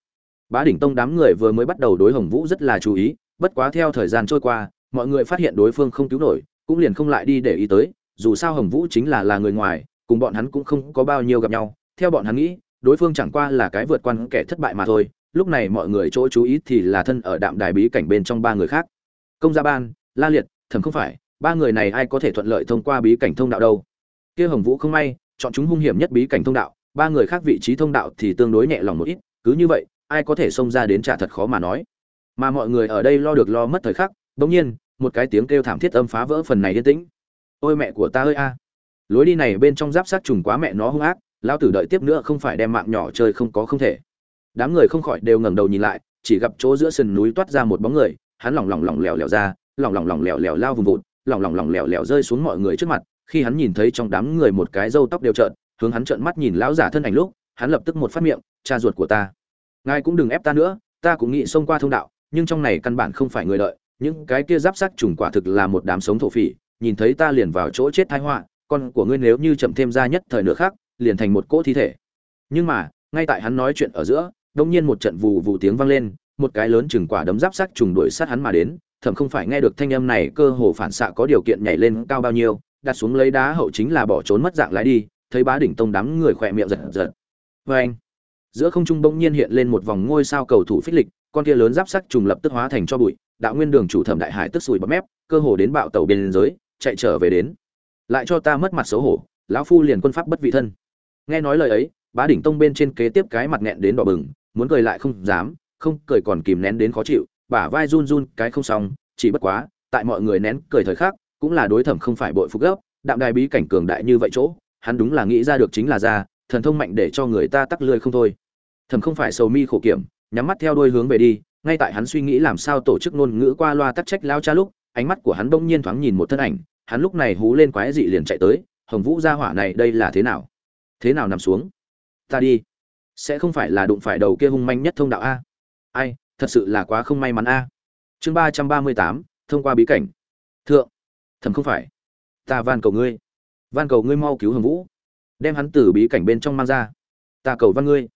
bá đỉnh tông đám người vừa mới bắt đầu đối hồng vũ rất là chú ý, bất quá theo thời gian trôi qua, mọi người phát hiện đối phương không cứu nổi, cũng liền không lại đi để ý tới, dù sao hồng vũ chính là là người ngoài, cùng bọn hắn cũng không có bao nhiêu gặp nhau. Theo bọn hắn nghĩ, đối phương chẳng qua là cái vượt qua kẻ thất bại mà thôi, lúc này mọi người chỗ chú ý thì là thân ở đạm đài bí cảnh bên trong ba người khác. Công gia ban, la liệt thầm không phải, ba người này ai có thể thuận lợi thông qua bí cảnh thông đạo đâu? Kia hồng vũ không may, chọn chúng hung hiểm nhất bí cảnh thông đạo, ba người khác vị trí thông đạo thì tương đối nhẹ lòng một ít, cứ như vậy ai có thể xông ra đến trả thật khó mà nói. Mà mọi người ở đây lo được lo mất thời khắc, bỗng nhiên, một cái tiếng kêu thảm thiết âm phá vỡ phần này yên tĩnh. Ôi mẹ của ta ơi a! Lối đi này bên trong giáp sát trùng quá mẹ nó hung ác lao tử đợi tiếp nữa không phải đem mạng nhỏ chơi không có không thể. Đám người không khỏi đều ngẩng đầu nhìn lại, chỉ gặp chỗ giữa sườn núi toát ra một bóng người, hắn lỏng lỏng lỏng lẻo lẻo ra, lỏng lỏng lỏng lẻo lẻo lao vùng vụt, lỏng lỏng lỏng lẻo lẻo rơi xuống mọi người trước mặt, khi hắn nhìn thấy trong đám người một cái râu tóc đều trợn, hướng hắn trợn mắt nhìn lão giả thân ảnh lúc, hắn lập tức một phát miệng, cha ruột của ta! Ngài cũng đừng ép ta nữa, ta cũng nghĩ xông qua thông đạo, nhưng trong này căn bản không phải người đợi. Những cái kia giáp sắc trùng quả thực là một đám sống thổ phỉ, nhìn thấy ta liền vào chỗ chết thái họa, con của ngươi nếu như chậm thêm ra nhất thời nữa khác liền thành một cỗ thi thể. Nhưng mà, ngay tại hắn nói chuyện ở giữa đông nhiên một trận vù vù tiếng vang lên, một cái lớn chừng quả đấm giáp sắc trùng đuổi sát hắn mà đến thậm không phải nghe được thanh âm này cơ hồ phản xạ có điều kiện nhảy lên cao bao nhiêu, đặt xuống lấy đá hậu chính là bỏ trốn mất dạng lái đi, thấy bá đỉnh tông đám người khỏe miệng giật giật. Vê anh giữa không trung bỗng nhiên hiện lên một vòng ngôi sao cầu thủ phích lịch, con kia lớn giáp sắc trùng lập tức hóa thành cho bụi, đạo nguyên đường chủ thẩm đại hải tức sùi bọt mép, cơ hồ đến bạo tàu biên giới, chạy trở về đến. Lại cho ta mất mặt xấu hổ, lão phu liền quân pháp bất vị thân. Nghe nói lời ấy, bá đỉnh tông bên trên kế tiếp cái mặt nghẹn đến đỏ bừng, muốn cười lại không dám, không cười còn kìm nén đến khó chịu, bả vai run run, cái không xong, chỉ bất quá, tại mọi người nén cười thời khắc, cũng là đối thẩm không phải bội phục gấp, đạm đài bí cảnh cường đại như vậy chỗ, hắn đúng là nghĩ ra được chính là ra thần thông mạnh để cho người ta tắc lười không thôi. Thẩm không phải sầu mi khổ kiểm, nhắm mắt theo đuôi hướng về đi, ngay tại hắn suy nghĩ làm sao tổ chức ngôn ngữ qua loa tắc trách lao cha lúc, ánh mắt của hắn bỗng nhiên thoáng nhìn một thân ảnh, hắn lúc này hú lên quái dị liền chạy tới, hồng vũ gia hỏa này đây là thế nào? Thế nào nằm xuống? Ta đi. Sẽ không phải là đụng phải đầu kia hung manh nhất thông đạo a? Ai, thật sự là quá không may mắn a. Chương ba trăm ba mươi tám, thông qua bí cảnh. Thượng thầm không phải, ta van cầu ngươi. Van cầu ngươi mau cứu hồng vũ đem hắn từ bí cảnh bên trong mang ra. Ta cầu văn ngươi.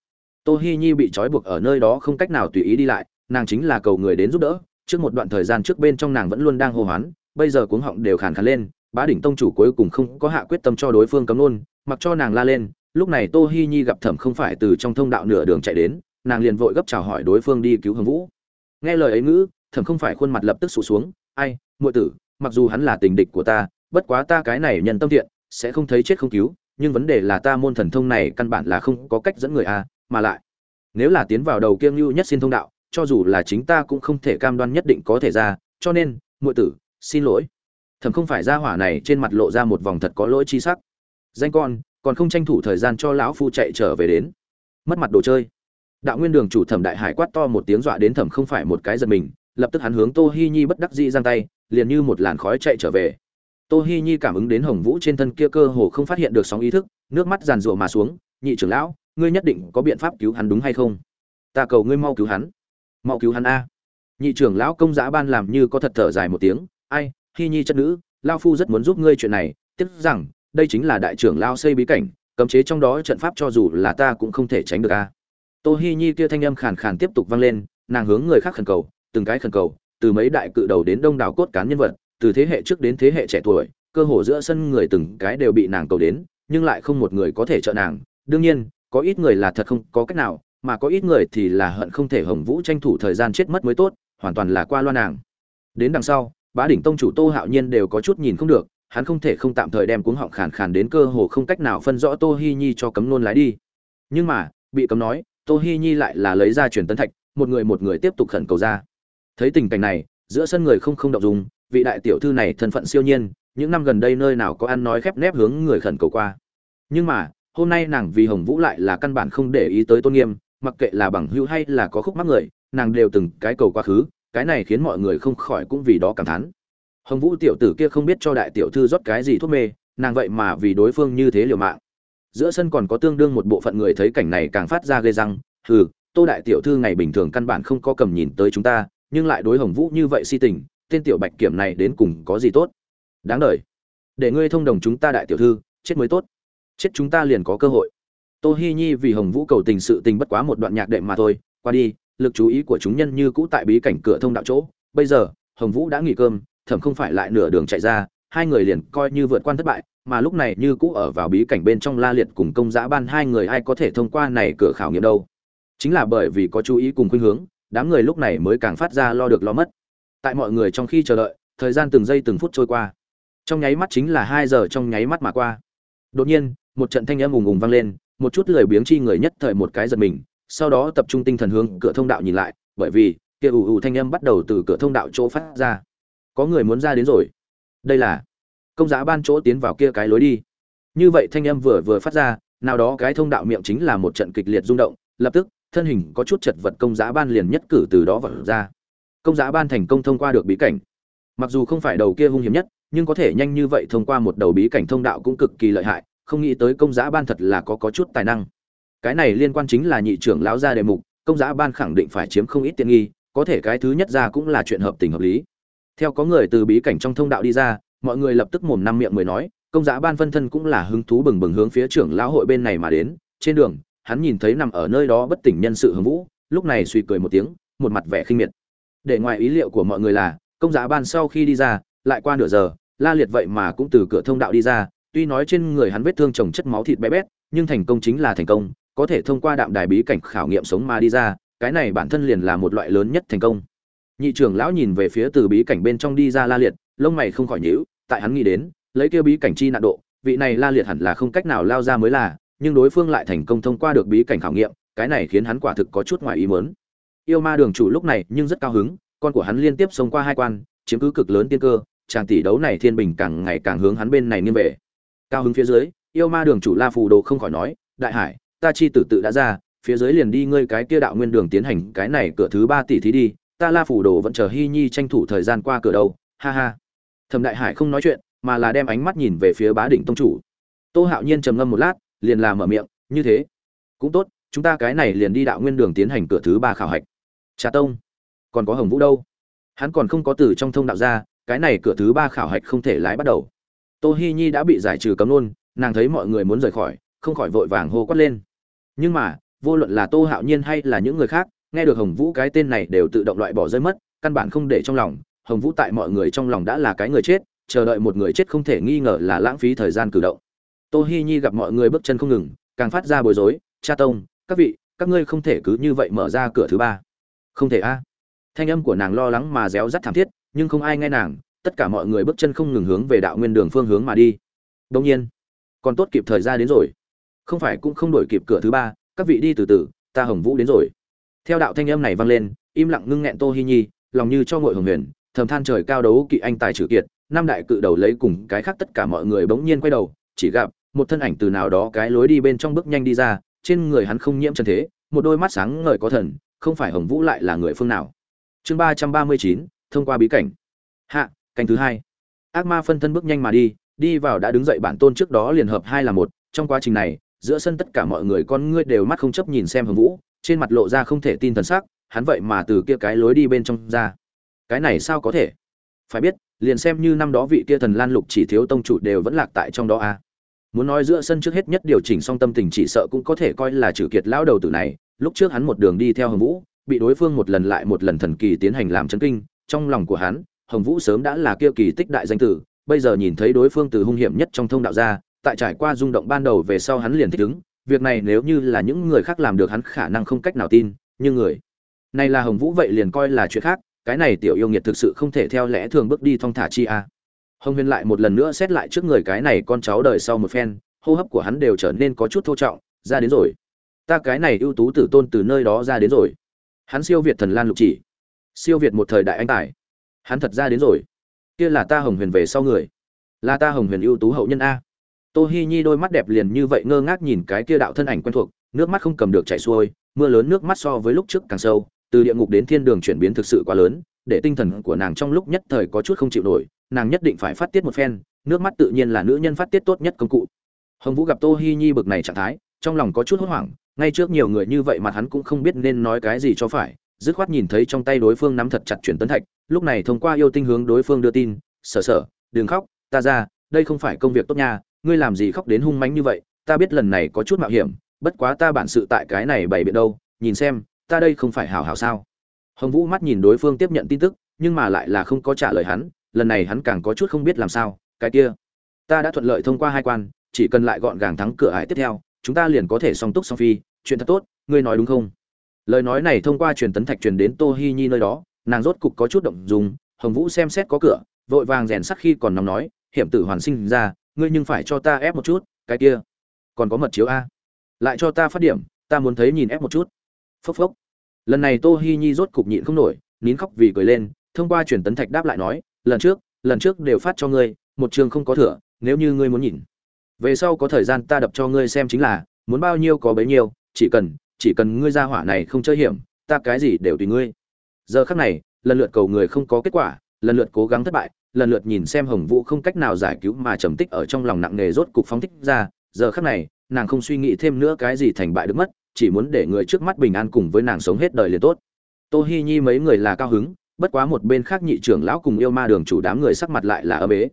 Tô hi nhi bị trói buộc ở nơi đó không cách nào tùy ý đi lại, nàng chính là cầu người đến giúp đỡ. Trước một đoạn thời gian trước bên trong nàng vẫn luôn đang hô hoán, bây giờ cuống họng đều khàn khàn lên, bá đỉnh tông chủ cuối cùng không có hạ quyết tâm cho đối phương cấm luôn, mặc cho nàng la lên. Lúc này tô hi nhi gặp thẩm không phải từ trong thông đạo nửa đường chạy đến, nàng liền vội gấp chào hỏi đối phương đi cứu hồng vũ. Nghe lời ấy ngữ, thẩm không phải khuôn mặt lập tức sụt xuống. Ai, muội tử, mặc dù hắn là tình địch của ta, bất quá ta cái này nhân tâm thiện, sẽ không thấy chết không cứu nhưng vấn đề là ta môn thần thông này căn bản là không có cách dẫn người a, mà lại, nếu là tiến vào đầu kiêng lưu nhất xin thông đạo, cho dù là chính ta cũng không thể cam đoan nhất định có thể ra, cho nên, muội tử, xin lỗi. Thầm không phải ra hỏa này trên mặt lộ ra một vòng thật có lỗi chi sắc. Danh con, còn không tranh thủ thời gian cho lão phu chạy trở về đến. Mất mặt đồ chơi. Đạo nguyên đường chủ thẩm đại hải quát to một tiếng dọa đến thẩm không phải một cái giật mình, lập tức hắn hướng tô hi nhi bất đắc dĩ giang tay, liền như một làn khói chạy trở về tô hi nhi cảm ứng đến hồng vũ trên thân kia cơ hồ không phát hiện được sóng ý thức, nước mắt giàn rụa mà xuống, nhị trưởng lão, ngươi nhất định có biện pháp cứu hắn đúng hay không? Ta cầu ngươi mau cứu hắn. Mau cứu hắn a. Nhị trưởng lão công giã ban làm như có thật thở dài một tiếng, ai, hi nhi chất nữ lao phu rất muốn giúp ngươi chuyện này, tiếc rằng, đây chính là đại trưởng lao xây bí cảnh, cấm chế trong đó trận pháp cho dù là ta cũng không thể tránh được a. Tô hi nhi kia thanh âm khàn khàn tiếp tục vang lên, nàng hướng người khác khẩn cầu, từng cái khẩn cầu, từ mấy đại cự đầu đến đông đảo cốt cán nhân vật từ thế hệ trước đến thế hệ trẻ tuổi, cơ hồ giữa sân người từng cái đều bị nàng cầu đến, nhưng lại không một người có thể trợ nàng. Đương nhiên, có ít người là thật không có cách nào, mà có ít người thì là hận không thể hồng vũ tranh thủ thời gian chết mất mới tốt, hoàn toàn là qua loa nàng. Đến đằng sau, bá đỉnh tông chủ tô hạo nhiên đều có chút nhìn không được, hắn không thể không tạm thời đem cuống họng khàn khàn đến cơ hồ không cách nào phân rõ tô hi nhi cho cấm nôn lái đi. Nhưng mà, bị cấm nói, tô hi nhi lại là lấy ra truyền tấn thạch, một người một người tiếp tục khẩn cầu ra. Thấy tình cảnh này, giữa sân người không không động dung vị đại tiểu thư này thân phận siêu nhiên, những năm gần đây nơi nào có ăn nói khép nép hướng người khẩn cầu qua. Nhưng mà, hôm nay nàng vì hồng vũ lại là căn bản không để ý tới tôn nghiêm, mặc kệ là bằng hữu hay là có khúc mắc người, nàng đều từng cái cầu quá khứ, cái này khiến mọi người không khỏi cũng vì đó cảm thán. Hồng vũ tiểu tử kia không biết cho đại tiểu thư rót cái gì thuốc mê, nàng vậy mà vì đối phương như thế liều mạng. Giữa sân còn có tương đương một bộ phận người thấy cảnh này càng phát ra ghê răng, hừ, tô đại tiểu thư ngày bình thường căn bản không có cầm nhìn tới chúng ta, nhưng lại đối hồng vũ như vậy si tình tên tiểu bạch kiểm này đến cùng có gì tốt? Đáng đời. Để ngươi thông đồng chúng ta đại tiểu thư, chết mới tốt. Chết chúng ta liền có cơ hội. Tô hi nhi vì hồng vũ cầu tình sự tình bất quá một đoạn nhạc đệm mà thôi, qua đi, lực chú ý của chúng nhân như cũ tại bí cảnh cửa thông đạo chỗ. Bây giờ, hồng vũ đã nghỉ cơm thẩm không phải lại nửa đường chạy ra, hai người liền coi như vượt qua thất bại, mà lúc này như cũ ở vào bí cảnh bên trong la liệt cùng công giã ban hai người ai có thể thông qua này cửa khảo nghiệm đâu. Chính là bởi vì có chú ý cùng khuynh hướng, đám người lúc này mới càng phát ra lo được lo mất tại mọi người trong khi chờ đợi, thời gian từng giây từng phút trôi qua. Trong nháy mắt chính là hai giờ trong nháy mắt mà qua. Đột nhiên, một trận thanh âm ùng ùng vang lên, một chút lười biếng chi người nhất thời một cái giật mình, sau đó tập trung tinh thần hướng cửa thông đạo nhìn lại, bởi vì, kia ù ù thanh âm bắt đầu từ cửa thông đạo chỗ phát ra. Có người muốn ra đến rồi. Đây là, công giá ban chỗ tiến vào kia cái lối đi. Như vậy thanh âm vừa vừa phát ra, nào đó cái thông đạo miệng chính là một trận kịch liệt rung động, lập tức, thân hình có chút chật vật công giá ban liền nhất cử từ đó vật ra công giá ban thành công thông qua được bí cảnh. Mặc dù không phải đầu kia hung hiểm nhất, nhưng có thể nhanh như vậy thông qua một đầu bí cảnh thông đạo cũng cực kỳ lợi hại, không nghĩ tới công giá ban thật là có có chút tài năng. Cái này liên quan chính là nhị trưởng lão gia đề mục, công giá ban khẳng định phải chiếm không ít tiện nghi, có thể cái thứ nhất ra cũng là chuyện hợp tình hợp lý. Theo có người từ bí cảnh trong thông đạo đi ra, mọi người lập tức mồm năm miệng mười nói, công giá ban phân thân cũng là hứng thú bừng bừng hướng phía trưởng lão hội bên này mà đến. Trên đường, hắn nhìn thấy nằm ở nơi đó bất tỉnh nhân sự hưng vũ, lúc này suy cười một tiếng, một mặt vẻ khinh miệt để ngoài ý liệu của mọi người là, công giá ban sau khi đi ra, lại qua nửa giờ, la liệt vậy mà cũng từ cửa thông đạo đi ra. Tuy nói trên người hắn vết thương trồng chất máu thịt bé bét, nhưng thành công chính là thành công. Có thể thông qua đạm đài bí cảnh khảo nghiệm sống mà đi ra, cái này bản thân liền là một loại lớn nhất thành công. Nhị trưởng lão nhìn về phía từ bí cảnh bên trong đi ra la liệt, lông mày không khỏi nhíu, tại hắn nghĩ đến, lấy kia bí cảnh chi nạn độ, vị này la liệt hẳn là không cách nào lao ra mới là, nhưng đối phương lại thành công thông qua được bí cảnh khảo nghiệm, cái này khiến hắn quả thực có chút ngoài ý mớn yêu ma đường chủ lúc này nhưng rất cao hứng, con của hắn liên tiếp sống qua hai quan, chiếm cứ cực lớn tiên cơ, chàng tỷ đấu này thiên bình càng ngày càng hướng hắn bên này nghiêng về. Cao hứng phía dưới, yêu ma đường chủ la phù đồ không khỏi nói, đại hải, ta chi tử tự đã ra, phía dưới liền đi ngươi cái kia đạo nguyên đường tiến hành cái này cửa thứ ba tỷ thí đi, ta la phù đồ vẫn chờ hy nhi tranh thủ thời gian qua cửa đâu. Ha ha. Thẩm đại hải không nói chuyện, mà là đem ánh mắt nhìn về phía bá đỉnh tông chủ. Tô hạo nhiên trầm ngâm một lát, liền làm mở miệng, như thế, cũng tốt, chúng ta cái này liền đi đạo nguyên đường tiến hành cửa thứ ba khảo hạch trà tông. Còn có hồng vũ đâu? Hắn còn không có từ trong thông đạo ra, cái này cửa thứ ba khảo hạch không thể lái bắt đầu. Tô hi nhi đã bị giải trừ cấm luôn, nàng thấy mọi người muốn rời khỏi, không khỏi vội vàng hô quát lên. Nhưng mà, vô luận là tô hạo nhiên hay là những người khác, nghe được hồng vũ cái tên này đều tự động loại bỏ rơi mất, căn bản không để trong lòng. Hồng vũ tại mọi người trong lòng đã là cái người chết, chờ đợi một người chết không thể nghi ngờ là lãng phí thời gian cử động. Tô hi nhi gặp mọi người bước chân không ngừng, càng phát ra bối rối. Cha tông, các vị, các ngươi không thể cứ như vậy mở ra cửa thứ ba không thể a. Thanh âm của nàng lo lắng mà réo rắt thảm thiết, nhưng không ai nghe nàng, tất cả mọi người bước chân không ngừng hướng về đạo nguyên đường phương hướng mà đi. Đông nhiên, còn tốt kịp thời ra đến rồi. Không phải cũng không đổi kịp cửa thứ ba, các vị đi từ từ, ta hồng vũ đến rồi. Theo đạo thanh âm này vang lên, im lặng ngưng nghẹn tô hi nhi, lòng như cho ngội hồng huyền, thầm than trời cao đấu kỵ anh tài trừ kiệt, năm đại cự đầu lấy cùng cái khác tất cả mọi người bỗng nhiên quay đầu, chỉ gặp một thân ảnh từ nào đó cái lối đi bên trong bước nhanh đi ra, trên người hắn không nhiễm trần thế, một đôi mắt sáng ngời có thần không phải hồng vũ lại là người phương nào. Chương ba trăm ba mươi chín, thông qua bí cảnh. Hạ, canh thứ hai. Ác ma phân thân bước nhanh mà đi đi vào đã đứng dậy bản tôn trước đó liền hợp hai là một. Trong quá trình này, giữa sân tất cả mọi người con ngươi đều mắt không chấp nhìn xem hồng vũ, trên mặt lộ ra không thể tin thần sắc, hắn vậy mà từ kia cái lối đi bên trong ra. Cái này sao có thể? Phải biết, liền xem như năm đó vị kia thần lan lục chỉ thiếu tông chủ đều vẫn lạc tại trong đó a à. muốn nói giữa sân trước hết nhất điều chỉnh xong tâm tình chỉ sợ cũng có thể coi là trừ kiệt lão đầu tử này lúc trước hắn một đường đi theo hồng vũ, bị đối phương một lần lại một lần thần kỳ tiến hành làm chấn kinh, trong lòng của hắn, hồng vũ sớm đã là kia kỳ tích đại danh tử, bây giờ nhìn thấy đối phương từ hung hiểm nhất trong thông đạo ra, tại trải qua rung động ban đầu về sau hắn liền thích ứng, việc này nếu như là những người khác làm được hắn khả năng không cách nào tin, nhưng người này là hồng vũ vậy liền coi là chuyện khác, cái này tiểu yêu nghiệt thực sự không thể theo lẽ thường bước đi thong thả chi a. Hồng huyền lại một lần nữa xét lại trước người cái này con cháu đời sau một phen, hô hấp của hắn đều trở nên có chút thô trọng, ra đến rồi ta cái này ưu tú tử tôn từ nơi đó ra đến rồi. Hắn siêu việt thần lan lục chỉ. Siêu việt một thời đại anh tài. Hắn thật ra đến rồi. Kia là ta hồng huyền về sau người. Là ta hồng huyền ưu tú hậu nhân a. Tô hi nhi đôi mắt đẹp liền như vậy ngơ ngác nhìn cái kia đạo thân ảnh quen thuộc, nước mắt không cầm được chảy xuôi, mưa lớn nước mắt so với lúc trước càng sâu, từ địa ngục đến thiên đường chuyển biến thực sự quá lớn, để tinh thần của nàng trong lúc nhất thời có chút không chịu nổi, nàng nhất định phải phát tiết một phen, nước mắt tự nhiên là nữ nhân phát tiết tốt nhất công cụ. Hồng vũ gặp tô hi nhi bực này trạng thái, trong lòng có chút hốt hoảng ngay trước nhiều người như vậy mà hắn cũng không biết nên nói cái gì cho phải, dứt khoát nhìn thấy trong tay đối phương nắm thật chặt chuyển tấn thạch, lúc này thông qua yêu tinh hướng đối phương đưa tin, sở sở, đừng khóc, ta ra, đây không phải công việc tốt nha, ngươi làm gì khóc đến hung mãnh như vậy, ta biết lần này có chút mạo hiểm, bất quá ta bản sự tại cái này bày biện đâu, nhìn xem, ta đây không phải hảo hảo sao? Hồng vũ mắt nhìn đối phương tiếp nhận tin tức, nhưng mà lại là không có trả lời hắn, lần này hắn càng có chút không biết làm sao, cái kia, ta đã thuận lợi thông qua hai quan, chỉ cần lại gọn gàng thắng cửa ải tiếp theo chúng ta liền có thể song túc song phi chuyện thật tốt ngươi nói đúng không? Lời nói này thông qua truyền tấn thạch truyền đến tô hi nhi nơi đó nàng rốt cục có chút động dung hồng vũ xem xét có cửa vội vàng rèn sắc khi còn nóng nói hiểm tử hoàn sinh ra ngươi nhưng phải cho ta ép một chút cái kia còn có mật chiếu a. Lại cho ta phát điểm ta muốn thấy nhìn ép một chút. Phốc phốc. Lần này tô hi nhi rốt cục nhịn không nổi nín khóc vì cười lên thông qua truyền tấn thạch đáp lại nói lần trước lần trước đều phát cho ngươi một trường không có thửa, nếu như ngươi muốn nhìn về sau có thời gian ta đập cho ngươi xem chính là, muốn bao nhiêu có bấy nhiêu, chỉ cần chỉ cần ngươi ra hỏa này không chơi hiểm, ta cái gì đều tùy ngươi. Giờ khắc này, lần lượt cầu người không có kết quả, lần lượt cố gắng thất bại, lần lượt nhìn xem hồng vũ không cách nào giải cứu mà trầm tích ở trong lòng nặng nề rốt cục phóng thích ra, giờ khắc này, nàng không suy nghĩ thêm nữa cái gì thành bại được mất, chỉ muốn để người trước mắt bình an cùng với nàng sống hết đời liền tốt. Tô hi nhi mấy người là cao hứng, bất quá một bên khác nhị trưởng lão cùng yêu ma đường chủ đám người sắc mặt lại là ấm ế.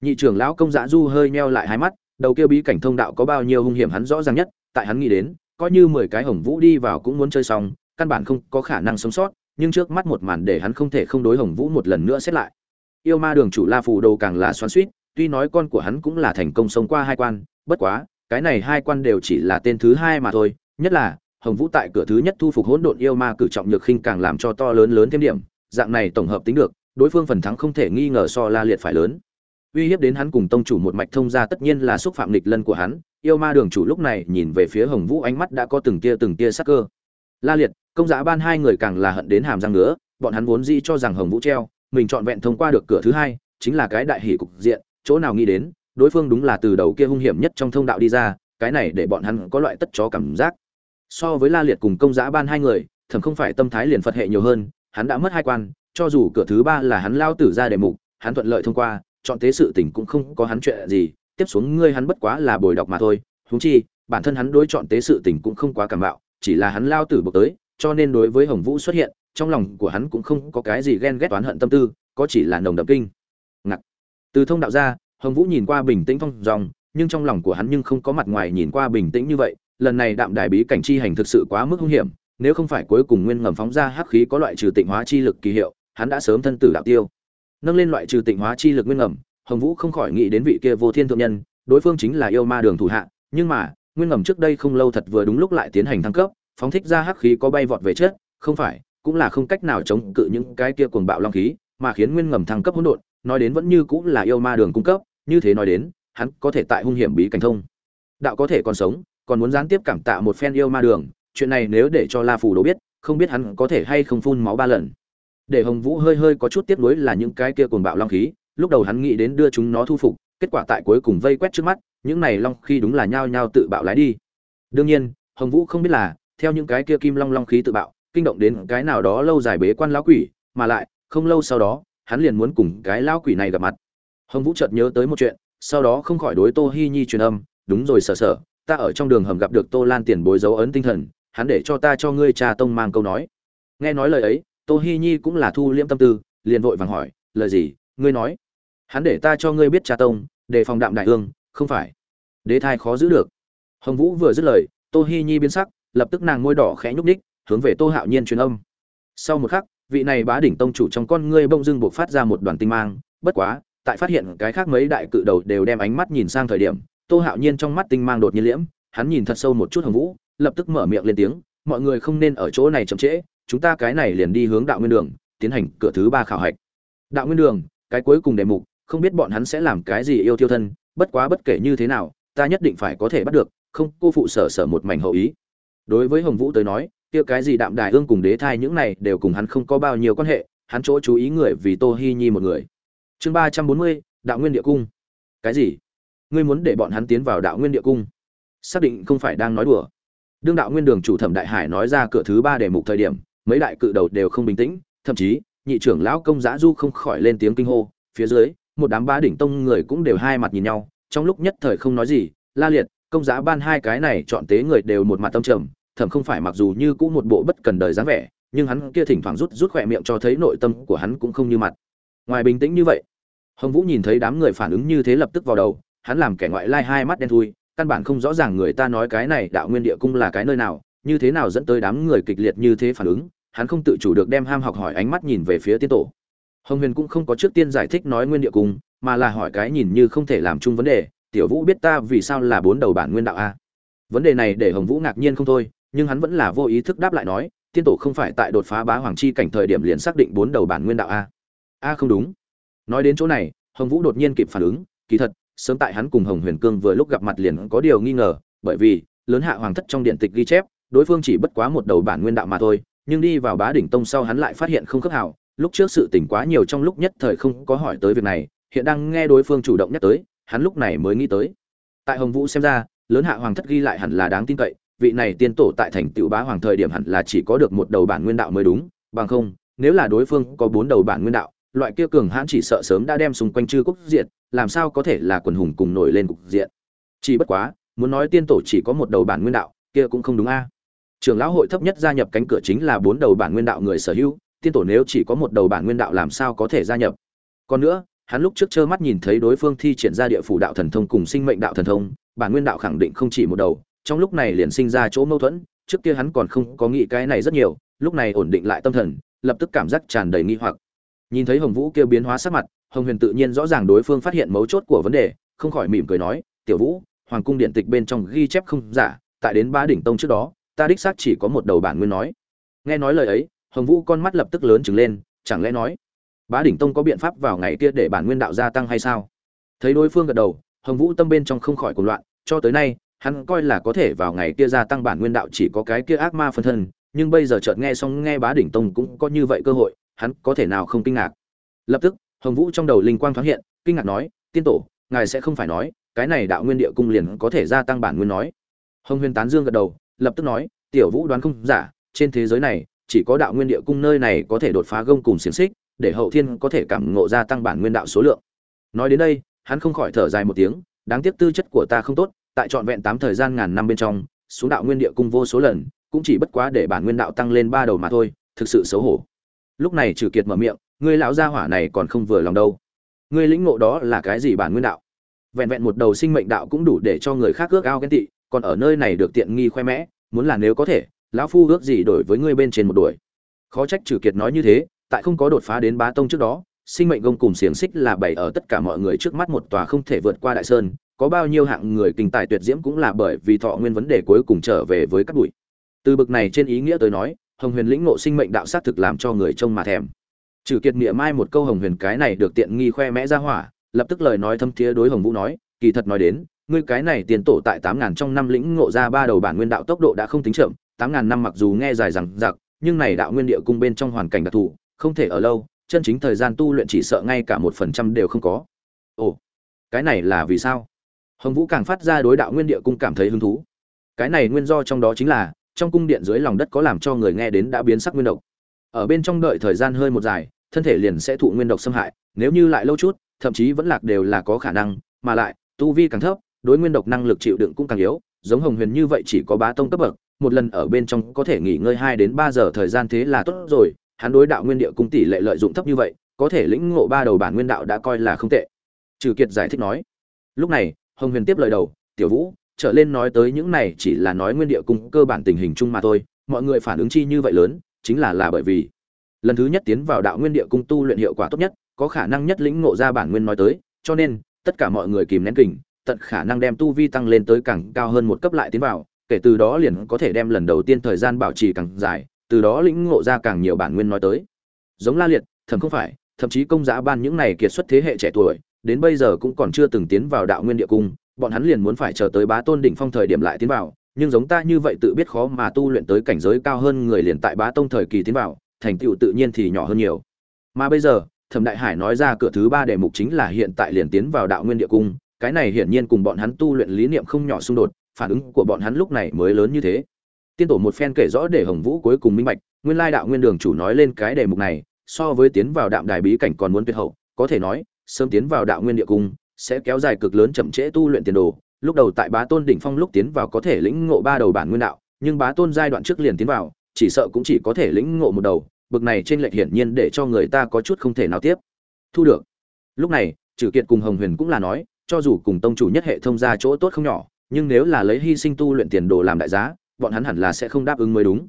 Nhị trưởng lão công dạ du hơi meo lại hai mắt đầu kia bí cảnh thông đạo có bao nhiêu hung hiểm hắn rõ ràng nhất, tại hắn nghĩ đến, coi như mười cái hồng vũ đi vào cũng muốn chơi xong, căn bản không có khả năng sống sót, nhưng trước mắt một màn để hắn không thể không đối hồng vũ một lần nữa xét lại. Yêu ma đường chủ la phù đồ càng là xoắn suýt tuy nói con của hắn cũng là thành công sống qua hai quan, bất quá, cái này hai quan đều chỉ là tên thứ hai mà thôi, nhất là, hồng vũ tại cửa thứ nhất thu phục hỗn độn yêu ma cử trọng nhược khinh càng làm cho to lớn lớn thêm điểm, dạng này tổng hợp tính được, đối phương phần thắng không thể nghi ngờ so la liệt phải lớn uy hiếp đến hắn cùng tông chủ một mạch thông ra tất nhiên là xúc phạm nghịch lân của hắn, yêu ma đường chủ lúc này nhìn về phía hồng vũ ánh mắt đã có từng tia từng tia sắc cơ. La liệt, công giá ban hai người càng là hận đến hàm răng nữa bọn hắn vốn dĩ cho rằng hồng vũ treo, mình trọn vẹn thông qua được cửa thứ hai, chính là cái đại hỷ cục diện, chỗ nào nghĩ đến, đối phương đúng là từ đầu kia hung hiểm nhất trong thông đạo đi ra, cái này để bọn hắn có loại tất chó cảm giác. So với la liệt cùng công giá ban hai người, thầm không phải tâm thái liền phật hệ nhiều hơn, hắn đã mất hai quan, cho dù cửa thứ ba là hắn lao tử ra đề mục, hắn thuận lợi thông qua chọn tế sự tình cũng không có hắn chuyện gì, tiếp xuống ngươi hắn bất quá là bồi đọc mà thôi. Huống chi, bản thân hắn đối chọn tế sự tình cũng không quá cảm mạo, chỉ là hắn lao tử bộ tới, cho nên đối với hồng vũ xuất hiện, trong lòng của hắn cũng không có cái gì ghen ghét oán hận tâm tư, có chỉ là nồng đậm kinh, ngạc. Từ thông đạo ra, hồng vũ nhìn qua bình tĩnh phong dòng, nhưng trong lòng của hắn nhưng không có mặt ngoài nhìn qua bình tĩnh như vậy. Lần này đạm đài bí cảnh chi hành thực sự quá mức hung hiểm, nếu không phải cuối cùng nguyên ngầm phóng ra hắc khí có loại trừ tịnh hóa chi lực kỳ hiệu, hắn đã sớm thân tử đạo tiêu nâng lên loại trừ tịnh hóa chi lực nguyên ngầm, hồng vũ không khỏi nghĩ đến vị kia vô thiên thượng nhân, đối phương chính là yêu ma đường thủ hạ, nhưng mà, nguyên ngầm trước đây không lâu thật vừa đúng lúc lại tiến hành thăng cấp, phóng thích ra hắc khí có bay vọt về chết không phải, cũng là không cách nào chống cự những cái kia cuồng bạo long khí, mà khiến nguyên ngầm thăng cấp hỗn độn, nói đến vẫn như cũng là yêu ma đường cung cấp, như thế nói đến, hắn có thể tại hung hiểm bí cảnh thông. Đạo có thể còn sống, còn muốn gián tiếp cảm tạ một phen yêu ma đường, chuyện này nếu để cho la phù đố biết, không biết hắn có thể hay không phun máu ba lần để hồng vũ hơi hơi có chút tiếc nuối là những cái kia cuồng bạo long khí, lúc đầu hắn nghĩ đến đưa chúng nó thu phục, kết quả tại cuối cùng vây quét trước mắt, những này long khí đúng là nhao nhao tự bạo lái đi. Đương nhiên, hồng vũ không biết là, theo những cái kia kim long long khí tự bạo, kinh động đến cái nào đó lâu dài bế quan lão quỷ, mà lại, không lâu sau đó, hắn liền muốn cùng cái lão quỷ này gặp mặt. Hồng vũ chợt nhớ tới một chuyện, sau đó không khỏi đối tô hi nhi truyền âm, đúng rồi sợ sợ ta ở trong đường hầm gặp được tô lan tiền bối dấu ấn tinh thần, hắn để cho ta cho ngươi cha tông mang câu nói. Nghe nói lời ấy tô hi nhi cũng là thu liễm tâm tư, liền vội vàng hỏi, lời gì? Ngươi nói. Hắn để ta cho ngươi biết cha tông để phòng đạm đại ương, không phải. Đế thai khó giữ được. Hồng vũ vừa dứt lời, tô hi nhi biến sắc, lập tức nàng môi đỏ khẽ nhúc ních hướng về tô hạo nhiên truyền âm. Sau một khắc, vị này bá đỉnh tông chủ trong con ngươi bông dưng buộc phát ra một đoàn tinh mang, bất quá, tại phát hiện cái khác mấy đại cự đầu đều đem ánh mắt nhìn sang thời điểm, tô hạo nhiên trong mắt tinh mang đột nhiên liễm, hắn nhìn thật sâu một chút hồng vũ, lập tức mở miệng lên tiếng mọi người không nên ở chỗ này chậm trễ, chúng ta cái này liền đi hướng đạo nguyên đường, tiến hành cửa thứ ba khảo hạch. Đạo nguyên đường, cái cuối cùng đề mục, không biết bọn hắn sẽ làm cái gì yêu tiêu thân, bất quá bất kể như thế nào, ta nhất định phải có thể bắt được, không, cô phụ sở sở một mảnh hậu ý. Đối với hồng vũ tới nói, kia cái gì đạm đài ương cùng đế thai những này đều cùng hắn không có bao nhiêu quan hệ, hắn chỗ chú ý người vì tô hi nhi một người. Chương ba trăm bốn mươi, đạo nguyên địa cung. Cái gì? Ngươi muốn để bọn hắn tiến vào đạo nguyên địa cung? Xác định không phải đang nói đùa đương đạo nguyên đường chủ thẩm đại hải nói ra cửa thứ ba đề mục thời điểm, mấy đại cự đầu đều không bình tĩnh, thậm chí, nhị trưởng lão công giã du không khỏi lên tiếng kinh hô. Phía dưới, một đám ba đỉnh tông người cũng đều hai mặt nhìn nhau, trong lúc nhất thời không nói gì, la liệt, công giá ban hai cái này chọn tế người đều một mặt tâm trầm thẩm không phải mặc dù như cũ một bộ bất cần đời dáng vẻ, nhưng hắn kia thỉnh thoảng rút rút khỏe miệng cho thấy nội tâm của hắn cũng không như mặt. Ngoài bình tĩnh như vậy, hồng vũ nhìn thấy đám người phản ứng như thế lập tức vào đầu, hắn làm kẻ ngoại lai hai mắt đen thui căn bản không rõ ràng người ta nói cái này đạo nguyên địa cung là cái nơi nào, như thế nào dẫn tới đám người kịch liệt như thế phản ứng, hắn không tự chủ được đem ham học hỏi ánh mắt nhìn về phía tiên tổ. Hồng huyền cũng không có trước tiên giải thích nói nguyên địa cung, mà là hỏi cái nhìn như không thể làm chung vấn đề, tiểu vũ biết ta vì sao là bốn đầu bản nguyên đạo a? Vấn đề này để hồng vũ ngạc nhiên không thôi, nhưng hắn vẫn là vô ý thức đáp lại nói, tiên tổ không phải tại đột phá bá hoàng chi cảnh thời điểm liền xác định bốn đầu bản nguyên đạo a? A, không đúng. Nói đến chỗ này, hồng vũ đột nhiên kịp phản ứng, kỳ thật sớm tại hắn cùng hồng huyền cương vừa lúc gặp mặt liền có điều nghi ngờ, bởi vì, lớn hạ hoàng thất trong điện tịch ghi chép, đối phương chỉ bất quá một đầu bản nguyên đạo mà thôi, nhưng đi vào bá đỉnh tông sau hắn lại phát hiện không khớp hảo, lúc trước sự tỉnh quá nhiều trong lúc nhất thời không có hỏi tới việc này, hiện đang nghe đối phương chủ động nhắc tới, hắn lúc này mới nghĩ tới. Tại hồng vũ xem ra, lớn hạ hoàng thất ghi lại hẳn là đáng tin cậy, vị này tiên tổ tại thành tựu bá hoàng thời điểm hẳn là chỉ có được một đầu bản nguyên đạo mới đúng, bằng không, nếu là đối phương có bốn đầu bản nguyên đạo loại kia cường hãn chỉ sợ sớm đã đem xung quanh chư quốc diệt, làm sao có thể là quần hùng cùng nổi lên cục diện? Chỉ bất quá, muốn nói tiên tổ chỉ có một đầu bản nguyên đạo, kia cũng không đúng a. Trưởng lão hội thấp nhất gia nhập cánh cửa chính là bốn đầu bản nguyên đạo người sở hữu, tiên tổ nếu chỉ có một đầu bản nguyên đạo làm sao có thể gia nhập? Còn nữa, hắn lúc trước trơ mắt nhìn thấy đối phương thi triển ra địa phủ đạo thần thông cùng sinh mệnh đạo thần thông, bản nguyên đạo khẳng định không chỉ một đầu, trong lúc này liền sinh ra chỗ mâu thuẫn, trước kia hắn còn không có nghĩ cái này rất nhiều, lúc này ổn định lại tâm thần, lập tức cảm giác tràn đầy nghi hoặc nhìn thấy hồng vũ kêu biến hóa sắc mặt, hồng huyền tự nhiên rõ ràng đối phương phát hiện mấu chốt của vấn đề, không khỏi mỉm cười nói, tiểu vũ, hoàng cung điện tịch bên trong ghi chép không giả, tại đến ba đỉnh tông trước đó, ta đích xác chỉ có một đầu bản nguyên nói. Nghe nói lời ấy, hồng vũ con mắt lập tức lớn trừng lên, chẳng lẽ nói, bá đỉnh tông có biện pháp vào ngày kia để bản nguyên đạo gia tăng hay sao? Thấy đối phương gật đầu, hồng vũ tâm bên trong không khỏi cuồng loạn, cho tới nay, hắn coi là có thể vào ngày kia gia tăng bản nguyên đạo chỉ có cái kia ác ma phân thân, nhưng bây giờ chợt nghe xong nghe bá đỉnh tông cũng có như vậy cơ hội hắn có thể nào không kinh ngạc? Lập tức, hồng vũ trong đầu linh quang thoáng hiện, kinh ngạc nói, tiên tổ, ngài sẽ không phải nói, cái này đạo nguyên địa cung liền có thể gia tăng bản nguyên nói. Hồng huyền tán dương gật đầu, lập tức nói, tiểu vũ đoán không giả, trên thế giới này, chỉ có đạo nguyên địa cung nơi này có thể đột phá gông cùng xiềng xích, để hậu thiên có thể cảm ngộ gia tăng bản nguyên đạo số lượng. Nói đến đây, hắn không khỏi thở dài một tiếng, đáng tiếc tư chất của ta không tốt, tại trọn vẹn tám thời gian ngàn năm bên trong, xuống đạo nguyên địa cung vô số lần, cũng chỉ bất quá để bản nguyên đạo tăng lên ba đầu mà thôi, thực sự xấu hổ lúc này trừ kiệt mở miệng, ngươi lão gia hỏa này còn không vừa lòng đâu. Ngươi lĩnh ngộ đó là cái gì bản nguyên đạo? Vẹn vẹn một đầu sinh mệnh đạo cũng đủ để cho người khác ước ao ghen tị, còn ở nơi này được tiện nghi khoe mẽ, muốn là nếu có thể, lão phu ước gì đổi với ngươi bên trên một đuổi. Khó trách trừ kiệt nói như thế, tại không có đột phá đến bá tông trước đó, sinh mệnh gông cùng xiềng xích là bày ở tất cả mọi người trước mắt một tòa không thể vượt qua đại sơn, có bao nhiêu hạng người kinh tài tuyệt diễm cũng là bởi vì thọ nguyên vấn đề cuối cùng trở về với các bụi. Từ bực này trên ý nghĩa tôi nói hồng huyền lĩnh ngộ sinh mệnh đạo sát thực làm cho người trông mà thèm. Trừ kiệt nghĩa mai một câu hồng huyền cái này được tiện nghi khoe mẽ ra hỏa, lập tức lời nói thâm thiế đối hồng vũ nói, kỳ thật nói đến, ngươi cái này tiền tổ tại tám ngàn trong năm lĩnh ngộ ra ba đầu bản nguyên đạo tốc độ đã không tính chậm, tám ngàn năm mặc dù nghe dài rằng giặc nhưng này đạo nguyên địa cung bên trong hoàn cảnh đặc thù, không thể ở lâu, chân chính thời gian tu luyện chỉ sợ ngay cả một phần trăm đều không có. Ồ, cái này là vì sao? Hồng vũ càng phát ra đối đạo nguyên địa cung cảm thấy hứng thú. Cái này nguyên do trong đó chính là trong cung điện dưới lòng đất có làm cho người nghe đến đã biến sắc nguyên độc. Ở bên trong đợi thời gian hơi một dài, thân thể liền sẽ thụ nguyên độc xâm hại, nếu như lại lâu chút, thậm chí vẫn lạc đều là có khả năng, mà lại, tu vi càng thấp, đối nguyên độc năng lực chịu đựng cũng càng yếu, giống hồng huyền như vậy chỉ có bá tông cấp bậc, một lần ở bên trong có thể nghỉ ngơi hai đến ba giờ thời gian thế là tốt rồi, hắn đối đạo nguyên địa cung tỷ lệ lợi dụng thấp như vậy, có thể lĩnh ngộ ba đầu bản nguyên đạo đã coi là không tệ. Trừ kiệt giải thích nói, lúc này, hồng huyền tiếp lời đầu, tiểu vũ trở lên nói tới những này chỉ là nói nguyên địa cung cơ bản tình hình chung mà thôi, mọi người phản ứng chi như vậy lớn, chính là là bởi vì lần thứ nhất tiến vào đạo nguyên địa cung tu luyện hiệu quả tốt nhất, có khả năng nhất lĩnh ngộ ra bản nguyên nói tới, cho nên, tất cả mọi người kìm nén kình, tận khả năng đem tu vi tăng lên tới càng cao hơn một cấp lại tiến vào, kể từ đó liền có thể đem lần đầu tiên thời gian bảo trì càng dài, từ đó lĩnh ngộ ra càng nhiều bản nguyên nói tới. Giống la liệt thầm không phải, thậm chí công giá ban những này kiệt xuất thế hệ trẻ tuổi, đến bây giờ cũng còn chưa từng tiến vào đạo nguyên địa cung bọn hắn liền muốn phải chờ tới bá tôn đỉnh phong thời điểm lại tiến vào, nhưng giống ta như vậy tự biết khó mà tu luyện tới cảnh giới cao hơn người liền tại bá tông thời kỳ tiến vào, thành tựu tự nhiên thì nhỏ hơn nhiều. Mà bây giờ, thẩm đại hải nói ra cửa thứ ba đề mục chính là hiện tại liền tiến vào đạo nguyên địa cung, cái này hiển nhiên cùng bọn hắn tu luyện lý niệm không nhỏ xung đột, phản ứng của bọn hắn lúc này mới lớn như thế. Tiên tổ một phen kể rõ để hồng vũ cuối cùng minh bạch, nguyên lai đạo nguyên đường chủ nói lên cái đề mục này, so với tiến vào đạm đài bí cảnh còn muốn tuyệt hậu, có thể nói, sớm tiến vào đạo nguyên địa cung sẽ kéo dài cực lớn chậm trễ tu luyện tiền đồ. Lúc đầu tại bá tôn đỉnh phong lúc tiến vào có thể lĩnh ngộ ba đầu bản nguyên đạo, nhưng bá tôn giai đoạn trước liền tiến vào, chỉ sợ cũng chỉ có thể lĩnh ngộ một đầu. Bực này trên lệch hiển nhiên để cho người ta có chút không thể nào tiếp thu được. Lúc này trừ kiệt cùng hồng huyền cũng là nói, cho dù cùng tông chủ nhất hệ thông ra chỗ tốt không nhỏ, nhưng nếu là lấy hy sinh tu luyện tiền đồ làm đại giá, bọn hắn hẳn là sẽ không đáp ứng mới đúng.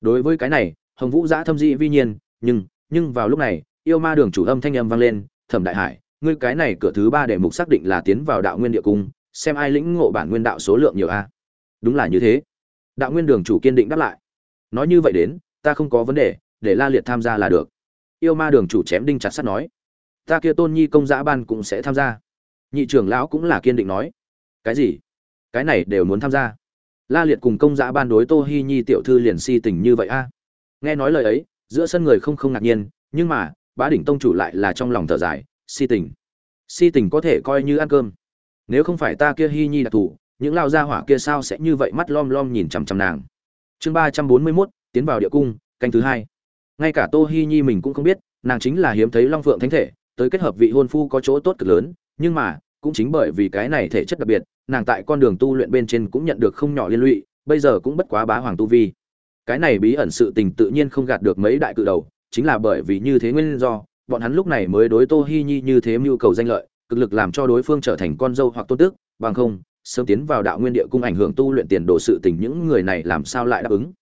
Đối với cái này, hồng vũ giã thâm dị vi nhiên, nhưng nhưng vào lúc này, yêu ma đường chủ âm thanh âm vang lên, thẩm đại hải ngươi cái này cửa thứ ba để mục xác định là tiến vào đạo nguyên địa cung, xem ai lĩnh ngộ bản nguyên đạo số lượng nhiều a. Đúng là như thế. Đạo nguyên đường chủ kiên định đáp lại. Nói như vậy đến, ta không có vấn đề, để la liệt tham gia là được. Yêu ma đường chủ chém đinh chặt sắt nói. Ta kia tôn nhi công giã ban cũng sẽ tham gia. Nhị trưởng lão cũng là kiên định nói. Cái gì? Cái này đều muốn tham gia. La liệt cùng công giã ban đối tô hi nhi tiểu thư liền si tình như vậy a. Nghe nói lời ấy, giữa sân người không không ngạc nhiên, nhưng mà, bá đỉnh tông chủ lại là trong lòng thở dài si tình. Si tình có thể coi như ăn cơm. Nếu không phải ta kia hi nhi đặc thù, những lao gia hỏa kia sao sẽ như vậy mắt lom lom nhìn chằm chằm nàng? Chương ba trăm bốn mươi mốt, tiến vào địa cung, canh thứ hai. Ngay cả tô hi nhi mình cũng không biết, nàng chính là hiếm thấy long phượng thánh thể, tới kết hợp vị hôn phu có chỗ tốt cực lớn, nhưng mà, cũng chính bởi vì cái này thể chất đặc biệt, nàng tại con đường tu luyện bên trên cũng nhận được không nhỏ liên lụy, bây giờ cũng bất quá bá hoàng tu vi. Cái này bí ẩn sự tình tự nhiên không gạt được mấy đại cự đầu, chính là bởi vì như thế nguyên do bọn hắn lúc này mới đối tô hi nhi như thế mưu cầu danh lợi, cực lực làm cho đối phương trở thành con dâu hoặc tôn tước, bằng không, sớm tiến vào đạo nguyên địa cung ảnh hưởng tu luyện tiền đồ sự tình những người này làm sao lại đáp ứng.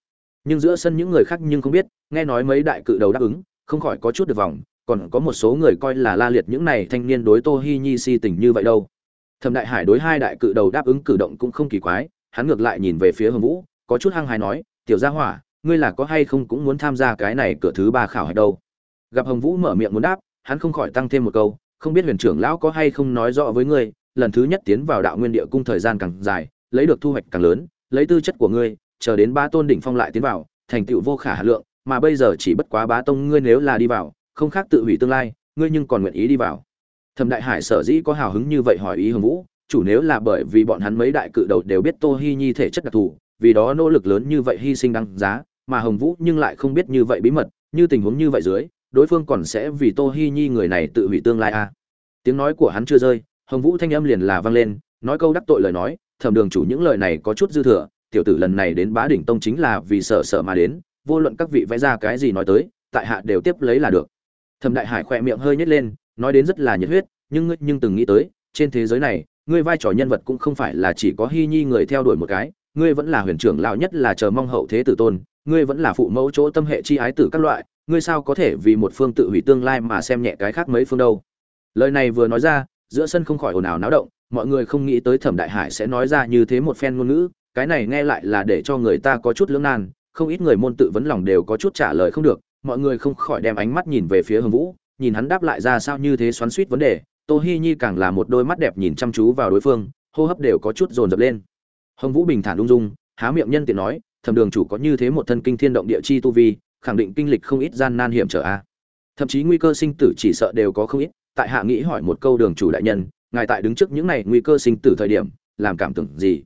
Nhưng giữa sân những người khác nhưng không biết, nghe nói mấy đại cự đầu đáp ứng, không khỏi có chút được vòng, còn có một số người coi là la liệt những này thanh niên đối tô hi nhi si tình như vậy đâu. Thẩm đại hải đối hai đại cự đầu đáp ứng cử động cũng không kỳ quái, hắn ngược lại nhìn về phía hồng vũ, có chút hăng hái nói, tiểu gia hỏa, ngươi là có hay không cũng muốn tham gia cái này cửa thứ ba khảo hạch đâu? Gặp hồng vũ mở miệng muốn đáp, hắn không khỏi tăng thêm một câu, không biết huyền trưởng lão có hay không nói rõ với ngươi, lần thứ nhất tiến vào đạo nguyên địa cung thời gian càng dài, lấy được thu hoạch càng lớn, lấy tư chất của ngươi, chờ đến ba tôn đỉnh phong lại tiến vào, thành tựu vô khả hà lượng, mà bây giờ chỉ bất quá bá tông ngươi nếu là đi vào, không khác tự hủy tương lai, ngươi nhưng còn nguyện ý đi vào. Thẩm đại hải sở dĩ có hào hứng như vậy hỏi ý hồng vũ, chủ nếu là bởi vì bọn hắn mấy đại cự đầu đều biết tô hi nhi thể chất đặc thù, vì đó nỗ lực lớn như vậy hy sinh đăng giá, mà hồng vũ nhưng lại không biết như vậy bí mật, như tình huống như vậy dưới đối phương còn sẽ vì tô hi nhi người này tự hủy tương lai à. tiếng nói của hắn chưa rơi, hồng vũ thanh âm liền là vang lên, nói câu đắc tội lời nói, thẩm đường chủ những lời này có chút dư thừa, tiểu tử lần này đến bá đỉnh tông chính là vì sợ sợ mà đến, vô luận các vị vẽ ra cái gì nói tới, tại hạ đều tiếp lấy là được thẩm đại hải khỏe miệng hơi nhếch lên, nói đến rất là nhiệt huyết, nhưng ngươi nhưng từng nghĩ tới, trên thế giới này, ngươi vai trò nhân vật cũng không phải là chỉ có hy nhi người theo đuổi một cái, ngươi vẫn là huyền trưởng lão nhất là chờ mong hậu thế tử tôn, ngươi vẫn là phụ mẫu chỗ tâm hệ chi ái tử các loại ngươi sao có thể vì một phương tự hủy tương lai mà xem nhẹ cái khác mấy phương đâu? Lời này vừa nói ra, giữa sân không khỏi ồn ào náo động, mọi người không nghĩ tới thẩm đại hải sẽ nói ra như thế một phen ngôn ngữ, cái này nghe lại là để cho người ta có chút lưỡng nan, không ít người môn tự vấn lòng đều có chút trả lời không được, mọi người không khỏi đem ánh mắt nhìn về phía hồng vũ, nhìn hắn đáp lại ra sao như thế xoắn suýt vấn đề, tô hi nhi càng là một đôi mắt đẹp nhìn chăm chú vào đối phương, hô hấp đều có chút dồn dập lên. Hồng vũ bình thản ung dung, há miệng nhân tiện nói, thẩm đường chủ có như thế một thân kinh thiên động địa chi tu vi khẳng định kinh lịch không ít gian nan hiểm trở a. Thậm chí nguy cơ sinh tử chỉ sợ đều có không ít, tại hạ nghĩ hỏi một câu đường chủ đại nhân, ngài tại đứng trước những này nguy cơ sinh tử thời điểm, làm cảm tưởng gì?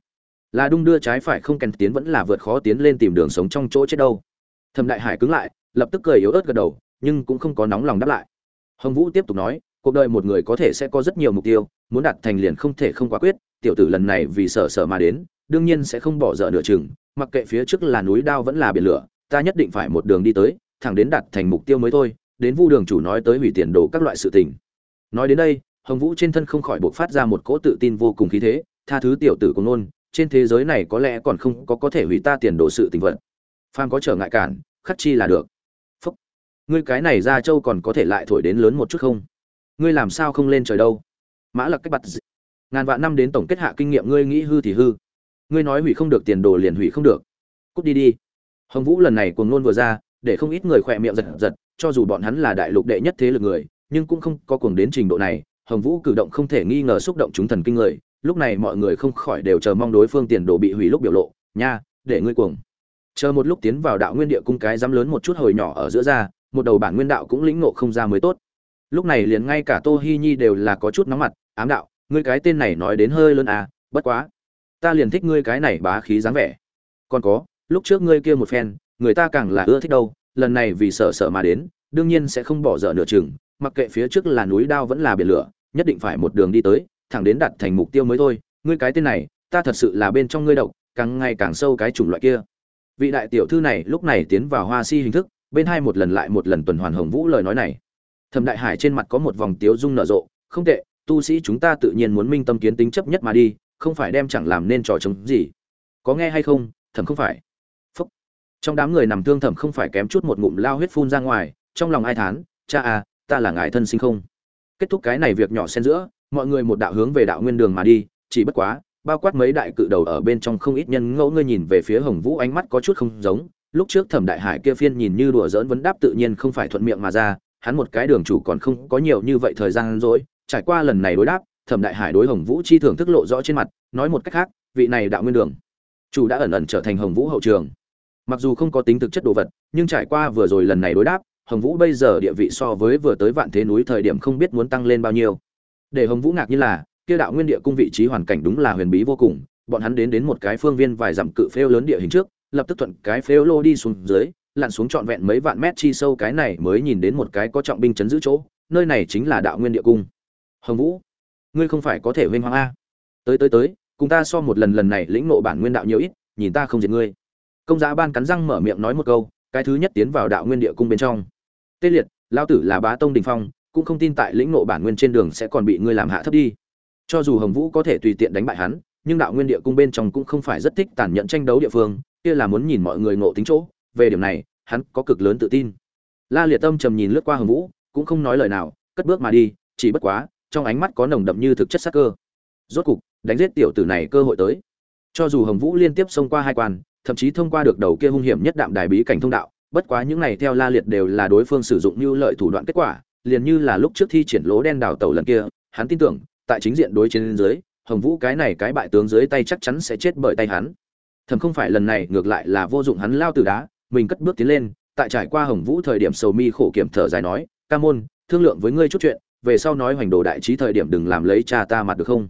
Là đung đưa trái phải không kèn tiến vẫn là vượt khó tiến lên tìm đường sống trong chỗ chết đâu. Thẩm đại hải cứng lại, lập tức cười yếu ớt gật đầu, nhưng cũng không có nóng lòng đáp lại. Hồng vũ tiếp tục nói, cuộc đời một người có thể sẽ có rất nhiều mục tiêu, muốn đạt thành liền không thể không quá quyết, tiểu tử lần này vì sợ sợ mà đến, đương nhiên sẽ không bỏ dở nửa chừng, mặc kệ phía trước là núi đao vẫn là biển lửa ta nhất định phải một đường đi tới, thẳng đến đạt thành mục tiêu mới thôi, đến vu đường chủ nói tới hủy tiền đồ các loại sự tình. Nói đến đây, hồng vũ trên thân không khỏi bộc phát ra một cỗ tự tin vô cùng khí thế, tha thứ tiểu tử cùng nôn, trên thế giới này có lẽ còn không có có thể hủy ta tiền đồ sự tình vận Phan có trở ngại cản, khắc chi là được. Phúc. Ngươi cái này ra châu còn có thể lại thổi đến lớn một chút không? Ngươi làm sao không lên trời đâu? Mã lặc cách bặt dị. ngàn vạn năm đến tổng kết hạ kinh nghiệm, ngươi nghĩ hư thì hư. Ngươi nói hủy không được tiền đồ liền hủy không được. Cút đi đi hồng vũ lần này cuồng nôn vừa ra, để không ít người khỏe miệng giật giật, cho dù bọn hắn là đại lục đệ nhất thế lực người, nhưng cũng không có cuồng đến trình độ này. Hồng vũ cử động không thể nghi ngờ xúc động chúng thần kinh người. Lúc này mọi người không khỏi đều chờ mong đối phương tiền đồ bị hủy lúc biểu lộ. Nha, để ngươi cuồng. Chờ một lúc tiến vào đạo nguyên địa cung cái dám lớn một chút hồi nhỏ ở giữa ra, một đầu bản nguyên đạo cũng lĩnh ngộ không ra mới tốt. Lúc này liền ngay cả tô hi nhi đều là có chút nóng mặt, ám đạo, ngươi cái tên này nói đến hơi lớn à bất quá, ta liền thích ngươi cái này bá khí dáng vẻ. Còn có lúc trước ngươi kia một phen, người ta càng là ưa thích đâu, lần này vì sợ sợ mà đến, đương nhiên sẽ không bỏ dở nửa chừng, mặc kệ phía trước là núi đao vẫn là biển lửa, nhất định phải một đường đi tới, thẳng đến đạt thành mục tiêu mới thôi. Ngươi cái tên này, ta thật sự là bên trong ngươi độc, càng ngày càng sâu cái chủng loại kia. Vị đại tiểu thư này lúc này tiến vào hoa si hình thức, bên hai một lần lại một lần tuần hoàn hồng vũ lời nói này. Thẩm đại hải trên mặt có một vòng tiếu dung nở rộ, không tệ, tu sĩ chúng ta tự nhiên muốn minh tâm kiến tính chấp nhất mà đi, không phải đem chẳng làm nên trò chống gì. Có nghe hay không, thẩm không phải trong đám người nằm thương thẩm không phải kém chút một ngụm lao huyết phun ra ngoài, trong lòng ai thán, cha à ta là ngài thân sinh không? Kết thúc cái này việc nhỏ xen giữa, mọi người một đạo hướng về đạo nguyên đường mà đi, chỉ bất quá, bao quát mấy đại cự đầu ở bên trong không ít nhân ngẫu ngươi nhìn về phía hồng vũ ánh mắt có chút không giống, lúc trước thẩm đại hải kia phiên nhìn như đùa giỡn vấn đáp tự nhiên không phải thuận miệng mà ra, hắn một cái đường chủ còn không có nhiều như vậy thời gian rồi, trải qua lần này đối đáp, thẩm đại hải đối hồng vũ chi thưởng thức lộ rõ trên mặt, nói một cách khác, vị này đạo nguyên đường, chủ đã ẩn ẩn trở thành hồng vũ hậu trường mặc dù không có tính thực chất đồ vật, nhưng trải qua vừa rồi lần này đối đáp, hồng vũ bây giờ địa vị so với vừa tới vạn thế núi thời điểm không biết muốn tăng lên bao nhiêu. Để hồng vũ ngạc như là, kia đạo nguyên địa cung vị trí hoàn cảnh đúng là huyền bí vô cùng, bọn hắn đến đến một cái phương viên vài dặm cự phêu lớn địa hình trước, lập tức thuận cái phêu lô đi xuống dưới, lặn xuống trọn vẹn mấy vạn mét chi sâu cái này mới nhìn đến một cái có trọng binh chấn giữ chỗ, nơi này chính là đạo nguyên địa cung. Hồng vũ, ngươi không phải có thể huynh hoang a à? tới tới tới, cùng ta so một lần lần này lĩnh nộ bản nguyên đạo nhiều ít, nhìn ta không diệt ngươi công giá ban cắn răng mở miệng nói một câu, cái thứ nhất tiến vào đạo nguyên địa cung bên trong. Tê liệt lao tử là bá tông đình phong, cũng không tin tại lĩnh nộ bản nguyên trên đường sẽ còn bị ngươi làm hạ thấp đi. Cho dù hồng vũ có thể tùy tiện đánh bại hắn, nhưng đạo nguyên địa cung bên trong cũng không phải rất thích tàn nhẫn tranh đấu địa phương, kia là muốn nhìn mọi người ngộ tính chỗ, về điểm này, hắn có cực lớn tự tin. La liệt tâm trầm nhìn lướt qua hồng vũ, cũng không nói lời nào, cất bước mà đi, chỉ bất quá, trong ánh mắt có nồng đậm như thực chất sắc cơ. Rốt cục, đánh giết tiểu tử này cơ hội tới. Cho dù hồng vũ liên tiếp xông qua hai quan thậm chí thông qua được đầu kia hung hiểm nhất đạm đài bí cảnh thông đạo, bất quá những này theo la liệt đều là đối phương sử dụng như lợi thủ đoạn kết quả, liền như là lúc trước thi triển lỗ đen đào tẩu lần kia, hắn tin tưởng, tại chính diện đối chiến dưới, hồng vũ cái này cái bại tướng dưới tay chắc chắn sẽ chết bởi tay hắn. Thầm không phải lần này, ngược lại là vô dụng hắn lao từ đá, mình cất bước tiến lên, tại trải qua hồng vũ thời điểm sầu mi khổ kiểm thở dài nói, ca môn, thương lượng với ngươi chút chuyện, về sau nói hoành đồ đại trí thời điểm đừng làm lấy cha ta mặt được không?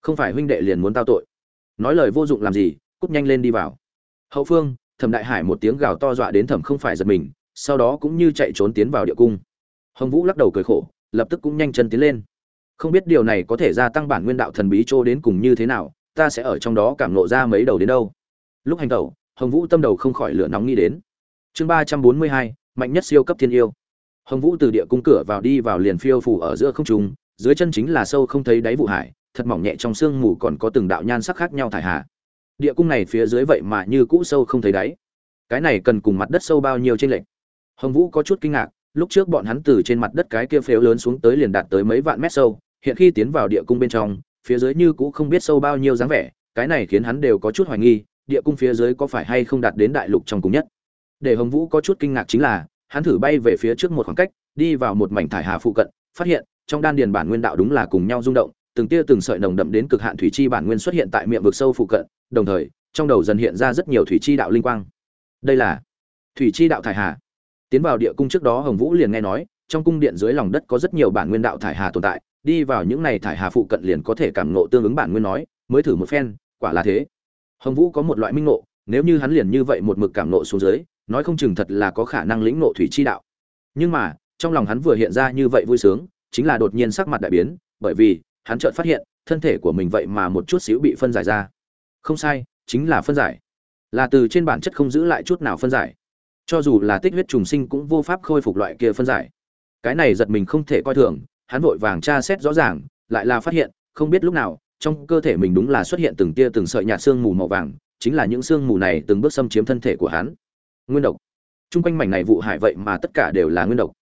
Không phải huynh đệ liền muốn tao tội. Nói lời vô dụng làm gì, cút nhanh lên đi vào hậu phương, thẩm đại hải một tiếng gào to dọa đến thẩm không phải giật mình, sau đó cũng như chạy trốn tiến vào địa cung. Hồng vũ lắc đầu cười khổ, lập tức cũng nhanh chân tiến lên. Không biết điều này có thể gia tăng bản nguyên đạo thần bí chỗ đến cùng như thế nào, ta sẽ ở trong đó cảm nộ ra mấy đầu đến đâu. Lúc hành tẩu, hồng vũ tâm đầu không khỏi lửa nóng nghĩ đến. Chương ba trăm bốn mươi hai, mạnh nhất siêu cấp thiên yêu. Hồng vũ từ địa cung cửa vào đi vào liền phiêu phủ ở giữa không trung, dưới chân chính là sâu không thấy đáy vụ hải, thật mỏng nhẹ trong sương mù còn có từng đạo nhan sắc khác nhau thải hà địa cung này phía dưới vậy mà như cũ sâu không thấy đáy. Cái này cần cùng mặt đất sâu bao nhiêu trên lệch? Hồng vũ có chút kinh ngạc, lúc trước bọn hắn từ trên mặt đất cái kia phếu lớn xuống tới liền đạt tới mấy vạn mét sâu, hiện khi tiến vào địa cung bên trong, phía dưới như cũ không biết sâu bao nhiêu dáng vẻ, cái này khiến hắn đều có chút hoài nghi, địa cung phía dưới có phải hay không đạt đến đại lục trong cùng nhất. Để hồng vũ có chút kinh ngạc chính là, hắn thử bay về phía trước một khoảng cách, đi vào một mảnh thải hà phụ cận, phát hiện, trong đan điền bản nguyên đạo đúng là cùng nhau rung động từng tia từng sợi nồng đậm đến cực hạn thủy chi bản nguyên xuất hiện tại miệng vực sâu phụ cận, đồng thời, trong đầu dần hiện ra rất nhiều thủy chi đạo linh quang. Đây là thủy chi đạo thải hà. Tiến vào địa cung trước đó hồng vũ liền nghe nói, trong cung điện dưới lòng đất có rất nhiều bản nguyên đạo thải hà tồn tại, đi vào những này thải hà phụ cận liền có thể cảm ngộ tương ứng bản nguyên nói, mới thử một phen, quả là thế. Hồng vũ có một loại minh ngộ, nếu như hắn liền như vậy một mực cảm ngộ xuống dưới, nói không chừng thật là có khả năng lĩnh ngộ thủy chi đạo. Nhưng mà, trong lòng hắn vừa hiện ra như vậy vui sướng, chính là đột nhiên sắc mặt đại biến, bởi vì hắn chợt phát hiện, thân thể của mình vậy mà một chút xíu bị phân giải ra. Không sai, chính là phân giải. Là từ trên bản chất không giữ lại chút nào phân giải. Cho dù là tích huyết trùng sinh cũng vô pháp khôi phục loại kia phân giải. Cái này giật mình không thể coi thường, hắn vội vàng tra xét rõ ràng, lại là phát hiện, không biết lúc nào, trong cơ thể mình đúng là xuất hiện từng tia từng sợi nhạt xương mù màu vàng, chính là những xương mù này từng bước xâm chiếm thân thể của hắn. Nguyên độc. Trung quanh mảnh này vụ hại vậy mà tất cả đều là nguyên độc.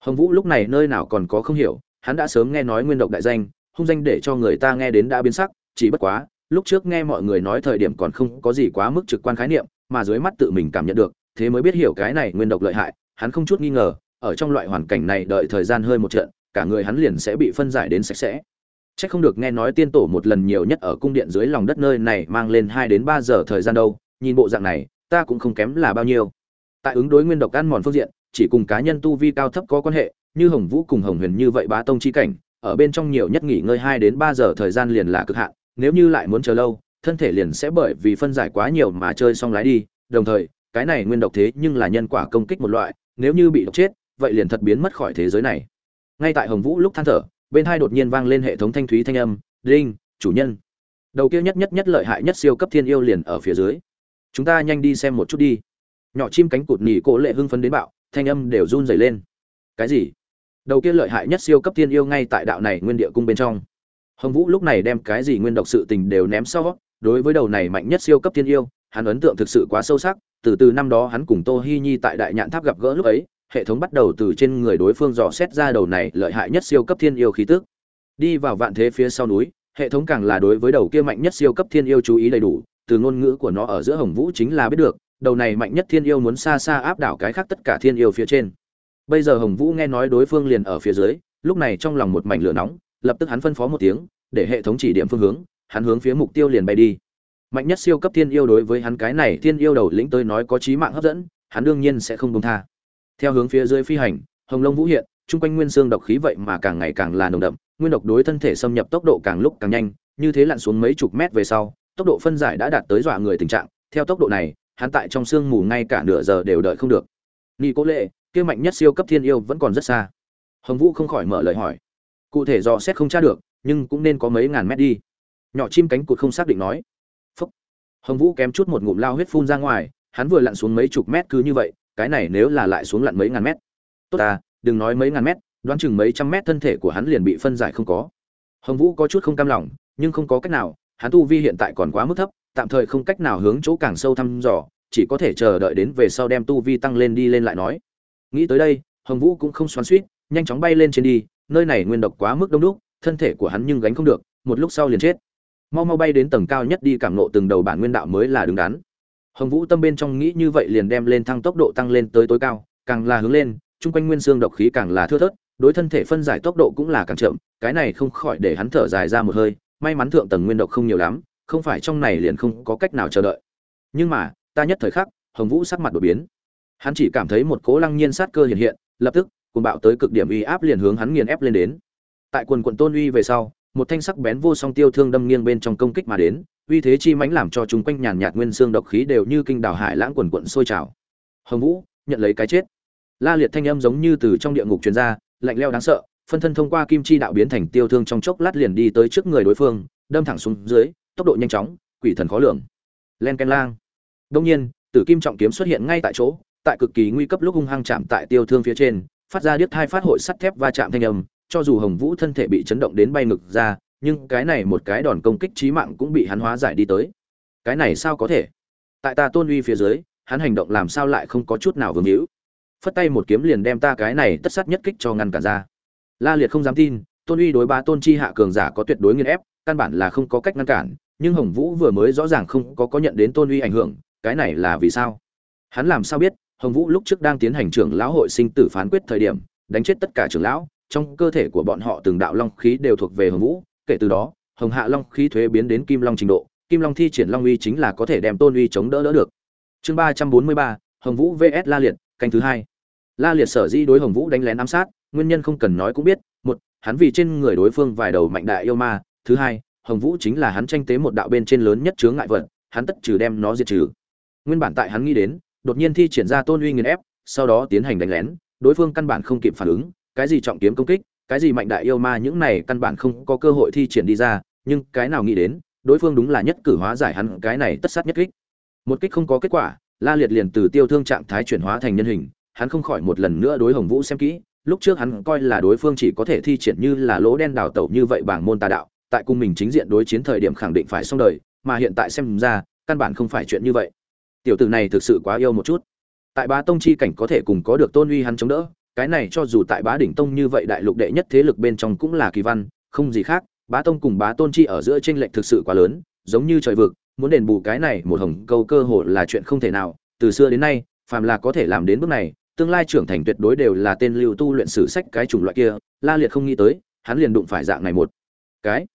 Hồng vũ lúc này nơi nào còn có không hiểu, hắn đã sớm nghe nói nguyên độc đại danh hung danh để cho người ta nghe đến đã biến sắc chỉ bất quá lúc trước nghe mọi người nói thời điểm còn không có gì quá mức trực quan khái niệm mà dưới mắt tự mình cảm nhận được thế mới biết hiểu cái này nguyên độc lợi hại hắn không chút nghi ngờ ở trong loại hoàn cảnh này đợi thời gian hơi một trận cả người hắn liền sẽ bị phân giải đến sạch sẽ Chắc không được nghe nói tiên tổ một lần nhiều nhất ở cung điện dưới lòng đất nơi này mang lên hai đến ba giờ thời gian đâu, nhìn bộ dạng này, ta cũng không kém là bao nhiêu. Tại ứng đối nguyên độc ăn mòn phương diện, chỉ cùng cá nhân tu vi cao thấp có quan hệ, như Hồng Vũ cùng Hồng Huyền như vậy bá tông chi cảnh, ở bên trong nhiều nhất nghỉ ngơi hai đến ba giờ thời gian liền là cực hạn, nếu như lại muốn chờ lâu, thân thể liền sẽ bởi vì phân giải quá nhiều mà chơi xong lái đi, đồng thời, cái này nguyên độc thế nhưng là nhân quả công kích một loại, nếu như bị độc chết, vậy liền thật biến mất khỏi thế giới này. Ngay tại Hồng Vũ lúc than thở, bên hai đột nhiên vang lên hệ thống thanh thúy thanh âm, "Đinh, chủ nhân." Đầu kia nhất nhất nhất lợi hại nhất siêu cấp thiên yêu liền ở phía dưới. Chúng ta nhanh đi xem một chút đi. Nhỏ chim cánh cụt nhỉ cổ lệ hưng phấn đến bạo, thanh âm đều run rẩy lên. Cái gì? Đầu kia lợi hại nhất siêu cấp thiên yêu ngay tại đạo này nguyên địa cung bên trong. Hồng Vũ lúc này đem cái gì nguyên độc sự tình đều ném sau, đối với đầu này mạnh nhất siêu cấp thiên yêu, hắn ấn tượng thực sự quá sâu sắc, từ từ năm đó hắn cùng Tô Hi Nhi tại Đại Nhạn Tháp gặp gỡ lúc ấy, hệ thống bắt đầu từ trên người đối phương dò xét ra đầu này lợi hại nhất siêu cấp thiên yêu khí tức. Đi vào vạn thế phía sau núi, hệ thống càng là đối với đầu kia mạnh nhất siêu cấp thiên yêu chú ý đầy đủ, từ ngôn ngữ của nó ở giữa Hồng Vũ chính là biết được, đầu này mạnh nhất thiên yêu muốn xa xa áp đảo cái khác tất cả thiên yêu phía trên. Bây giờ Hồng Vũ nghe nói đối phương liền ở phía dưới, lúc này trong lòng một mảnh lửa nóng, lập tức hắn phân phó một tiếng, để hệ thống chỉ điểm phương hướng, hắn hướng phía mục tiêu liền bay đi. Mạnh nhất siêu cấp thiên yêu đối với hắn cái này thiên yêu đầu lĩnh tới nói có chí mạng hấp dẫn, hắn đương nhiên sẽ không buông tha. Theo hướng phía dưới phi hành hồng long vũ hiện chung quanh nguyên xương độc khí vậy mà càng ngày càng là nồng đậm nguyên độc đối thân thể xâm nhập tốc độ càng lúc càng nhanh như thế lặn xuống mấy chục mét về sau tốc độ phân giải đã đạt tới dọa người tình trạng. Theo tốc độ này hắn tại trong sương mù ngay cả nửa giờ đều đợi không được. Nghi cố lệ kia mạnh nhất siêu cấp thiên yêu vẫn còn rất xa. Hồng vũ không khỏi mở lời hỏi. Cụ thể do xét không tra được, nhưng cũng nên có mấy ngàn mét đi. Nhỏ chim cánh cụt không xác định nói. Phúc. hồng vũ kém chút một ngụm lao huyết phun ra ngoài, hắn vừa lặn xuống mấy chục mét cứ như vậy, cái này nếu là lại xuống lặn mấy ngàn mét. Tốt ta, đừng nói mấy ngàn mét, đoán chừng mấy trăm mét thân thể của hắn liền bị phân giải không có. Hồng vũ có chút không cam lòng, nhưng không có cách nào, hắn tu vi hiện tại còn quá mức thấp, tạm thời không cách nào hướng chỗ càng sâu thăm dò, chỉ có thể chờ đợi đến về sau đem tu vi tăng lên đi lên lại nói nghĩ tới đây, hồng vũ cũng không xoắn suýt, nhanh chóng bay lên trên đi, nơi này nguyên độc quá mức đông đúc, thân thể của hắn nhưng gánh không được, một lúc sau liền chết. Mau mau bay đến tầng cao nhất đi cảm nộ từng đầu bản nguyên đạo mới là đứng đắn. Hồng vũ tâm bên trong nghĩ như vậy liền đem lên thăng tốc độ tăng lên tới tối cao, càng là hướng lên, chung quanh nguyên xương độc khí càng là thưa thớt, đối thân thể phân giải tốc độ cũng là càng chậm, cái này không khỏi để hắn thở dài ra một hơi, may mắn thượng tầng nguyên độc không nhiều lắm, không phải trong này liền không có cách nào chờ đợi. Nhưng mà, ta nhất thời khắc, hồng vũ sắc mặt đột biến hắn chỉ cảm thấy một cố lăng nhiên sát cơ hiện hiện, lập tức, cuồng bạo tới cực điểm uy áp liền hướng hắn nghiền ép lên đến. Tại quần quận tôn uy về sau, một thanh sắc bén vô song tiêu thương đâm nghiêng bên trong công kích mà đến, uy thế chi mãnh làm cho chúng quanh nhàn nhạt nguyên xương độc khí đều như kinh đảo hải lãng quần quận sôi trào. Hồng vũ, nhận lấy cái chết. La liệt thanh âm giống như từ trong địa ngục truyền ra, lạnh leo đáng sợ, phân thân thông qua kim chi đạo biến thành tiêu thương trong chốc lát liền đi tới trước người đối phương, đâm thẳng xuống dưới, tốc độ nhanh chóng, quỷ thần khó lường. Len ken lang. Đông nhiên, tử kim trọng kiếm xuất hiện ngay tại chỗ tại cực kỳ nguy cấp lúc hung hăng chạm tại tiêu thương phía trên, phát ra điếc hai phát hội sắt thép va chạm thanh âm, cho dù hồng vũ thân thể bị chấn động đến bay ngực ra, nhưng cái này một cái đòn công kích chí mạng cũng bị hắn hóa giải đi tới. Cái này sao có thể? Tại ta tôn uy phía dưới, hắn hành động làm sao lại không có chút nào vương hữu? Phất tay một kiếm liền đem ta cái này tất sát nhất kích cho ngăn cản ra. La liệt không dám tin, tôn uy đối ba tôn chi hạ cường giả có tuyệt đối nghiên ép, căn bản là không có cách ngăn cản, nhưng hồng vũ vừa mới rõ ràng không có có nhận đến tôn uy ảnh hưởng, cái này là vì sao? Hắn làm sao biết? Hồng vũ lúc trước đang tiến hành trưởng lão hội sinh tử phán quyết thời điểm, đánh chết tất cả trưởng lão, trong cơ thể của bọn họ từng đạo long khí đều thuộc về hồng vũ. Kể từ đó, hồng hạ long khí thuế biến đến kim long trình độ, kim long thi triển long uy chính là có thể đem tôn uy chống đỡ đỡ được. Chương ba trăm bốn mươi ba, hồng vũ vs la liệt, canh thứ hai. La liệt sở di đối hồng vũ đánh lén ám sát, nguyên nhân không cần nói cũng biết. Một, hắn vì trên người đối phương vài đầu mạnh đại yêu ma. Thứ hai, hồng vũ chính là hắn tranh tế một đạo bên trên lớn nhất chướng ngại vật, hắn tất trừ đem nó diệt trừ. Nguyên bản tại hắn nghĩ đến đột nhiên thi triển ra tôn uy nghiền ép, sau đó tiến hành đánh lén, đối phương căn bản không kịp phản ứng, cái gì trọng kiếm công kích, cái gì mạnh đại yêu ma những này căn bản không có cơ hội thi triển đi ra, nhưng cái nào nghĩ đến, đối phương đúng là nhất cử hóa giải hắn cái này tất sát nhất kích. Một kích không có kết quả, la liệt liền từ tiêu thương trạng thái chuyển hóa thành nhân hình, hắn không khỏi một lần nữa đối hồng vũ xem kỹ, lúc trước hắn coi là đối phương chỉ có thể thi triển như là lỗ đen đào tẩu như vậy bảng môn tà đạo, tại cung mình chính diện đối chiến thời điểm khẳng định phải xong đời, mà hiện tại xem ra, căn bản không phải chuyện như vậy tiểu tử này thực sự quá yêu một chút. Tại bá tông chi cảnh có thể cùng có được tôn uy hắn chống đỡ, cái này cho dù tại bá đỉnh tông như vậy đại lục đệ nhất thế lực bên trong cũng là kỳ văn, không gì khác, bá tông cùng bá tôn chi ở giữa tranh lệch thực sự quá lớn, giống như trời vực, muốn đền bù cái này một hồng câu cơ hội là chuyện không thể nào, từ xưa đến nay, phàm là có thể làm đến bước này, tương lai trưởng thành tuyệt đối đều là tên lưu tu luyện sử sách cái chủng loại kia, la liệt không nghĩ tới, hắn liền đụng phải dạng này một cái.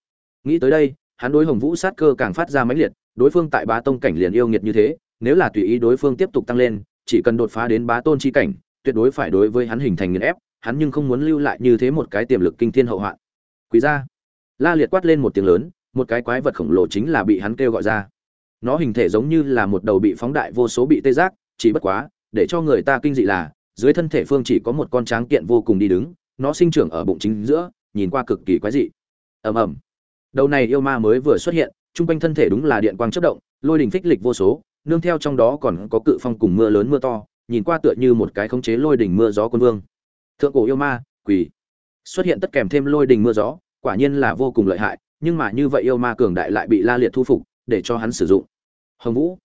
Nghĩ tới đây, hắn đối hồng vũ sát cơ càng phát ra mãnh liệt, đối phương tại bá tông cảnh liền yêu nghiệt như thế nếu là tùy ý đối phương tiếp tục tăng lên, chỉ cần đột phá đến bá tôn chi cảnh, tuyệt đối phải đối với hắn hình thành nghiền ép, hắn nhưng không muốn lưu lại như thế một cái tiềm lực kinh thiên hậu hoạn. Quý gia, la liệt quát lên một tiếng lớn, một cái quái vật khổng lồ chính là bị hắn kêu gọi ra. Nó hình thể giống như là một đầu bị phóng đại vô số bị tê giác, chỉ bất quá, để cho người ta kinh dị là, dưới thân thể phương chỉ có một con tráng kiện vô cùng đi đứng, nó sinh trưởng ở bụng chính giữa, nhìn qua cực kỳ quái dị. Ầm ầm. Đầu này yêu ma mới vừa xuất hiện trung quanh thân thể đúng là điện quang chớp động, lôi đình phích lịch vô số nương theo trong đó còn có cự phong cùng mưa lớn mưa to, nhìn qua tựa như một cái khống chế lôi đình mưa gió quân vương. Thượng cổ yêu ma, quỷ. Xuất hiện tất kèm thêm lôi đình mưa gió, quả nhiên là vô cùng lợi hại, nhưng mà như vậy yêu ma cường đại lại bị la liệt thu phục, để cho hắn sử dụng. Hồng vũ.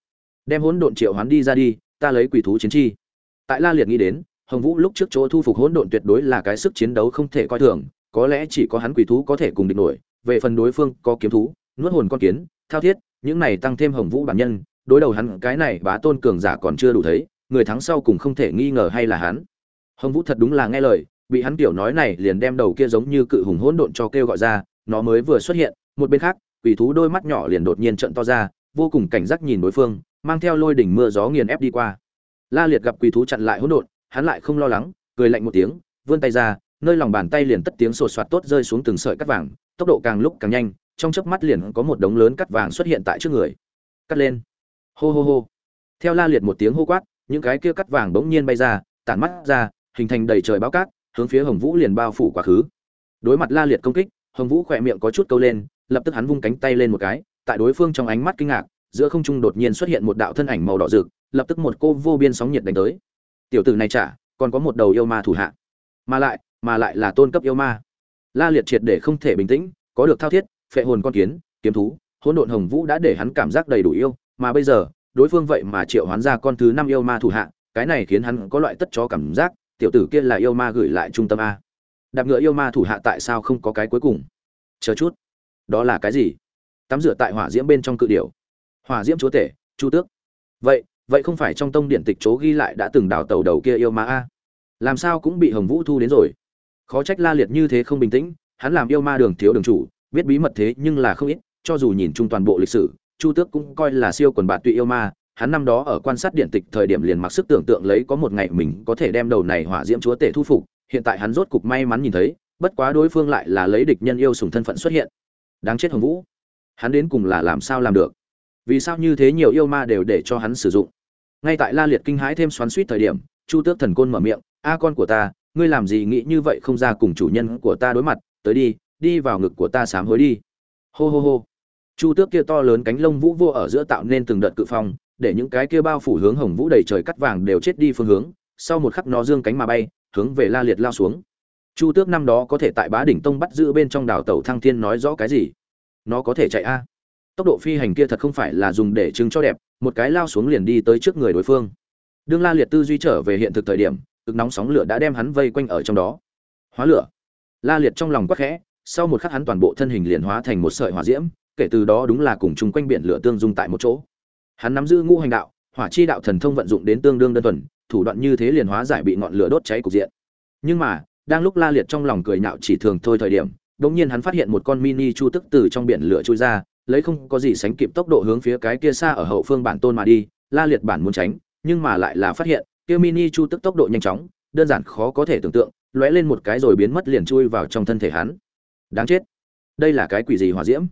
Đem hỗn độn triệu hoán đi ra đi, ta lấy quỷ thú chiến chi. Tại la liệt nghĩ đến, hồng vũ lúc trước chỗ thu phục hỗn độn tuyệt đối là cái sức chiến đấu không thể coi thường, có lẽ chỉ có hắn quỷ thú có thể cùng địch nổi, về phần đối phương có kiếm thú, nuốt hồn con kiến, thao thiết, những này tăng thêm hồng vũ bản nhân đối đầu hắn, cái này bá tôn cường giả còn chưa đủ thấy, người thắng sau cùng không thể nghi ngờ hay là hắn. Hồng vũ thật đúng là nghe lời, bị hắn tiểu nói này liền đem đầu kia giống như cự hùng hỗn độn cho kêu gọi ra, nó mới vừa xuất hiện, một bên khác, quỷ thú đôi mắt nhỏ liền đột nhiên trận to ra, vô cùng cảnh giác nhìn đối phương, mang theo lôi đỉnh mưa gió nghiền ép đi qua. La liệt gặp quỷ thú chặn lại hỗn độn, hắn lại không lo lắng, cười lạnh một tiếng, vươn tay ra, nơi lòng bàn tay liền tất tiếng sột soạt tốt rơi xuống từng sợi cắt vàng, tốc độ càng lúc càng nhanh, trong chớp mắt liền có một đống lớn cắt vàng xuất hiện tại trước người. Cắt lên hô hô hô. Theo la liệt một tiếng hô quát, những cái kia cắt vàng bỗng nhiên bay ra, tản mắt ra, hình thành đầy trời bao cát, hướng phía hồng vũ liền bao phủ quá khứ. Đối mặt la liệt công kích, hồng vũ khỏe miệng có chút câu lên, lập tức hắn vung cánh tay lên một cái, tại đối phương trong ánh mắt kinh ngạc, giữa không trung đột nhiên xuất hiện một đạo thân ảnh màu đỏ rực, lập tức một cô vô biên sóng nhiệt đánh tới. Tiểu tử này chả, còn có một đầu yêu ma thủ hạ. Mà lại mà lại là tôn cấp yêu ma. La liệt triệt để không thể bình tĩnh, có được thao thiết, phệ hồn con kiến, kiếm thú, hỗn độn hồng vũ đã để hắn cảm giác đầy đủ yêu mà bây giờ, đối phương vậy mà triệu hoán ra con thứ năm yêu ma thủ hạ, cái này khiến hắn có loại tất chó cảm giác, tiểu tử kia là yêu ma gửi lại trung tâm a. Đạp ngựa yêu ma thủ hạ tại sao không có cái cuối cùng? Chờ chút. Đó là cái gì? Tắm rửa tại hỏa diễm bên trong cự điểu. Hỏa diễm chúa tể, chu tước. Vậy vậy không phải trong tông điện tịch chố ghi lại đã từng đào tàu đầu kia yêu ma a? Làm sao cũng bị hồng vũ thu đến rồi? Khó trách la liệt như thế không bình tĩnh, hắn làm yêu ma đường thiếu đường chủ, biết bí mật thế nhưng là không ít, cho dù nhìn chung toàn bộ lịch sử chu tước cũng coi là siêu quần bạn tụy yêu ma, hắn năm đó ở quan sát điện tịch thời điểm liền mặc sức tưởng tượng lấy có một ngày mình có thể đem đầu này hỏa diễm chúa tể thu phục, hiện tại hắn rốt cục may mắn nhìn thấy, bất quá đối phương lại là lấy địch nhân yêu sùng thân phận xuất hiện. Đáng chết hồng vũ. Hắn đến cùng là làm sao làm được? Vì sao như thế nhiều yêu ma đều để cho hắn sử dụng? Ngay tại la liệt kinh hãi thêm xoắn suýt thời điểm, chu tước thần côn mở miệng, a con của ta, ngươi làm gì nghĩ như vậy không ra cùng chủ nhân của ta đối mặt, tới đi đi vào ngực của ta sám hối đi. Hô hô hô chu tước kia to lớn cánh lông vũ vô ở giữa tạo nên từng đợt cự phong, để những cái kia bao phủ hướng hồng vũ đầy trời cắt vàng đều chết đi phương hướng, sau một khắc nó dương cánh mà bay, hướng về la liệt lao xuống. Chu tước năm đó có thể tại bá đỉnh tông bắt giữ bên trong đảo tàu thăng thiên nói rõ cái gì? Nó có thể chạy a? Tốc độ phi hành kia thật không phải là dùng để chứng cho đẹp, một cái lao xuống liền đi tới trước người đối phương. Đương la liệt tư duy trở về hiện thực thời điểm, cực nóng sóng lửa đã đem hắn vây quanh ở trong đó. Hóa lửa. La liệt trong lòng quắc khẽ, sau một khắc hắn toàn bộ thân hình liền hóa thành một sợi hỏa diễm kể từ đó đúng là cùng chung quanh biển lửa tương dung tại một chỗ. Hắn nắm giữ ngũ hành đạo, hỏa chi đạo thần thông vận dụng đến tương đương đơn thuần, thủ đoạn như thế liền hóa giải bị ngọn lửa đốt cháy cục diện. Nhưng mà, đang lúc la liệt trong lòng cười nhạo chỉ thường thôi thời điểm, đột nhiên hắn phát hiện một con mini chu tức từ trong biển lửa trôi ra, lấy không có gì sánh kịp tốc độ hướng phía cái kia xa ở hậu phương bản tôn mà đi, la liệt bản muốn tránh, nhưng mà lại là phát hiện, kia mini chu tức tốc độ nhanh chóng, đơn giản khó có thể tưởng tượng, lóe lên một cái rồi biến mất liền chui vào trong thân thể hắn. Đáng chết. Đây là cái quỷ gì hỏa diễm?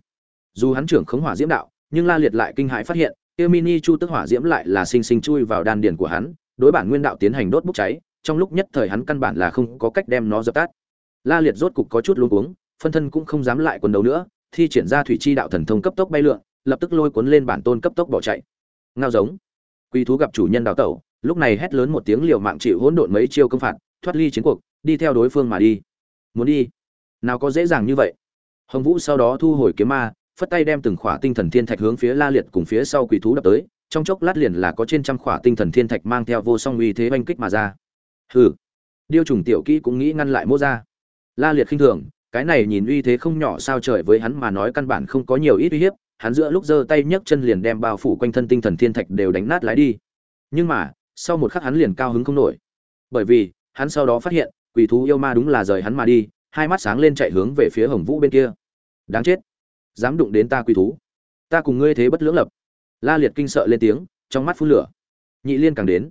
Dù hắn trưởng khống hỏa diễm đạo, nhưng la liệt lại kinh hãi phát hiện, kia mini chu tức hỏa diễm lại là sinh sinh chui vào đan điền của hắn, đối bản nguyên đạo tiến hành đốt bốc cháy, trong lúc nhất thời hắn căn bản là không có cách đem nó dập tắt. La liệt rốt cục có chút luống cuống, phân thân cũng không dám lại quần đấu nữa, thi triển ra thủy chi đạo thần thông cấp tốc bay lượn, lập tức lôi cuốn lên bản tôn cấp tốc bỏ chạy. Ngao giống. Quy thú gặp chủ nhân đào tẩu, lúc này hét lớn một tiếng liều mạng chịu hỗn độn mấy chiêu công phạt, thoát ly chiến cuộc, đi theo đối phương mà đi. Muốn đi. Nào có dễ dàng như vậy. Hồng vũ sau đó thu hồi kiếm ma phất tay đem từng khỏa tinh thần thiên thạch hướng phía la liệt cùng phía sau quỷ thú đập tới, trong chốc lát liền là có trên trăm khỏa tinh thần thiên thạch mang theo vô song uy thế oanh kích mà ra. Hừ. Điêu trùng tiểu kỹ cũng nghĩ ngăn lại mô ra. La liệt khinh thường, cái này nhìn uy thế không nhỏ sao trời với hắn mà nói căn bản không có nhiều ít uy hiếp, hắn giữa lúc giơ tay nhấc chân liền đem bao phủ quanh thân tinh thần thiên thạch đều đánh nát lái đi. Nhưng mà, sau một khắc hắn liền cao hứng không nổi. Bởi vì, hắn sau đó phát hiện, quỷ thú yêu ma đúng là rời hắn mà đi, hai mắt sáng lên chạy hướng về phía hồng vũ bên kia. Đáng chết dám đụng đến ta quỷ thú. Ta cùng ngươi thế bất lưỡng lập. La liệt kinh sợ lên tiếng, trong mắt phun lửa. Nhị liên càng đến.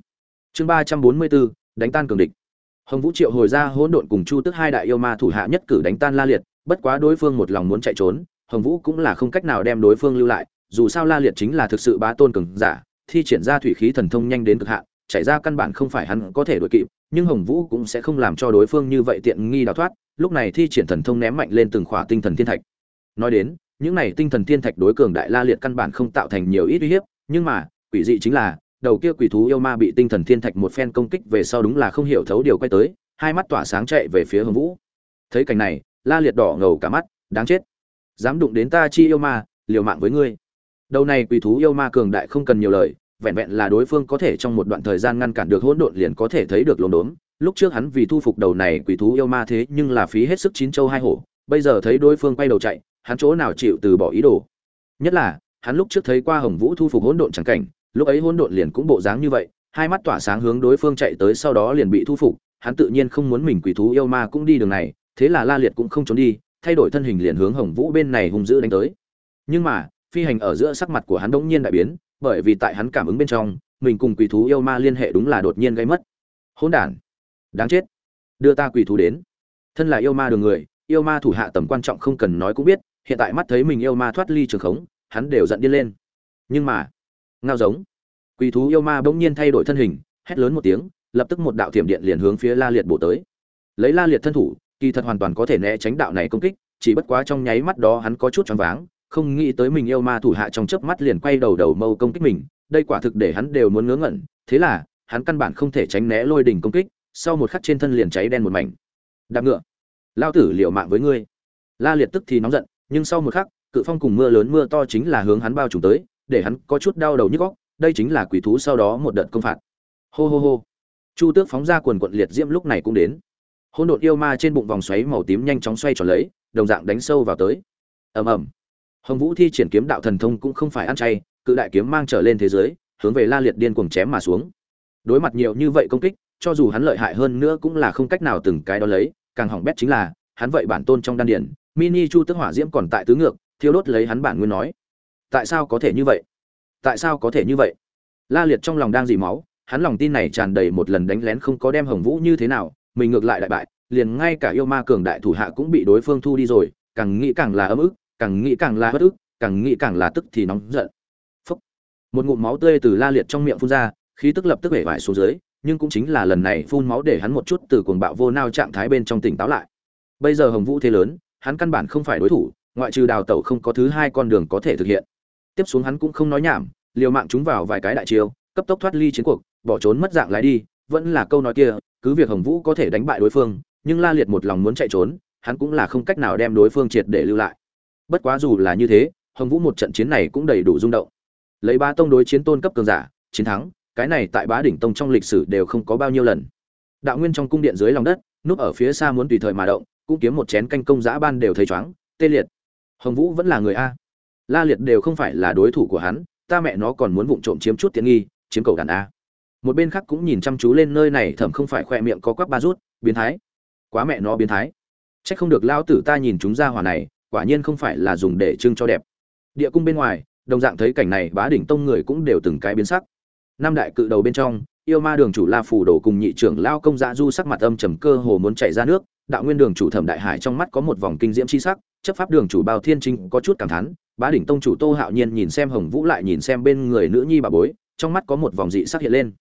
Chương ba trăm bốn mươi bốn, đánh tan cường địch. Hồng vũ triệu hồi ra hỗn độn cùng chu tức hai đại yêu ma thủ hạ nhất cử đánh tan la liệt, bất quá đối phương một lòng muốn chạy trốn, hồng vũ cũng là không cách nào đem đối phương lưu lại, dù sao la liệt chính là thực sự bá tôn cường giả, thi triển ra thủy khí thần thông nhanh đến cực hạn, chạy ra căn bản không phải hắn có thể đuổi kịp, nhưng hồng vũ cũng sẽ không làm cho đối phương như vậy tiện nghi đào thoát, lúc này thi triển thần thông ném mạnh lên từng khỏa tinh thần thiên thạch. Nói đến những này tinh thần thiên thạch đối cường đại la liệt căn bản không tạo thành nhiều ít uy hiếp, nhưng mà, quỷ dị chính là, đầu kia quỷ thú yêu ma bị tinh thần thiên thạch một phen công kích về sau đúng là không hiểu thấu điều quay tới, hai mắt tỏa sáng chạy về phía hồng vũ. Thấy cảnh này, la liệt đỏ ngầu cả mắt, đáng chết. Dám đụng đến ta chi yêu ma, liều mạng với ngươi. Đầu này quỷ thú yêu ma cường đại không cần nhiều lời, vẹn vẹn là đối phương có thể trong một đoạn thời gian ngăn cản được hỗn độn liền có thể thấy được lồn đốn lúc trước hắn vì thu phục đầu này quỷ thú yêu ma thế nhưng là phí hết sức chín châu hai hổ, bây giờ thấy đối phương quay đầu chạy hắn chỗ nào chịu từ bỏ ý đồ. Nhất là, hắn lúc trước thấy qua hồng vũ thu phục hỗn độn chẳng cảnh, lúc ấy hỗn độn liền cũng bộ dáng như vậy, hai mắt tỏa sáng hướng đối phương chạy tới sau đó liền bị thu phục, hắn tự nhiên không muốn mình quỷ thú yêu ma cũng đi đường này, thế là la liệt cũng không trốn đi, thay đổi thân hình liền hướng hồng vũ bên này hung dữ đánh tới. Nhưng mà, phi hành ở giữa sắc mặt của hắn đống nhiên đại biến, bởi vì tại hắn cảm ứng bên trong, mình cùng quỷ thú yêu ma liên hệ đúng là đột nhiên gây mất. Hỗn đản, đáng chết, đưa ta quỷ thú đến. Thân là yêu ma đường người, yêu ma thủ hạ tầm quan trọng không cần nói cũng biết hiện tại mắt thấy mình yêu ma thoát ly trường khống, hắn đều giận điên lên. Nhưng mà, ngao giống, quỷ thú yêu ma bỗng nhiên thay đổi thân hình, hét lớn một tiếng, lập tức một đạo thiểm điện liền hướng phía la liệt bổ tới. Lấy la liệt thân thủ, kỳ thật hoàn toàn có thể né tránh đạo này công kích, chỉ bất quá trong nháy mắt đó hắn có chút choáng váng, không nghĩ tới mình yêu ma thủ hạ trong chớp mắt liền quay đầu đầu mâu công kích mình, đây quả thực để hắn đều muốn ngớ ngẩn, thế là, hắn căn bản không thể tránh né lôi đỉnh công kích, sau một khắc trên thân liền cháy đen một mảnh. Đạp ngựa. Lao tử liều mạng với ngươi. La liệt tức thì nóng giận nhưng sau một khắc, cự phong cùng mưa lớn mưa to chính là hướng hắn bao trùm tới, để hắn có chút đau đầu nhức góc đây chính là quỷ thú sau đó một đợt công phạt. Hô hô hô. Chu tước phóng ra quần quận liệt diễm lúc này cũng đến. Hôn đột yêu ma trên bụng vòng xoáy màu tím nhanh chóng xoay tròn lấy, đồng dạng đánh sâu vào tới. Ầm ầm. Hồng vũ thi triển kiếm đạo thần thông cũng không phải ăn chay, cự đại kiếm mang trở lên thế giới, hướng về la liệt điên cuồng chém mà xuống. Đối mặt nhiều như vậy công kích, cho dù hắn lợi hại hơn nữa cũng là không cách nào từng cái đó lấy, càng hỏng bét chính là, hắn vậy bản tôn trong đan điển mini chu tức hỏa diễm còn tại tứ ngược, thiêu đốt lấy hắn bản nguyên nói. Tại sao có thể như vậy? Tại sao có thể như vậy? La liệt trong lòng đang dì máu, hắn lòng tin này tràn đầy một lần đánh lén không có đem hồng vũ như thế nào, mình ngược lại đại bại, liền ngay cả yêu ma cường đại thủ hạ cũng bị đối phương thu đi rồi, càng nghĩ càng là ấm ức, càng nghĩ càng là bất ức, càng nghĩ càng là tức thì nóng giận. Phúc. một ngụm máu tươi từ la liệt trong miệng phun ra, khí tức lập tức bể vải xuống dưới, nhưng cũng chính là lần này phun máu để hắn một chút từ cuồng bạo vô nao trạng thái bên trong tỉnh táo lại. Bây giờ hồng vũ thế lớn hắn căn bản không phải đối thủ, ngoại trừ đào tẩu không có thứ hai con đường có thể thực hiện. Tiếp xuống hắn cũng không nói nhảm, liều mạng chúng vào vài cái đại chiêu, cấp tốc thoát ly chiến cuộc, bỏ trốn mất dạng lái đi, vẫn là câu nói kia, cứ việc hồng vũ có thể đánh bại đối phương, nhưng la liệt một lòng muốn chạy trốn, hắn cũng là không cách nào đem đối phương triệt để lưu lại. Bất quá dù là như thế, hồng vũ một trận chiến này cũng đầy đủ rung động. Lấy ba tông đối chiến tôn cấp cường giả, chiến thắng, cái này tại bá đỉnh tông trong lịch sử đều không có bao nhiêu lần. Đạo nguyên trong cung điện dưới lòng đất, núp ở phía xa muốn tùy thời mà động cũng kiếm một chén canh công giã ban đều thấy chóng tê liệt. Hồng vũ vẫn là người a. La liệt đều không phải là đối thủ của hắn, ta mẹ nó còn muốn vụng trộm chiếm chút tiện nghi, chiếm cầu đàn a. Một bên khác cũng nhìn chăm chú lên nơi này thẩm không phải khoe miệng có quắp ba rút, biến thái. Quá mẹ nó biến thái. C h ắ c không được lao tử ta nhìn chúng ra hỏa này, quả nhiên không phải là dùng để trưng cho đẹp. Địa cung bên ngoài, đồng dạng thấy cảnh này bá đỉnh tông người cũng đều từng cái biến sắc. Năm đại cự đầu bên trong, yêu ma đường chủ la phủ đổ cùng nhị trưởng lao công dạ du sắc mặt âm trầm cơ hồ muốn chạy ra nước đạo nguyên đường chủ thẩm đại hải trong mắt có một vòng kinh diễm c h i sắc, chấp pháp đường chủ bao thiên trinh có chút cảm thán, bá đỉnh tông chủ tô hạo nhiên nhìn xem hồng vũ lại nhìn xem bên người nữ nhi bà bối, trong mắt có một vòng dị sắc hiện lên.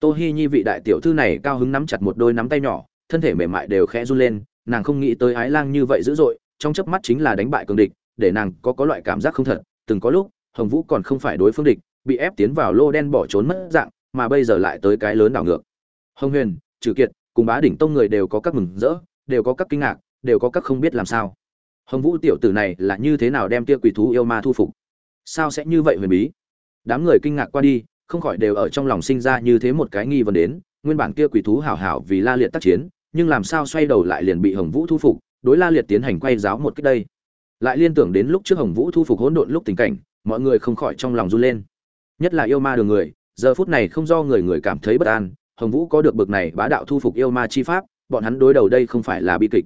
Tô hi nhi vị đại tiểu thư này cao hứng nắm chặt một đôi nắm tay nhỏ, thân thể mềm mại đều khẽ run lên, nàng không nghĩ tới ái lang như vậy dữ dội, trong chớp mắt chính là đánh bại cường địch, để nàng có có loại cảm giác không thật, từng có lúc, hồng vũ còn không phải đối phương địch, bị ép tiến vào lô đen bỏ trốn mất dạng, mà bây giờ lại tới cái lớn đảo ngược. Hồng huyền trừ kiệt, cùng bá đỉnh tông người đều có các mừng rỡ đều có các kinh ngạc, đều có các không biết làm sao. Hồng vũ tiểu tử này là như thế nào đem tia quỷ thú yêu ma thu phục? Sao sẽ như vậy huyền bí? Đám người kinh ngạc qua đi, không khỏi đều ở trong lòng sinh ra như thế một cái nghi vấn đến, nguyên bản kia quỷ thú hảo hảo vì la liệt tác chiến, nhưng làm sao xoay đầu lại liền bị hồng vũ thu phục, đối la liệt tiến hành quay giáo một cách đây. Lại liên tưởng đến lúc trước hồng vũ thu phục hỗn độn lúc tình cảnh, mọi người không khỏi trong lòng run lên. Nhất là yêu ma đường người, giờ phút này không do người người cảm thấy bất an, hồng vũ có được bực này bá đạo thu phục yêu ma chi pháp bọn hắn đối đầu đây không phải là bi kịch.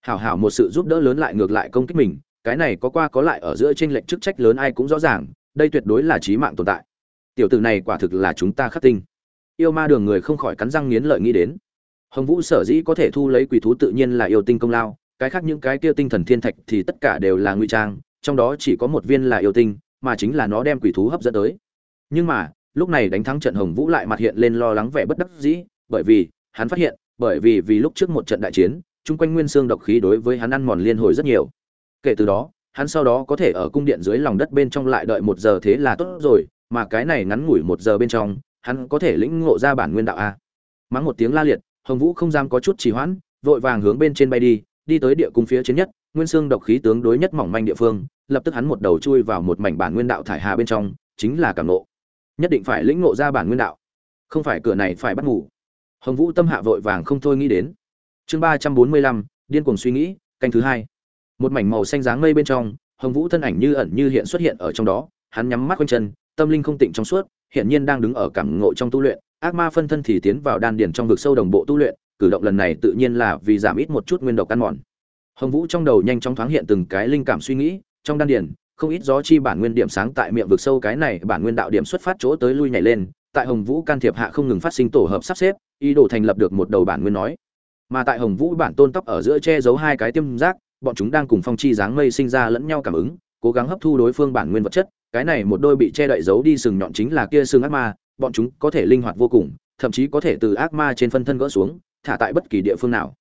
Hảo hảo một sự giúp đỡ lớn lại ngược lại công kích mình, cái này có qua có lại ở giữa trên lệch chức trách lớn ai cũng rõ ràng, đây tuyệt đối là chí mạng tồn tại. Tiểu tử này quả thực là chúng ta khắc tinh. Yêu ma đường người không khỏi cắn răng nghiến lợi nghĩ đến. Hồng vũ sở dĩ có thể thu lấy quỷ thú tự nhiên là yêu tinh công lao, cái khác những cái kia tinh thần thiên thạch thì tất cả đều là nguy trang, trong đó chỉ có một viên là yêu tinh, mà chính là nó đem quỷ thú hấp dẫn tới. Nhưng mà, lúc này đánh thắng trận hồng vũ lại mặt hiện lên lo lắng vẻ bất đắc dĩ, bởi vì, hắn phát hiện bởi vì vì lúc trước một trận đại chiến, chung quanh nguyên xương độc khí đối với hắn ăn mòn liên hồi rất nhiều. Kể từ đó, hắn sau đó có thể ở cung điện dưới lòng đất bên trong lại đợi một giờ thế là tốt rồi, mà cái này ngắn ngủi một giờ bên trong, hắn có thể lĩnh ngộ ra bản nguyên đạo a. Mắng một tiếng la liệt, hồng vũ không dám có chút trì hoãn, vội vàng hướng bên trên bay đi đi tới địa cung phía trên nhất, nguyên xương độc khí tướng đối nhất mỏng manh địa phương, lập tức hắn một đầu chui vào một mảnh bản nguyên đạo thải hà bên trong, chính là cảm ngộ nhất định phải lĩnh ngộ ra bản nguyên đạo. Không phải cửa này phải bắt ngủ hồng vũ tâm hạ vội vàng không thôi nghĩ đến chương ba trăm bốn mươi lăm điên cuồng suy nghĩ canh thứ hai một mảnh màu xanh dáng mây bên trong hồng vũ thân ảnh như ẩn như hiện xuất hiện ở trong đó hắn nhắm mắt quanh chân tâm linh không tịnh trong suốt, hiện nhiên đang đứng ở cảm ngộ trong tu luyện, ác ma phân thân thì tiến vào đan điền trong vực sâu đồng bộ tu luyện, cử động lần này tự nhiên là vì giảm ít một chút nguyên độc căn mòn. Hồng Vũ trong đầu nhanh chóng thoáng hiện từng cái linh cảm suy nghĩ, trong đan điền, không ít gió chi bản nguyên điểm sáng tại miệng vực sâu cái này bản nguyên đạo điểm xuất phát chỗ tới lui nhảy lên, tại Hồng Vũ can thiệp hạ không ngừng phát sinh tổ hợp sắp xếp, ý đồ thành lập được một đầu bản nguyên nói. Mà tại Hồng Vũ bản tôn tóc ở giữa che giấu hai cái tiêm giác, bọn chúng đang cùng phong chi dáng mây sinh ra lẫn nhau cảm ứng, cố gắng hấp thu đối phương bản nguyên vật chất, cái này một đôi bị che đậy giấu đi sừng nhọn chính là kia sừng ác ma bọn chúng có thể linh hoạt vô cùng thậm chí có thể từ ác ma trên phân thân gỡ xuống thả tại bất kỳ địa phương nào.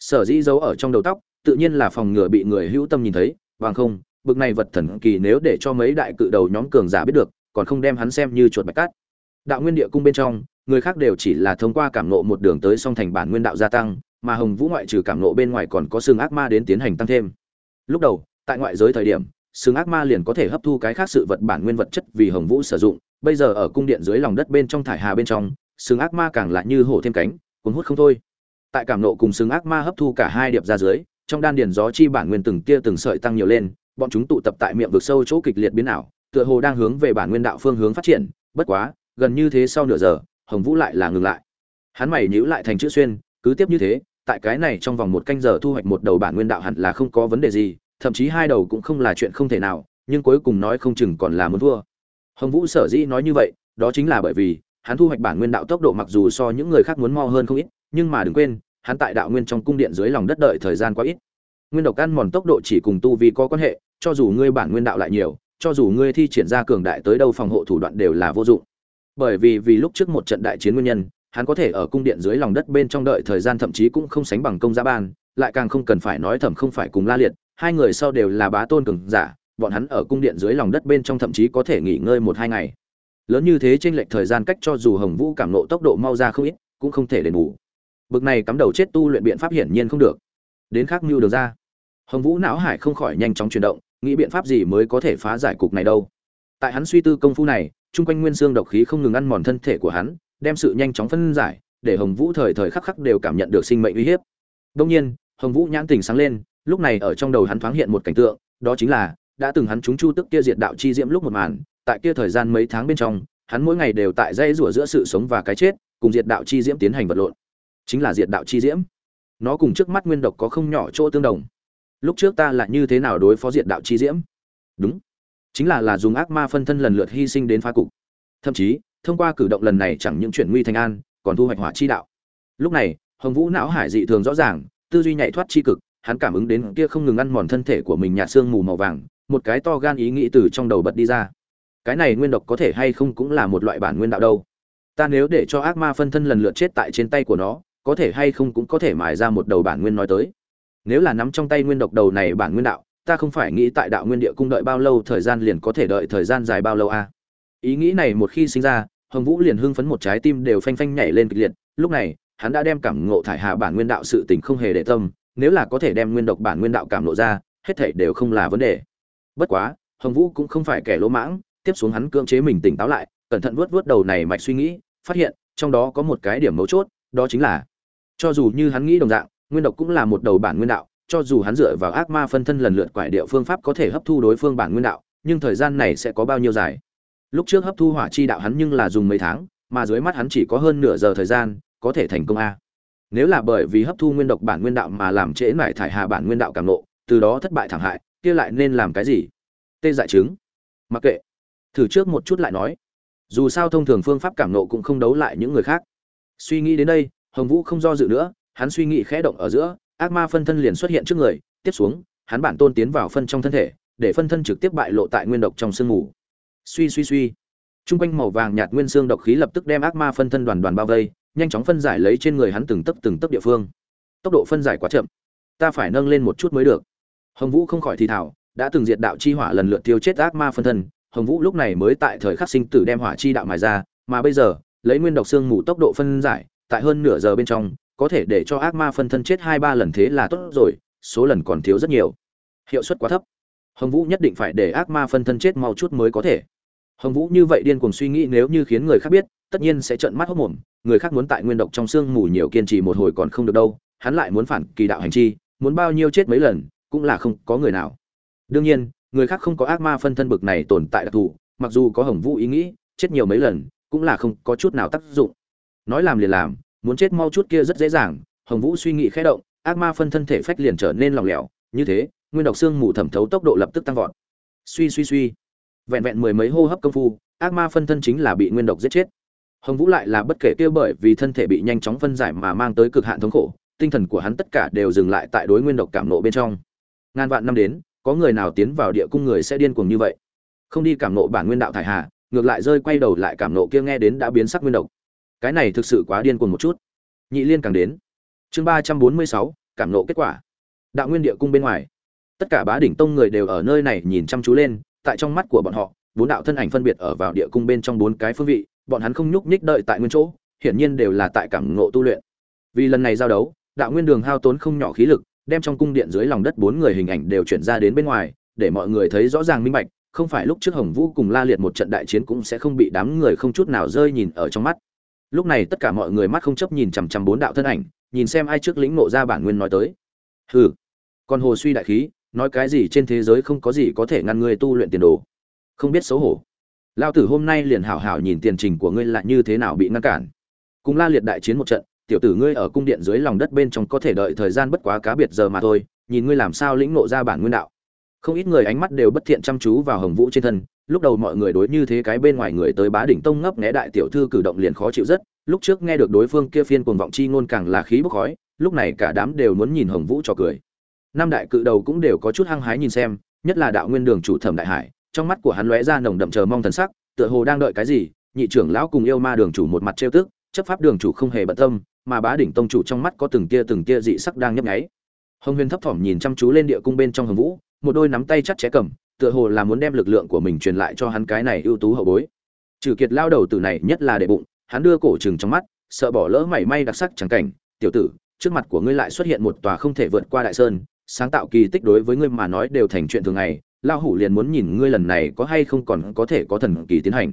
Sở dĩ giấu ở trong đầu tóc tự nhiên là phòng ngừa bị người hữu tâm nhìn thấy bằng không bực này vật thần kỳ nếu để cho mấy đại cự đầu nhóm cường giả biết được còn không đem hắn xem như chuột bạch cát đạo nguyên địa cung bên trong, người khác đều chỉ là thông qua cảm nộ một đường tới song thành bản nguyên đạo gia tăng, mà hồng vũ ngoại trừ cảm nộ bên ngoài còn có xương ác ma đến tiến hành tăng thêm. Lúc đầu, tại ngoại giới thời điểm, xương ác ma liền có thể hấp thu cái khác sự vật bản nguyên vật chất vì hồng vũ sử dụng, bây giờ ở cung điện dưới lòng đất bên trong thải hà bên trong, xương ác ma càng lại như hổ thêm cánh, cuốn hút không thôi. Tại cảm nộ cùng xương ác ma hấp thu cả hai điệp ra dưới, trong đan điền gió chi bản nguyên từng tia từng sợi tăng nhiều lên, bọn chúng tụ tập tại miệng vực sâu chỗ kịch liệt biến ảo, tựa hồ đang hướng về bản nguyên đạo phương hướng phát triển, bất quá gần như thế sau nửa giờ, hồng vũ lại là ngừng lại. Hắn mày nhữ lại thành chữ xuyên, cứ tiếp như thế, tại cái này trong vòng một canh giờ thu hoạch một đầu bản nguyên đạo hẳn là không có vấn đề gì, thậm chí hai đầu cũng không là chuyện không thể nào, nhưng cuối cùng nói không chừng còn là muốn thua. Hồng vũ sở dĩ nói như vậy, đó chính là bởi vì, hắn thu hoạch bản nguyên đạo tốc độ mặc dù so những người khác muốn mo hơn không ít, nhưng mà đừng quên, hắn tại đạo nguyên trong cung điện dưới lòng đất đợi thời gian quá ít. Nguyên độc ăn mòn tốc độ chỉ cùng tu vi có quan hệ, cho dù ngươi bản nguyên đạo lại nhiều, cho dù ngươi thi triển ra cường đại tới đâu phòng hộ thủ đoạn đều là vô dụng bởi vì vì lúc trước một trận đại chiến nguyên nhân, hắn có thể ở cung điện dưới lòng đất bên trong đợi thời gian thậm chí cũng không sánh bằng công gia ban, lại càng không cần phải nói thẩm không phải cùng la liệt, hai người sau đều là bá tôn cường giả, bọn hắn ở cung điện dưới lòng đất bên trong thậm chí có thể nghỉ ngơi một hai ngày. Lớn như thế trên lệch thời gian cách cho dù hồng vũ cảm nộ tốc độ mau ra không ít, cũng không thể đền bù. Bực này cắm đầu chết tu luyện biện pháp hiển nhiên không được. Đến khác mưu được ra. Hồng vũ não hải không khỏi nhanh chóng chuyển động, nghĩ biện pháp gì mới có thể phá giải cục này đâu. Tại hắn suy tư công phu này chung quanh nguyên xương độc khí không ngừng ăn mòn thân thể của hắn, đem sự nhanh chóng phân giải, để hồng vũ thời thời khắc khắc đều cảm nhận được sinh mệnh uy hiếp. Đương nhiên, hồng vũ nhãn tình sáng lên, lúc này ở trong đầu hắn thoáng hiện một cảnh tượng, đó chính là, đã từng hắn chúng chu tức kia diệt đạo chi diễm lúc một màn, tại kia thời gian mấy tháng bên trong, hắn mỗi ngày đều tại dây rủa giữa sự sống và cái chết, cùng diệt đạo chi diễm tiến hành vật lộn. Chính là diệt đạo chi diễm. Nó cùng trước mắt nguyên độc có không nhỏ chỗ tương đồng. Lúc trước ta là như thế nào đối phó diệt đạo chi diễm? Đúng chính là là dùng ác ma phân thân lần lượt hy sinh đến phá cục. Thậm chí, thông qua cử động lần này chẳng những chuyển nguy thành an, còn thu hoạch hỏa chi đạo. Lúc này, hồng vũ não hải dị thường rõ ràng, tư duy nhạy thoát chi cực, hắn cảm ứng đến kia không ngừng ăn mòn thân thể của mình nhạt xương mù màu vàng, một cái to gan ý nghĩ từ trong đầu bật đi ra. Cái này nguyên độc có thể hay không cũng là một loại bản nguyên đạo đâu. Ta nếu để cho ác ma phân thân lần lượt chết tại trên tay của nó, có thể hay không cũng có thể mài ra một đầu bản nguyên nói tới. Nếu là nắm trong tay nguyên độc đầu này bản nguyên đạo ta không phải nghĩ tại đạo nguyên địa cung đợi bao lâu thời gian liền có thể đợi thời gian dài bao lâu à? ý nghĩ này một khi sinh ra, hồng vũ liền hưng phấn một trái tim đều phanh phanh nhảy lên kịch liệt lúc này, hắn đã đem cảm ngộ thải hạ bản nguyên đạo sự tình không hề để tâm, nếu là có thể đem nguyên độc bản nguyên đạo cảm ngộ ra, hết thảy đều không là vấn đề bất quá, hồng vũ cũng không phải kẻ lỗ mãng, tiếp xuống hắn cưỡng chế mình tỉnh táo lại, cẩn thận vuốt vuốt đầu này mạch suy nghĩ, phát hiện trong đó có một cái điểm mấu chốt, đó chính là, cho dù như hắn nghĩ đồng dạng, nguyên độc cũng là một đầu bản nguyên đạo cho dù hắn dựa vào ác ma phân thân lần lượt quải điệu phương pháp có thể hấp thu đối phương bản nguyên đạo, nhưng thời gian này sẽ có bao nhiêu dài? Lúc trước hấp thu hỏa chi đạo hắn nhưng là dùng mấy tháng, mà dưới mắt hắn chỉ có hơn nửa giờ thời gian, có thể thành công a. Nếu là bởi vì hấp thu nguyên độc bản nguyên đạo mà làm trễ mải thải hà bản nguyên đạo cảm nộ, từ đó thất bại thảm hại, kia lại nên làm cái gì? Tê dại chứng. Mặc kệ. Thử trước một chút lại nói. Dù sao thông thường phương pháp cảm nộ cũng không đấu lại những người khác. Suy nghĩ đến đây, hồng vũ không do dự nữa, hắn suy nghĩ khẽ động ở giữa ác ma phân thân liền xuất hiện trước người, tiếp xuống, hắn bản tôn tiến vào phân trong thân thể, để phân thân trực tiếp bại lộ tại nguyên độc trong sương mù suy suy suy. T r u n g quanh màu vàng nhạt nguyên xương độc khí lập tức đem ác ma phân thân đoàn đoàn bao vây, nhanh chóng phân giải lấy trên người hắn từng tấc từng tấc địa phương. Tốc độ phân giải quá chậm. Ta phải nâng lên một chút mới được. Hồng vũ không khỏi thì thảo đã từng diệt đạo chi hỏa lần lượt tiêu chết ác ma phân thân, hồng vũ lúc này mới tại thời khắc sinh tử đem hỏa chi đạo mài ra, mà bây giờ, lấy nguyên độc xương mù tốc độ phân giải, tại hơn nửa giờ bên trong có thể để cho ác ma phân thân chết hai ba lần thế là tốt rồi, số lần còn thiếu rất nhiều. Hiệu suất quá thấp. Hồng vũ nhất định phải để ác ma phân thân chết mau chút mới có thể. Hồng vũ như vậy điên cuồng suy nghĩ nếu như khiến người khác biết, tất nhiên sẽ trợn mắt hốc mồm, người khác muốn tại nguyên độc trong xương mù nhiều kiên trì một hồi còn không được đâu, hắn lại muốn phản kỳ đạo hành chi, muốn bao nhiêu chết mấy lần, cũng là không có người nào. Đương nhiên, người khác không có ác ma phân thân bực này tồn tại đặc thù, mặc dù có hồng vũ ý nghĩ, chết nhiều mấy lần, cũng là không có chút nào tác dụng. Nói làm liền làm muốn chết mau chút kia rất dễ dàng, hồng vũ suy nghĩ khẽ động, ác ma phân thân thể phách liền trở nên lỏng lẻo, như thế, nguyên độc xương mù thẩm thấu tốc độ lập tức tăng vọt. Suy suy suy. Vẹn vẹn mười mấy hô hấp công phu, ác ma phân thân chính là bị nguyên độc giết chết. Hồng vũ lại là bất kể kia bởi vì thân thể bị nhanh chóng phân giải mà mang tới cực hạn thống khổ, tinh thần của hắn tất cả đều dừng lại tại đối nguyên độc cảm nộ bên trong. Ngàn vạn năm đến, có người nào tiến vào địa cung người sẽ điên cuồng như vậy? Không đi cảm nộ bản nguyên đạo thải hà, ngược lại rơi quay đầu lại cảm nộ kia nghe đến đã biến sắc nguyên độc cái này thực sự quá điên cuồng một chút. Nhị liên càng đến. Chương ba trăm bốn mươi sáu, cảm nộ kết quả. Đạo nguyên địa cung bên ngoài. Tất cả bá đỉnh tông người đều ở nơi này nhìn chăm chú lên, tại trong mắt của bọn họ, bốn đạo thân ảnh phân biệt ở vào địa cung bên trong bốn cái phương vị, bọn hắn không nhúc nhích đợi tại nguyên chỗ, hiển nhiên đều là tại cảm ngộ tu luyện. Vì lần này giao đấu, đạo nguyên đường hao tốn không nhỏ khí lực, đem trong cung điện dưới lòng đất bốn người hình ảnh đều chuyển ra đến bên ngoài, để mọi người thấy rõ ràng minh bạch, không phải lúc trước hồng vũ cùng la liệt một trận đại chiến cũng sẽ không bị đám người không chút nào rơi nhìn ở trong mắt lúc này tất cả mọi người mắt không chấp nhìn chằm chằm bốn đạo thân ảnh, nhìn xem ai trước lĩnh nộ ra bản nguyên nói tới. Hừ. Còn hồ suy đại khí, nói cái gì trên thế giới không có gì có thể ngăn ngươi tu luyện tiền đồ. Không biết xấu hổ. Lao tử hôm nay liền hảo hảo nhìn tiền trình của ngươi là như thế nào bị ngăn cản. Cùng la liệt đại chiến một trận, tiểu tử ngươi ở cung điện dưới lòng đất bên trong có thể đợi thời gian bất quá cá biệt giờ mà thôi, nhìn ngươi làm sao lĩnh nộ ra bản nguyên đạo. Không ít người ánh mắt đều bất thiện chăm chú vào hồng vũ trên thân lúc đầu mọi người đối như thế cái bên ngoài người tới bá đỉnh tông ngấp nghé đại tiểu thư cử động liền khó chịu rất, lúc trước nghe được đối phương kia phiên cuồng vọng chi ngôn càng là khí bốc khói, lúc này cả đám đều muốn nhìn hồng vũ cho cười. Năm đại cự đầu cũng đều có chút hăng hái nhìn xem, nhất là đạo nguyên đường chủ thẩm đại hải, trong mắt của hắn lóe ra nồng đậm chờ mong thần sắc, tựa hồ đang đợi cái gì, nhị trưởng lão cùng yêu ma đường chủ một mặt trêu tức, chấp pháp đường chủ không hề bận tâm, mà bá đỉnh tông chủ trong mắt có từng tia từng tia dị sắc đang nhấp nháy. Hồng huyền thấp thỏm nhìn chăm chú lên địa cung bên trong hồng vũ, một đôi nắm tay chặt chẽ cầm tựa hồ là muốn đem lực lượng của mình truyền lại cho hắn cái này ưu tú hậu bối. Trừ kiệt lao đầu tử này nhất là để bụng, hắn đưa cổ trừng trong mắt, sợ bỏ lỡ mảy may đặc sắc chẳng cảnh. Tiểu tử, trước mặt của ngươi lại xuất hiện một tòa không thể vượt qua đại sơn, sáng tạo kỳ tích đối với ngươi mà nói đều thành chuyện thường ngày lao hủ liền muốn nhìn ngươi lần này có hay không còn có thể có thần kỳ tiến hành.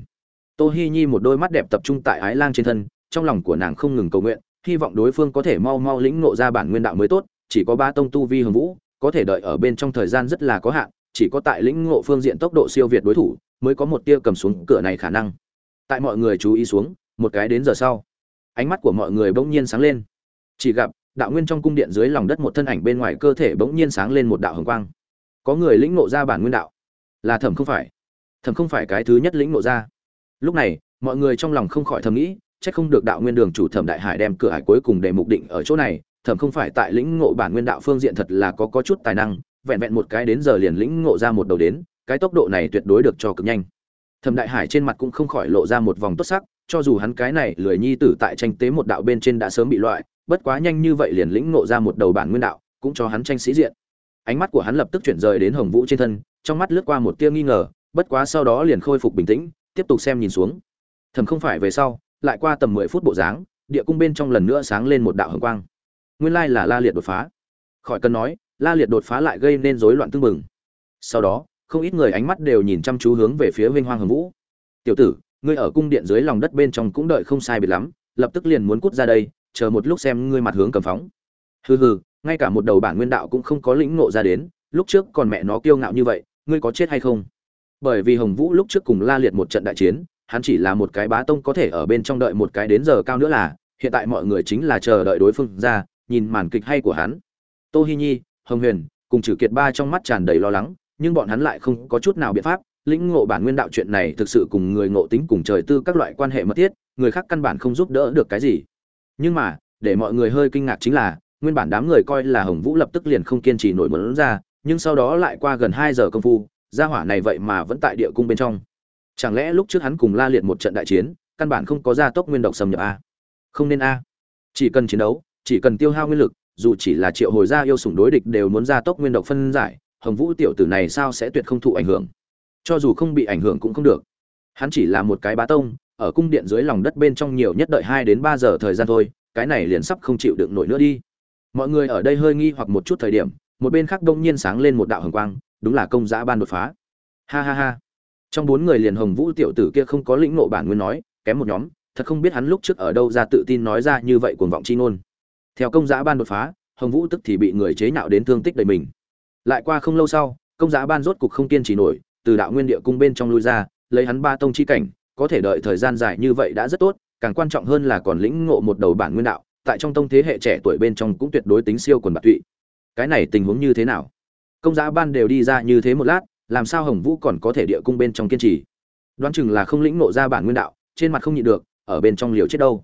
Tô hi nhi một đôi mắt đẹp tập trung tại ái lang trên thân, trong lòng của nàng không ngừng cầu nguyện, hy vọng đối phương có thể mau mau lĩnh ngộ ra bản nguyên đạo mới tốt, chỉ có ba tông tu vi hồng vũ, có thể đợi ở bên trong thời gian rất là có hạn chỉ có tại lĩnh ngộ phương diện tốc độ siêu việt đối thủ mới có một tia cầm xuống cửa này khả năng. Tại mọi người chú ý xuống, một cái đến giờ sau, ánh mắt của mọi người bỗng nhiên sáng lên. Chỉ gặp, đạo nguyên trong cung điện dưới lòng đất một thân ảnh bên ngoài cơ thể bỗng nhiên sáng lên một đạo hồng quang. Có người lĩnh ngộ ra bản nguyên đạo. Là thẩm không phải. Thẩm không phải cái thứ nhất lĩnh ngộ ra. Lúc này, mọi người trong lòng không khỏi thầm nghĩ, chắc không được đạo nguyên đường chủ thẩm đại hải đem cửa hải cuối cùng để mục định ở chỗ này. Thẩm không phải tại lĩnh ngộ bản nguyên đạo phương diện thật là có có chút tài năng vẹn vẹn một cái đến giờ liền lĩnh ngộ ra một đầu đến, cái tốc độ này tuyệt đối được cho cực nhanh. Thẩm đại hải trên mặt cũng không khỏi lộ ra một vòng tốt sắc, cho dù hắn cái này lười nhi tử tại tranh tế một đạo bên trên đã sớm bị loại, bất quá nhanh như vậy liền lĩnh ngộ ra một đầu bản nguyên đạo, cũng cho hắn tranh sĩ diện. Ánh mắt của hắn lập tức chuyển rời đến hồng vũ trên thân, trong mắt lướt qua một tia nghi ngờ, bất quá sau đó liền khôi phục bình tĩnh, tiếp tục xem nhìn xuống. Thầm không phải về sau, lại qua tầm mười phút bộ dáng, địa cung bên trong lần nữa sáng lên một đạo hồng quang. Nguyên lai là la liệt đột phá. Khỏi cần nói la liệt đột phá lại gây nên rối loạn tương mừng sau đó, không ít người ánh mắt đều nhìn chăm chú hướng về phía vinh hoang hồng vũ. Tiểu tử, ngươi ở cung điện dưới lòng đất bên trong cũng đợi không sai biệt lắm, lập tức liền muốn cút ra đây, chờ một lúc xem ngươi mặt hướng cầm phóng. Hừ hừ, ngay cả một đầu bản nguyên đạo cũng không có lĩnh ngộ ra đến, lúc trước còn mẹ nó kiêu ngạo như vậy, ngươi có chết hay không? Bởi vì hồng vũ lúc trước cùng la liệt một trận đại chiến, hắn chỉ là một cái bá tông có thể ở bên trong đợi một cái đến giờ cao nữa là, hiện tại mọi người chính là chờ đợi đối phương ra, nhìn màn kịch hay của hắn. Tô hi nhi hồng huyền, cùng trừ kiệt ba trong mắt tràn đầy lo lắng, nhưng bọn hắn lại không có chút nào biện pháp. Lĩnh ngộ bản nguyên đạo chuyện này thực sự cùng người ngộ tính cùng trời tư các loại quan hệ mật thiết, người khác căn bản không giúp đỡ được cái gì. Nhưng mà, để mọi người hơi kinh ngạc chính là, nguyên bản đám người coi là hồng vũ lập tức liền không kiên trì nổi muốn ra, nhưng sau đó lại qua gần hai giờ công phu, gia hỏa này vậy mà vẫn tại địa cung bên trong. Chẳng lẽ lúc trước hắn cùng la liệt một trận đại chiến, căn bản không có gia tốc nguyên độc xâm nhập a? Không nên a. Chỉ cần chiến đấu, chỉ cần tiêu hao nguyên lực dù chỉ là triệu hồi gia yêu sủng đối địch đều muốn ra tốc nguyên độc phân giải, hồng vũ tiểu tử này sao sẽ tuyệt không thụ ảnh hưởng? Cho dù không bị ảnh hưởng cũng không được. Hắn chỉ là một cái bá tông, ở cung điện dưới lòng đất bên trong nhiều nhất đợi hai đến ba giờ thời gian thôi, cái này liền sắp không chịu đựng nổi nữa đi. Mọi người ở đây hơi nghi hoặc một chút thời điểm, một bên khác đông nhiên sáng lên một đạo hồng quang, đúng là công giã ban đột phá. Ha ha ha. Trong bốn người liền hồng vũ tiểu tử kia không có lĩnh nộ bản nguyên nói, kém một nhóm, thật không biết hắn lúc trước ở đâu ra tự tin nói ra như vậy cuồng vọng chi ngôn theo công giã ban đột phá, hồng vũ tức thì bị người chế nhạo đến thương tích đầy mình. Lại qua không lâu sau, công giã ban rốt cục không kiên trì nổi, từ đạo nguyên địa cung bên trong lui ra, lấy hắn ba tông chi cảnh, có thể đợi thời gian dài như vậy đã rất tốt, càng quan trọng hơn là còn lĩnh ngộ một đầu bản nguyên đạo, tại trong tông thế hệ trẻ tuổi bên trong cũng tuyệt đối tính siêu quần bạc tụy. Cái này tình huống như thế nào? Công giá ban đều đi ra như thế một lát, làm sao hồng vũ còn có thể địa cung bên trong kiên trì? Đoán chừng là không lĩnh ngộ ra bản nguyên đạo, trên mặt không nhịn được, ở bên trong liều chết đâu.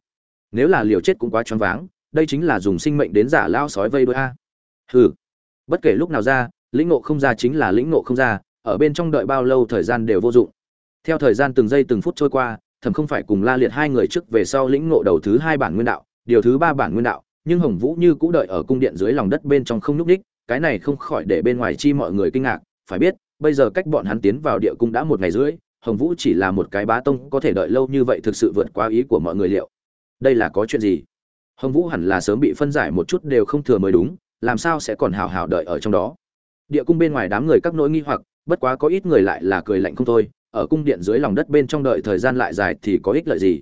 Nếu là liều chết cũng quá choáng váng đây chính là dùng sinh mệnh đến giả lao sói vây đôi a. Hừ. Bất kể lúc nào ra, lĩnh ngộ không ra chính là lĩnh ngộ không ra, ở bên trong đợi bao lâu thời gian đều vô dụng. Theo thời gian từng giây từng phút trôi qua, thầm không phải cùng la liệt hai người trước về sau lĩnh ngộ đầu thứ hai bản nguyên đạo, điều thứ ba bản nguyên đạo, nhưng hồng vũ như cũ đợi ở cung điện dưới lòng đất bên trong không nhúc ních cái này không khỏi để bên ngoài chi mọi người kinh ngạc, phải biết, bây giờ cách bọn hắn tiến vào địa cung đã một ngày rưỡi, hồng vũ chỉ là một cái bá tông có thể đợi lâu như vậy thực sự vượt qua ý của mọi người liệu. Đây là có chuyện gì? Hồng vũ hẳn là sớm bị phân giải một chút đều không thừa mới đúng, làm sao sẽ còn hào hào đợi ở trong đó? Địa cung bên ngoài đám người các nỗi nghi hoặc, bất quá có ít người lại là cười lạnh không thôi, ở cung điện dưới lòng đất bên trong đợi thời gian lại dài thì có ích lợi gì?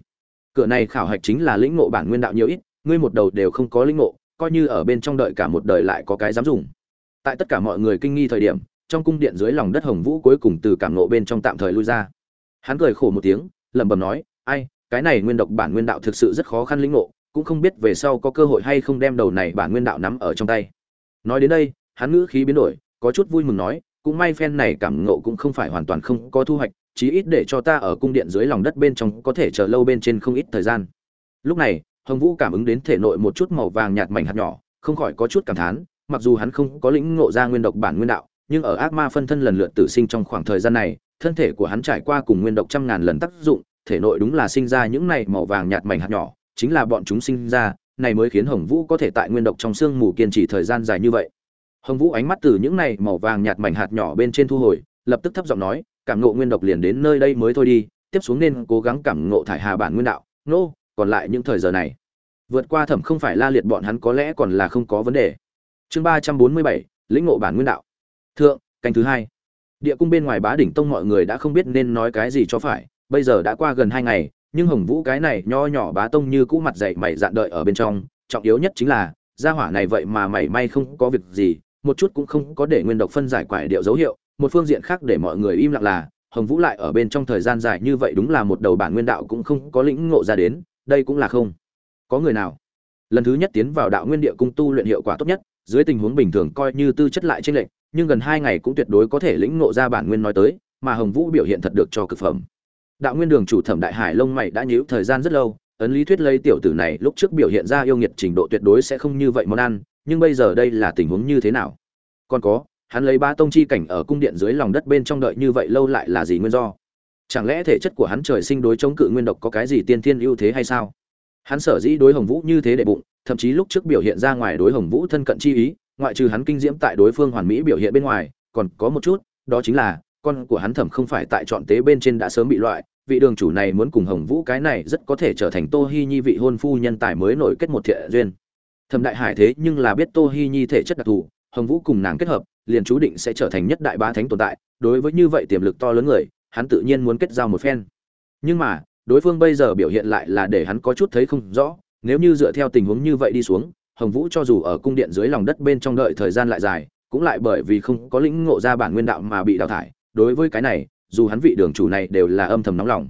Cửa này khảo hạch chính là lĩnh ngộ bản nguyên đạo nhiều ít, ngươi một đầu đều không có lĩnh ngộ, coi như ở bên trong đợi cả một đời lại có cái dám dùng. Tại tất cả mọi người kinh nghi thời điểm, trong cung điện dưới lòng đất hồng vũ cuối cùng từ cảm ngộ bên trong tạm thời lui ra. Hắn cười khổ một tiếng, lẩm bẩm nói, ai, cái này nguyên độc bản nguyên đạo thực sự rất khó khăn lĩnh ngộ cũng không biết về sau có cơ hội hay không đem đầu này bản nguyên đạo nắm ở trong tay. Nói đến đây, hắn ngữ khí biến đổi, có chút vui mừng nói, cũng may phen này cảm ngộ cũng không phải hoàn toàn không có thu hoạch, chí ít để cho ta ở cung điện dưới lòng đất bên trong có thể chờ lâu bên trên không ít thời gian. Lúc này, hồng vũ cảm ứng đến thể nội một chút màu vàng nhạt mảnh hạt nhỏ, không khỏi có chút cảm thán, mặc dù hắn không có lĩnh ngộ ra nguyên độc bản nguyên đạo, nhưng ở ác ma phân thân lần lượt tử sinh trong khoảng thời gian này, thân thể của hắn trải qua cùng nguyên độc trăm ngàn lần tác dụng, thể nội đúng là sinh ra những này màu vàng nhạt mảnh hạt nhỏ chính là bọn chúng sinh ra, này mới khiến hồng vũ có thể tại nguyên độc trong xương mù kiên trì thời gian dài như vậy. Hồng vũ ánh mắt từ những này màu vàng nhạt mảnh hạt nhỏ bên trên thu hồi, lập tức thấp giọng nói, cảm ngộ nguyên độc liền đến nơi đây mới thôi đi, tiếp xuống nên cố gắng cảm ngộ thải hà bản nguyên đạo. Nô, còn lại những thời giờ này, vượt qua thẩm không phải la liệt bọn hắn có lẽ còn là không có vấn đề. Chương ba trăm bốn mươi bảy, lĩnh ngộ bản nguyên đạo. Thượng, canh thứ hai. Địa cung bên ngoài bá đỉnh tông mọi người đã không biết nên nói cái gì cho phải, bây giờ đã qua gần hai ngày nhưng hồng vũ cái này nho nhỏ bá tông như cũ mặt dậy mày dạn đợi ở bên trong, trọng yếu nhất chính là, gia hỏa này vậy mà mảy may không có việc gì, một chút cũng không có để nguyên độc phân giải quải điệu dấu hiệu, một phương diện khác để mọi người im lặng là, hồng vũ lại ở bên trong thời gian dài như vậy đúng là một đầu bản nguyên đạo cũng không có lĩnh ngộ ra đến, đây cũng là không có người nào. Lần thứ nhất tiến vào đạo nguyên địa cung tu luyện hiệu quả tốt nhất, dưới tình huống bình thường coi như tư chất lại trên lệnh nhưng gần hai ngày cũng tuyệt đối có thể lĩnh ngộ ra bản nguyên nói tới, mà hồng vũ biểu hiện thật được cho cực phẩm đạo nguyên đường chủ thẩm đại hải lông mày đã nhíu thời gian rất lâu, ấn lý thuyết lấy tiểu tử này lúc trước biểu hiện ra yêu nghiệt trình độ tuyệt đối sẽ không như vậy món ăn, nhưng bây giờ đây là tình huống như thế nào? Còn có, hắn lấy ba tông chi cảnh ở cung điện dưới lòng đất bên trong đợi như vậy lâu lại là gì nguyên do? Chẳng lẽ thể chất của hắn trời sinh đối chống cự nguyên độc có cái gì tiên thiên ưu thế hay sao? Hắn sở dĩ đối hồng vũ như thế để bụng, thậm chí lúc trước biểu hiện ra ngoài đối hồng vũ thân cận chi ý, ngoại trừ hắn kinh diễm tại đối phương hoàn mỹ biểu hiện bên ngoài, còn có một chút, đó chính là, con của hắn thẩm không phải tại chọn tế bên trên đã sớm bị loại vị đường chủ này muốn cùng hồng vũ cái này rất có thể trở thành tô hi nhi vị hôn phu nhân tài mới nổi kết một thiện duyên. Thẩm đại hải thế nhưng là biết tô hi nhi thể chất đặc thù, hồng vũ cùng nàng kết hợp, liền chú định sẽ trở thành nhất đại bá thánh tồn tại, đối với như vậy tiềm lực to lớn người, hắn tự nhiên muốn kết giao một phen. Nhưng mà, đối phương bây giờ biểu hiện lại là để hắn có chút thấy không rõ, nếu như dựa theo tình huống như vậy đi xuống, hồng vũ cho dù ở cung điện dưới lòng đất bên trong đợi thời gian lại dài, cũng lại bởi vì không có lĩnh ngộ ra bản nguyên đạo mà bị đào thải. Đối với cái này dù hắn vị đường chủ này đều là âm thầm nóng lòng.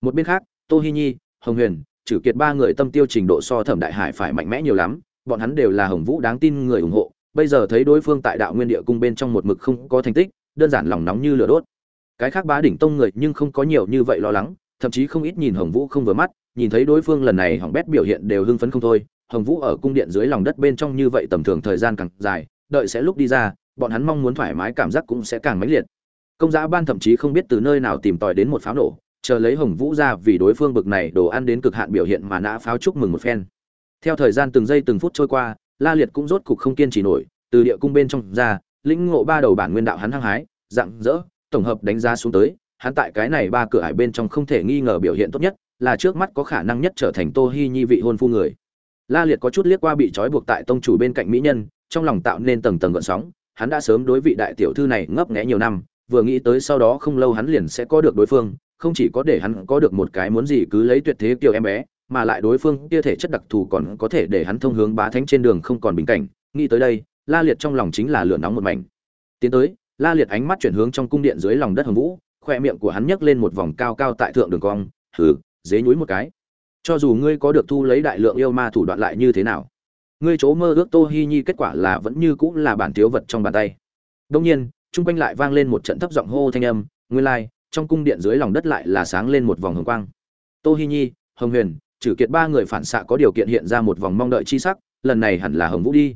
Một bên khác, tô hi nhi, hồng huyền trừ kiệt ba người tâm tiêu trình độ so thẩm đại hải phải mạnh mẽ nhiều lắm, bọn hắn đều là hồng vũ đáng tin người ủng hộ, bây giờ thấy đối phương tại đạo nguyên địa cung bên trong một mực không có thành tích, đơn giản lòng nóng như lửa đốt. Cái khác bá đỉnh tông người nhưng không có nhiều như vậy lo lắng, thậm chí không ít nhìn hồng vũ không vừa mắt, nhìn thấy đối phương lần này hỏng bét biểu hiện đều hưng phấn không thôi. Hồng vũ ở cung điện dưới lòng đất bên trong như vậy tầm thường thời gian càng dài, đợi sẽ lúc đi ra, bọn hắn mong muốn thoải mái cảm giác cũng sẽ càng mãnh liệt công giá ban thậm chí không biết từ nơi nào tìm tòi đến một pháo nổ, chờ lấy hồng vũ ra vì đối phương bực này đồ ăn đến cực hạn biểu hiện mà nã pháo chúc mừng một phen. Theo thời gian từng giây từng phút trôi qua, la liệt cũng rốt cục không kiên trì nổi, từ địa cung bên trong ra, lĩnh ngộ ba đầu bản nguyên đạo hắn hăng hái dạng dỡ tổng hợp đánh giá xuống tới, hắn tại cái này ba cửa ải bên trong không thể nghi ngờ biểu hiện tốt nhất, là trước mắt có khả năng nhất trở thành tô hi nhi vị hôn phu người. La liệt có chút liếc qua bị trói buộc tại tông chủ bên cạnh mỹ nhân, trong lòng tạo nên tầng tầng gợn sóng, hắn đã sớm đối vị đại tiểu thư này ngấp nghé nhiều năm vừa nghĩ tới sau đó không lâu hắn liền sẽ có được đối phương, không chỉ có để hắn có được một cái muốn gì cứ lấy tuyệt thế kiểu em bé, mà lại đối phương kia thể chất đặc thù còn có thể để hắn thông hướng bá thánh trên đường không còn bình cảnh. Nghĩ tới đây, la liệt trong lòng chính là lửa nóng một mảnh. Tiến tới, la liệt ánh mắt chuyển hướng trong cung điện dưới lòng đất hồng vũ, khoe miệng của hắn nhấc lên một vòng cao cao tại thượng đường cong, hừ, dế nhúi một cái. Cho dù ngươi có được thu lấy đại lượng yêu ma thủ đoạn lại như thế nào? Ngươi chỗ mơ ước tô hi nhi kết quả là vẫn như cũng là bản thiếu vật trong bàn tay. Đương nhiên trung quanh lại vang lên một trận thấp giọng hô thanh âm, nguyên lai, trong cung điện dưới lòng đất lại là sáng lên một vòng hồng quang. Tô hi nhi, hồng huyền trừ kiệt ba người phản xạ có điều kiện hiện ra một vòng mong đợi chi sắc, lần này hẳn là hồng vũ đi.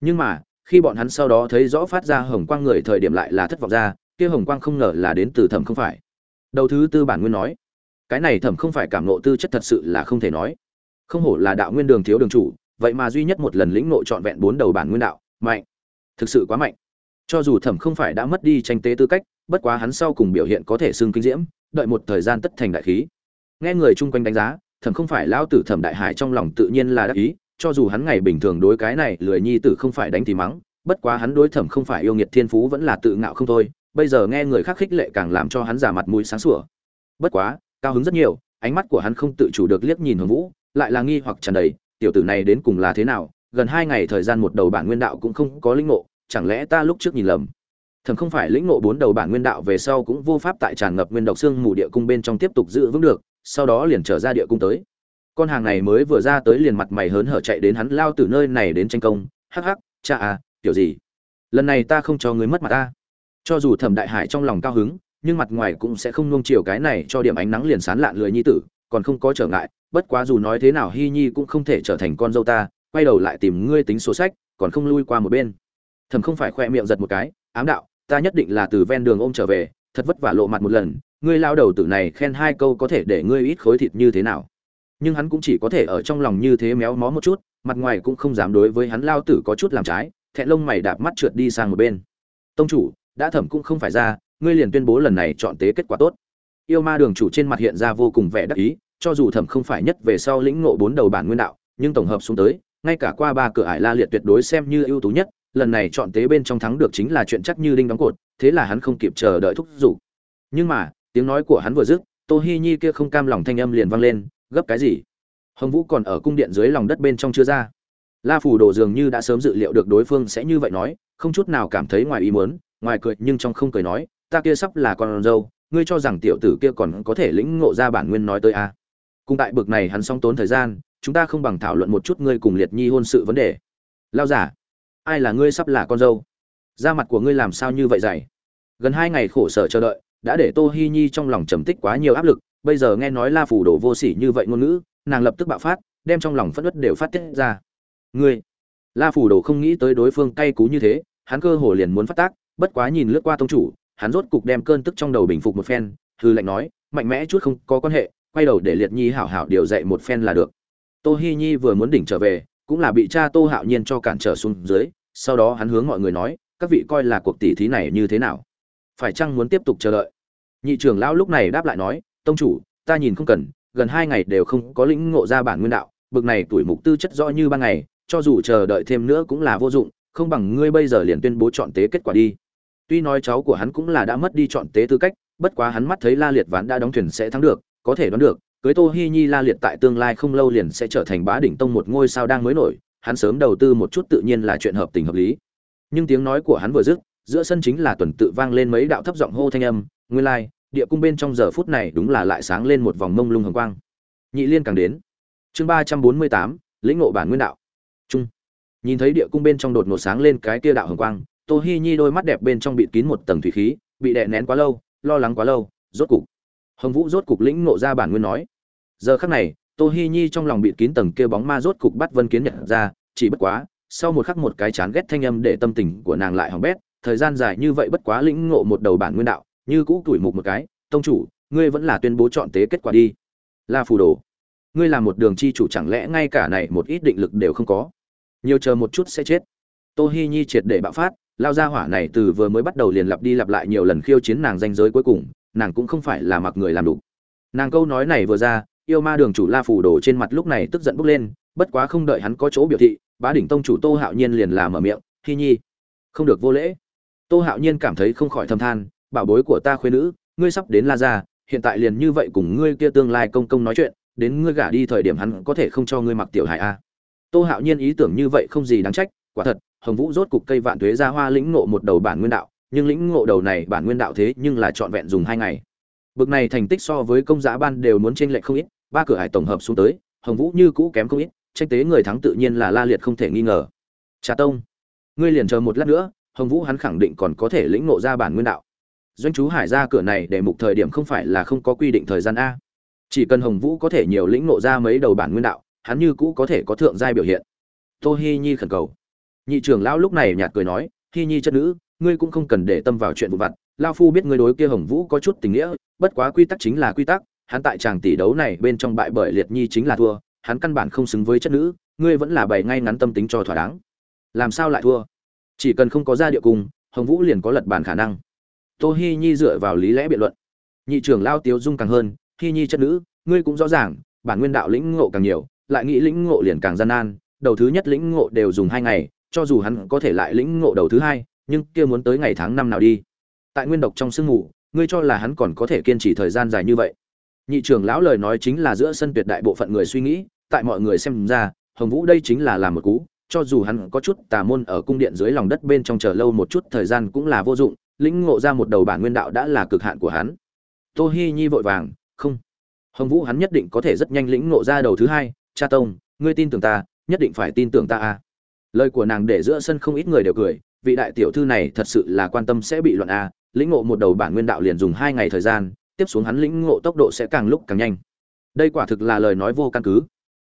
Nhưng mà, khi bọn hắn sau đó thấy rõ phát ra hồng quang người thời điểm lại là thất vọng ra, kia hồng quang không ngờ là đến từ thẩm không phải. Đầu thứ tư bản nguyên nói, cái này thẩm không phải cảm nộ tư chất thật sự là không thể nói. Không hổ là đạo nguyên đường thiếu đường chủ, vậy mà duy nhất một lần lĩnh nộ trọn vẹn bốn đầu bản nguyên đạo, mạnh. Thực sự quá mạnh cho dù thẩm không phải đã mất đi tranh tế tư cách, bất quá hắn sau cùng biểu hiện có thể xưng kinh diễm, đợi một thời gian tất thành đại khí. Nghe người chung quanh đánh giá, thẩm không phải lão tử thẩm đại hải trong lòng tự nhiên là đắc ý, cho dù hắn ngày bình thường đối cái này lười nhi tử không phải đánh thì mắng, bất quá hắn đối thẩm không phải yêu nghiệt thiên phú vẫn là tự ngạo không thôi, bây giờ nghe người khác khích lệ càng làm cho hắn giả mặt mũi sáng sủa. Bất quá, cao hứng rất nhiều, ánh mắt của hắn không tự chủ được liếc nhìn hồng vũ, lại là nghi hoặc tràn đầy, tiểu tử này đến cùng là thế nào, gần hai ngày thời gian một đầu bản nguyên đạo cũng không có linh ngộ chẳng lẽ ta lúc trước nhìn lầm? Thầm không phải lĩnh ngộ bốn đầu bản nguyên đạo về sau cũng vô pháp tại tràn ngập nguyên độc xương mù địa cung bên trong tiếp tục giữ vững được, sau đó liền trở ra địa cung tới. Con hàng này mới vừa ra tới liền mặt mày hớn hở chạy đến hắn lao từ nơi này đến tranh công. Hắc hắc, cha à kiểu gì? Lần này ta không cho người mất mặt ta. Cho dù thẩm đại hải trong lòng cao hứng, nhưng mặt ngoài cũng sẽ không nuông chiều cái này cho điểm ánh nắng liền sán lạn lười nhi tử, còn không có trở ngại, bất quá dù nói thế nào hy nhi cũng không thể trở thành con dâu ta, quay đầu lại tìm ngươi tính số sách, còn không lui qua một bên thầm không phải khoe miệng giật một cái, ám đạo, ta nhất định là từ ven đường ôm trở về, thật vất vả lộ mặt một lần, ngươi lao đầu tử này khen hai câu có thể để ngươi ít khối thịt như thế nào? Nhưng hắn cũng chỉ có thể ở trong lòng như thế méo mó một chút, mặt ngoài cũng không dám đối với hắn lao tử có chút làm trái, thẹn lông mày đạp mắt trượt đi sang một bên. Tông chủ, đã thẩm cũng không phải ra, ngươi liền tuyên bố lần này chọn tế kết quả tốt. Yêu ma đường chủ trên mặt hiện ra vô cùng vẻ đắc ý, cho dù thẩm không phải nhất về sau lĩnh ngộ bốn đầu bản nguyên đạo, nhưng tổng hợp xuống tới, ngay cả qua ba cửa ải la liệt tuyệt đối xem như ưu tú nhất lần này chọn tế bên trong thắng được chính là chuyện chắc như đinh đóng cột, thế là hắn không kịp chờ đợi thúc giục. Nhưng mà, tiếng nói của hắn vừa dứt, tô hi nhi kia không cam lòng thanh âm liền vang lên, gấp cái gì? Hồng vũ còn ở cung điện dưới lòng đất bên trong chưa ra. La phủ đồ dường như đã sớm dự liệu được đối phương sẽ như vậy nói, không chút nào cảm thấy ngoài ý muốn, ngoài cười nhưng trong không cười nói, ta kia sắp là con dâu, ngươi cho rằng tiểu tử kia còn có thể lĩnh ngộ ra bản nguyên nói tới a? À. cùng tại bực này hắn xong tốn thời gian, chúng ta không bằng thảo luận một chút ngươi cùng liệt nhi hôn sự vấn đề. Lao giả ai là ngươi sắp là con dâu? Da mặt của ngươi làm sao như vậy dày? Gần hai ngày khổ sở chờ đợi, đã để tô hi nhi trong lòng trầm tích quá nhiều áp lực, bây giờ nghe nói la phủ đổ vô sỉ như vậy ngôn ngữ, nàng lập tức bạo phát, đem trong lòng phất ất đều phát tiết ra. Ngươi! La phủ đổ không nghĩ tới đối phương cay cú như thế, hắn cơ hồ liền muốn phát tác, bất quá nhìn lướt qua tông chủ, hắn rốt cục đem cơn tức trong đầu bình phục một phen thư lệnh nói, mạnh mẽ chút không có quan hệ, quay đầu để liệt nhi hảo hảo điều dạy một phen là được. Tô hi nhi vừa muốn đỉnh trở về, cũng là bị cha tô hạo nhiên cho cản trở xuống dưới sau đó hắn hướng mọi người nói, các vị coi là cuộc tỷ thí này như thế nào? Phải chăng muốn tiếp tục chờ đợi? Nhị trưởng lão lúc này đáp lại nói, tông chủ, ta nhìn không cần, gần hai ngày đều không có lĩnh ngộ ra bản nguyên đạo, bực này tuổi mục tư chất rõ như ban ngày, cho dù chờ đợi thêm nữa cũng là vô dụng, không bằng ngươi bây giờ liền tuyên bố chọn tế kết quả đi. Tuy nói cháu của hắn cũng là đã mất đi chọn tế tư cách, bất quá hắn mắt thấy la liệt ván đã đóng thuyền sẽ thắng được, có thể đoán được, cưới tô hi nhi la liệt tại tương lai không lâu liền sẽ trở thành bá đỉnh tông một ngôi sao đang mới nổi hắn sớm đầu tư một chút tự nhiên là chuyện hợp tình hợp lý. Nhưng tiếng nói của hắn vừa dứt giữa sân chính là tuần tự vang lên mấy đạo thấp giọng hô thanh âm nguyên lai like, địa cung bên trong giờ phút này đúng là lại sáng lên một vòng mông lung hồng quang. Nhị liên càng đến. Chương ba trăm bốn mươi tám lĩnh ngộ bản nguyên đạo. Trung. Nhìn thấy địa cung bên trong đột ngột sáng lên cái kia đạo hồng quang tô hi nhi đôi mắt đẹp bên trong bị kín một tầng thủy khí bị đè nén quá lâu lo lắng quá lâu rốt cục. Hồng vũ rốt cục lĩnh ngộ ra bản nguyên nói. Giờ khắc này tô hi nhi trong lòng bị kín tầng kia bóng ma rốt cục bắt vân kiến nhận ra, chỉ bất quá, sau một khắc một cái chán ghét thanh âm để tâm tình của nàng lại hỏng bét, thời gian dài như vậy bất quá lĩnh ngộ một đầu bản nguyên đạo, như cũ tuổi mục một cái, tông chủ, ngươi vẫn là tuyên bố chọn tế kết quả đi. La phù đồ, ngươi là một đường chi chủ chẳng lẽ ngay cả này một ít định lực đều không có? Nhiều chờ một chút sẽ chết. Tô hi nhi triệt để bạo phát, lao ra hỏa này từ vừa mới bắt đầu liền lặp đi lặp lại nhiều lần khiêu chiến nàng danh giới cuối cùng, nàng cũng không phải là mặc người làm đủ. Nàng câu nói này vừa ra yêu ma đường chủ la phủ đồ trên mặt lúc này tức giận bốc lên, bất quá không đợi hắn có chỗ biểu thị, bá đỉnh tông chủ tô hạo nhiên liền làm mở miệng, hi nhi, không được vô lễ. Tô hạo nhiên cảm thấy không khỏi thâm than, bảo bối của ta khuyên nữ, ngươi sắp đến la ra hiện tại liền như vậy cùng ngươi kia tương lai công công nói chuyện, đến ngươi gả đi thời điểm hắn có thể không cho ngươi mặc tiểu hải a. Tô hạo nhiên ý tưởng như vậy không gì đáng trách, quả thật, hồng vũ rốt cục cây vạn thuế ra hoa lĩnh ngộ một đầu bản nguyên đạo, nhưng lĩnh ngộ đầu này bản nguyên đạo thế nhưng là trọn vẹn dùng hai ngày. Bực này thành tích so với công giá ban đều muốn tranh lệch không ít ba cửa hải tổng hợp xuống tới, hồng vũ như cũ kém không ít, tranh tế người thắng tự nhiên là la liệt không thể nghi ngờ. Trà tông, ngươi liền chờ một lát nữa, hồng vũ hắn khẳng định còn có thể lĩnh ngộ ra bản nguyên đạo. Doanh chú hải ra cửa này để mục thời điểm không phải là không có quy định thời gian a. Chỉ cần hồng vũ có thể nhiều lĩnh ngộ ra mấy đầu bản nguyên đạo, hắn như cũ có thể có thượng giai biểu hiện. Tô hi nhi khẩn cầu. Nhị trưởng lão lúc này nhạt cười nói, hi nhi chất nữ, ngươi cũng không cần để tâm vào chuyện vụ vặt. Lao phu biết ngươi đối kia hồng vũ có chút tình nghĩa, bất quá quy tắc chính là quy tắc hắn tại chàng tỷ đấu này bên trong bại bởi liệt nhi chính là thua, hắn căn bản không xứng với chất nữ, ngươi vẫn là bày ngay ngắn tâm tính cho thỏa đáng. Làm sao lại thua? Chỉ cần không có ra địa cung hồng vũ liền có lật bàn khả năng. Tô hi nhi dựa vào lý lẽ biện luận. Nhị trưởng lao tiếu dung càng hơn, hi nhi chất nữ, ngươi cũng rõ ràng, bản nguyên đạo lĩnh ngộ càng nhiều, lại nghĩ lĩnh ngộ liền càng gian nan, đầu thứ nhất lĩnh ngộ đều dùng hai ngày, cho dù hắn có thể lại lĩnh ngộ đầu thứ hai, nhưng kia muốn tới ngày tháng năm nào đi. Tại nguyên độc trong sương ngủ ngươi cho là hắn còn có thể kiên trì thời gian dài như vậy? Nhị trưởng lão lời nói chính là giữa sân tuyệt đại bộ phận người suy nghĩ, tại mọi người xem ra, hồng vũ đây chính là làm một cú, cho dù hắn có chút tà môn ở cung điện dưới lòng đất bên trong chờ lâu một chút thời gian cũng là vô dụng, lĩnh ngộ ra một đầu bản nguyên đạo đã là cực hạn của hắn. Tô hi nhi vội vàng, không. Hồng vũ hắn nhất định có thể rất nhanh lĩnh ngộ ra đầu thứ hai, cha tông, ngươi tin tưởng ta, nhất định phải tin tưởng ta a. Lời của nàng để giữa sân không ít người đều cười, vị đại tiểu thư này thật sự là quan tâm sẽ bị loạn a, lĩnh ngộ một đầu bản nguyên đạo liền dùng hai ngày thời gian tiếp xuống hắn lĩnh ngộ tốc độ sẽ càng lúc càng nhanh. Đây quả thực là lời nói vô căn cứ.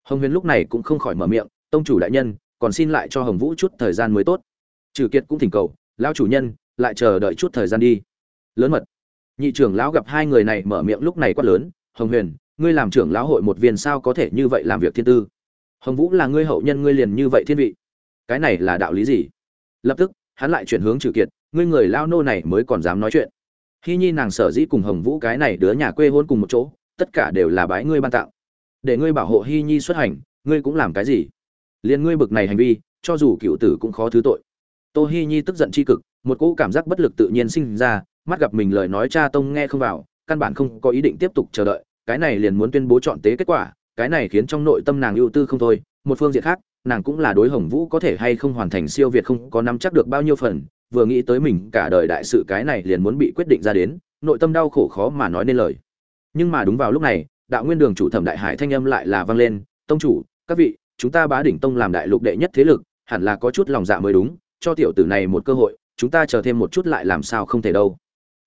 Hồng huyền lúc này cũng không khỏi mở miệng, tông chủ đại nhân, còn xin lại cho hồng vũ chút thời gian mới tốt. Trừ kiệt cũng thỉnh cầu, lão chủ nhân, lại chờ đợi chút thời gian đi. Lớn mật. Nhị trưởng lão gặp hai người này mở miệng lúc này quát lớn, hồng huyền, ngươi làm trưởng lão hội một viên sao có thể như vậy làm việc thiên tư? Hồng vũ là ngươi hậu nhân ngươi liền như vậy thiên vị. Cái này là đạo lý gì? Lập tức, hắn lại chuyển hướng trừ kiệt, ngươi người lao nô này mới còn dám nói chuyện hy nhi nàng sở dĩ cùng hồng vũ cái này đứa nhà quê hôn cùng một chỗ, tất cả đều là bái ngươi ban tặng. Để ngươi bảo hộ hy nhi xuất hành, ngươi cũng làm cái gì? Liền ngươi bực này hành vi, cho dù cựu tử cũng khó thứ tội. Tô hi nhi tức giận tri cực, một cỗ cảm giác bất lực tự nhiên sinh ra, mắt gặp mình lời nói cha tông nghe không vào, căn bản không có ý định tiếp tục chờ đợi, cái này liền muốn tuyên bố chọn tế kết quả, cái này khiến trong nội tâm nàng ưu tư không thôi. Một phương diện khác, nàng cũng là đối hồng vũ có thể hay không hoàn thành siêu việt không có nắm chắc được bao nhiêu phần vừa nghĩ tới mình cả đời đại sự cái này liền muốn bị quyết định ra đến, nội tâm đau khổ khó mà nói nên lời. Nhưng mà đúng vào lúc này, đạo nguyên đường chủ thẩm đại hải thanh âm lại là vang lên, tông chủ, các vị, chúng ta bá đỉnh tông làm đại lục đệ nhất thế lực, hẳn là có chút lòng dạ mới đúng, cho tiểu tử này một cơ hội, chúng ta chờ thêm một chút lại làm sao không thể đâu.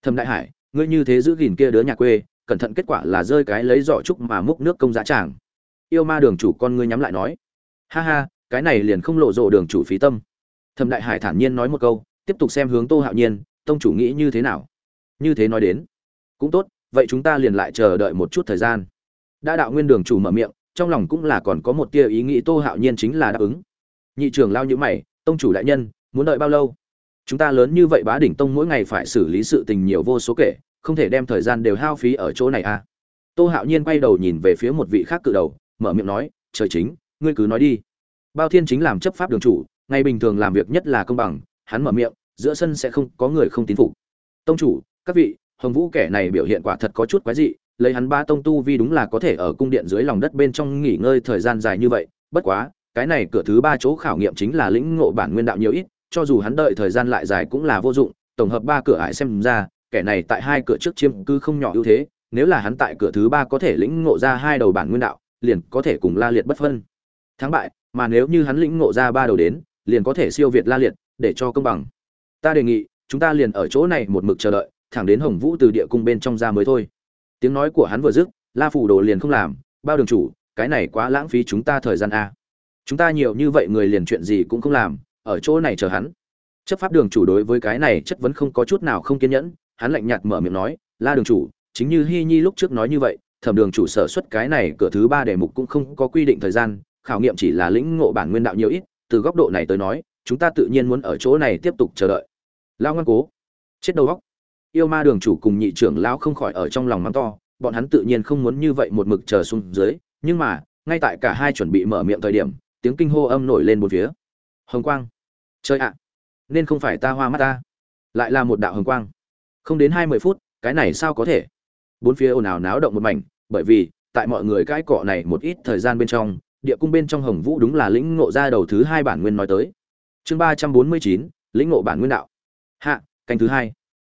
Thẩm đại hải, ngươi như thế giữ gìn kia đứa nhà quê, cẩn thận kết quả là rơi cái lấy giỏ trúc mà múc nước công giá tràng. Yêu ma đường chủ con ngươi nhắm lại nói, ha ha, cái này liền không lộ rộ đường chủ phí tâm. Thẩm đại hải thản nhiên nói một câu tiếp tục xem hướng tô hạo nhiên, tông chủ nghĩ như thế nào? Như thế nói đến, cũng tốt, vậy chúng ta liền lại chờ đợi một chút thời gian. Đã đạo nguyên đường chủ mở miệng, trong lòng cũng là còn có một tia ý nghĩ tô hạo nhiên chính là đáp ứng. Nhị trưởng lao nhữ mày, tông chủ đại nhân, muốn đợi bao lâu? Chúng ta lớn như vậy bá đỉnh tông mỗi ngày phải xử lý sự tình nhiều vô số kể, không thể đem thời gian đều hao phí ở chỗ này à? Tô hạo nhiên quay đầu nhìn về phía một vị khác cự đầu, mở miệng nói, trời chính, ngươi cứ nói đi. Bao thiên chính làm chấp pháp đường chủ, ngày bình thường làm việc nhất là công bằng hắn mở miệng, giữa sân sẽ không có người không tín phục. Tông chủ, các vị, hồng vũ kẻ này biểu hiện quả thật có chút quái dị, lấy hắn ba tông tu vi đúng là có thể ở cung điện dưới lòng đất bên trong nghỉ ngơi thời gian dài như vậy, bất quá, cái này cửa thứ ba chỗ khảo nghiệm chính là lĩnh ngộ bản nguyên đạo nhiều ít, cho dù hắn đợi thời gian lại dài cũng là vô dụng, tổng hợp ba cửa ải xem ra, kẻ này tại hai cửa trước chiêm cư không nhỏ ưu thế, nếu là hắn tại cửa thứ ba có thể lĩnh ngộ ra hai đầu bản nguyên đạo, liền có thể cùng la liệt bất phân. Thắng bại, mà nếu như hắn lĩnh ngộ ra ba đầu đến, liền có thể siêu việt la liệt để cho công bằng. Ta đề nghị, chúng ta liền ở chỗ này một mực chờ đợi, thẳng đến hồng vũ từ địa cung bên trong ra mới thôi. Tiếng nói của hắn vừa dứt, la phủ đồ liền không làm, bao đường chủ, cái này quá lãng phí chúng ta thời gian a. Chúng ta nhiều như vậy người liền chuyện gì cũng không làm, ở chỗ này chờ hắn. Chấp pháp đường chủ đối với cái này chất vấn không có chút nào không kiên nhẫn, hắn lạnh nhạt mở miệng nói, la đường chủ, chính như hy nhi lúc trước nói như vậy, thẩm đường chủ sở xuất cái này cửa thứ ba đề mục cũng không có quy định thời gian, khảo nghiệm chỉ là lĩnh ngộ bản nguyên đạo nhiều ít, từ góc độ này tới nói chúng ta tự nhiên muốn ở chỗ này tiếp tục chờ đợi. Lao ngoan cố, chết đầu góc yêu ma đường chủ cùng nhị trưởng lão không khỏi ở trong lòng mắng to, bọn hắn tự nhiên không muốn như vậy một mực chờ xuống dưới, nhưng mà, ngay tại cả hai chuẩn bị mở miệng thời điểm, tiếng kinh hô âm nổi lên một phía. Hồng quang. Chơi ạ, nên không phải ta hoa mắt ta, lại là một đạo hồng quang. Không đến hai mươi phút, cái này sao có thể? Bốn phía ồn ào náo động một mảnh, bởi vì, tại mọi người cãi cọ này một ít thời gian bên trong, địa cung bên trong hồng vũ đúng là lĩnh ngộ ra đầu thứ hai bản nguyên nói tới chương ba trăm bốn mươi chín, lĩnh ngộ bản nguyên đạo. Hạ, canh thứ hai.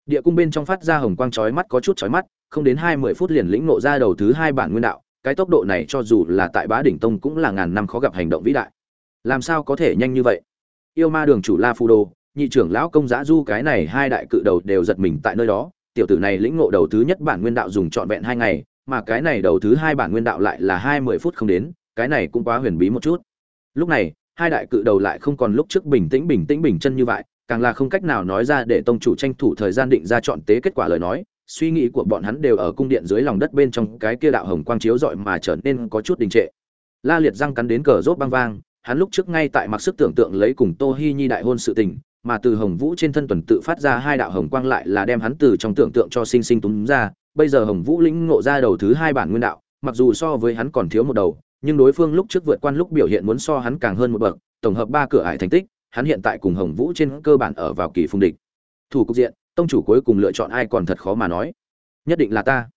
Địa cung bên trong phát ra hồng quang chói mắt có chút chói mắt, không đến hai mươi phút liền lĩnh ngộ ra đầu thứ hai bản nguyên đạo, cái tốc độ này cho dù là tại bá đỉnh tông cũng là ngàn năm khó gặp hành động vĩ đại. Làm sao có thể nhanh như vậy? Yêu ma đường chủ la phu đô, nhị trưởng lão công giã du cái này hai đại cự đầu đều giật mình tại nơi đó, tiểu tử này lĩnh ngộ đầu thứ nhất bản nguyên đạo dùng trọn vẹn hai ngày, mà cái này đầu thứ hai bản nguyên đạo lại là hai mươi phút không đến, cái này cũng quá huyền bí một chút. Lúc này hai đại cự đầu lại không còn lúc trước bình tĩnh bình tĩnh bình chân như vậy, càng là không cách nào nói ra để tông chủ tranh thủ thời gian định ra chọn tế kết quả lời nói, suy nghĩ của bọn hắn đều ở cung điện dưới lòng đất bên trong cái kia đạo hồng quang chiếu rọi mà trở nên có chút đình trệ. La liệt răng cắn đến cờ rốt băng vang, hắn lúc trước ngay tại mặc sức tưởng tượng lấy cùng tô hi nhi đại hôn sự tình, mà từ hồng vũ trên thân tuần tự phát ra hai đạo hồng quang lại là đem hắn từ trong tưởng tượng cho sinh sinh túm ra, bây giờ hồng vũ lĩnh ngộ ra đầu thứ hai bản nguyên đạo, mặc dù so với hắn còn thiếu một đầu nhưng đối phương lúc trước vượt quan lúc biểu hiện muốn so hắn càng hơn một bậc, tổng hợp ba cửa ải thành tích, hắn hiện tại cùng hồng vũ trên cơ bản ở vào kỳ phung địch. Thủ cục diện, tông chủ cuối cùng lựa chọn ai còn thật khó mà nói. Nhất định là ta.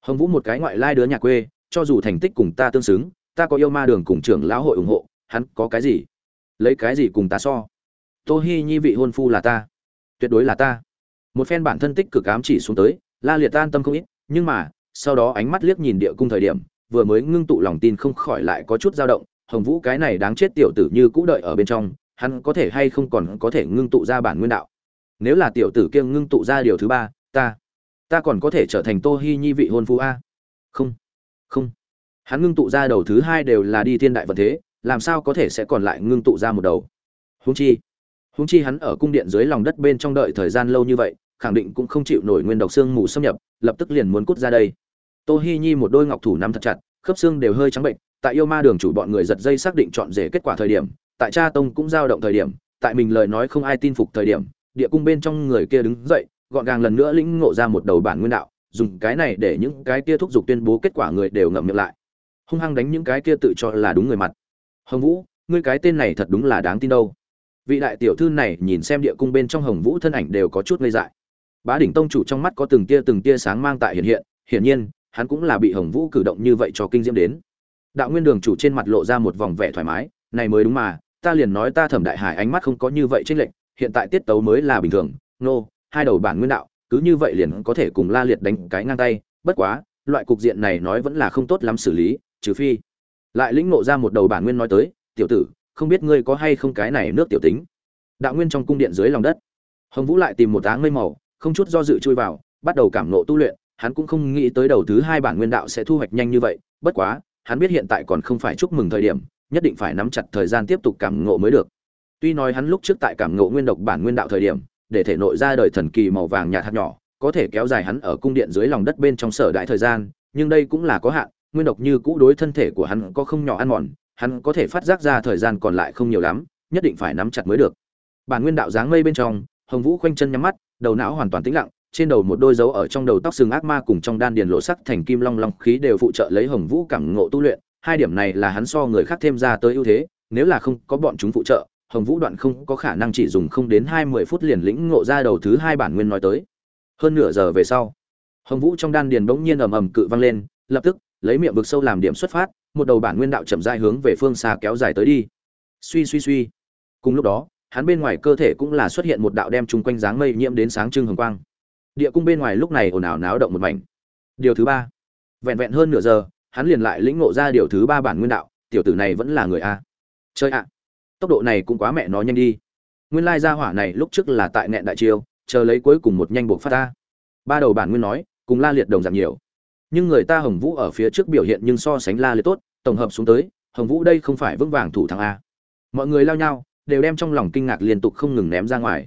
Hồng vũ một cái ngoại lai đứa nhà quê, cho dù thành tích cùng ta tương xứng, ta có yêu ma đường cùng trưởng lão hội ủng hộ, hắn có cái gì? Lấy cái gì cùng ta so? Tô hi nhi vị hôn phu là ta. Tuyệt đối là ta. Một phen bản thân tích cực ám chỉ xuống tới, la liệt tan tâm không ít, nhưng mà, sau đó ánh mắt liếc nhìn địa cung thời điểm vừa mới ngưng tụ lòng tin không khỏi lại có chút dao động, hồng vũ cái này đáng chết tiểu tử như cũ đợi ở bên trong, hắn có thể hay không còn có thể ngưng tụ ra bản nguyên đạo. Nếu là tiểu tử kia ngưng tụ ra điều thứ ba, ta ta còn có thể trở thành tô hi nhi vị hôn phu a? Không không. Hắn ngưng tụ ra đầu thứ hai đều là đi thiên đại vận thế, làm sao có thể sẽ còn lại ngưng tụ ra một đầu? Huống chi huống chi hắn ở cung điện dưới lòng đất bên trong đợi thời gian lâu như vậy, khẳng định cũng không chịu nổi nguyên độc xương mù xâm nhập, lập tức liền muốn cút ra đây tô hi nhi một đôi ngọc thủ nắm thật chặt, khớp xương đều hơi trắng bệnh, tại yêu ma đường chủ bọn người giật dây xác định chọn rể kết quả thời điểm, tại cha tông cũng dao động thời điểm, tại mình lời nói không ai tin phục thời điểm, địa cung bên trong người kia đứng dậy, gọn gàng lần nữa lĩnh ngộ ra một đầu bản nguyên đạo, dùng cái này để những cái kia thúc giục tuyên bố kết quả người đều ngậm miệng lại. Hung hăng đánh những cái kia tự cho là đúng người mặt. Hồng vũ, ngươi cái tên này thật đúng là đáng tin đâu. Vị đại tiểu thư này nhìn xem địa cung bên trong hồng vũ thân ảnh đều có chút ngây dại. Bá đỉnh tông chủ trong mắt có từng tia từng tia sáng mang tại hiện hiện, hiển nhiên hắn cũng là bị hồng vũ cử động như vậy cho kinh diễm đến. Đạo nguyên đường chủ trên mặt lộ ra một vòng vẻ thoải mái, này mới đúng mà, ta liền nói ta thẩm đại hải ánh mắt không có như vậy chênh lệch, hiện tại tiết tấu mới là bình thường, nô, hai đầu bản nguyên đạo, cứ như vậy liền có thể cùng la liệt đánh cái ngang tay, bất quá, loại cục diện này nói vẫn là không tốt lắm xử lý, trừ phi. Lại lĩnh ngộ ra một đầu bản nguyên nói tới, tiểu tử, không biết ngươi có hay không cái này nước tiểu tính? Đạo nguyên trong cung điện dưới lòng đất, hồng vũ lại tìm một áng mây màu, không chút do dự chui vào, bắt đầu cảm ngộ tu luyện hắn cũng không nghĩ tới đầu thứ hai bản nguyên đạo sẽ thu hoạch nhanh như vậy, bất quá, hắn biết hiện tại còn không phải chúc mừng thời điểm, nhất định phải nắm chặt thời gian tiếp tục cảm ngộ mới được. Tuy nói hắn lúc trước tại cảm ngộ nguyên độc bản nguyên đạo thời điểm, để thể nội ra đời thần kỳ màu vàng nhạt hạt nhỏ, có thể kéo dài hắn ở cung điện dưới lòng đất bên trong sở đại thời gian, nhưng đây cũng là có hạn, nguyên độc như cũ đối thân thể của hắn có không nhỏ ăn mòn, hắn có thể phát giác ra thời gian còn lại không nhiều lắm, nhất định phải nắm chặt mới được. Bản nguyên đạo dáng mây bên trong, hồng vũ khoanh chân nhắm mắt, đầu não hoàn toàn tĩnh lặng trên đầu một đôi dấu ở trong đầu tóc sừng ác ma cùng trong đan điền lộ sắc thành kim long long khí đều phụ trợ lấy hồng vũ cảm ngộ tu luyện. Hai điểm này là hắn so người khác thêm ra tới ưu thế, nếu là không có bọn chúng phụ trợ, hồng vũ đoạn không có khả năng chỉ dùng không đến hai mươi phút liền lĩnh ngộ ra đầu thứ hai bản nguyên nói tới. Hơn nửa giờ về sau, hồng vũ trong đan điền bỗng nhiên ầm ầm cự vang lên, lập tức, lấy miệng vực sâu làm điểm xuất phát, một đầu bản nguyên đạo chậm rãi hướng về phương xa kéo dài tới đi. Suy suy suy. Cùng lúc đó, hắn bên ngoài cơ thể cũng là xuất hiện một đạo đem chung quanh dáng mây nhiễm đến sáng trưng hồng quang địa cung bên ngoài lúc này ồn ào náo động một mảnh. Điều thứ ba. Vẹn vẹn hơn nửa giờ, hắn liền lại lĩnh ngộ ra điều thứ ba bản nguyên đạo, tiểu tử này vẫn là người a. Chơi ạ. Tốc độ này cũng quá mẹ nó nhanh đi. Nguyên lai gia hỏa này lúc trước là tại nẹn đại chiêu, chờ lấy cuối cùng một nhanh buộc phát ta ba đầu bản nguyên nói, cùng la liệt đồng giảm nhiều. Nhưng người ta hồng vũ ở phía trước biểu hiện nhưng so sánh la liệt tốt, tổng hợp xuống tới, hồng vũ đây không phải vững vàng thủ thắng a. Mọi người lao nhau, đều đem trong lòng kinh ngạc liên tục không ngừng ném ra ngoài.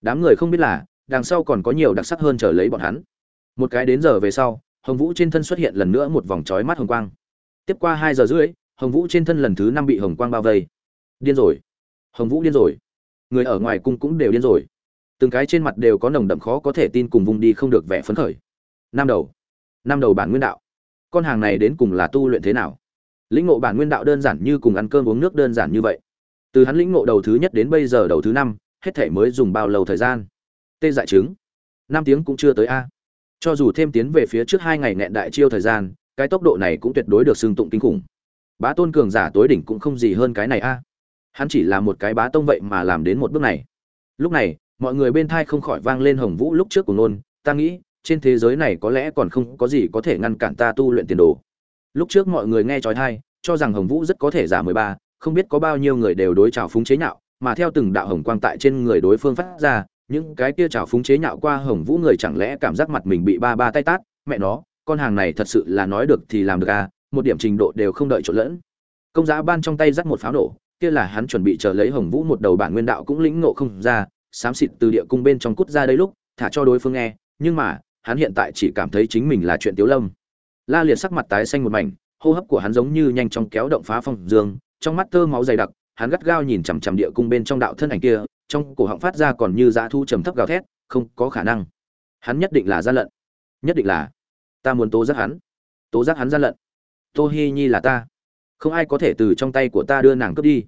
Đám người không biết là đằng sau còn có nhiều đặc sắc hơn chờ lấy bọn hắn. Một cái đến giờ về sau, hồng vũ trên thân xuất hiện lần nữa một vòng trói mắt hồng quang. Tiếp qua hai giờ rưỡi, hồng vũ trên thân lần thứ năm bị hồng quang bao vây. Điên rồi. Hồng vũ điên rồi. Người ở ngoài cung cũng đều điên rồi. Từng cái trên mặt đều có nồng đậm khó có thể tin cùng vùng đi không được vẻ phấn khởi. Năm đầu. Năm đầu bản nguyên đạo. Con hàng này đến cùng là tu luyện thế nào? Lĩnh ngộ bản nguyên đạo đơn giản như cùng ăn cơm uống nước đơn giản như vậy. Từ hắn lĩnh ngộ đầu thứ nhất đến bây giờ đầu thứ năm, hết thể mới dùng bao lâu thời gian? Tê dại chứng năm tiếng cũng chưa tới a. Cho dù thêm tiến về phía trước hai ngày nẹn đại chiêu thời gian, cái tốc độ này cũng tuyệt đối được xưng tụng kinh khủng. Bá tôn cường giả tối đỉnh cũng không gì hơn cái này a. Hắn chỉ là một cái bá tông vậy mà làm đến một bước này. Lúc này, mọi người bên thai không khỏi vang lên hồng vũ lúc trước của nôn ta nghĩ, trên thế giới này có lẽ còn không có gì có thể ngăn cản ta tu luyện tiền đồ. Lúc trước mọi người nghe trói thai, cho rằng hồng vũ rất có thể giả mười ba, không biết có bao nhiêu người đều đối chào phúng chế nhạo, mà theo từng đạo hồng quang tại trên người đối phương phát ra những cái kia trào phúng chế nhạo qua hồng vũ người chẳng lẽ cảm giác mặt mình bị ba ba tay tát? Mẹ nó, con hàng này thật sự là nói được thì làm được à một điểm trình độ đều không đợi trộn lẫn. Công giá ban trong tay dắt một pháo nổ, kia là hắn chuẩn bị chờ lấy hồng vũ một đầu bản nguyên đạo cũng lĩnh ngộ không ra, xám xịt từ địa cung bên trong cút ra đây lúc, thả cho đối phương nghe, nhưng mà, hắn hiện tại chỉ cảm thấy chính mình là chuyện tiếu lâm. La liệt sắc mặt tái xanh một mảnh, hô hấp của hắn giống như nhanh chóng kéo động phá phong dương, trong mắt thơ máu dày đặc, hắn gắt gao nhìn chằm chằm địa cung bên trong đạo thân ảnh kia trong cổ họng phát ra còn như dã thu trầm thấp gào thét, không có khả năng. Hắn nhất định là gian lận. Nhất định là, ta muốn tố giác hắn. Tố giác hắn gian lận. Tô hi nhi là ta. Không ai có thể từ trong tay của ta đưa nàng cướp đi.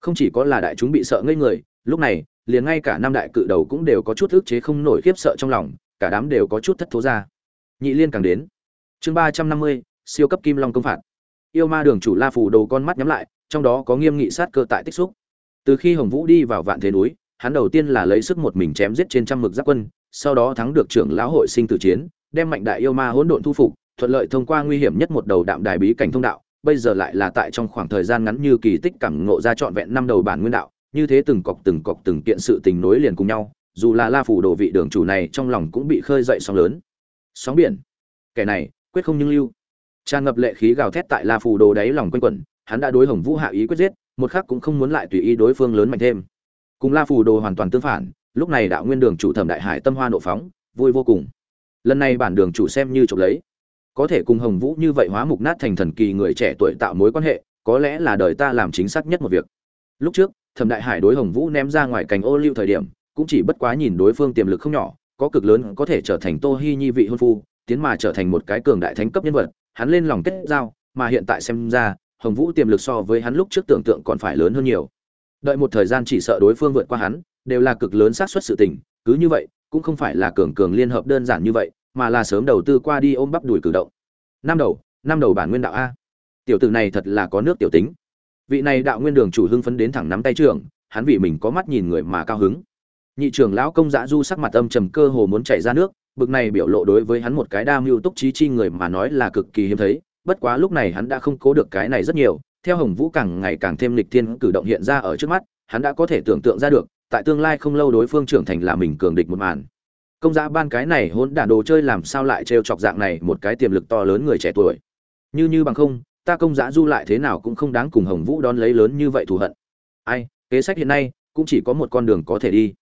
Không chỉ có là đại chúng bị sợ ngây người, lúc này, liền ngay cả năm đại cự đầu cũng đều có chút ức chế không nổi khiếp sợ trong lòng, cả đám đều có chút thất thố ra. Nhị liên càng đến. Chương ba trăm năm mươi, siêu cấp kim long công phạt. Yêu ma đường chủ la phủ đầu con mắt nhắm lại, trong đó có nghiêm nghị sát cơ tại tích xúc. Từ khi hồng vũ đi vào vạn thế núi hắn đầu tiên là lấy sức một mình chém giết trên trăm mực giáp quân, sau đó thắng được trưởng lão hội sinh tử chiến, đem mạnh đại yêu ma hỗn độn thu phục, thuận lợi thông qua nguy hiểm nhất một đầu đạm đài bí cảnh thông đạo, bây giờ lại là tại trong khoảng thời gian ngắn như kỳ tích cảm ngộ ra trọn vẹn năm đầu bản nguyên đạo, như thế từng cọc từng cọc từng kiện sự tình nối liền cùng nhau, dù là la phủ đồ vị đường chủ này trong lòng cũng bị khơi dậy sóng lớn. Sóng biển. Kẻ này, quyết không nhưng lưu. Tràn ngập lệ khí gào thét tại la phủ đồ đáy lòng quanh quẩn, hắn đã đối hồng vũ hạ ý quyết giết, một khắc cũng không muốn lại tùy ý đối phương lớn mạnh thêm cùng la phù đồ hoàn toàn tương phản, lúc này đạo nguyên đường chủ thẩm đại hải tâm hoa nộ phóng, vui vô cùng. Lần này bản đường chủ xem như trộm lấy. Có thể cùng hồng vũ như vậy hóa mục nát thành thần kỳ người trẻ tuổi tạo mối quan hệ, có lẽ là đời ta làm chính xác nhất một việc. Lúc trước, thẩm đại hải đối hồng vũ ném ra ngoài cành ô lưu thời điểm, cũng chỉ bất quá nhìn đối phương tiềm lực không nhỏ, có cực lớn có thể trở thành tô hi nhi vị hôn phu, tiến mà trở thành một cái cường đại thánh cấp nhân vật, hắn lên lòng kết giao, mà hiện tại xem ra, hồng vũ tiềm lực so với hắn lúc trước tưởng tượng còn phải lớn hơn nhiều đợi một thời gian chỉ sợ đối phương vượt qua hắn, đều là cực lớn xác suất sự tình, cứ như vậy, cũng không phải là cường cường liên hợp đơn giản như vậy, mà là sớm đầu tư qua đi ôm bắp đùi cử động. Năm đầu năm đầu bản nguyên đạo a. Tiểu tử này thật là có nước tiểu tính. Vị này đạo nguyên đường chủ hưng phấn đến thẳng nắm tay trưởng, hắn vì mình có mắt nhìn người mà cao hứng. Nhị trưởng lão công dã du sắc mặt âm trầm cơ hồ muốn chảy ra nước, bực này biểu lộ đối với hắn một cái đa mưu túc trí chi người mà nói là cực kỳ hiếm thấy, bất quá lúc này hắn đã không cố được cái này rất nhiều theo hồng vũ càng ngày càng thêm lịch thiên cử động hiện ra ở trước mắt, hắn đã có thể tưởng tượng ra được, tại tương lai không lâu đối phương trưởng thành là mình cường địch một màn. Công giá ban cái này hỗn đản đồ chơi làm sao lại trêu chọc dạng này một cái tiềm lực to lớn người trẻ tuổi. Như như bằng không, ta công giá du lại thế nào cũng không đáng cùng hồng vũ đón lấy lớn như vậy thù hận. Ai, kế sách hiện nay, cũng chỉ có một con đường có thể đi.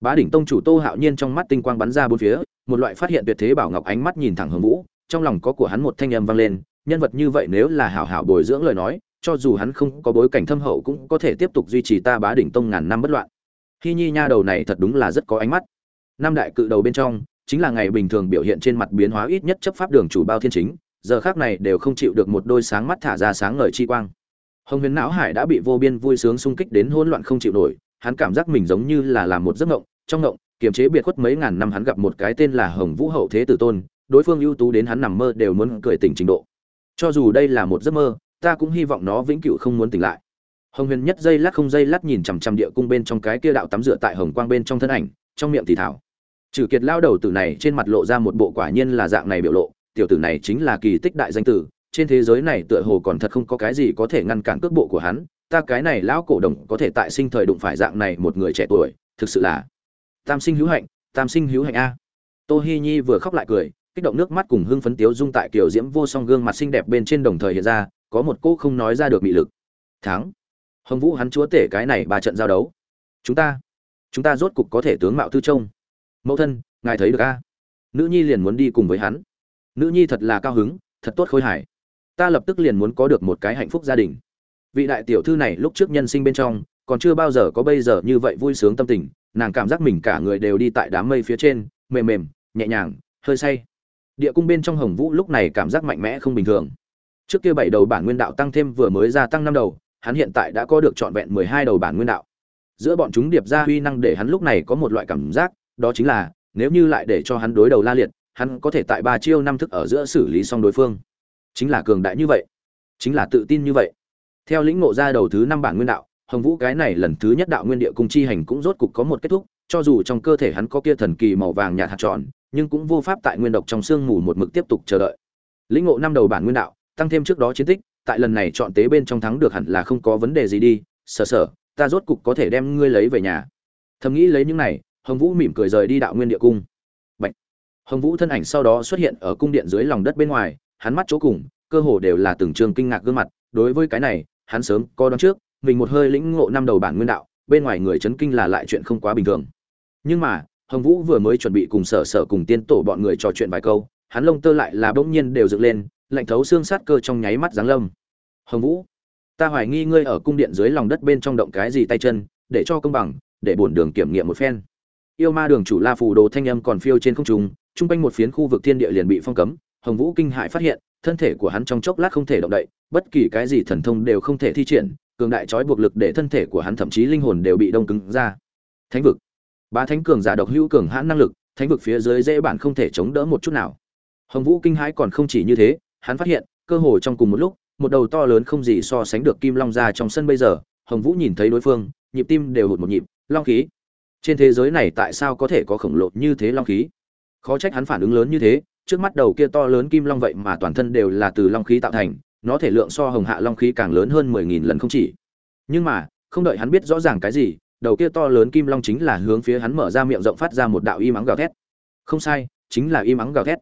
Bá đỉnh tông chủ tô hạo nhiên trong mắt tinh quang bắn ra bốn phía, một loại phát hiện tuyệt thế bảo ngọc ánh mắt nhìn thẳng hồng vũ, trong lòng có của hắn một thanh âm vang lên, nhân vật như vậy nếu là hảo hảo bồi dưỡng lời nói cho dù hắn không có bối cảnh thâm hậu cũng có thể tiếp tục duy trì ta bá đỉnh tông ngàn năm bất loạn. Hi nhi nha đầu này thật đúng là rất có ánh mắt. Năm đại cự đầu bên trong, chính là ngày bình thường biểu hiện trên mặt biến hóa ít nhất chấp pháp đường chủ bao thiên chính, giờ khác này đều không chịu được một đôi sáng mắt thả ra sáng ngời chi quang. Hồng huyền não hải đã bị vô biên vui sướng xung kích đến hỗn loạn không chịu nổi, hắn cảm giác mình giống như là làm một giấc ngộng trong ngộng kiềm chế biệt khuất mấy ngàn năm hắn gặp một cái tên là hồng vũ hậu thế tử tôn, đối phương ưu tú đến hắn nằm mơ đều muốn cười tỉnh trình độ. Cho dù đây là một giấc mơ ta cũng hy vọng nó vĩnh cửu không muốn tỉnh lại. Hồng huyền nhất giây lát không giây lát nhìn chằm chằm địa cung bên trong cái kia đạo tắm rửa tại hồng quang bên trong thân ảnh, trong miệng thì thảo trừ kiệt lao đầu tử này trên mặt lộ ra một bộ quả nhiên là dạng này biểu lộ, tiểu tử này chính là kỳ tích đại danh tử, trên thế giới này tựa hồ còn thật không có cái gì có thể ngăn cản cước bộ của hắn, ta cái này lão cổ đồng có thể tại sinh thời đụng phải dạng này một người trẻ tuổi, thực sự là tam sinh hữu hạnh, tam sinh hữu hạnh a. Tô hi nhi vừa khóc lại cười, kích động nước mắt cùng hưng phấn tiếu dung tại kiểu diễm vô song gương mặt xinh đẹp bên trên đồng thời hiện ra có một cô không nói ra được mị lực. Thắng. Hồng vũ hắn chúa tể cái này ba trận giao đấu. Chúng ta chúng ta rốt cục có thể tướng mạo thư trông. Mẫu thân, ngài thấy được a? Nữ nhi liền muốn đi cùng với hắn. Nữ nhi thật là cao hứng, thật tốt khôi hài. Ta lập tức liền muốn có được một cái hạnh phúc gia đình. Vị đại tiểu thư này lúc trước nhân sinh bên trong, còn chưa bao giờ có bây giờ như vậy vui sướng tâm tình. Nàng cảm giác mình cả người đều đi tại đám mây phía trên, mềm mềm, nhẹ nhàng, hơi say. Địa cung bên trong hồng vũ lúc này cảm giác mạnh mẽ không bình thường trước kia bảy đầu bản nguyên đạo tăng thêm vừa mới gia tăng năm đầu, hắn hiện tại đã có được trọn vẹn mười hai đầu bản nguyên đạo. Giữa bọn chúng điệp ra huy năng để hắn lúc này có một loại cảm giác, đó chính là, nếu như lại để cho hắn đối đầu la liệt, hắn có thể tại ba chiêu năm thức ở giữa xử lý xong đối phương. Chính là cường đại như vậy. Chính là tự tin như vậy. Theo lĩnh ngộ ra đầu thứ năm bản nguyên đạo, hồng vũ cái này lần thứ nhất đạo nguyên địa cung chi hành cũng rốt cục có một kết thúc, cho dù trong cơ thể hắn có kia thần kỳ màu vàng nhạt hạt tròn, nhưng cũng vô pháp tại nguyên độc trong xương mù một mực tiếp tục chờ đợi. Lĩnh ngộ năm đầu bản nguyên đạo tăng thêm trước đó chiến tích, tại lần này chọn tế bên trong thắng được hẳn là không có vấn đề gì đi, sở sở, ta rốt cục có thể đem ngươi lấy về nhà. Thầm nghĩ lấy những này, hồng vũ mỉm cười rời đi đạo nguyên địa cung. Bạch. hồng vũ thân ảnh sau đó xuất hiện ở cung điện dưới lòng đất bên ngoài, hắn mắt chỗ cùng, cơ hồ đều là từng trường kinh ngạc gương mặt. Đối với cái này, hắn sớm có đoán trước, mình một hơi lĩnh ngộ năm đầu bản nguyên đạo, bên ngoài người chấn kinh là lại chuyện không quá bình thường. Nhưng mà, hồng vũ vừa mới chuẩn bị cùng sở sở cùng tiên tổ bọn người trò chuyện vài câu, hắn lông tơ lại là bỗng nhiên đều dựng lên lạnh thấu xương sát cơ trong nháy mắt giáng lâm. Hồng vũ, ta hoài nghi ngươi ở cung điện dưới lòng đất bên trong động cái gì tay chân, để cho công bằng, để bổn đường kiểm nghiệm một phen. Yêu ma đường chủ la phù đồ thanh âm còn phiêu trên không trung trung quanh một phiến khu vực thiên địa liền bị phong cấm. Hồng vũ kinh hãi phát hiện, thân thể của hắn trong chốc lát không thể động đậy, bất kỳ cái gì thần thông đều không thể thi triển, cường đại trói buộc lực để thân thể của hắn thậm chí linh hồn đều bị đông cứng ra. Thánh vực. Bá thánh cường giả độc hữu cường hãn năng lực, thánh vực phía dưới dễ bản không thể chống đỡ một chút nào. Hồng vũ kinh hãi còn không chỉ như thế hắn phát hiện, cơ hồ trong cùng một lúc, một đầu to lớn không gì so sánh được kim long ra trong sân bây giờ, hồng vũ nhìn thấy đối phương, nhịp tim đều hụt một nhịp, long khí? Trên thế giới này tại sao có thể có khổng lồ như thế long khí? Khó trách hắn phản ứng lớn như thế, trước mắt đầu kia to lớn kim long vậy mà toàn thân đều là từ long khí tạo thành, nó thể lượng so hồng hạ long khí càng lớn hơn mười nghìn lần không chỉ. Nhưng mà, không đợi hắn biết rõ ràng cái gì, đầu kia to lớn kim long chính là hướng phía hắn mở ra miệng rộng phát ra một đạo y mắng gào thét. Không sai, chính là y mắng gào thét.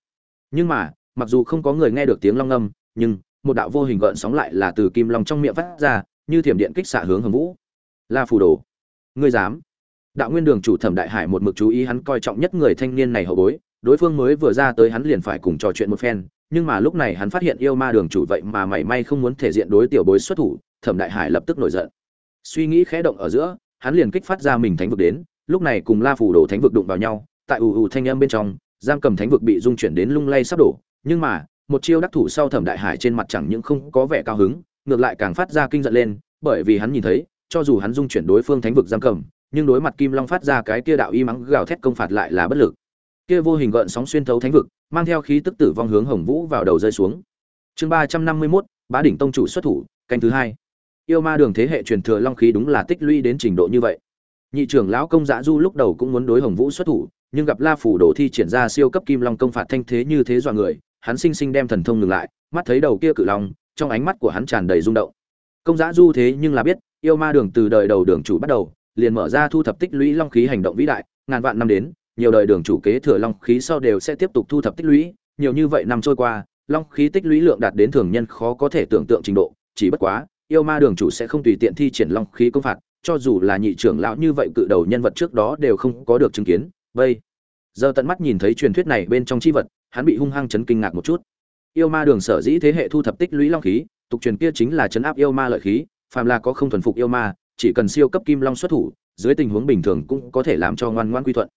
Nhưng mà mặc dù không có người nghe được tiếng long âm nhưng một đạo vô hình gợn sóng lại là từ kim long trong miệng phát ra, như thiểm điện kích xạ hướng hầm vũ. La phù đồ, ngươi dám? Đạo nguyên đường chủ thẩm đại hải một mực chú ý hắn coi trọng nhất người thanh niên này hậu bối, đối phương mới vừa ra tới hắn liền phải cùng trò chuyện một phen, nhưng mà lúc này hắn phát hiện yêu ma đường chủ vậy mà mảy may không muốn thể diện đối tiểu bối xuất thủ, thẩm đại hải lập tức nổi giận. Suy nghĩ khẽ động ở giữa, hắn liền kích phát ra mình thánh vực đến, lúc này cùng la phủ đồ thánh vực đụng vào nhau, tại ù ù thanh âm bên trong, giam cầm thánh vực bị dung chuyển đến lung lay sắp đổ nhưng mà, một chiêu đắc thủ sau thẩm đại hải trên mặt chẳng những không có vẻ cao hứng, ngược lại càng phát ra kinh giận lên, bởi vì hắn nhìn thấy, cho dù hắn dung chuyển đối phương thánh vực giam cầm, nhưng đối mặt kim long phát ra cái kia đạo y mắng gào thét công phạt lại là bất lực. Kia vô hình gợn sóng xuyên thấu thánh vực, mang theo khí tức tử vong hướng hồng vũ vào đầu rơi xuống. Chương ba trăm năm mươi mốt, bá đỉnh tông chủ xuất thủ, canh thứ hai. Yêu ma đường thế hệ truyền thừa long khí đúng là tích lũy đến trình độ như vậy. Nhị trưởng lão công giã du lúc đầu cũng muốn đối hồng vũ xuất thủ, nhưng gặp la phủ đồ thi triển ra siêu cấp kim long công phạt thanh thế như thế dọa người hắn sinh sinh đem thần thông ngừng lại, mắt thấy đầu kia cự long, trong ánh mắt của hắn tràn đầy rung động. Công giá du thế nhưng là biết, yêu ma đường từ đời đầu đường chủ bắt đầu, liền mở ra thu thập tích lũy long khí hành động vĩ đại, ngàn vạn năm đến, nhiều đời đường chủ kế thừa long khí sau đều sẽ tiếp tục thu thập tích lũy, nhiều như vậy năm trôi qua, long khí tích lũy lượng đạt đến thường nhân khó có thể tưởng tượng trình độ, chỉ bất quá, yêu ma đường chủ sẽ không tùy tiện thi triển long khí công phạt, cho dù là nhị trưởng lão như vậy cự đầu nhân vật trước đó đều không có được chứng kiến. Vậy giờ tận mắt nhìn thấy truyền thuyết này bên trong chi vật hắn bị hung hăng chấn kinh ngạc một chút. Yêu ma đường sở dĩ thế hệ thu thập tích lũy long khí, tục truyền kia chính là chấn áp yêu ma lợi khí, phàm là có không thuần phục yêu ma, chỉ cần siêu cấp kim long xuất thủ, dưới tình huống bình thường cũng có thể làm cho ngoan ngoan quy thuận.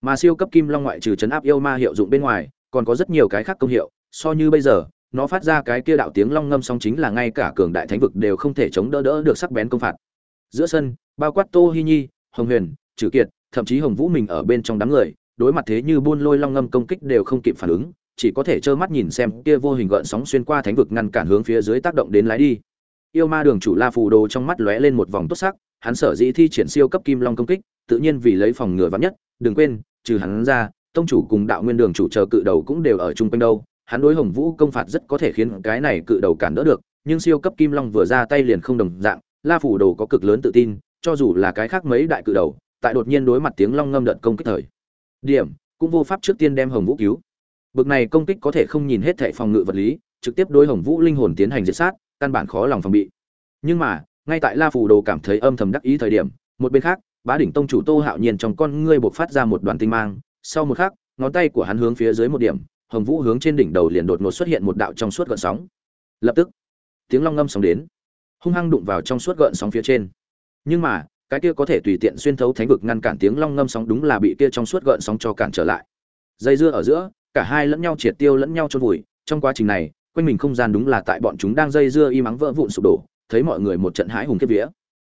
Mà siêu cấp kim long ngoại trừ chấn áp yêu ma hiệu dụng bên ngoài, còn có rất nhiều cái khác công hiệu, so như bây giờ, nó phát ra cái kia đạo tiếng long ngâm song chính là ngay cả cường đại thánh vực đều không thể chống đỡ đỡ được sắc bén công phạt. Giữa sân, bao quát tô hi nhi, hồng huyền trừ kiệt, thậm chí hồng vũ mình ở bên trong đám người đối mặt thế như buôn lôi long ngâm công kích đều không kịp phản ứng, chỉ có thể trơ mắt nhìn xem kia vô hình gợn sóng xuyên qua thánh vực ngăn cản hướng phía dưới tác động đến lái đi. Yêu ma đường chủ la phù đồ trong mắt lóe lên một vòng tốt sắc, hắn sở dĩ thi triển siêu cấp kim long công kích, tự nhiên vì lấy phòng ngừa vắn nhất, đừng quên, trừ hắn ra, tông chủ cùng đạo nguyên đường chủ chờ cự đầu cũng đều ở chung quanh đâu, hắn đối hồng vũ công phạt rất có thể khiến cái này cự đầu cản đỡ được, nhưng siêu cấp kim long vừa ra tay liền không đồng dạng, la phủ đồ có cực lớn tự tin, cho dù là cái khác mấy đại cự đầu, tại đột nhiên đối mặt tiếng long ngâm đợt công kích thời điểm, cũng vô pháp trước tiên đem hồng vũ cứu. Bực này công kích có thể không nhìn hết thệ phòng ngự vật lý, trực tiếp đối hồng vũ linh hồn tiến hành diệt sát, căn bản khó lòng phòng bị. Nhưng mà, ngay tại la phù đồ cảm thấy âm thầm đắc ý thời điểm, một bên khác, bá đỉnh tông chủ tô hạo nhiên trong con ngươi buộc phát ra một đoàn tinh mang. Sau một khắc, ngón tay của hắn hướng phía dưới một điểm, hồng vũ hướng trên đỉnh đầu liền đột ngột xuất hiện một đạo trong suốt gợn sóng. Lập tức, tiếng long ngâm sóng đến, hung hăng đụng vào trong suốt gợn sóng phía trên. Nhưng mà cái kia có thể tùy tiện xuyên thấu thánh vực ngăn cản tiếng long ngâm sóng đúng là bị kia trong suốt gợn sóng cho cản trở lại. Dây dưa ở giữa, cả hai lẫn nhau triệt tiêu lẫn nhau trôn vùi. Trong quá trình này, quanh mình không gian đúng là tại bọn chúng đang dây dưa y mắng vỡ vụn sụp đổ, thấy mọi người một trận hãi hùng kiếp vía.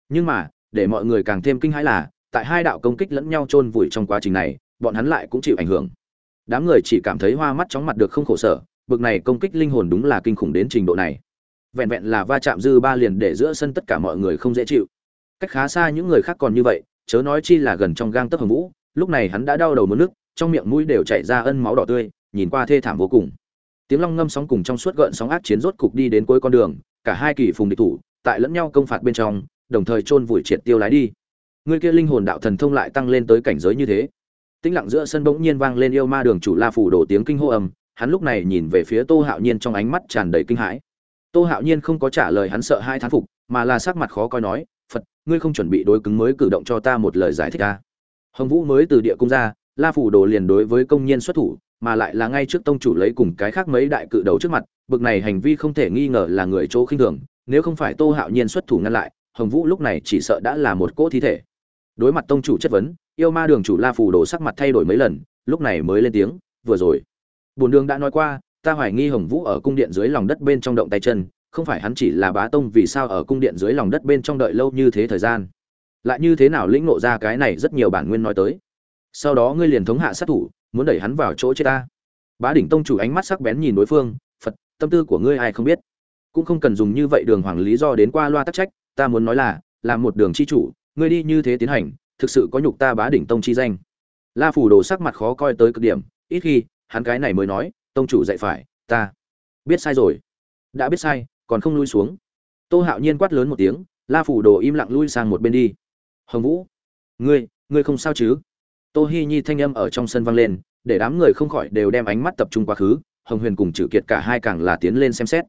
Nhưng mà, để mọi người càng thêm kinh hãi là, tại hai đạo công kích lẫn nhau chôn vùi trong quá trình này, bọn hắn lại cũng chịu ảnh hưởng. Đám người chỉ cảm thấy hoa mắt chóng mặt được không khổ sở, bực này công kích linh hồn đúng là kinh khủng đến trình độ này. Vẹn vẹn là va chạm dư ba liền để giữa sân tất cả mọi người không dễ chịu cách khá xa những người khác còn như vậy, chớ nói chi là gần trong gang tấc hồng vũ, lúc này hắn đã đau đầu muốn nước, trong miệng mũi đều chảy ra ân máu đỏ tươi, nhìn qua thê thảm vô cùng. Tiếng long ngâm sóng cùng trong suốt gợn sóng ác chiến rốt cục đi đến cuối con đường, cả hai kỳ phùng địch thủ, tại lẫn nhau công phạt bên trong, đồng thời chôn vùi triệt tiêu lái đi. Người kia linh hồn đạo thần thông lại tăng lên tới cảnh giới như thế. Tĩnh lặng giữa sân bỗng nhiên vang lên yêu ma đường chủ la phủ đổ tiếng kinh hô ầm hắn lúc này nhìn về phía tô hạo nhiên trong ánh mắt tràn đầy kinh hãi. Tô hạo nhiên không có trả lời hắn sợ hai thán phục, mà là sắc mặt khó coi nói ngươi không chuẩn bị đối cứng mới cử động cho ta một lời giải thích ta hồng vũ mới từ địa cung ra, la phủ đồ liền đối với công nhân xuất thủ, mà lại là ngay trước tông chủ lấy cùng cái khác mấy đại cự đầu trước mặt, bực này hành vi không thể nghi ngờ là người chỗ khinh thường, nếu không phải tô hạo nhiên xuất thủ ngăn lại, hồng vũ lúc này chỉ sợ đã là một cỗ thi thể. Đối mặt tông chủ chất vấn, yêu ma đường chủ la Phủ đồ sắc mặt thay đổi mấy lần, lúc này mới lên tiếng, vừa rồi bồn đường đã nói qua, ta hoài nghi hồng vũ ở cung điện dưới lòng đất bên trong động tay chân không phải hắn chỉ là bá tông vì sao ở cung điện dưới lòng đất bên trong đợi lâu như thế thời gian. Lại như thế nào lĩnh ngộ ra cái này rất nhiều bản nguyên nói tới. Sau đó ngươi liền thống hạ sát thủ, muốn đẩy hắn vào chỗ chết ta. Bá đỉnh tông chủ ánh mắt sắc bén nhìn đối phương, phật, tâm tư của ngươi ai không biết. Cũng không cần dùng như vậy đường hoàng lý do đến qua loa tắc trách, ta muốn nói là làm một đường chi chủ, ngươi đi như thế tiến hành, thực sự có nhục ta bá đỉnh tông chi danh. La phủ đồ sắc mặt khó coi tới cực điểm, ít khi, hắn cái này mới nói, tông chủ dạy phải, ta biết sai rồi. Đã biết sai còn không lui xuống. Tô hạo nhiên quát lớn một tiếng, la phủ đồ im lặng lui sang một bên đi. Hồng vũ, ngươi ngươi không sao chứ? Tô hi nhi thanh âm ở trong sân vang lên, để đám người không khỏi đều đem ánh mắt tập trung quá khứ, hồng huyền cùng Chử kiệt cả hai càng là tiến lên xem xét.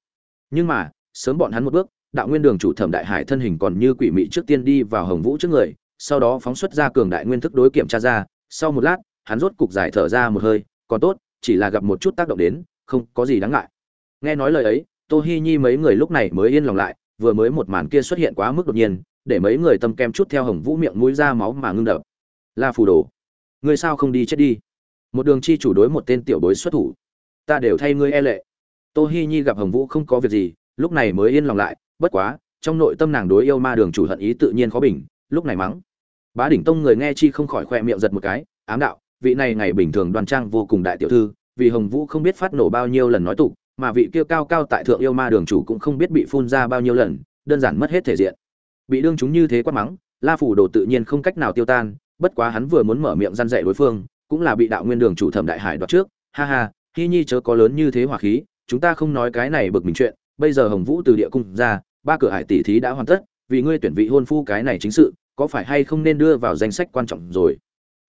Nhưng mà, sớm bọn hắn một bước, đạo nguyên đường chủ thẩm đại hải thân hình còn như quỷ mị trước tiên đi vào hồng vũ trước người, sau đó phóng xuất ra cường đại nguyên thức đối kiểm tra ra, sau một lát, hắn rốt cục giải thở ra một hơi, còn tốt, chỉ là gặp một chút tác động đến, không có gì đáng ngại. Nghe nói lời ấy tô hi nhi mấy người lúc này mới yên lòng lại, vừa mới một màn kia xuất hiện quá mức đột nhiên, để mấy người tâm kem chút theo hồng vũ miệng mũi ra máu mà ngưng đập. La phù đồ, người sao không đi chết đi? Một đường chi chủ đối một tên tiểu bối xuất thủ. Ta đều thay ngươi e lệ. Tô hi nhi gặp hồng vũ không có việc gì, lúc này mới yên lòng lại, bất quá, trong nội tâm nàng đối yêu ma đường chủ hận ý tự nhiên khó bình, lúc này mắng. Bá đỉnh tông người nghe chi không khỏi khoe miệng giật một cái, ám đạo, vị này ngày bình thường đoan trang vô cùng đại tiểu thư, vì hồng vũ không biết phát nổ bao nhiêu lần nói tục mà vị kia cao cao tại thượng yêu ma đường chủ cũng không biết bị phun ra bao nhiêu lần, đơn giản mất hết thể diện. Bị đương chúng như thế quát mắng, la phủ đồ tự nhiên không cách nào tiêu tan, bất quá hắn vừa muốn mở miệng răn dạy đối phương, cũng là bị đạo nguyên đường chủ thẩm đại hải đoạt trước. Ha ha, hi nhi chớ có lớn như thế hỏa khí, chúng ta không nói cái này bực mình chuyện, bây giờ hồng vũ từ địa cung ra, ba cửa hải tỷ thí đã hoàn tất, vì ngươi tuyển vị hôn phu cái này chính sự, có phải hay không nên đưa vào danh sách quan trọng rồi?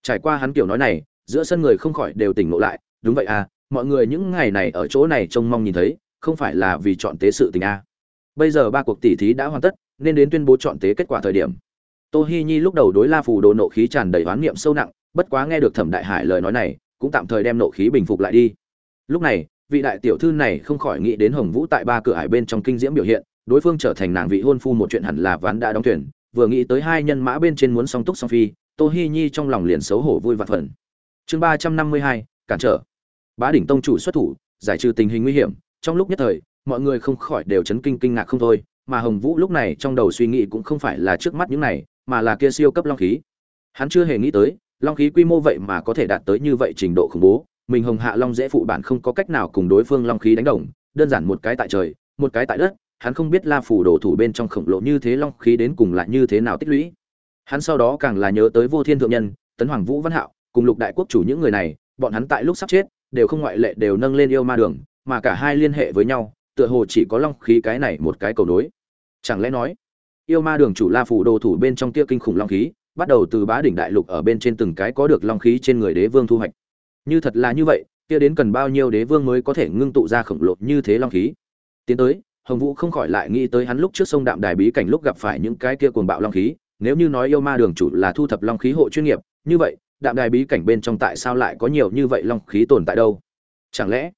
Trải qua hắn kiểu nói này, giữa sân người không khỏi đều tỉnh ngộ lại, đúng vậy à mọi người những ngày này ở chỗ này trông mong nhìn thấy, không phải là vì chọn tế sự tình à. bây giờ ba cuộc tỷ thí đã hoàn tất, nên đến tuyên bố chọn tế kết quả thời điểm. Tô hi nhi lúc đầu đối la phù đồ nộ khí tràn đầy oán niệm sâu nặng, bất quá nghe được thẩm đại hải lời nói này, cũng tạm thời đem nộ khí bình phục lại đi. Lúc này, vị đại tiểu thư này không khỏi nghĩ đến hồng vũ tại ba cửa hải bên trong kinh diễm biểu hiện, đối phương trở thành nàng vị hôn phu một chuyện hẳn là ván đã đóng thuyền, vừa nghĩ tới hai nhân mã bên trên muốn song túc song phi, tô hi nhi trong lòng liền xấu hổ vui vặt phần. Chương ba trăm năm mươi hai, cản trở bá đỉnh tông chủ xuất thủ, giải trừ tình hình nguy hiểm, trong lúc nhất thời, mọi người không khỏi đều chấn kinh kinh ngạc không thôi, mà hồng vũ lúc này trong đầu suy nghĩ cũng không phải là trước mắt những này, mà là kia siêu cấp long khí. Hắn chưa hề nghĩ tới, long khí quy mô vậy mà có thể đạt tới như vậy trình độ khủng bố, mình hồng hạ long dễ phụ bản không có cách nào cùng đối phương long khí đánh đồng, đơn giản một cái tại trời, một cái tại đất, hắn không biết la phủ đổ thủ bên trong khổng lồ như thế long khí đến cùng lại như thế nào tích lũy. Hắn sau đó càng là nhớ tới vô thiên thượng nhân, tấn hoàng vũ văn hạo, cùng lục đại quốc chủ những người này, bọn hắn tại lúc sắp chết đều không ngoại lệ đều nâng lên yêu ma đường, mà cả hai liên hệ với nhau, tựa hồ chỉ có long khí cái này một cái cầu nối. Chẳng lẽ nói, yêu ma đường chủ la phủ đồ thủ bên trong tia kinh khủng long khí, bắt đầu từ bá đỉnh đại lục ở bên trên từng cái có được long khí trên người đế vương thu hoạch. Như thật là như vậy, kia đến cần bao nhiêu đế vương mới có thể ngưng tụ ra khổng lồ như thế long khí? Tiến tới, hồng vũ không khỏi lại nghĩ tới hắn lúc trước sông đạm đài bí cảnh lúc gặp phải những cái kia cuồng bạo long khí, nếu như nói yêu ma đường chủ là thu thập long khí hộ chuyên nghiệp, như vậy đạm đài bí cảnh bên trong tại sao lại có nhiều như vậy long khí tồn tại đâu? Chẳng lẽ,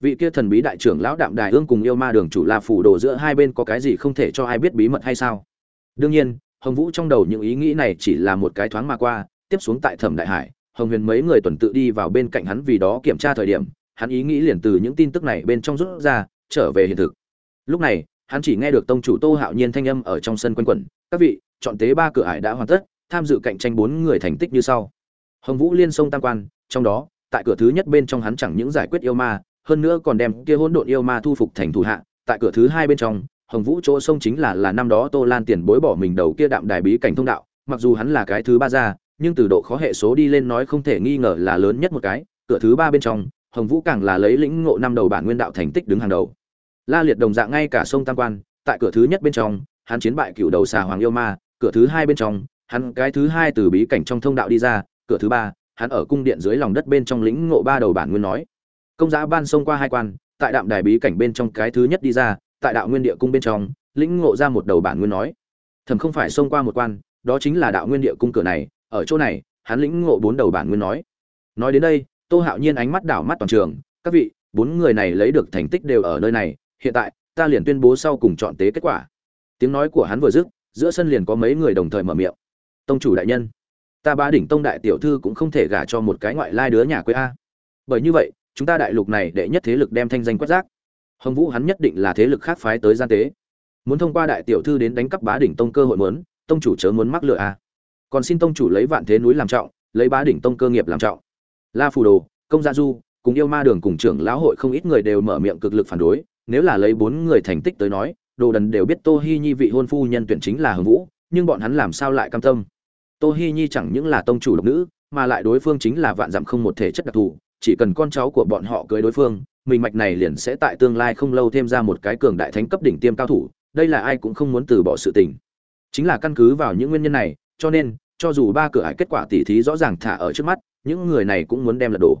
vị kia thần bí đại trưởng lão đạm đài ương cùng yêu ma đường chủ la phủ đồ giữa hai bên có cái gì không thể cho ai biết bí mật hay sao? Đương nhiên, hồng vũ trong đầu những ý nghĩ này chỉ là một cái thoáng mà qua, tiếp xuống tại thẩm đại hải, hồng huyền mấy người tuần tự đi vào bên cạnh hắn vì đó kiểm tra thời điểm, hắn ý nghĩ liền từ những tin tức này bên trong rút ra, trở về hiện thực. Lúc này, hắn chỉ nghe được tông chủ tô hạo nhiên thanh âm ở trong sân quanh quẩn, các vị, chọn tế ba cửa ải đã hoàn tất, tham dự cạnh tranh bốn người thành tích như sau hồng vũ liên sông tam quan, trong đó, tại cửa thứ nhất bên trong hắn chẳng những giải quyết yêu ma, hơn nữa còn đem kia hỗn độn yêu ma thu phục thành thủ hạ, tại cửa thứ hai bên trong, hồng vũ chỗ sông chính là là năm đó tô lan tiền bối bỏ mình đầu kia đạm đài bí cảnh thông đạo, mặc dù hắn là cái thứ ba ra nhưng từ độ khó hệ số đi lên nói không thể nghi ngờ là lớn nhất một cái, cửa thứ ba bên trong, hồng vũ càng là lấy lĩnh ngộ năm đầu bản nguyên đạo thành tích đứng hàng đầu. La liệt đồng dạng ngay cả sông tam quan, tại cửa thứ nhất bên trong, hắn chiến bại cựu đầu xà hoàng yêu ma, cửa thứ hai bên trong, hắn cái thứ hai từ bí cảnh trong thông đạo đi ra cửa thứ ba, hắn ở cung điện dưới lòng đất bên trong lĩnh ngộ ba đầu bản nguyên nói. Công giá ban xông qua hai quan, tại đạm đài bí cảnh bên trong cái thứ nhất đi ra, tại đạo nguyên địa cung bên trong, lĩnh ngộ ra một đầu bản nguyên nói. Thầm không phải xông qua một quan, đó chính là đạo nguyên địa cung cửa này, ở chỗ này, hắn lĩnh ngộ bốn đầu bản nguyên nói. Nói đến đây, tô hạo nhiên ánh mắt đảo mắt toàn trường, các vị, bốn người này lấy được thành tích đều ở nơi này, hiện tại, ta liền tuyên bố sau cùng chọn tế kết quả. Tiếng nói của hắn vừa dứt, giữa sân liền có mấy người đồng thời mở miệng. Tông chủ đại nhân ta ba đỉnh tông đại tiểu thư cũng không thể gả cho một cái ngoại lai đứa nhà quê a. Bởi như vậy, chúng ta đại lục này đệ nhất thế lực đem thanh danh quét rác. Hồng vũ hắn nhất định là thế lực khác phái tới gian tế. Muốn thông qua đại tiểu thư đến đánh cắp bá đỉnh tông cơ hội muốn, tông chủ chớ muốn mắc lựa a. còn xin tông chủ lấy vạn thế núi làm trọng, lấy bá đỉnh tông cơ nghiệp làm trọng. La phù đồ, công gia du, cùng yêu ma đường cùng trưởng lão hội không ít người đều mở miệng cực lực phản đối, nếu là lấy bốn người thành tích tới nói, đồ đần đều biết tô hi nhi vị hôn phu nhân tuyển chính là hồng vũ, nhưng bọn hắn làm sao lại cam tâm? Tô hi nhi chẳng những là tông chủ độc nữ, mà lại đối phương chính là vạn dặm không một thể chất đặc thù, chỉ cần con cháu của bọn họ cưới đối phương, mình mạch này liền sẽ tại tương lai không lâu thêm ra một cái cường đại thánh cấp đỉnh tiêm cao thủ, đây là ai cũng không muốn từ bỏ sự tình. Chính là căn cứ vào những nguyên nhân này, cho nên, cho dù ba cửa ải kết quả tỉ thí rõ ràng thả ở trước mắt, những người này cũng muốn đem lật đổ.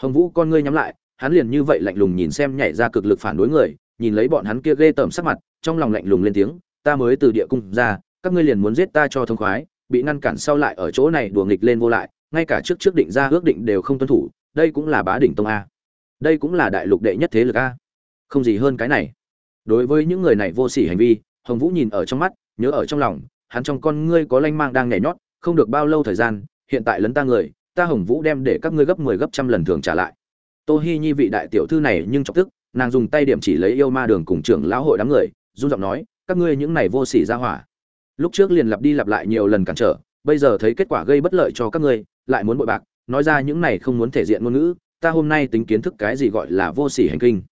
Hồng vũ, con ngươi nhắm lại, hắn liền như vậy lạnh lùng nhìn xem nhảy ra cực lực phản đối người, nhìn lấy bọn hắn kia ghê tởm sắc mặt, trong lòng lạnh lùng lên tiếng, ta mới từ địa cung ra, các ngươi liền muốn giết ta cho thông khoái bị ngăn cản sau lại ở chỗ này đùa nghịch lên vô lại, ngay cả trước trước định ra ước định đều không tuân thủ, đây cũng là bá đỉnh tông a. Đây cũng là đại lục đệ nhất thế lực a. Không gì hơn cái này. Đối với những người này vô sỉ hành vi, hồng vũ nhìn ở trong mắt, nhớ ở trong lòng, hắn trong con ngươi có lanh mang đang nhảy nhót, không được bao lâu thời gian, hiện tại lấn ta người, ta hồng vũ đem để các ngươi gấp mười 10 gấp trăm lần thường trả lại. Tô hi nhi vị đại tiểu thư này nhưng chọc tức, nàng dùng tay điểm chỉ lấy yêu ma đường cùng trưởng lão hội đám người, run giọng nói, các ngươi những này vô sỉ ra hỏa lúc trước liền lặp đi lặp lại nhiều lần cản trở, bây giờ thấy kết quả gây bất lợi cho các ngươi, lại muốn bội bạc, nói ra những này không muốn thể diện ngôn ngữ, ta hôm nay tính kiến thức cái gì gọi là vô sỉ hành kinh.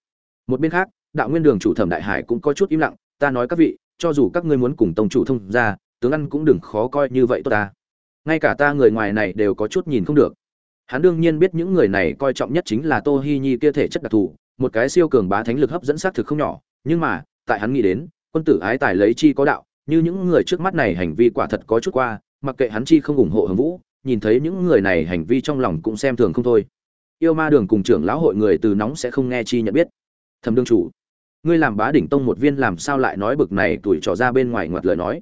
Một bên khác, đạo nguyên đường chủ thẩm đại hải cũng có chút im lặng, ta nói các vị, cho dù các ngươi muốn cùng tông chủ thông ra tướng ăn cũng đừng khó coi như vậy tốt ta. Ngay cả ta người ngoài này đều có chút nhìn không được. Hắn đương nhiên biết những người này coi trọng nhất chính là tô hi nhi kia thể chất đặc thù, một cái siêu cường bá thánh lực hấp dẫn xác thực không nhỏ, nhưng mà, tại hắn nghĩ đến, quân tử ái tài lấy chi có đạo như những người trước mắt này hành vi quả thật có chút qua, mặc kệ hắn chi không ủng hộ hồng vũ, nhìn thấy những người này hành vi trong lòng cũng xem thường không thôi. Yêu ma đường cùng trưởng lão hội người từ nóng sẽ không nghe chi nhận biết. Thẩm đương chủ, ngươi làm bá đỉnh tông một viên làm sao lại nói bực này, tuổi trò ra bên ngoài ngoặt lời nói.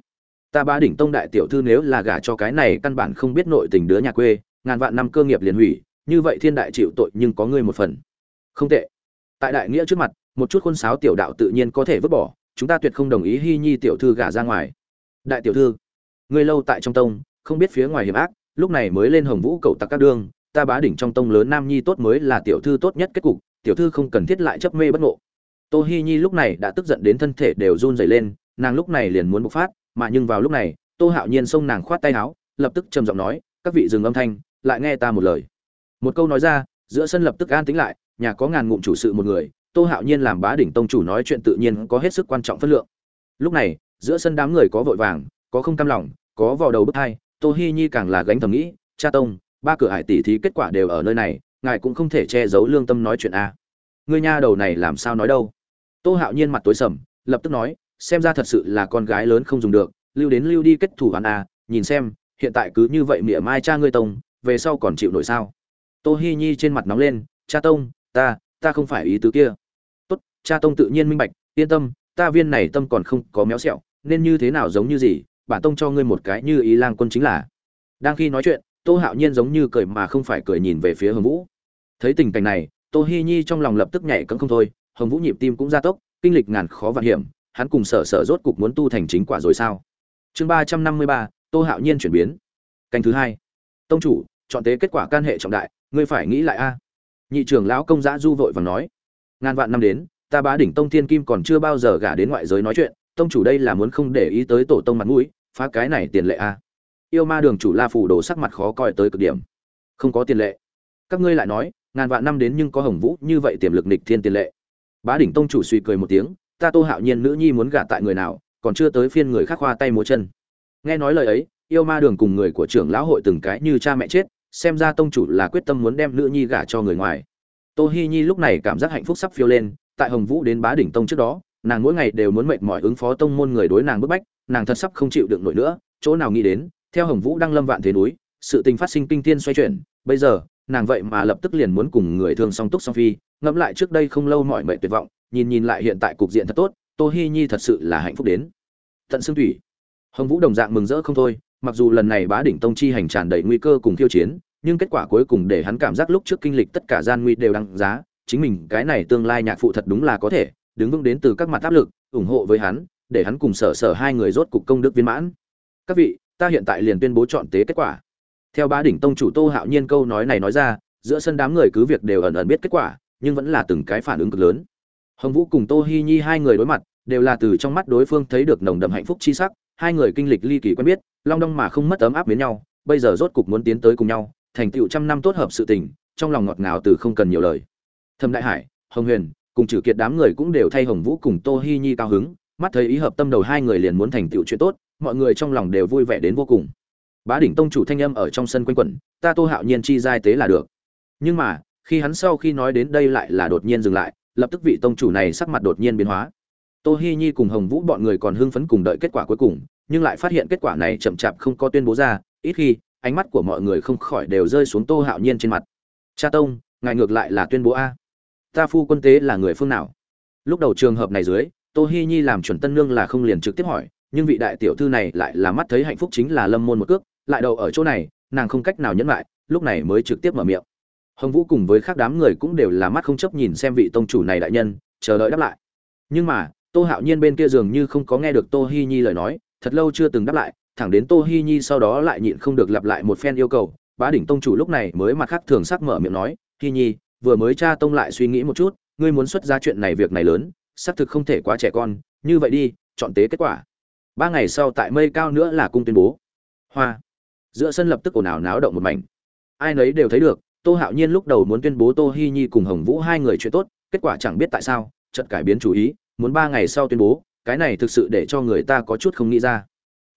Ta bá đỉnh tông đại tiểu thư nếu là gả cho cái này căn bản không biết nội tình đứa nhà quê, ngàn vạn năm cơ nghiệp liền hủy, như vậy thiên đại chịu tội nhưng có ngươi một phần. Không tệ. Tại đại nghĩa trước mặt, một chút khuôn sáo tiểu đạo tự nhiên có thể vứt bỏ chúng ta tuyệt không đồng ý hy nhi tiểu thư gả ra ngoài. Đại tiểu thư, ngươi lâu tại trong tông, không biết phía ngoài hiểm ác, lúc này mới lên hồng vũ cầu tặc các đương, ta bá đỉnh trong tông lớn nam nhi tốt mới là tiểu thư tốt nhất kết cục, tiểu thư không cần thiết lại chấp mê bất ngộ. Tô hi nhi lúc này đã tức giận đến thân thể đều run rẩy lên, nàng lúc này liền muốn bộc phát, mà nhưng vào lúc này, tô hạo nhiên xông nàng khoát tay áo, lập tức trầm giọng nói, các vị dừng âm thanh, lại nghe ta một lời. Một câu nói ra, giữa sân lập tức an tĩnh lại, nhà có ngàn ngụm chủ sự một người tô hạo nhiên làm bá đỉnh tông chủ nói chuyện tự nhiên có hết sức quan trọng phất lượng. Lúc này, giữa sân đám người có vội vàng, có không cam lòng, có vào đầu bức hai, tô hi nhi càng là gánh thầm nghĩ, cha tông, ba cửa hải tỷ thí kết quả đều ở nơi này, ngài cũng không thể che giấu lương tâm nói chuyện a. Ngươi nha đầu này làm sao nói đâu? Tô hạo nhiên mặt tối sầm, lập tức nói, xem ra thật sự là con gái lớn không dùng được, lưu đến lưu đi kết thủ hắn a, nhìn xem, hiện tại cứ như vậy mỉa mai cha ngươi tông, về sau còn chịu nổi sao? Tô hi nhi trên mặt nóng lên, cha tông, ta ta không phải ý tứ kia cha tông tự nhiên minh bạch, yên tâm, ta viên này tâm còn không có méo xẹo, nên như thế nào giống như gì, bản tông cho ngươi một cái như ý lang quân chính là. Đang khi nói chuyện, tô hạo nhiên giống như cười mà không phải cười nhìn về phía hồng vũ. Thấy tình cảnh này, tô hi nhi trong lòng lập tức nhảy cẫng không thôi, hồng vũ nhịp tim cũng gia tốc, kinh lịch ngàn khó vạn hiểm, hắn cùng sở sở rốt cục muốn tu thành chính quả rồi sao? Chương ba trăm năm mươi ba, tô hạo nhiên chuyển biến. Canh thứ hai. Tông chủ, chọn tế kết quả can hệ trọng đại, ngươi phải nghĩ lại a. Nhị trưởng lão công giã du vội và nói. Ngàn vạn năm đến ta bá đỉnh tông thiên kim còn chưa bao giờ gả đến ngoại giới nói chuyện, tông chủ đây là muốn không để ý tới tổ tông mặt mũi, phá cái này tiền lệ a yêu ma đường chủ la phủ đồ sắc mặt khó coi tới cực điểm. Không có tiền lệ. Các ngươi lại nói, ngàn vạn năm đến nhưng có hồng vũ, như vậy tiềm lực nịch thiên tiền lệ. Bá đỉnh tông chủ suy cười một tiếng, ta tô hạo nhiên nữ nhi muốn gả tại người nào, còn chưa tới phiên người khác hoa tay múa chân. Nghe nói lời ấy, yêu ma đường cùng người của trưởng lão hội từng cái như cha mẹ chết, xem ra tông chủ là quyết tâm muốn đem nữ nhi gả cho người ngoài. Tô hi nhi lúc này cảm giác hạnh phúc sắp phiêu lên tại hồng vũ đến bá đỉnh tông trước đó, nàng mỗi ngày đều muốn mệt mỏi ứng phó tông môn người đối nàng bức bách, nàng thật sắp không chịu đựng nổi nữa, chỗ nào nghĩ đến, theo hồng vũ đang lâm vạn thế núi, sự tình phát sinh kinh thiên xoay chuyển, bây giờ, nàng vậy mà lập tức liền muốn cùng người thương song túc song phi, ngẫm lại trước đây không lâu mọi mệt tuyệt vọng, nhìn nhìn lại hiện tại cục diện thật tốt, tô hi nhi thật sự là hạnh phúc đến. Tận xương thủy. Hồng vũ đồng dạng mừng rỡ không thôi, mặc dù lần này bá đỉnh tông chi hành tràn đầy nguy cơ cùng khiêu chiến, nhưng kết quả cuối cùng để hắn cảm giác lúc trước kinh lịch tất cả gian nguy đều đáng giá chính mình cái này tương lai nhạc phụ thật đúng là có thể, đứng vững đến từ các mặt áp lực, ủng hộ với hắn, để hắn cùng sở sở hai người rốt cục công đức viên mãn. Các vị, ta hiện tại liền tuyên bố chọn tế kết quả. Theo ba đỉnh tông chủ tô hạo nhiên câu nói này nói ra, giữa sân đám người cứ việc đều ẩn ẩn biết kết quả, nhưng vẫn là từng cái phản ứng cực lớn. Hồng vũ cùng tô hi nhi hai người đối mặt, đều là từ trong mắt đối phương thấy được nồng đậm hạnh phúc chi sắc, hai người kinh lịch ly kỳ quen biết, long đong mà không mất ấm áp đến nhau, bây giờ rốt cục muốn tiến tới cùng nhau, thành tựu trăm năm tốt hợp sự tình, trong lòng ngọt ngào từ không cần nhiều lời thâm đại hải, hồng huyền, cùng trừ kiệt đám người cũng đều thay hồng vũ cùng tô hi nhi cao hứng, mắt thấy ý hợp tâm đầu hai người liền muốn thành tựu chuyện tốt, mọi người trong lòng đều vui vẻ đến vô cùng. Bá đỉnh tông chủ thanh âm ở trong sân quanh quẩn, ta tô hạo nhiên chi giai tế là được. Nhưng mà, khi hắn sau khi nói đến đây lại là đột nhiên dừng lại, lập tức vị tông chủ này sắc mặt đột nhiên biến hóa. Tô hi nhi cùng hồng vũ bọn người còn hưng phấn cùng đợi kết quả cuối cùng, nhưng lại phát hiện kết quả này chậm chạp không có tuyên bố ra, ít khi, ánh mắt của mọi người không khỏi đều rơi xuống tô hạo nhiên trên mặt. Cha tông, ngài ngược lại là tuyên bố a ta phu quân tế là người phương nào? Lúc đầu trường hợp này dưới, tô hi nhi làm chuẩn tân nương là không liền trực tiếp hỏi, nhưng vị đại tiểu thư này lại là mắt thấy hạnh phúc chính là lâm môn một cước, lại đầu ở chỗ này, nàng không cách nào nhẫn lại, lúc này mới trực tiếp mở miệng. Hồng vũ cùng với các đám người cũng đều là mắt không chấp nhìn xem vị tông chủ này đại nhân, chờ đợi đáp lại. Nhưng mà, tô hạo nhiên bên kia dường như không có nghe được tô hi nhi lời nói, thật lâu chưa từng đáp lại, thẳng đến tô hi nhi sau đó lại nhịn không được lặp lại một phen yêu cầu, bá đỉnh tông chủ lúc này mới mặt khác thường sắc mở miệng nói, hi nhi vừa mới cha tông lại suy nghĩ một chút, ngươi muốn xuất ra chuyện này việc này lớn, xác thực không thể quá trẻ con, như vậy đi, chọn tế kết quả. Ba ngày sau tại mây cao nữa là cung tuyên bố. Hoa. Giữa sân lập tức ồn ào náo động một mảnh. Ai nấy đều thấy được, tô hạo nhiên lúc đầu muốn tuyên bố tô hi nhi cùng hồng vũ hai người chuyện tốt, kết quả chẳng biết tại sao trận cải biến chủ ý, muốn ba ngày sau tuyên bố, cái này thực sự để cho người ta có chút không nghĩ ra.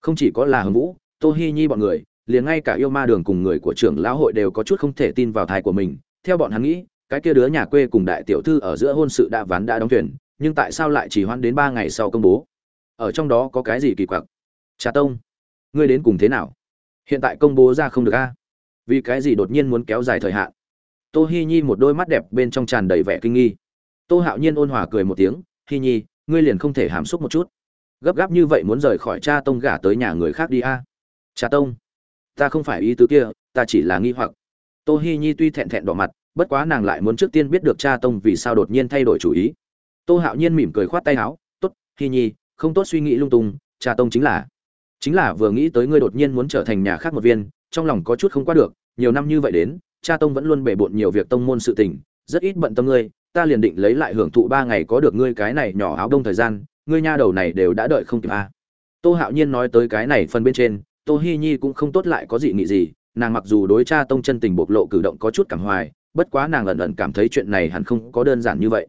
Không chỉ có là hồng vũ, tô hi nhi bọn người, liền ngay cả yêu ma đường cùng người của trưởng lão hội đều có chút không thể tin vào thai của mình, theo bọn hắn nghĩ cái kia đứa nhà quê cùng đại tiểu thư ở giữa hôn sự đã ván đã đóng thuyền, nhưng tại sao lại chỉ hoãn đến ba ngày sau công bố? Ở trong đó có cái gì kỳ quặc? Trà tông, ngươi đến cùng thế nào? Hiện tại công bố ra không được a? Vì cái gì đột nhiên muốn kéo dài thời hạn? Tô hi nhi một đôi mắt đẹp bên trong tràn đầy vẻ kinh nghi. Tô hạo nhiên ôn hòa cười một tiếng, hi nhi, ngươi liền không thể hàm xúc một chút. Gấp gáp như vậy muốn rời khỏi cha tông gả tới nhà người khác đi a? Cha tông, ta không phải ý tứ kia, ta chỉ là nghi hoặc. Tô hi nhi tuy thẹn thẹn đỏ mặt bất quá nàng lại muốn trước tiên biết được cha tông vì sao đột nhiên thay đổi chủ ý tô hạo nhiên mỉm cười khoát tay áo, tốt, hi nhi, không tốt suy nghĩ lung tung, cha tông chính là chính là vừa nghĩ tới ngươi đột nhiên muốn trở thành nhà khác một viên, trong lòng có chút không qua được, nhiều năm như vậy đến, cha tông vẫn luôn bể bộn nhiều việc tông môn sự tình, rất ít bận tâm ngươi, ta liền định lấy lại hưởng thụ ba ngày có được ngươi cái này nhỏ áo đông thời gian, ngươi nha đầu này đều đã đợi không kịp a à. tô hạo nhiên nói tới cái này phần bên trên, tô hi nhi cũng không tốt lại có dị nghị gì, nàng mặc dù đối cha tông chân tình bộc lộ cử động có chút cảm hoài bất quá nàng ẩn ẩn cảm thấy chuyện này hẳn không có đơn giản như vậy.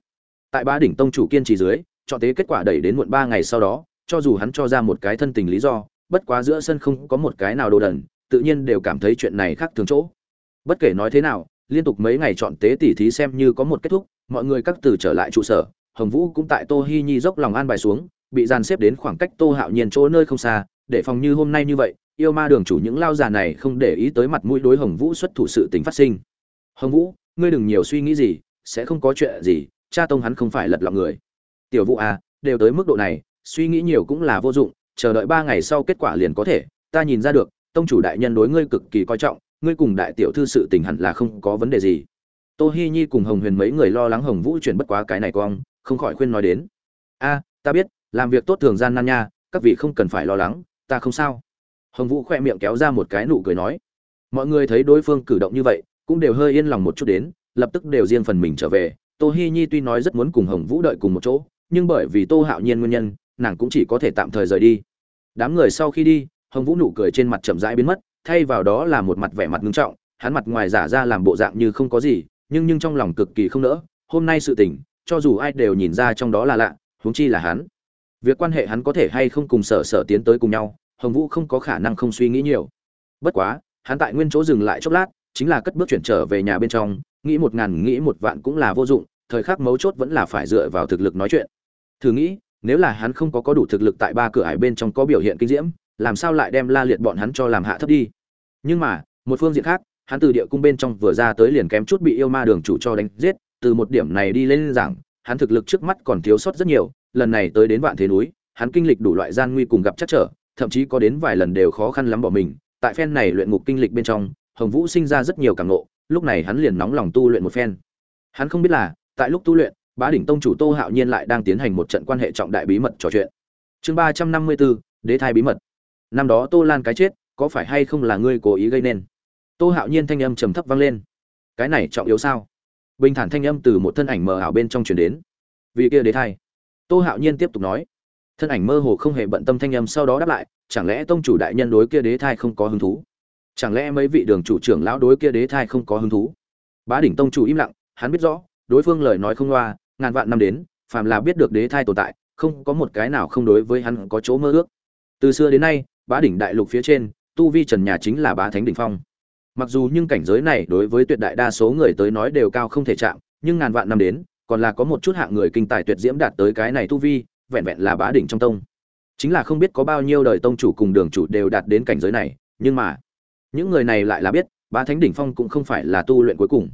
Tại ba đỉnh tông chủ kiên trì dưới chọn tế kết quả đẩy đến muộn ba ngày sau đó, cho dù hắn cho ra một cái thân tình lý do, bất quá giữa sân không có một cái nào đồ đần, tự nhiên đều cảm thấy chuyện này khác thường chỗ. Bất kể nói thế nào, liên tục mấy ngày chọn tế tỉ thí xem như có một kết thúc, mọi người các từ trở lại trụ sở, hồng vũ cũng tại tô hi nhi dốc lòng an bài xuống, bị dàn xếp đến khoảng cách tô hạo nhiên chỗ nơi không xa, để phòng như hôm nay như vậy, yêu ma đường chủ những lao già này không để ý tới mặt mũi đối hồng vũ xuất thủ sự tình phát sinh hồng vũ, ngươi đừng nhiều suy nghĩ gì, sẽ không có chuyện gì, cha tông hắn không phải lật lọng người. Tiểu vũ à đều tới mức độ này, suy nghĩ nhiều cũng là vô dụng, chờ đợi ba ngày sau kết quả liền có thể, ta nhìn ra được, tông chủ đại nhân đối ngươi cực kỳ coi trọng, ngươi cùng đại tiểu thư sự tình hẳn là không có vấn đề gì. Tô hi nhi cùng hồng huyền mấy người lo lắng hồng vũ chuyển bất quá cái này con không khỏi khuyên nói đến. A, ta biết, làm việc tốt thường gian nan nha, các vị không cần phải lo lắng, ta không sao. Hồng vũ khoe miệng kéo ra một cái nụ cười nói. Mọi người thấy đối phương cử động như vậy cũng đều hơi yên lòng một chút đến, lập tức đều riêng phần mình trở về. Tô hi nhi tuy nói rất muốn cùng hồng vũ đợi cùng một chỗ, nhưng bởi vì tô hạo nhiên nguyên nhân, nàng cũng chỉ có thể tạm thời rời đi. Đám người sau khi đi, hồng vũ nụ cười trên mặt chậm rãi biến mất, thay vào đó là một mặt vẻ mặt nghiêm trọng, hắn mặt ngoài giả ra làm bộ dạng như không có gì, nhưng nhưng trong lòng cực kỳ không nỡ, hôm nay sự tình, cho dù ai đều nhìn ra trong đó là lạ, huống chi là hắn. Việc quan hệ hắn có thể hay không cùng sở sở tiến tới cùng nhau, hồng vũ không có khả năng không suy nghĩ nhiều. Bất quá, hắn tại nguyên chỗ dừng lại chốc lát chính là cất bước chuyển trở về nhà bên trong, nghĩ một ngàn, nghĩ một vạn cũng là vô dụng, thời khắc mấu chốt vẫn là phải dựa vào thực lực nói chuyện. Thử nghĩ, nếu là hắn không có có đủ thực lực tại ba cửa ải bên trong có biểu hiện kinh diễm, làm sao lại đem la liệt bọn hắn cho làm hạ thấp đi? Nhưng mà, một phương diện khác, hắn từ địa cung bên trong vừa ra tới liền kém chút bị yêu ma đường chủ cho đánh giết, từ một điểm này đi lên giảng, hắn thực lực trước mắt còn thiếu sót rất nhiều, lần này tới đến vạn thế núi, hắn kinh lịch đủ loại gian nguy cùng gặp chắc trở, thậm chí có đến vài lần đều khó khăn lắm bỏ mình, tại phen này luyện ngục kinh lịch bên trong hồng vũ sinh ra rất nhiều cảm ngộ, lúc này hắn liền nóng lòng tu luyện một phen. Hắn không biết là, tại lúc tu luyện, bá đỉnh tông chủ tô hạo nhiên lại đang tiến hành một trận quan hệ trọng đại bí mật trò chuyện. Chương ba trăm năm mươi bốn, đế thai bí mật. Năm đó tô lan cái chết, có phải hay không là ngươi cố ý gây nên? Tô hạo nhiên thanh âm trầm thấp vang lên. Cái này trọng yếu sao? Bình thản thanh âm từ một thân ảnh mờ ảo bên trong truyền đến. Vì kia đế thai. Tô hạo nhiên tiếp tục nói. Thân ảnh mơ hồ không hề bận tâm thanh âm sau đó đáp lại, chẳng lẽ tông chủ đại nhân đối kia đế thai không có hứng thú? Chẳng lẽ mấy vị đường chủ trưởng lão đối kia đế thai không có hứng thú? Bá đỉnh tông chủ im lặng, hắn biết rõ, đối phương lời nói không loa, ngàn vạn năm đến, phàm là biết được đế thai tồn tại, không có một cái nào không đối với hắn có chỗ mơ ước. Từ xưa đến nay, bá đỉnh đại lục phía trên, tu vi trần nhà chính là bá thánh đỉnh phong. Mặc dù nhưng cảnh giới này đối với tuyệt đại đa số người tới nói đều cao không thể chạm, nhưng ngàn vạn năm đến, còn là có một chút hạng người kinh tài tuyệt diễm đạt tới cái này tu vi, vẹn vẹn là bá đỉnh trong tông. Chính là không biết có bao nhiêu đời tông chủ cùng đường chủ đều đạt đến cảnh giới này, nhưng mà những người này lại là biết, bá thánh đỉnh phong cũng không phải là tu luyện cuối cùng.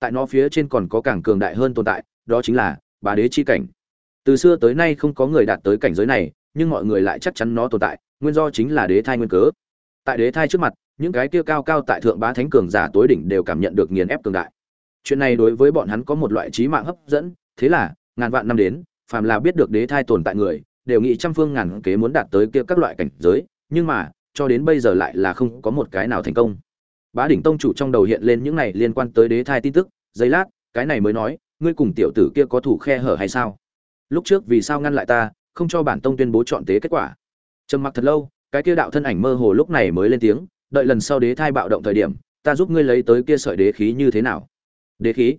Tại nó phía trên còn có càng cường đại hơn tồn tại, đó chính là bá đế chi cảnh. Từ xưa tới nay không có người đạt tới cảnh giới này, nhưng mọi người lại chắc chắn nó tồn tại, nguyên do chính là đế thai nguyên cớ. Tại đế thai trước mặt, những cái kia cao cao tại thượng bá thánh cường giả tối đỉnh đều cảm nhận được nghiền ép cường đại. Chuyện này đối với bọn hắn có một loại trí mạng hấp dẫn, thế là, ngàn vạn năm đến, phàm là biết được đế thai tồn tại người, đều nghĩ trăm phương ngàn kế muốn đạt tới kia các loại cảnh giới, nhưng mà cho đến bây giờ lại là không có một cái nào thành công. Bá đỉnh tông chủ trong đầu hiện lên những này liên quan tới đế thai tin tức, giây lát, cái này mới nói, ngươi cùng tiểu tử kia có thủ khe hở hay sao? Lúc trước vì sao ngăn lại ta, không cho bản tông tuyên bố chọn tế kết quả? Trầm mặc thật lâu, cái kia đạo thân ảnh mơ hồ lúc này mới lên tiếng, đợi lần sau đế thai bạo động thời điểm, ta giúp ngươi lấy tới kia sợi đế khí như thế nào? Đế khí?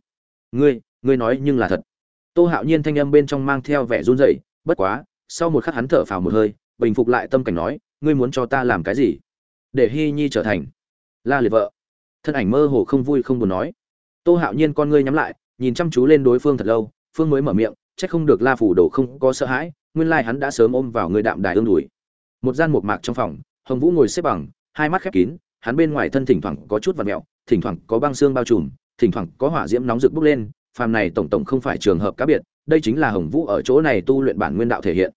Ngươi ngươi nói nhưng là thật. Tô hạo nhiên thanh âm bên trong mang theo vẻ run rẩy, bất quá, sau một khắc hắn thở phào một hơi, bình phục lại tâm cảnh nói ngươi muốn cho ta làm cái gì? Để hy nhi trở thành la liệt vợ. Thân ảnh mơ hồ không vui không buồn nói. Tô hạo nhiên con ngươi nhắm lại, nhìn chăm chú lên đối phương thật lâu, phương mới mở miệng c h ắ c không được la phủ đồ không có sợ hãi, nguyên lai hắn đã sớm ôm vào người đạm đài ương đùi. Một gian một mạc trong phòng, hồng vũ ngồi xếp bằng, hai mắt khép kín, hắn bên ngoài thân thỉnh thoảng có chút vật mẹo, thỉnh thoảng có băng xương bao trùm, thỉnh thoảng có hỏa diễm nóng rực bốc lên, phàm này tổng tổng không phải trường hợp cá biệt, đây chính là hồng vũ ở chỗ này tu luyện bản nguyên đạo thể hiện.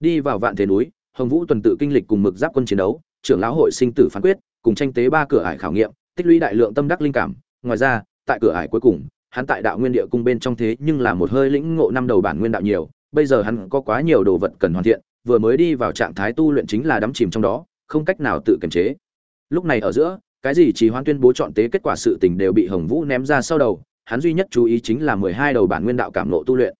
Đi vào vạn thế núi hồng vũ tuần tự kinh lịch cùng mực giáp quân chiến đấu, trưởng lão hội sinh tử phán quyết, cùng tranh tế ba cửa ải khảo nghiệm, tích lũy đại lượng tâm đắc linh cảm. Ngoài ra, tại cửa ải cuối cùng, hắn tại đạo nguyên địa cung bên trong thế nhưng là một hơi lĩnh ngộ năm đầu bản nguyên đạo nhiều, bây giờ hắn có quá nhiều đồ vật cần hoàn thiện, vừa mới đi vào trạng thái tu luyện chính là đắm chìm trong đó, không cách nào tự kiềm chế. Lúc này ở giữa, cái gì chỉ hoan tuyên bố chọn tế kết quả sự tình đều bị hồng vũ ném ra sau đầu, hắn duy nhất chú ý chính là mười hai đầu bản nguyên đạo cảm ngộ tu luyện.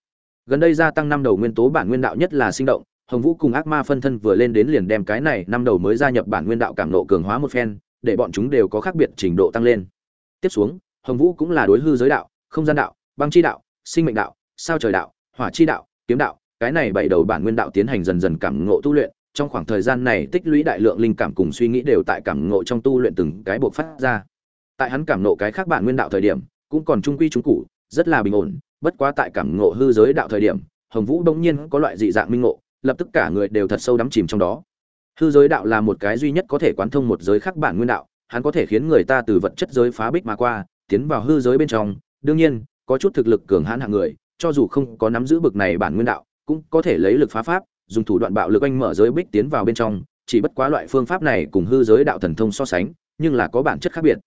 Gần đây gia tăng năm đầu nguyên tố bản nguyên đạo nhất là sinh động hồng vũ cùng ác ma phân thân vừa lên đến liền đem cái này năm đầu mới gia nhập bản nguyên đạo cảm nộ cường hóa một phen, để bọn chúng đều có khác biệt trình độ tăng lên. Tiếp xuống, hồng vũ cũng là đối hư giới đạo, không gian đạo, băng chi đạo, sinh mệnh đạo, sao trời đạo, hỏa chi đạo, kiếm đạo, cái này bảy đầu bản nguyên đạo tiến hành dần dần cảm ngộ tu luyện, trong khoảng thời gian này tích lũy đại lượng linh cảm cùng suy nghĩ đều tại cảm ngộ trong tu luyện từng cái buộc phát ra. Tại hắn cảm ngộ cái khác bản nguyên đạo thời điểm, cũng còn trung quy trung cụ rất là bình ổn, bất quá tại cảm ngộ hư giới đạo thời điểm, hồng vũ đông nhiên có loại dị dạng minh ngộ lập tức cả người đều thật sâu đắm chìm trong đó. Hư giới đạo là một cái duy nhất có thể quán thông một giới khác bản nguyên đạo, hắn có thể khiến người ta từ vật chất giới phá bích mà qua, tiến vào hư giới bên trong. Đương nhiên, có chút thực lực cường hãn hạng người, cho dù không có nắm giữ bực này bản nguyên đạo, cũng có thể lấy lực phá pháp, dùng thủ đoạn bạo lực anh mở giới bích tiến vào bên trong. Chỉ bất quá loại phương pháp này cùng hư giới đạo thần thông so sánh, nhưng là có bản chất khác biệt.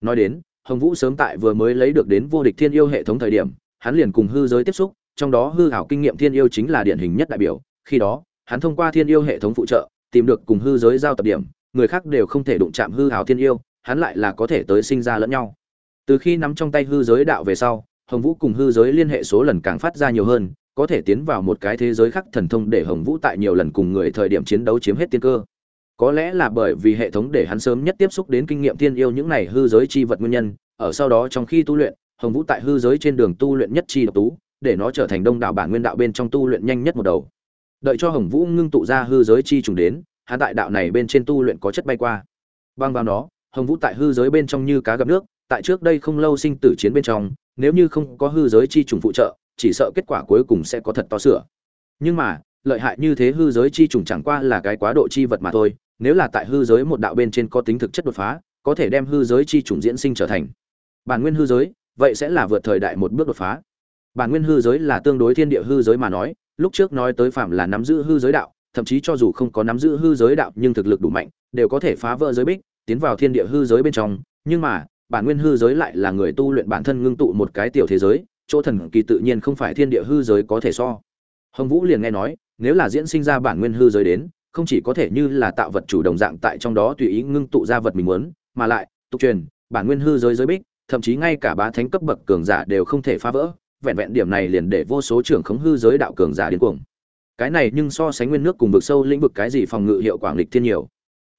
Nói đến, hồng vũ sớm tại vừa mới lấy được đến vô địch thiên yêu hệ thống thời điểm, hắn liền cùng hư giới tiếp xúc, trong đó hư hảo kinh nghiệm thiên yêu chính là điển hình nhất đại biểu khi đó, hắn thông qua thiên yêu hệ thống phụ trợ, tìm được cùng hư giới giao tập điểm, người khác đều không thể đụng chạm hư hào thiên yêu, hắn lại là có thể tới sinh ra lẫn nhau. Từ khi nắm trong tay hư giới đạo về sau, hồng vũ cùng hư giới liên hệ số lần càng phát ra nhiều hơn, có thể tiến vào một cái thế giới khác thần thông để hồng vũ tại nhiều lần cùng người thời điểm chiến đấu chiếm hết tiên cơ. Có lẽ là bởi vì hệ thống để hắn sớm nhất tiếp xúc đến kinh nghiệm thiên yêu những này hư giới chi vật nguyên nhân, ở sau đó trong khi tu luyện, hồng vũ tại hư giới trên đường tu luyện nhất chi độc tú, để nó trở thành đông đảo bản nguyên đạo bên trong tu luyện nhanh nhất một đầu đợi cho hồng vũ ngưng tụ ra hư giới chi trùng đến, hắn tại đạo này bên trên tu luyện có chất bay qua. Băng vào nó, hồng vũ tại hư giới bên trong như cá gặp nước, tại trước đây không lâu sinh tử chiến bên trong, nếu như không có hư giới chi trùng phụ trợ, chỉ sợ kết quả cuối cùng sẽ có thật to sửa. Nhưng mà, lợi hại như thế hư giới chi trùng chẳng qua là cái quá độ chi vật mà thôi, nếu là tại hư giới một đạo bên trên có tính thực chất đột phá, có thể đem hư giới chi trùng diễn sinh trở thành. Bản nguyên hư giới, vậy sẽ là vượt thời đại một bước đột phá. Bản nguyên hư giới là tương đối thiên địa hư giới mà nói lúc trước nói tới phạm là nắm giữ hư giới đạo, thậm chí cho dù không có nắm giữ hư giới đạo nhưng thực lực đủ mạnh, đều có thể phá vỡ giới bích, tiến vào thiên địa hư giới bên trong. Nhưng mà, bản nguyên hư giới lại là người tu luyện bản thân ngưng tụ một cái tiểu thế giới, chỗ thần kỳ tự nhiên không phải thiên địa hư giới có thể so. Hồng vũ liền nghe nói, nếu là diễn sinh ra bản nguyên hư giới đến, không chỉ có thể như là tạo vật chủ đồng dạng tại trong đó tùy ý ngưng tụ ra vật mình muốn, mà lại, tục truyền, bản nguyên hư giới giới bích, thậm chí ngay cả bá thánh cấp bậc cường giả đều không thể phá vỡ vẹn vẹn điểm này liền để vô số trưởng khống hư giới đạo cường giả điên cuồng. Cái này nhưng so sánh nguyên nước cùng vực sâu lĩnh vực cái gì phòng ngự hiệu quả nghịch thiên nhiều.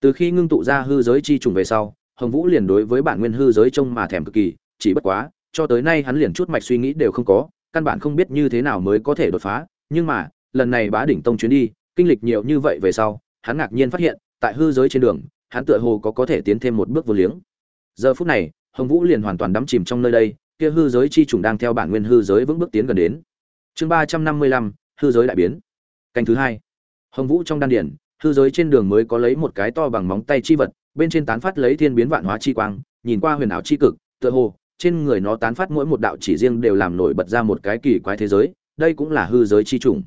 Từ khi ngưng tụ ra hư giới chi trùng về sau, hồng vũ liền đối với bản nguyên hư giới trông mà thèm cực kỳ, chỉ bất quá, cho tới nay hắn liền chút mạch suy nghĩ đều không có, căn bản không biết như thế nào mới có thể đột phá, nhưng mà, lần này bá đỉnh tông chuyến đi, kinh lịch nhiều như vậy về sau, hắn ngạc nhiên phát hiện, tại hư giới trên đường, hắn tựa hồ có có thể tiến thêm một bước vô liếng. Giờ phút này, hồng vũ liền hoàn toàn đắm chìm trong nơi đây kia hư giới chi trùng đang theo bản nguyên hư giới vững bước tiến gần đến. Chương ba trăm năm mươi lăm, hư giới đại biến. Canh thứ hai. Hồng vũ trong đan điển hư giới trên đường mới có lấy một cái to bằng móng tay chi vật, bên trên tán phát lấy thiên biến vạn hóa chi quang, nhìn qua huyền ảo chi cực, tựa hồ, trên người nó tán phát mỗi một đạo chỉ riêng đều làm nổi bật ra một cái kỳ quái thế giới, đây cũng là hư giới chi trùng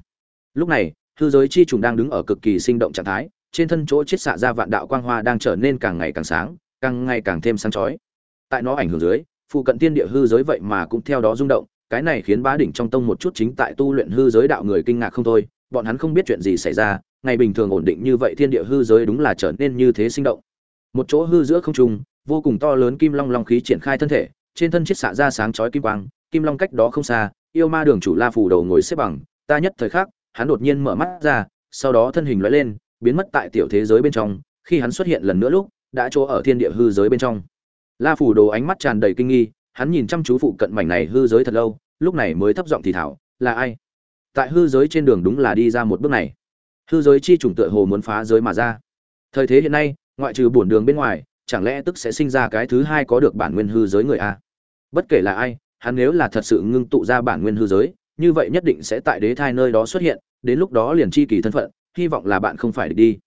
lúc này, hư giới chi trùng đang đứng ở cực kỳ sinh động trạng thái, trên thân chỗ chiết xạ ra vạn đạo quang hoa đang trở nên càng ngày càng sáng, càng ngày càng thêm sáng chói. Tại nó ảnh hưởng dưới phụ cận tiên địa hư giới vậy mà cũng theo đó rung động, cái này khiến bá đỉnh trong tông một chút chính tại tu luyện hư giới đạo người kinh ngạc không thôi, bọn hắn không biết chuyện gì xảy ra, ngày bình thường ổn định như vậy thiên địa hư giới đúng là trở nên như thế sinh động. Một chỗ hư giữa không trung, vô cùng to lớn kim long long khí triển khai thân thể, trên thân chiết xạ ra sáng chói kim quang, kim long cách đó không xa, yêu ma đường chủ la phủ đầu ngồi xếp bằng, ta nhất thời khắc, hắn đột nhiên mở mắt ra, sau đó thân hình lóe lên, biến mất tại tiểu thế giới bên trong, khi hắn xuất hiện lần nữa lúc, đã chỗ ở thiên địa hư giới bên trong la phủ đồ ánh mắt tràn đầy kinh nghi, hắn nhìn chăm chú phụ cận mảnh này hư giới thật lâu, lúc này mới thấp giọng thì thảo, là ai? Tại hư giới trên đường đúng là đi ra một bước này. Hư giới chi chủng tựa hồ muốn phá giới mà ra. Thời thế hiện nay, ngoại trừ bổn đường bên ngoài, chẳng lẽ tức sẽ sinh ra cái thứ hai có được bản nguyên hư giới người a? Bất kể là ai, hắn nếu là thật sự ngưng tụ ra bản nguyên hư giới, như vậy nhất định sẽ tại đế thai nơi đó xuất hiện, đến lúc đó liền chi kỳ thân phận, hy vọng là bạn không phải đi.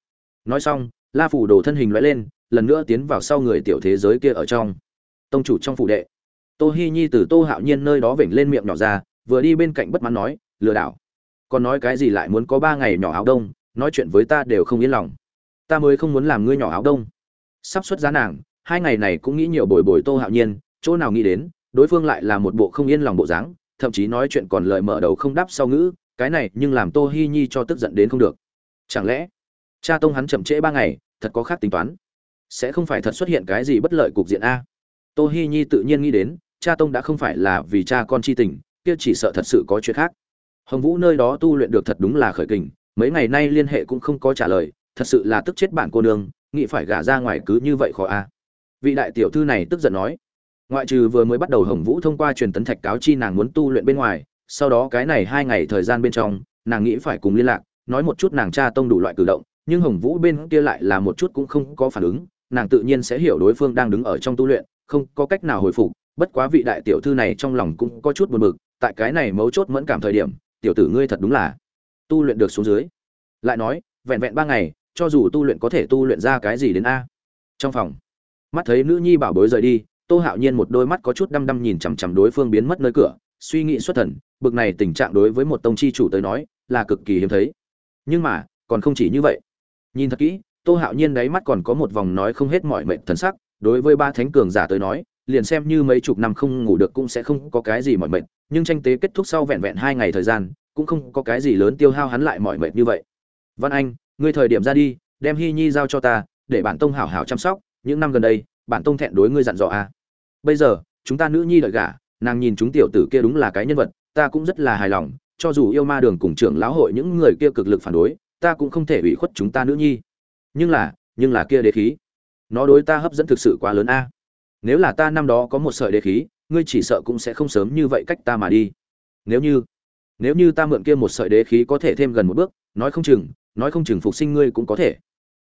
Nói xong, la phủ đồ thân hình lõi lên lần nữa tiến vào sau người tiểu thế giới kia ở trong. Tông chủ trong phủ đệ. Tô hi nhi từ tô hạo nhiên nơi đó vểnh lên miệng nhỏ ra, vừa đi bên cạnh bất mãn nói, lừa đảo. Còn nói cái gì lại muốn có ba ngày nhỏ áo đông, nói chuyện với ta đều không yên lòng. Ta mới không muốn làm ngươi nhỏ áo đông. Sắp xuất giá nàng, hai ngày này cũng nghĩ nhiều bồi bồi tô hạo nhiên, chỗ nào nghĩ đến, đối phương lại là một bộ không yên lòng bộ dáng, thậm chí nói chuyện còn lời mở đầu không đáp sau ngữ, cái này nhưng làm tô hi nhi cho tức giận đến không được. Chẳng lẽ cha tông hắn chậm trễ ba ngày, thật có khác tính toán? Sẽ không phải thật xuất hiện cái gì bất lợi cục diện a. Tô hi nhi tự nhiên nghĩ đến, cha tông đã không phải là vì cha con chi tình, kia chỉ sợ thật sự có chuyện khác. Hồng vũ nơi đó tu luyện được thật đúng là khởi kình, mấy ngày nay liên hệ cũng không có trả lời, thật sự là tức chết bản cô nương, nghĩ phải gả ra ngoài cứ như vậy khó a. Vị đại tiểu thư này tức giận nói. Ngoại trừ vừa mới bắt đầu hồng vũ thông qua truyền tấn thạch cáo chi nàng muốn tu luyện bên ngoài, sau đó cái này hai ngày thời gian bên trong, nàng nghĩ phải cùng liên lạc, nói một chút nàng cha tông đủ loại cử động, nhưng hồng vũ bên kia lại là một chút cũng không có phản ứng nàng tự nhiên sẽ hiểu đối phương đang đứng ở trong tu luyện, không có cách nào hồi phục, bất quá vị đại tiểu thư này trong lòng cũng có chút buồn bực, tại cái này mấu chốt mẫn cảm thời điểm, tiểu tử ngươi thật đúng là tu luyện được xuống dưới. Lại nói, vẹn vẹn ba ngày, cho dù tu luyện có thể tu luyện ra cái gì đến a? Trong phòng, mắt thấy nữ nhi bảo bối rời đi, tô hạo nhiên một đôi mắt có chút đăm đăm nhìn chằm chằm đối phương biến mất nơi cửa, suy nghĩ xuất thần, bực này tình trạng đối với một tông chi chủ tới nói, là cực kỳ hiếm thấy. Nhưng mà, còn không chỉ như vậy. Nhìn thật kỹ tô hạo nhiên đáy mắt còn có một vòng nói không hết mọi mệnh thần sắc, đối với ba thánh cường giả tới nói, liền xem như mấy chục năm không ngủ được cũng sẽ không có cái gì mọi mệnh, nhưng tranh tế kết thúc sau vẹn vẹn hai ngày thời gian, cũng không có cái gì lớn tiêu hao hắn lại mọi mệnh như vậy. Văn anh, ngươi thời điểm ra đi, đem hy nhi giao cho ta, để bản tông hảo hảo chăm sóc, những năm gần đây, bản tông thẹn đối ngươi dặn dò a. Bây giờ, chúng ta nữ nhi đợi gả, nàng nhìn chúng tiểu tử kia đúng là cái nhân vật, ta cũng rất là hài lòng, cho dù yêu ma đường cùng trưởng lão hội những người kia cực lực phản đối, ta cũng không thể ủy khuất chúng ta nữ nhi nhưng là nhưng là kia đế khí. Nó đối ta hấp dẫn thực sự quá lớn a. Nếu là ta năm đó có một sợi đế khí, ngươi chỉ sợ cũng sẽ không sớm như vậy cách ta mà đi. Nếu như nếu như ta mượn kia một sợi đế khí có thể thêm gần một bước, nói không chừng, nói không chừng phục sinh ngươi cũng có thể.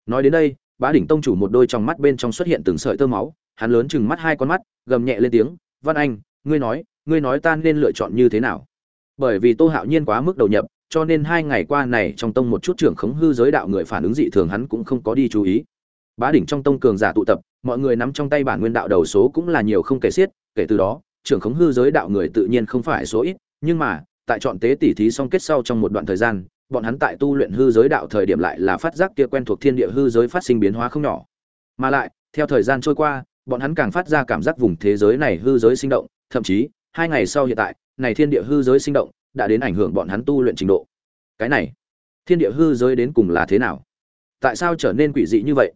Nói đến đây, bá đỉnh tông chủ một đôi trong mắt bên trong xuất hiện từng sợi tơ máu, hắn lớn chừng mắt hai con mắt, gầm nhẹ lên tiếng, văn anh, ngươi nói ngươi nói ta nên lựa chọn như thế nào? Bởi vì tô hạo nhiên quá mức đầu nhập cho nên hai ngày qua này trong tông một chút trưởng khống hư giới đạo người phản ứng dị thường hắn cũng không có đi chú ý. Bá đỉnh trong tông cường giả tụ tập, mọi người nắm trong tay bản nguyên đạo đầu số cũng là nhiều không kể xiết, kể từ đó, trưởng khống hư giới đạo người tự nhiên không phải số ít, nhưng mà, tại chọn tế tỷ thí song kết sau trong một đoạn thời gian, bọn hắn tại tu luyện hư giới đạo thời điểm lại là phát giác kia quen thuộc thiên địa hư giới phát sinh biến hóa không nhỏ. Mà lại, theo thời gian trôi qua, bọn hắn càng phát ra cảm giác vùng thế giới này hư giới sinh động, thậm chí, hai ngày sau hiện tại, này thiên địa hư giới sinh động đã đến ảnh hưởng bọn hắn tu luyện trình độ. Cái này, thiên địa hư giới đến cùng là thế nào? Tại sao trở nên quỷ dị như vậy?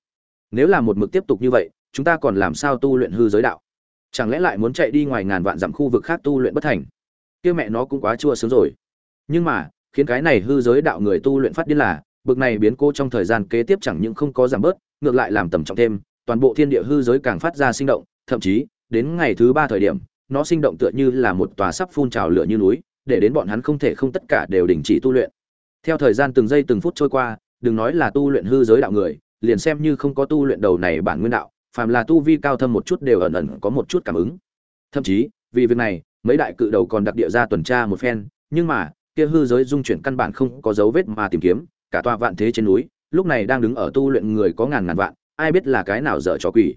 Nếu là một mực tiếp tục như vậy, chúng ta còn làm sao tu luyện hư giới đạo? Chẳng lẽ lại muốn chạy đi ngoài ngàn vạn dặm khu vực khác tu luyện bất thành? Kia mẹ nó cũng quá chua sướng rồi. Nhưng mà, khiến cái này hư giới đạo người tu luyện phát điên là, bực này biến cô trong thời gian kế tiếp chẳng những không có giảm bớt, ngược lại làm tầm trọng thêm, toàn bộ thiên địa hư giới càng phát ra sinh động, thậm chí, đến ngày thứ ba thời điểm, nó sinh động tựa như là một tòa sắp phun trào lửa như núi để đến bọn hắn không thể không tất cả đều đình chỉ tu luyện. Theo thời gian từng giây từng phút trôi qua, đừng nói là tu luyện hư giới đạo người, liền xem như không có tu luyện đầu này bản nguyên đạo, phàm là tu vi cao thâm một chút đều ẩn ẩn có một chút cảm ứng. Thậm chí, vì việc này, mấy đại cự đầu còn đặc địa ra tuần tra một phen, nhưng mà, kia hư giới dung chuyển căn bản không có dấu vết mà tìm kiếm, cả tòa vạn thế trên núi, lúc này đang đứng ở tu luyện người có ngàn ngàn vạn, ai biết là cái nào dở trò quỷ.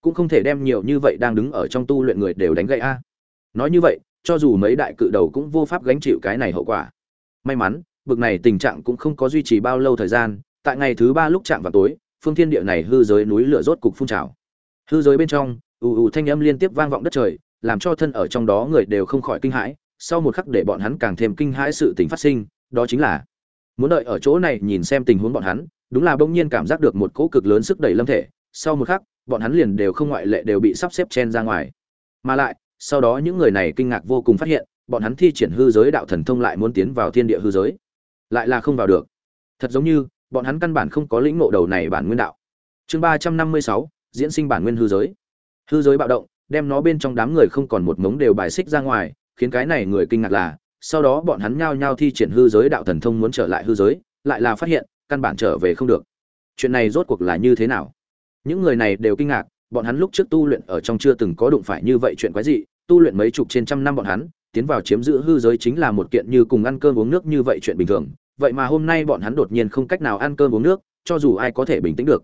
Cũng không thể đem nhiều như vậy đang đứng ở trong tu luyện người đều đánh gậy a. Nói như vậy cho dù mấy đại cự đầu cũng vô pháp gánh chịu cái này hậu quả. May mắn, bực này tình trạng cũng không có duy trì bao lâu thời gian, tại ngày thứ ba lúc chạm vào tối, phương thiên địa này hư giới núi lửa rốt cục phun trào. Hư giới bên trong, ù ù thanh âm liên tiếp vang vọng đất trời, làm cho thân ở trong đó người đều không khỏi kinh hãi, sau một khắc để bọn hắn càng thêm kinh hãi sự tình phát sinh, đó chính là, muốn đợi ở chỗ này nhìn xem tình huống bọn hắn, đúng là bỗng nhiên cảm giác được một cỗ cực lớn sức đẩy lâm thể, sau một khắc, bọn hắn liền đều không ngoại lệ đều bị sắp xếp chen ra ngoài. Mà lại sau đó những người này kinh ngạc vô cùng phát hiện, bọn hắn thi triển hư giới đạo thần thông lại muốn tiến vào thiên địa hư giới. Lại là không vào được. Thật giống như, bọn hắn căn bản không có lĩnh ngộ đầu này bản nguyên đạo. Chương ba trăm năm mươi sáu, diễn sinh bản nguyên hư giới. Hư giới bạo động, đem nó bên trong đám người không còn một mống đều bài xích ra ngoài, khiến cái này người kinh ngạc là, sau đó bọn hắn nhao nhao thi triển hư giới đạo thần thông muốn trở lại hư giới, lại là phát hiện, căn bản trở về không được. Chuyện này rốt cuộc là như thế nào? Những người này đều kinh ngạc, bọn hắn lúc trước tu luyện ở trong chưa từng có đụng phải như vậy chuyện quái dị tu luyện mấy chục trên trăm năm bọn hắn, tiến vào chiếm giữ hư giới chính là một kiện như cùng ăn cơm uống nước như vậy chuyện bình thường. Vậy mà hôm nay bọn hắn đột nhiên không cách nào ăn cơm uống nước, cho dù ai có thể bình tĩnh được.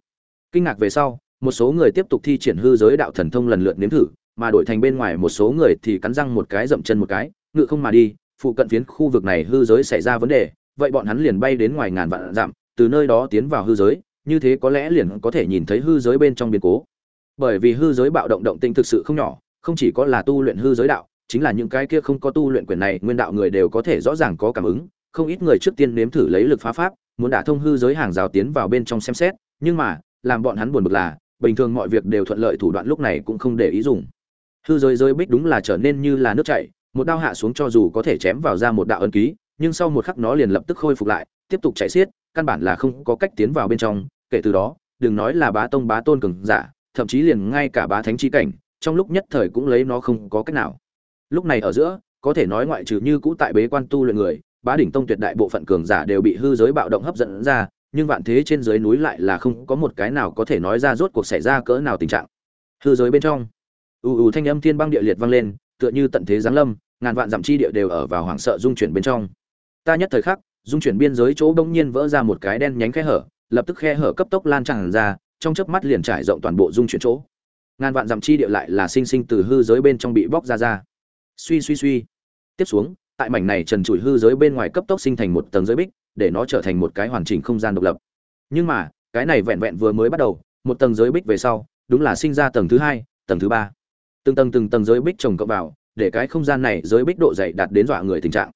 Kinh ngạc về sau, một số người tiếp tục thi triển hư giới đạo thần thông lần lượt nếm thử, mà đổi thành bên ngoài một số người thì cắn răng một cái dậm chân một cái, ngự không mà đi, phụ cận phiến khu vực này hư giới xảy ra vấn đề, vậy bọn hắn liền bay đến ngoài ngàn vạn dặm, từ nơi đó tiến vào hư giới, như thế có lẽ liền có thể nhìn thấy hư giới bên trong biến cố. Bởi vì hư giới bạo động động tinh thực sự không nhỏ không chỉ có là tu luyện hư giới đạo, chính là những cái kia không có tu luyện quyền này, nguyên đạo người đều có thể rõ ràng có cảm ứng. Không ít người trước tiên nếm thử lấy lực phá pháp, muốn đả thông hư giới hàng rào tiến vào bên trong xem xét, nhưng mà, làm bọn hắn buồn bực là, bình thường mọi việc đều thuận lợi thủ đoạn lúc này cũng không để ý dùng. Hư giới giới bích đúng là trở nên như là nước chảy, một đao hạ xuống cho dù có thể chém vào ra một đạo ân ký, nhưng sau một khắc nó liền lập tức khôi phục lại, tiếp tục chạy xiết, căn bản là không có cách tiến vào bên trong. Kể từ đó, đừng nói là bá tông bá tôn cường giả, thậm chí liền ngay cả bá thánh chi cảnh trong lúc nhất thời cũng lấy nó không có cách nào. Lúc này ở giữa, có thể nói ngoại trừ như cũ tại bế quan tu luyện người, bá đỉnh tông tuyệt đại bộ phận cường giả đều bị hư giới bạo động hấp dẫn ra, nhưng vạn thế trên dưới núi lại là không có một cái nào có thể nói ra rốt cuộc xảy ra cỡ nào tình trạng. Hư giới bên trong, ù ù thanh âm thiên băng địa liệt vang lên, tựa như tận thế giáng lâm, ngàn vạn dặm chi địa đều ở vào hoảng sợ dung chuyển bên trong. Ta nhất thời khắc, dung chuyển biên giới chỗ bỗng nhiên vỡ ra một cái đen nhánh khe hở, lập tức khe hở cấp tốc lan tràn ra, trong chớp mắt liền trải rộng toàn bộ dung chuyển chỗ ngàn vạn dặm chi địa lại là sinh sinh từ hư giới bên trong bị bóc ra ra. Suy suy suy. Tiếp xuống, tại mảnh này trần trụi hư giới bên ngoài cấp tốc sinh thành một tầng giới bích, để nó trở thành một cái hoàn chỉnh không gian độc lập. Nhưng mà, cái này vẹn vẹn vừa mới bắt đầu, một tầng giới bích về sau, đúng là sinh ra tầng thứ hai, tầng thứ ba. Từng tầng từng tầng giới bích trồng cộng vào, để cái không gian này giới bích độ dày đạt đến dọa người tình trạng.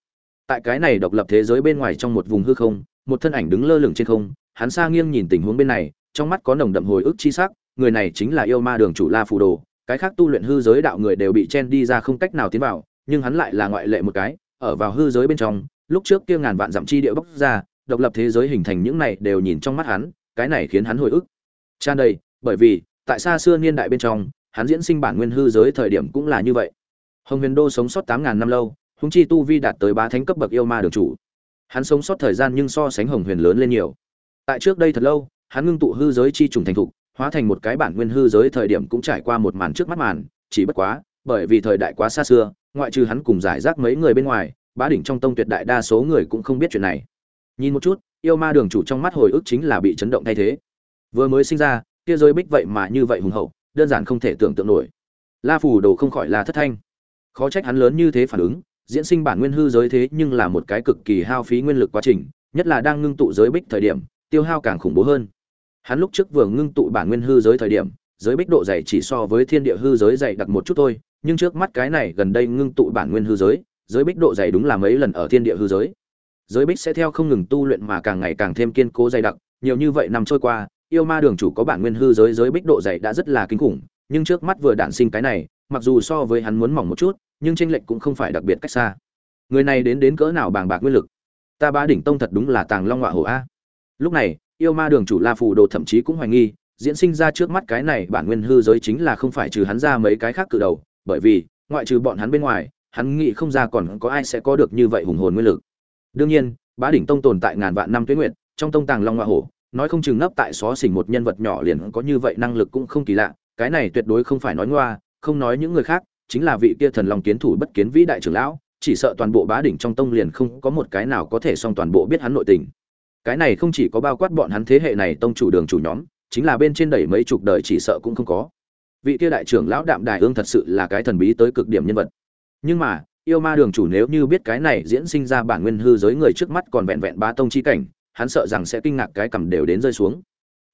Tại cái này độc lập thế giới bên ngoài trong một vùng hư không, một thân ảnh đứng lơ lửng trên không, hắn xa nghiêng nhìn tình huống bên này, trong mắt có nồng đậm hồi ức chi sắc người này chính là yêu ma đường chủ la phù đồ, cái khác tu luyện hư giới đạo người đều bị chen đi ra không cách nào tiến vào, nhưng hắn lại là ngoại lệ một cái, ở vào hư giới bên trong, lúc trước kia ngàn vạn dặm chi địa bốc ra, độc lập thế giới hình thành những này đều nhìn trong mắt hắn, cái này khiến hắn hồi ức. Tràn đầy bởi vì, tại xa xưa niên đại bên trong, hắn diễn sinh bản nguyên hư giới thời điểm cũng là như vậy. Hồng huyền đô sống sót tám ngàn năm lâu, huống chi tu vi đạt tới bá thánh cấp bậc yêu ma đường chủ. Hắn sống sót thời gian nhưng so sánh hồng huyền lớn lên nhiều. Tại trước đây thật lâu, hắn ngưng tụ hư giới chi trùng thành thục hóa thành một cái bản nguyên hư giới thời điểm cũng trải qua một màn trước mắt màn, chỉ bất quá, bởi vì thời đại quá xa xưa, ngoại trừ hắn cùng giải rác mấy người bên ngoài, bá đỉnh trong tông tuyệt đại đa số người cũng không biết chuyện này. Nhìn một chút, yêu ma đường chủ trong mắt hồi ức chính là bị chấn động thay thế. Vừa mới sinh ra, kia giới bích vậy mà như vậy hùng hậu, đơn giản không thể tưởng tượng nổi. La phủ đồ không khỏi là thất thanh. Khó trách hắn lớn như thế phản ứng, diễn sinh bản nguyên hư giới thế nhưng là một cái cực kỳ hao phí nguyên lực quá trình, nhất là đang ngưng tụ giới bích thời điểm, tiêu hao càng khủng bố hơn hắn lúc trước vừa ngưng tụ bản nguyên hư giới thời điểm, giới bích độ dày chỉ so với thiên địa hư giới dày đặc một chút thôi, nhưng trước mắt cái này gần đây ngưng tụ bản nguyên hư giới giới bích độ dày đúng là mấy lần ở thiên địa hư giới. Giới bích sẽ theo không ngừng tu luyện mà càng ngày càng thêm kiên cố dày đặc, nhiều như vậy năm trôi qua, yêu ma đường chủ có bản nguyên hư giới giới bích độ dày đã rất là kinh khủng, nhưng trước mắt vừa đản sinh cái này, mặc dù so với hắn muốn mỏng một chút, nhưng tranh lệch cũng không phải đặc biệt cách xa. Người này đến đến cỡ nào bàng bạc nguyên lực? Ta bá đỉnh tông thật đúng là tàng long ngọa hổ a. Lúc này yêu ma đường chủ la phù đồ thậm chí cũng hoài nghi, diễn sinh ra trước mắt cái này bản nguyên hư giới chính là không phải trừ hắn ra mấy cái khác cự đầu, bởi vì, ngoại trừ bọn hắn bên ngoài, hắn nghĩ không ra còn có ai sẽ có được như vậy hùng hồn nguyên lực. Đương nhiên, bá đỉnh tông tồn tại ngàn vạn năm tuyết nguyện trong tông tàng long hoa hổ, nói không chừng nấp tại xó xỉnh một nhân vật nhỏ liền có như vậy năng lực cũng không kỳ lạ, cái này tuyệt đối không phải nói ngoa, không nói những người khác, chính là vị kia thần long kiến thủ bất kiến vĩ đại trưởng lão, chỉ sợ toàn bộ bá đỉnh trong tông liền không có một cái nào có thể song toàn bộ biết hắn nội tình cái này không chỉ có bao quát bọn hắn thế hệ này tông chủ đường chủ nhóm, chính là bên trên đẩy mấy chục đời chỉ sợ cũng không có. Vị kia đại trưởng lão đạm đài ương thật sự là cái thần bí tới cực điểm nhân vật. Nhưng mà, yêu ma đường chủ nếu như biết cái này diễn sinh ra bản nguyên hư giới người trước mắt còn vẹn vẹn ba tông chi cảnh, hắn sợ rằng sẽ kinh ngạc cái cầm đều đến rơi xuống.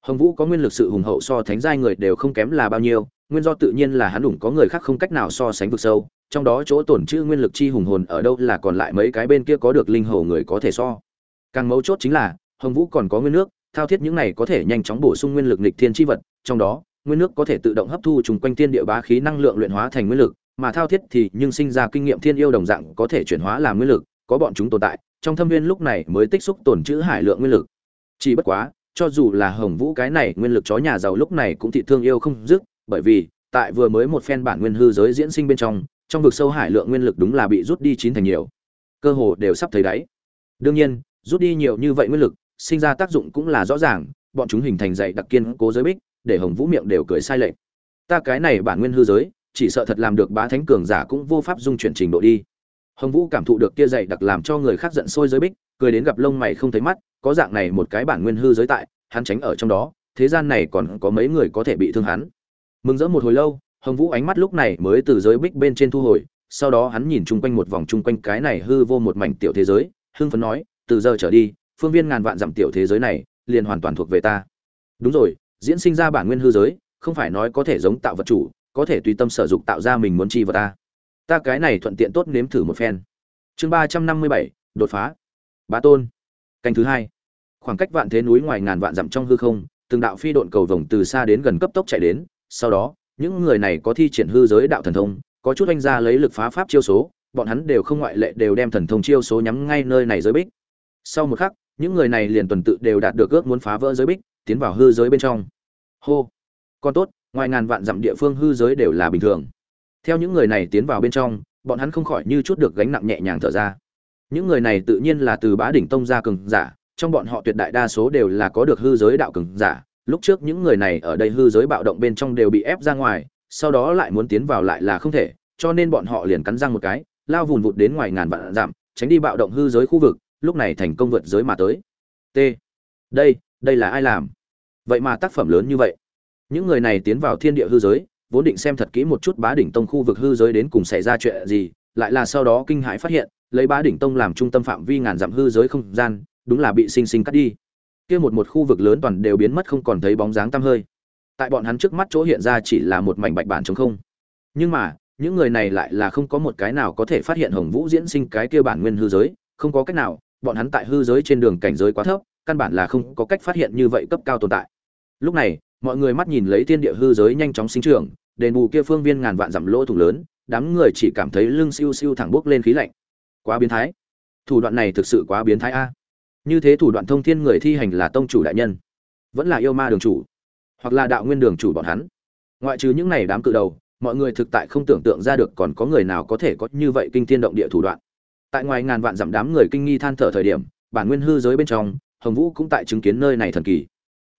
Hồng vũ có nguyên lực sự hùng hậu so thánh giai người đều không kém là bao nhiêu, nguyên do tự nhiên là hắn đủng có người khác không cách nào so sánh vực sâu, trong đó chỗ tổn chữ nguyên lực chi hùng hồn ở đâu là còn lại mấy cái bên kia có được linh hồ người có thể so càng mấu chốt chính là, hồng vũ còn có nguyên nước, thao thiết những này có thể nhanh chóng bổ sung nguyên lực nịch thiên chi vật, trong đó, nguyên nước có thể tự động hấp thu chung quanh thiên địa bá khí năng lượng luyện hóa thành nguyên lực, mà thao thiết thì nhưng sinh ra kinh nghiệm thiên yêu đồng dạng có thể chuyển hóa làm nguyên lực, có bọn chúng tồn tại, trong thâm viên lúc này mới tích xúc tồn chữ hải lượng nguyên lực. Chỉ bất quá, cho dù là hồng vũ cái này nguyên lực chó nhà giàu lúc này cũng thị thương yêu không dứt, bởi vì, tại vừa mới một phen bản nguyên hư giới diễn sinh bên trong trong vực sâu hải lượng nguyên lực đúng là bị rút đi chín thành nhiều. Cơ hồ đều sắp thấy đáy. Đương nhiên rút đi nhiều như vậy nguyên lực, sinh ra tác dụng cũng là rõ ràng, bọn chúng hình thành dạy đặc kiên cố giới bích, để hồng vũ miệng đều cười sai lệch. Ta cái này bản nguyên hư giới, chỉ sợ thật làm được bá thánh cường giả cũng vô pháp dung chuyển trình độ đi. Hồng vũ cảm thụ được kia dạy đặc làm cho người khác giận sôi giới bích, cười đến gặp lông mày không thấy mắt, có dạng này một cái bản nguyên hư giới tại, hắn tránh ở trong đó, thế gian này còn có mấy người có thể bị thương hắn. Mừng rỡ một hồi lâu, hồng vũ ánh mắt lúc này mới từ giới bích bên trên thu hồi, sau đó hắn nhìn chung quanh một vòng chung quanh cái này hư vô một mảnh tiểu thế giới, hưng phấn nói từ giờ trở đi, phương viên ngàn vạn dặm tiểu thế giới này liền hoàn toàn thuộc về ta. Đúng rồi, diễn sinh ra bản nguyên hư giới, không phải nói có thể giống tạo vật chủ, có thể tùy tâm sở dục tạo ra mình muốn chi vào ta. Ta cái này thuận tiện tốt nếm thử một phen. Chương ba trăm năm mươi bảy, đột phá. Bá tôn. Canh thứ hai. Khoảng cách vạn thế núi ngoài ngàn vạn dặm trong hư không, từng đạo phi độn cầu vồng từ xa đến gần cấp tốc chạy đến, sau đó, những người này có thi triển hư giới đạo thần thông, có chút anh ra lấy lực phá pháp chiêu số, bọn hắn đều không ngoại lệ đều đem thần thông chiêu số nhắm ngay nơi này giới bích sau một khắc, những người này liền tuần tự đều đạt được ước muốn phá vỡ giới bích, tiến vào hư giới bên trong. Hô! Còn tốt, ngoài ngàn vạn dặm địa phương hư giới đều là bình thường. Theo những người này tiến vào bên trong, bọn hắn không khỏi như chút được gánh nặng nhẹ nhàng thở ra. Những người này tự nhiên là từ bá đỉnh tông ra cường giả, trong bọn họ tuyệt đại đa số đều là có được hư giới đạo cường giả. Lúc trước những người này ở đây hư giới bạo động bên trong đều bị ép ra ngoài, sau đó lại muốn tiến vào lại là không thể, cho nên bọn họ liền cắn răng một cái, lao vùn vụt đến ngoài ngàn vạn dặm, tránh đi bạo động hư giới khu vực lúc này thành công vượt giới mà tới. T. Đây đây là ai làm? Vậy mà tác phẩm lớn như vậy. Những người này tiến vào thiên địa hư giới, vốn định xem thật kỹ một chút bá đỉnh tông khu vực hư giới đến cùng xảy ra chuyện gì, lại là sau đó kinh hãi phát hiện, lấy bá đỉnh tông làm trung tâm phạm vi ngàn dặm hư giới không gian, đúng là bị sinh sinh cắt đi. Kia một một khu vực lớn toàn đều biến mất không còn thấy bóng dáng tăm hơi. Tại bọn hắn trước mắt chỗ hiện ra chỉ là một mảnh bạch bản trống không. Nhưng mà, những người này lại là không có một cái nào có thể phát hiện hồng vũ diễn sinh cái kia bản nguyên hư giới, không có cách nào bọn hắn tại hư giới trên đường cảnh giới quá thấp, căn bản là không có cách phát hiện như vậy cấp cao tồn tại. Lúc này, mọi người mắt nhìn lấy thiên địa hư giới nhanh chóng sinh trưởng, đền bù kia phương viên ngàn vạn dặm lỗ thủng lớn, đám người chỉ cảm thấy lưng siêu siêu thẳng bước lên khí lạnh. Quá biến thái. Thủ đoạn này thực sự quá biến thái a. Như thế thủ đoạn thông thiên người thi hành là tông chủ đại nhân, vẫn là yêu ma đường chủ, hoặc là đạo nguyên đường chủ bọn hắn. Ngoại trừ những này đám cự đầu, mọi người thực tại không tưởng tượng ra được còn có người nào có thể có như vậy kinh thiên động địa thủ đoạn tại ngoài ngàn vạn dặm đám người kinh nghi than thở thời điểm, bản nguyên hư giới bên trong, hồng vũ cũng tại chứng kiến nơi này thần kỳ.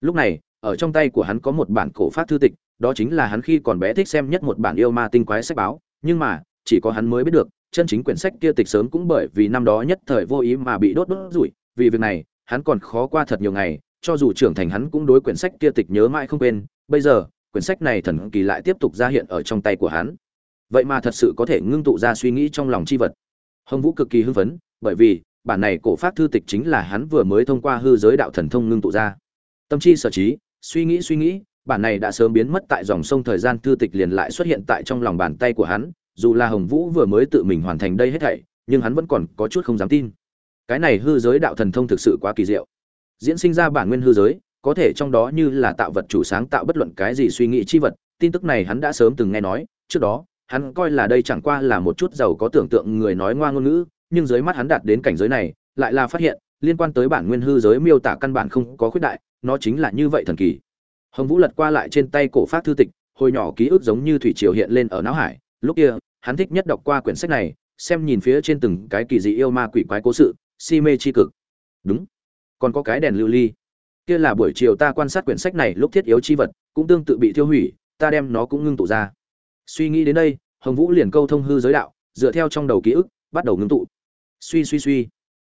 Lúc này, ở trong tay của hắn có một bản cổ phát thư tịch, đó chính là hắn khi còn bé thích xem nhất một bản yêu ma tinh quái sách báo, nhưng mà, chỉ có hắn mới biết được, chân chính quyển sách kia tịch sớm cũng bởi vì năm đó nhất thời vô ý mà bị đốt đốt rủi, vì việc này, hắn còn khó qua thật nhiều ngày, cho dù trưởng thành hắn cũng đối quyển sách kia tịch nhớ mãi không quên, bây giờ, quyển sách này thần kỳ lại tiếp tục ra hiện ở trong tay của hắn. Vậy mà thật sự có thể ngưng tụ ra suy nghĩ trong lòng chi vật hồng vũ cực kỳ hưng phấn, bởi vì, bản này cổ pháp thư tịch chính là hắn vừa mới thông qua hư giới đạo thần thông ngưng tụ ra. Tâm chi sở trí, suy nghĩ suy nghĩ, bản này đã sớm biến mất tại dòng sông thời gian thư tịch liền lại xuất hiện tại trong lòng bàn tay của hắn, dù là hồng vũ vừa mới tự mình hoàn thành đây hết thảy, nhưng hắn vẫn còn có chút không dám tin. Cái này hư giới đạo thần thông thực sự quá kỳ diệu. Diễn sinh ra bản nguyên hư giới, có thể trong đó như là tạo vật chủ sáng tạo bất luận cái gì suy nghĩ chi vật, tin tức này hắn đã sớm từng nghe nói, trước đó hắn coi là đây chẳng qua là một chút giàu có tưởng tượng người nói ngoa ngôn ngữ, nhưng dưới mắt hắn đạt đến cảnh giới này, lại là phát hiện, liên quan tới bản nguyên hư giới miêu tả căn bản không có khuyết đại, nó chính là như vậy thần kỳ. Hồng vũ lật qua lại trên tay cổ phát thư tịch, hồi nhỏ ký ức giống như thủy triều hiện lên ở não hải. Lúc kia, hắn thích nhất đọc qua quyển sách này, xem nhìn phía trên từng cái kỳ dị yêu ma quỷ quái cố sự, si mê chi cực. Đúng. Còn có cái đèn lưu ly. Kia là buổi chiều ta quan sát quyển sách này lúc thiết yếu chi vật, cũng tương tự bị thiêu hủy, ta đem nó cũng ngưng tụ ra suy nghĩ đến đây, hồng vũ liền câu thông hư giới đạo, dựa theo trong đầu ký ức, bắt đầu ngưng tụ. Suy suy suy.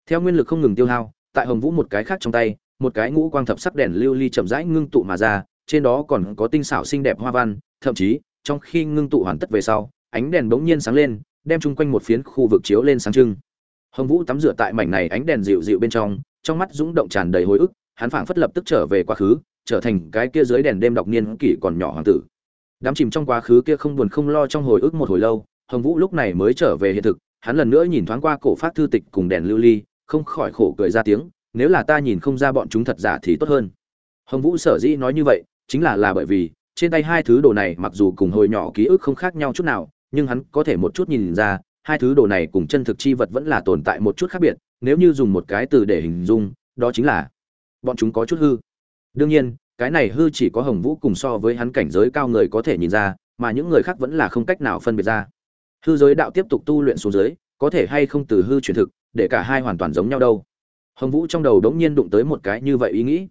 Theo nguyên lực không ngừng tiêu hao, tại hồng vũ một cái khác trong tay, một cái ngũ quang thập sắc đèn lưu ly chậm rãi ngưng tụ mà ra, trên đó còn có tinh xảo xinh đẹp hoa văn, thậm chí, trong khi ngưng tụ hoàn tất về sau, ánh đèn bỗng nhiên sáng lên, đem chung quanh một phiến khu vực chiếu lên sáng trưng. Hồng vũ tắm rửa tại mảnh này ánh đèn dịu dịu bên trong trong mắt dũng động tràn đầy hồi ức, hắn phảng phất lập tức trở về quá khứ, trở thành cái kia dưới đèn đêm đọc niên kỷ còn nhỏ hoàng tử đám chìm trong quá khứ kia không buồn không lo trong hồi ức một hồi lâu, hồng vũ lúc này mới trở về hiện thực, hắn lần nữa nhìn thoáng qua cổ phát thư tịch cùng đèn lưu ly, không khỏi khổ cười ra tiếng, nếu là ta nhìn không ra bọn chúng thật giả thì tốt hơn. Hồng vũ sở dĩ nói như vậy, chính là là bởi vì, trên tay hai thứ đồ này mặc dù cùng hồi nhỏ ký ức không khác nhau chút nào, nhưng hắn có thể một chút nhìn ra, hai thứ đồ này cùng chân thực chi vật vẫn là tồn tại một chút khác biệt, nếu như dùng một cái từ để hình dung, đó chính là, bọn chúng có chút hư. Đương nhiên cái này hư chỉ có hồng vũ cùng so với hắn cảnh giới cao người có thể nhìn ra, mà những người khác vẫn là không cách nào phân biệt ra. Hư giới đạo tiếp tục tu luyện xuống dưới, có thể hay không từ hư truyền thực, để cả hai hoàn toàn giống nhau đâu. Hồng vũ trong đầu đống nhiên đụng tới một cái như vậy ý nghĩ.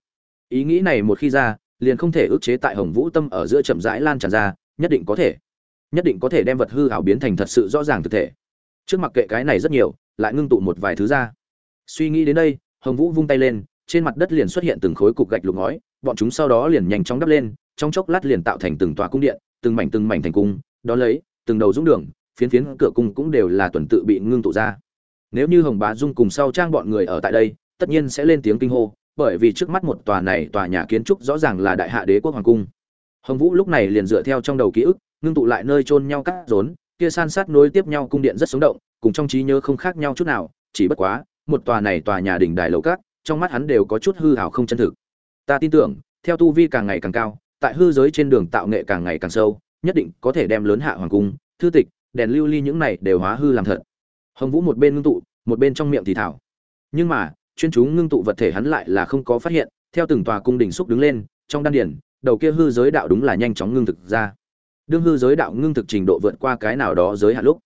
Ý nghĩ này một khi ra, liền không thể ức chế tại hồng vũ tâm ở giữa chậm rãi lan tràn ra, nhất định có thể. Nhất định có thể đem vật hư hảo biến thành thật sự rõ ràng thực thể. Trước mặt kệ cái này rất nhiều, lại ngưng tụ một vài thứ ra. Suy nghĩ đến đây, hồng vũ vung tay lên, trên mặt đất liền xuất hiện từng khối cục gạch lục ngói bọn chúng sau đó liền nhanh chóng đắp lên, trong chốc lát liền tạo thành từng tòa cung điện, từng mảnh từng mảnh thành cung đó lấy, từng đầu dũng đường, phiến phiến cửa cung cũng đều là tuần tự bị ngưng tụ ra. Nếu như hồng bá dung cùng sau trang bọn người ở tại đây, tất nhiên sẽ lên tiếng kinh hô, bởi vì trước mắt một tòa này tòa nhà kiến trúc rõ ràng là đại hạ đế quốc hoàng cung. Hồng vũ lúc này liền dựa theo trong đầu ký ức, ngưng tụ lại nơi chôn nhau cắt rốn, kia san sát nối tiếp nhau cung điện rất sống động, cùng trong trí nhớ không khác nhau chút nào, chỉ bất quá, một tòa này tòa nhà đỉnh đài lầu cát trong mắt hắn đều có chút hư hảo không chân thực ta tin tưởng, theo tu vi càng ngày càng cao, tại hư giới trên đường tạo nghệ càng ngày càng sâu, nhất định có thể đem lớn hạ hoàng cung, thư tịch, đèn lưu ly những này đều hóa hư làm thật. Hồng vũ một bên ngưng tụ, một bên trong miệng thì thảo. Nhưng mà, chuyên chú ngưng tụ vật thể hắn lại là không có phát hiện, theo từng tòa cung đình xúc đứng lên, trong đan điển đầu kia hư giới đạo đúng là nhanh chóng ngưng thực ra. Đương hư giới đạo ngưng thực trình độ vượt qua cái nào đó giới hạn lúc.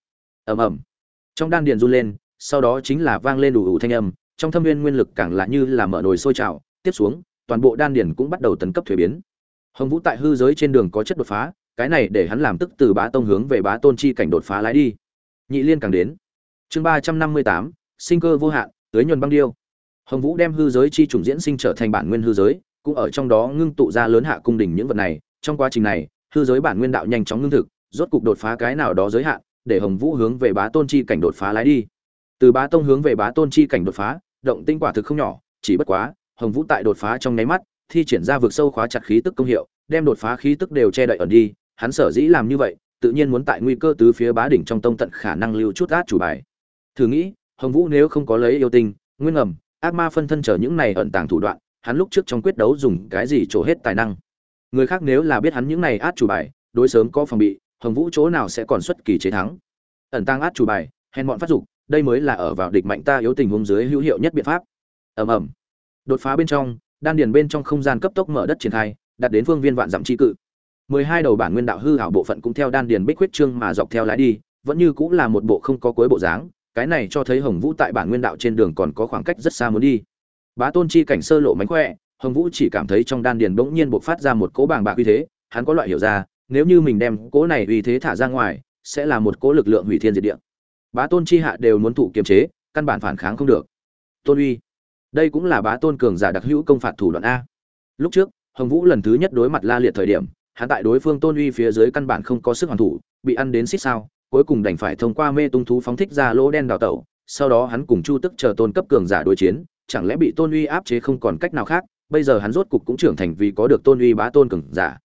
Ầm ầm. Trong đan điền run lên, sau đó chính là vang lên đủ ủ thanh âm, trong thâm viên nguyên lực càng là như là mở nồi sôi trào, tiếp xuống toàn bộ đan điền cũng bắt đầu tấn cấp thuế biến. Hồng vũ tại hư giới trên đường có chất đột phá, cái này để hắn làm tức từ bá tông hướng về bá tôn chi cảnh đột phá lái đi. Nhị liên càng đến. Chương ba trăm năm mươi tám, sinh cơ vô hạn tới nhuần băng điêu. Hồng vũ đem hư giới chi trùng diễn sinh trở thành bản nguyên hư giới, cũng ở trong đó ngưng tụ ra lớn hạ cung đình những vật này. Trong quá trình này, hư giới bản nguyên đạo nhanh chóng ngưng thực, rốt cục đột phá cái nào đó giới hạn, để hồng vũ hướng về bá tôn chi cảnh đột phá lái đi. Từ bá tông hướng về bá tôn chi cảnh đột phá, động tinh quả thực không nhỏ, chỉ bất quá hồng vũ tại đột phá trong nháy mắt thi triển ra vực sâu khóa chặt khí tức công hiệu đem đột phá khí tức đều che đậy ẩn đi. Hắn sở dĩ làm như vậy tự nhiên muốn tại nguy cơ tứ phía bá đỉnh trong tông tận khả năng lưu chút át chủ bài. Thử nghĩ hồng vũ nếu không có lấy yêu tình, nguyên ngầm ác ma phân thân chờ những này ẩn tàng thủ đoạn hắn lúc trước trong quyết đấu dùng cái gì trổ hết tài năng? Người khác nếu là biết hắn những này át chủ bài đối sớm có phòng bị hồng vũ chỗ nào sẽ còn xuất kỳ chế thắng? Ẩn tàng át chủ bài hèn bọn phát dục đây mới là ở vào địch mạnh ta yếu tình huống dưới hữu hiệu nhất biện pháp. Ầm ầm đột phá bên trong, đan điền bên trong không gian cấp tốc mở đất triển khai, đạt đến phương viên vạn dặm chi cự. Mười hai đầu bản nguyên đạo hư hảo bộ phận cũng theo đan điền bích huyết trương mà dọc theo lái đi, vẫn như cũng là một bộ không có cuối bộ dáng, cái này cho thấy hồng vũ tại bản nguyên đạo trên đường còn có khoảng cách rất xa muốn đi. Bá tôn chi cảnh sơ lộ mánh khỏe, hồng vũ chỉ cảm thấy trong đan điền bỗng nhiên bộc phát ra một cỗ bàng bạc uy thế, hắn có loại hiểu ra, nếu như mình đem cỗ này uy thế thả ra ngoài, sẽ là một cỗ lực lượng hủy thiên diệt địa. Bá tôn chi hạ đều muốn thụ kiềm chế, căn bản phản kháng không được. Tôn uy đây cũng là bá tôn cường giả đặc hữu công phạt thủ đoạn a. Lúc trước, hồng vũ lần thứ nhất đối mặt la liệt thời điểm, hắn tại đối phương tôn uy phía dưới căn bản không có sức hoàn thủ, bị ăn đến xích sao, cuối cùng đành phải thông qua mê tung thú phóng thích ra lỗ đen đào tẩu, sau đó hắn cùng chu tức chờ tôn cấp cường giả đối chiến, chẳng lẽ bị tôn uy áp chế không còn cách nào khác, bây giờ hắn rốt cục cũng trưởng thành vì có được tôn uy bá tôn cường giả.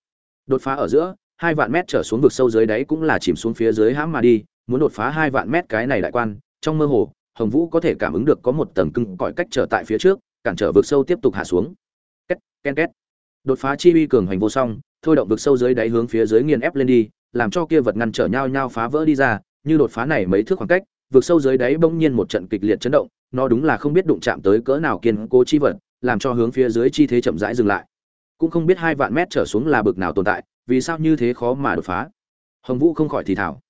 Đột phá ở giữa, hai vạn mét trở xuống vực sâu dưới đáy cũng là chìm xuống phía dưới hãm mà đi, muốn đột phá hai vạn mét cái này đại quan, trong mơ hồ hồng vũ có thể cảm ứng được có một tầng cưng cõi cách trở tại phía trước, cản trở vực sâu tiếp tục hạ xuống. Két ken két. Đột phá chi uy cường hành vô song, thôi động vực sâu dưới đáy hướng phía dưới nghiền ép lên đi, làm cho kia vật ngăn trở nhau nhau phá vỡ đi ra, như đột phá này mấy thước khoảng cách vượt sâu dưới đáy bỗng nhiên một trận kịch liệt chấn động, nó đúng là không biết đụng chạm tới cỡ nào kiên cố chi vật, làm cho hướng phía dưới chi thế chậm rãi dừng lại. Cũng không biết hai vạn mét trở xuống là bực nào tồn tại, vì sao như thế khó mà đột phá? Hồng vũ không khỏi thì thảo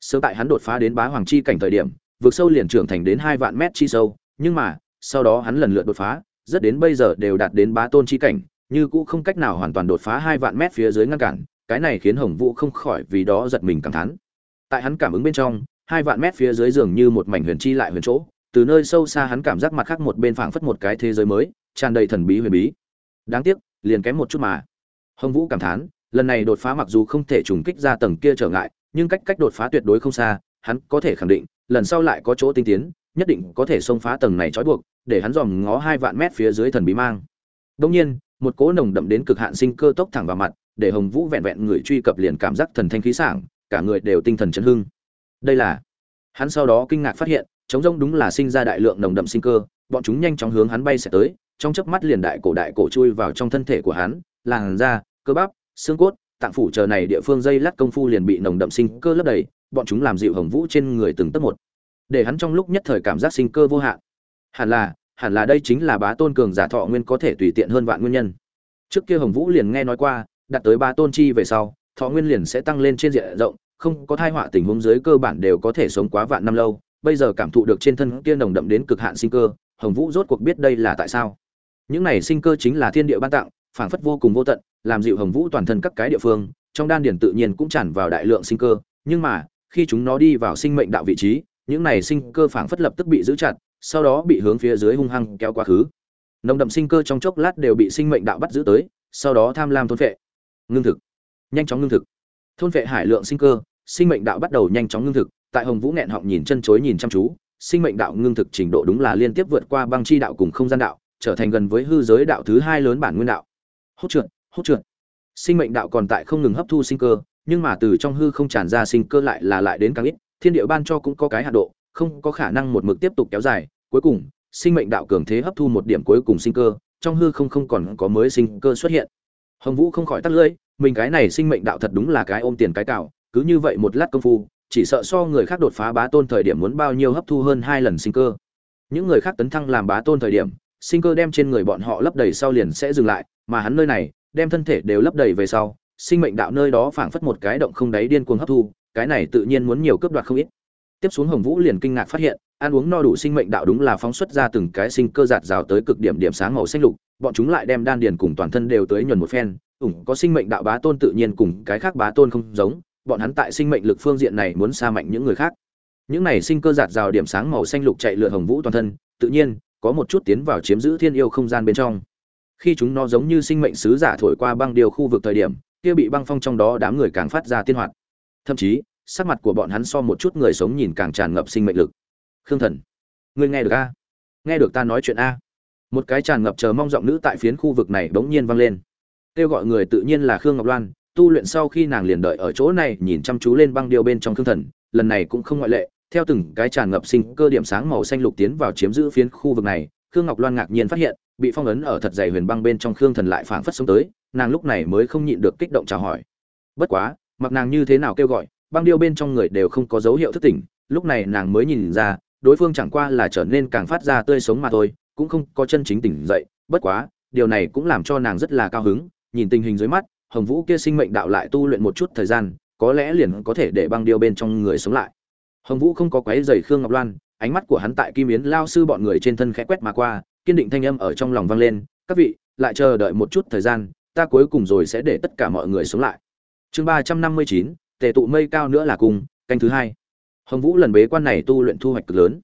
sớm tại hắn đột phá đến bá hoàng chi cảnh thời điểm vượt sâu liền trưởng thành đến hai vạn mét chi sâu, nhưng mà, sau đó hắn lần lượt đột phá, rất đến bây giờ đều đạt đến bá tôn chi cảnh, như cũ không cách nào hoàn toàn đột phá hai vạn mét phía dưới ngăn cản, cái này khiến hồng vũ không khỏi vì đó giật mình cảm thán. Tại hắn cảm ứng bên trong, hai vạn mét phía dưới dường như một mảnh huyền chi lại huyền chỗ, từ nơi sâu xa hắn cảm giác mặt khác một bên phảng phất một cái thế giới mới, tràn đầy thần bí huyền bí. Đáng tiếc, liền kém một chút mà. Hồng vũ cảm thán, lần này đột phá mặc dù không thể trùng kích ra tầng kia trở ngại, nhưng cách cách đột phá tuyệt đối không xa, hắn có thể khẳng định lần sau lại có chỗ tinh tiến, nhất định có thể xông phá tầng này trói buộc, để hắn dòm ngó hai vạn mét phía dưới thần bí mang. Đông nhiên, một cỗ nồng đậm đến cực hạn sinh cơ tốc thẳng vào mặt, để hồng vũ vẹn vẹn người truy cập liền cảm giác thần thanh khí sảng, cả người đều tinh thần chấn hưng. Đây là, hắn sau đó kinh ngạc phát hiện chống rông đúng là sinh ra đại lượng nồng đậm sinh cơ, bọn chúng nhanh chóng hướng hắn bay sẽ tới, trong chớp mắt liền đại cổ đại cổ chui vào trong thân thể của hắn, làn da, cơ bắp, xương cốt, tạng phủ chờ này địa phương dây lát công phu liền bị nồng đậm sinh cơ lấp đầy bọn chúng làm dịu hồng vũ trên người từng tấc một, để hắn trong lúc nhất thời cảm giác sinh cơ vô hạn. Hẳn là hẳn là đây chính là bá tôn cường giả thọ nguyên có thể tùy tiện hơn vạn nguyên nhân. Trước kia hồng vũ liền nghe nói qua, đạt tới ba tôn chi về sau, thọ nguyên liền sẽ tăng lên trên diện rộng, không có thai họa tình huống dưới cơ bản đều có thể sống quá vạn năm lâu. Bây giờ cảm thụ được trên thân kia nồng đậm đến cực hạn sinh cơ, hồng vũ rốt cuộc biết đây là tại sao. Những này sinh cơ chính là thiên địa ban tặng, phảng phất vô cùng vô tận, làm dịu hồng vũ toàn thân các cái địa phương, trong đan điển tự nhiên cũng tràn vào đại lượng sinh cơ, nhưng mà khi chúng nó đi vào sinh mệnh đạo vị trí, những này sinh cơ phảng phất lập tức bị giữ chặt, sau đó bị hướng phía dưới hung hăng kéo quá khứ. Nồng đậm sinh cơ trong chốc lát đều bị sinh mệnh đạo bắt giữ tới, sau đó tham lam thôn phệ. Ngưng thực. Nhanh chóng ngưng thực. Thôn phệ hải lượng sinh cơ, sinh mệnh đạo bắt đầu nhanh chóng ngưng thực, tại hồng vũ nghẹn họng nhìn chân chối nhìn chăm chú, sinh mệnh đạo ngưng thực trình độ đúng là liên tiếp vượt qua băng chi đạo cùng không gian đạo, trở thành gần với hư giới đạo thứ hai lớn bản nguyên đạo. Hốt trượt hốt trượt. Sinh mệnh đạo còn tại không ngừng hấp thu sinh cơ nhưng mà từ trong hư không tràn ra sinh cơ lại là lại đến càng ít, thiên địa ban cho cũng có cái hạ độ, không có khả năng một mực tiếp tục kéo dài. Cuối cùng, sinh mệnh đạo cường thế hấp thu một điểm cuối cùng sinh cơ, trong hư không không còn có mới sinh cơ xuất hiện. Hồng vũ không khỏi tắt lưỡi, mình cái này sinh mệnh đạo thật đúng là cái ôm tiền cái cào, cứ như vậy một lát công phu, chỉ sợ so người khác đột phá bá tôn thời điểm muốn bao nhiêu hấp thu hơn hai lần sinh cơ. Những người khác tấn thăng làm bá tôn thời điểm, sinh cơ đem trên người bọn họ lấp đầy sau liền sẽ dừng lại, mà hắn nơi này, đem thân thể đều lấp đầy về sau sinh mệnh đạo nơi đó phảng phất một cái động không đáy điên cuồng hấp thu, cái này tự nhiên muốn nhiều cướp đoạt không ít. Tiếp xuống hồng vũ liền kinh ngạc phát hiện, ăn uống no đủ sinh mệnh đạo đúng là phóng xuất ra từng cái sinh cơ giạt rào tới cực điểm điểm sáng màu xanh lục, bọn chúng lại đem đan điền cùng toàn thân đều tới nhuần một phen. Ủng có sinh mệnh đạo bá tôn tự nhiên cùng cái khác bá tôn không giống, bọn hắn tại sinh mệnh lực phương diện này muốn xa mạnh những người khác. Những này sinh cơ giạt rào điểm sáng màu xanh lục chạy lượn hồng vũ toàn thân, tự nhiên, có một chút tiến vào chiếm giữ thiên yêu không gian bên trong. Khi chúng nó giống như sinh mệnh sứ giả thổi qua băng điều khu vực thời điểm kia bị băng phong trong đó đám người càng phát ra tiên hoạt. Thậm chí, sắc mặt của bọn hắn so một chút người sống nhìn càng tràn ngập sinh mệnh lực. Khương thần, ngươi nghe được a? Nghe được ta nói chuyện a? Một cái tràn ngập chờ mong giọng nữ tại phiến khu vực này bỗng nhiên vang lên. Kêu gọi người tự nhiên là khương ngọc loan, tu luyện sau khi nàng liền đợi ở chỗ này, nhìn chăm chú lên băng điêu bên trong khương thần, lần này cũng không ngoại lệ. Theo từng cái tràn ngập sinh cơ điểm sáng màu xanh lục tiến vào chiếm giữ phiến khu vực này, khương ngọc loan ngạc nhiên phát hiện, bị phong ấn ở thật dày huyền băng bên trong khương thần lại phảng phất sống tới nàng lúc này mới không nhịn được kích động chào hỏi. Bất quá, mặc nàng như thế nào kêu gọi, băng điêu bên trong người đều không có dấu hiệu thức tỉnh, lúc này nàng mới nhìn ra, đối phương chẳng qua là trở nên càng phát ra tươi sống mà thôi, cũng không có chân chính tỉnh dậy. Bất quá, điều này cũng làm cho nàng rất là cao hứng, nhìn tình hình dưới mắt, hồng vũ kia sinh mệnh đạo lại tu luyện một chút thời gian, có lẽ liền có thể để băng điêu bên trong người sống lại. Hồng vũ không có quấy rầy khương ngọc loan, ánh mắt của hắn tại kim yến lao sư bọn người trên thân khẽ quét mà qua, kiên định thanh âm ở trong lòng vang lên, các vị, lại chờ đợi một chút thời gian ta cuối cùng rồi sẽ để tất cả mọi người sống lại. Chương ba trăm năm mươi chín, tề tụ mây cao nữa là cùng, canh thứ hai. Hồng vũ lần bế quan này tu luyện thu hoạch cực lớn.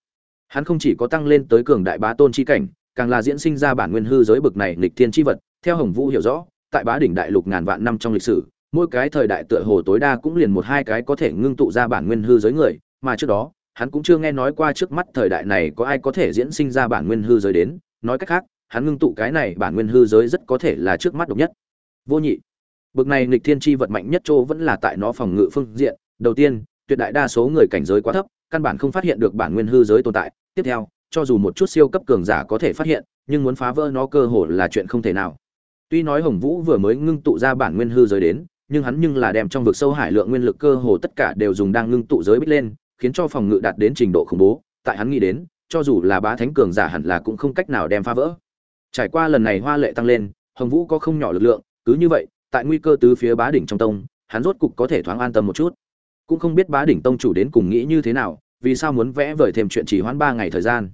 Hắn không chỉ có tăng lên tới cường đại bá tôn chi cảnh, càng là diễn sinh ra bản nguyên hư giới bực này lịch thiên chi vật, theo hồng vũ hiểu rõ, tại bá đỉnh đại lục ngàn vạn năm trong lịch sử, mỗi cái thời đại tựa hồ tối đa cũng liền một hai cái có thể ngưng tụ ra bản nguyên hư giới người, mà trước đó, hắn cũng chưa nghe nói qua trước mắt thời đại này có ai có thể diễn sinh ra bản nguyên hư giới đến. Nói cách khác, hắn ngưng tụ cái này bản nguyên hư giới rất có thể là trước mắt độc nhất vô nhị. Bực này nghịch thiên chi vật mạnh nhất châu vẫn là tại nó phòng ngự phương diện. Đầu tiên, tuyệt đại đa số người cảnh giới quá thấp, căn bản không phát hiện được bản nguyên hư giới tồn tại. Tiếp theo, cho dù một chút siêu cấp cường giả có thể phát hiện, nhưng muốn phá vỡ nó cơ hồ là chuyện không thể nào. Tuy nói hồng vũ vừa mới ngưng tụ ra bản nguyên hư giới đến, nhưng hắn nhưng là đem trong vực sâu hải lượng nguyên lực cơ hồ tất cả đều dùng đang ngưng tụ giới bích lên, khiến cho phòng ngự đạt đến trình độ khủng bố. Tại hắn nghĩ đến, cho dù là bá thánh cường giả hẳn là cũng không cách nào đem phá vỡ. Trải qua lần này hoa lệ tăng lên, hồng vũ có không nhỏ lực lượng cứ như vậy, tại nguy cơ tứ phía bá đỉnh trong tông, hắn rốt cục có thể thoáng an tâm một chút. Cũng không biết bá đỉnh tông chủ đến cùng nghĩ như thế nào, vì sao muốn vẽ vời thêm chuyện chỉ hoãn ba ngày thời gian.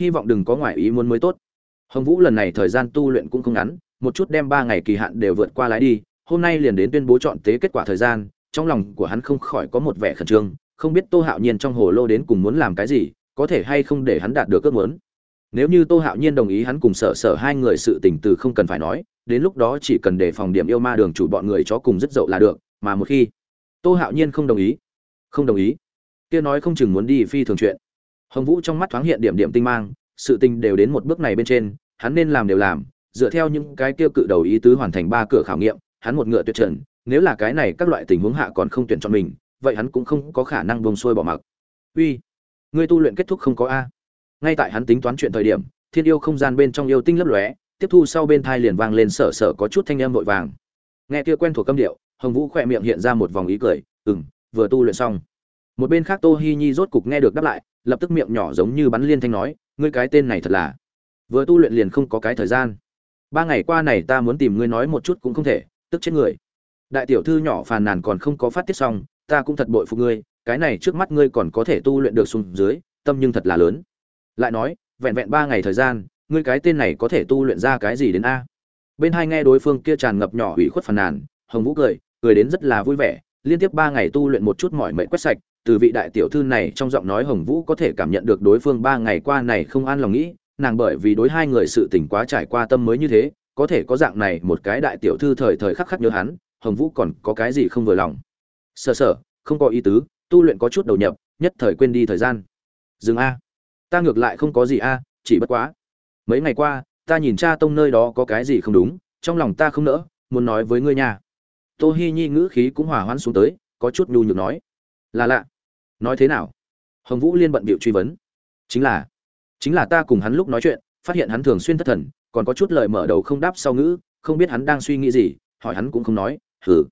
Hy vọng đừng có ngoại ý muốn mới tốt. Hồng vũ lần này thời gian tu luyện cũng không ngắn, một chút đem ba ngày kỳ hạn đều vượt qua lái đi, hôm nay liền đến tuyên bố chọn tế kết quả thời gian, trong lòng của hắn không khỏi có một vẻ khẩn trương, không biết tô hạo nhiên trong hồ lô đến cùng muốn làm cái gì, có thể hay không để hắn đạt được ước muốn. Nếu như tô hạo nhiên đồng ý hắn cùng sở sở hai người sự tình từ không cần phải nói đến lúc đó chỉ cần để phòng điểm yêu ma đường chủ bọn người chó cùng rất dậu là được, mà một khi tô hạo nhiên không đồng ý, không đồng ý, kia nói không chừng muốn đi phi thường chuyện. Hồng vũ trong mắt thoáng hiện điểm điểm tinh mang, sự tình đều đến một bước này bên trên, hắn nên làm đều làm, dựa theo những cái kia cự đầu ý tứ hoàn thành ba cửa khảo nghiệm, hắn một ngựa tuyệt trần, nếu là cái này các loại tình huống hạ còn không tuyển chọn mình, vậy hắn cũng không có khả năng buông xuôi bỏ mặc. Uy ngươi tu luyện kết thúc không có a. Ngay tại hắn tính toán chuyện thời điểm, thiên yêu không gian bên trong yêu tinh lấp lóe tiếp thu sau bên thai liền vang lên sở sở có chút thanh âm vội vàng. Nghe kia quen thuộc câm điệu, hồng vũ khỏe miệng hiện ra một vòng ý cười ừng vừa tu luyện xong. Một bên khác tô hi nhi rốt cục nghe được đáp lại, lập tức miệng nhỏ giống như bắn liên thanh nói, ngươi cái tên này thật là, vừa tu luyện liền không có cái thời gian. Ba ngày qua này ta muốn tìm ngươi nói một chút cũng không thể, tức chết người. Đại tiểu thư nhỏ phàn nàn còn không có phát tiết xong, ta cũng thật bội phục ngươi, cái này trước mắt ngươi còn có thể tu luyện được xuống dưới, tâm nhưng thật là lớn. Lại nói, vẹn vẹn ba ngày thời gian ngươi cái tên này có thể tu luyện ra cái gì đến a? Bên hai nghe đối phương kia tràn ngập nhỏ ủy khuất phàn nàn, hồng vũ cười cười đến rất là vui vẻ, liên tiếp ba ngày tu luyện một chút mọi mệnh quét sạch, từ vị đại tiểu thư này trong giọng nói hồng vũ có thể cảm nhận được đối phương ba ngày qua này không an lòng nghĩ, nàng bởi vì đối hai người sự tình quá trải qua tâm mới như thế, có thể có dạng này một cái đại tiểu thư thời thời khắc khắc nhớ hắn, hồng vũ còn có cái gì không vừa lòng. Sợ sợ không có ý tứ, tu luyện có chút đầu nhập, nhất thời quên đi thời gian. Dừng a. Ta ngược lại không có gì a, chỉ bất quá mấy ngày qua, ta nhìn cha tông nơi đó có cái gì không đúng, trong lòng ta không nỡ, muốn nói với ngươi nha. Tô hi nhi ngữ khí cũng hòa hoãn xuống tới, có chút nhu nhược nói. Là lạ. Nói thế nào? Hồng vũ liên bận bịu truy vấn. Chính là chính là ta cùng hắn lúc nói chuyện, phát hiện hắn thường xuyên thất thần, còn có chút lời mở đầu không đáp sau ngữ, không biết hắn đang suy nghĩ gì, hỏi hắn cũng không nói hử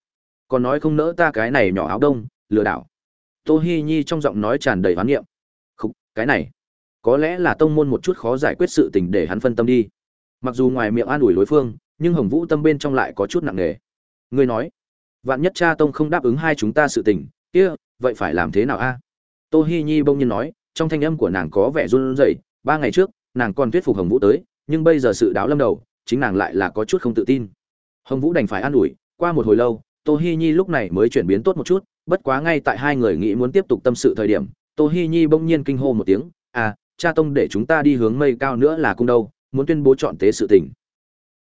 còn nói không nỡ ta cái này nhỏ áo đông, lừa đảo. Tô hi nhi trong giọng nói tràn đầy hoán niệm. Khục, cái này có lẽ là tông môn một chút khó giải quyết sự tình để hắn phân tâm đi. Mặc dù ngoài miệng an ủi đối phương, nhưng hồng vũ tâm bên trong lại có chút nặng nề. Ngươi nói, vạn nhất cha tông không đáp ứng hai chúng ta sự tình, kia, vậy phải làm thế nào a? Tô hi nhi bỗng nhiên nói, trong thanh âm của nàng có vẻ run rẩy, ba ngày trước, nàng còn thuyết phục hồng vũ tới, nhưng bây giờ sự đáo lâm đầu, chính nàng lại là có chút không tự tin. Hồng vũ đành phải an ủi, qua một hồi lâu, tô hi nhi lúc này mới chuyển biến tốt một chút, bất quá ngay tại hai người nghĩ muốn tiếp tục tâm sự thời điểm, tô hi nhi bỗng nhiên kinh hô một tiếng à cha tông để chúng ta đi hướng mây cao nữa là cung đâu, muốn tuyên bố chọn tế sự tình.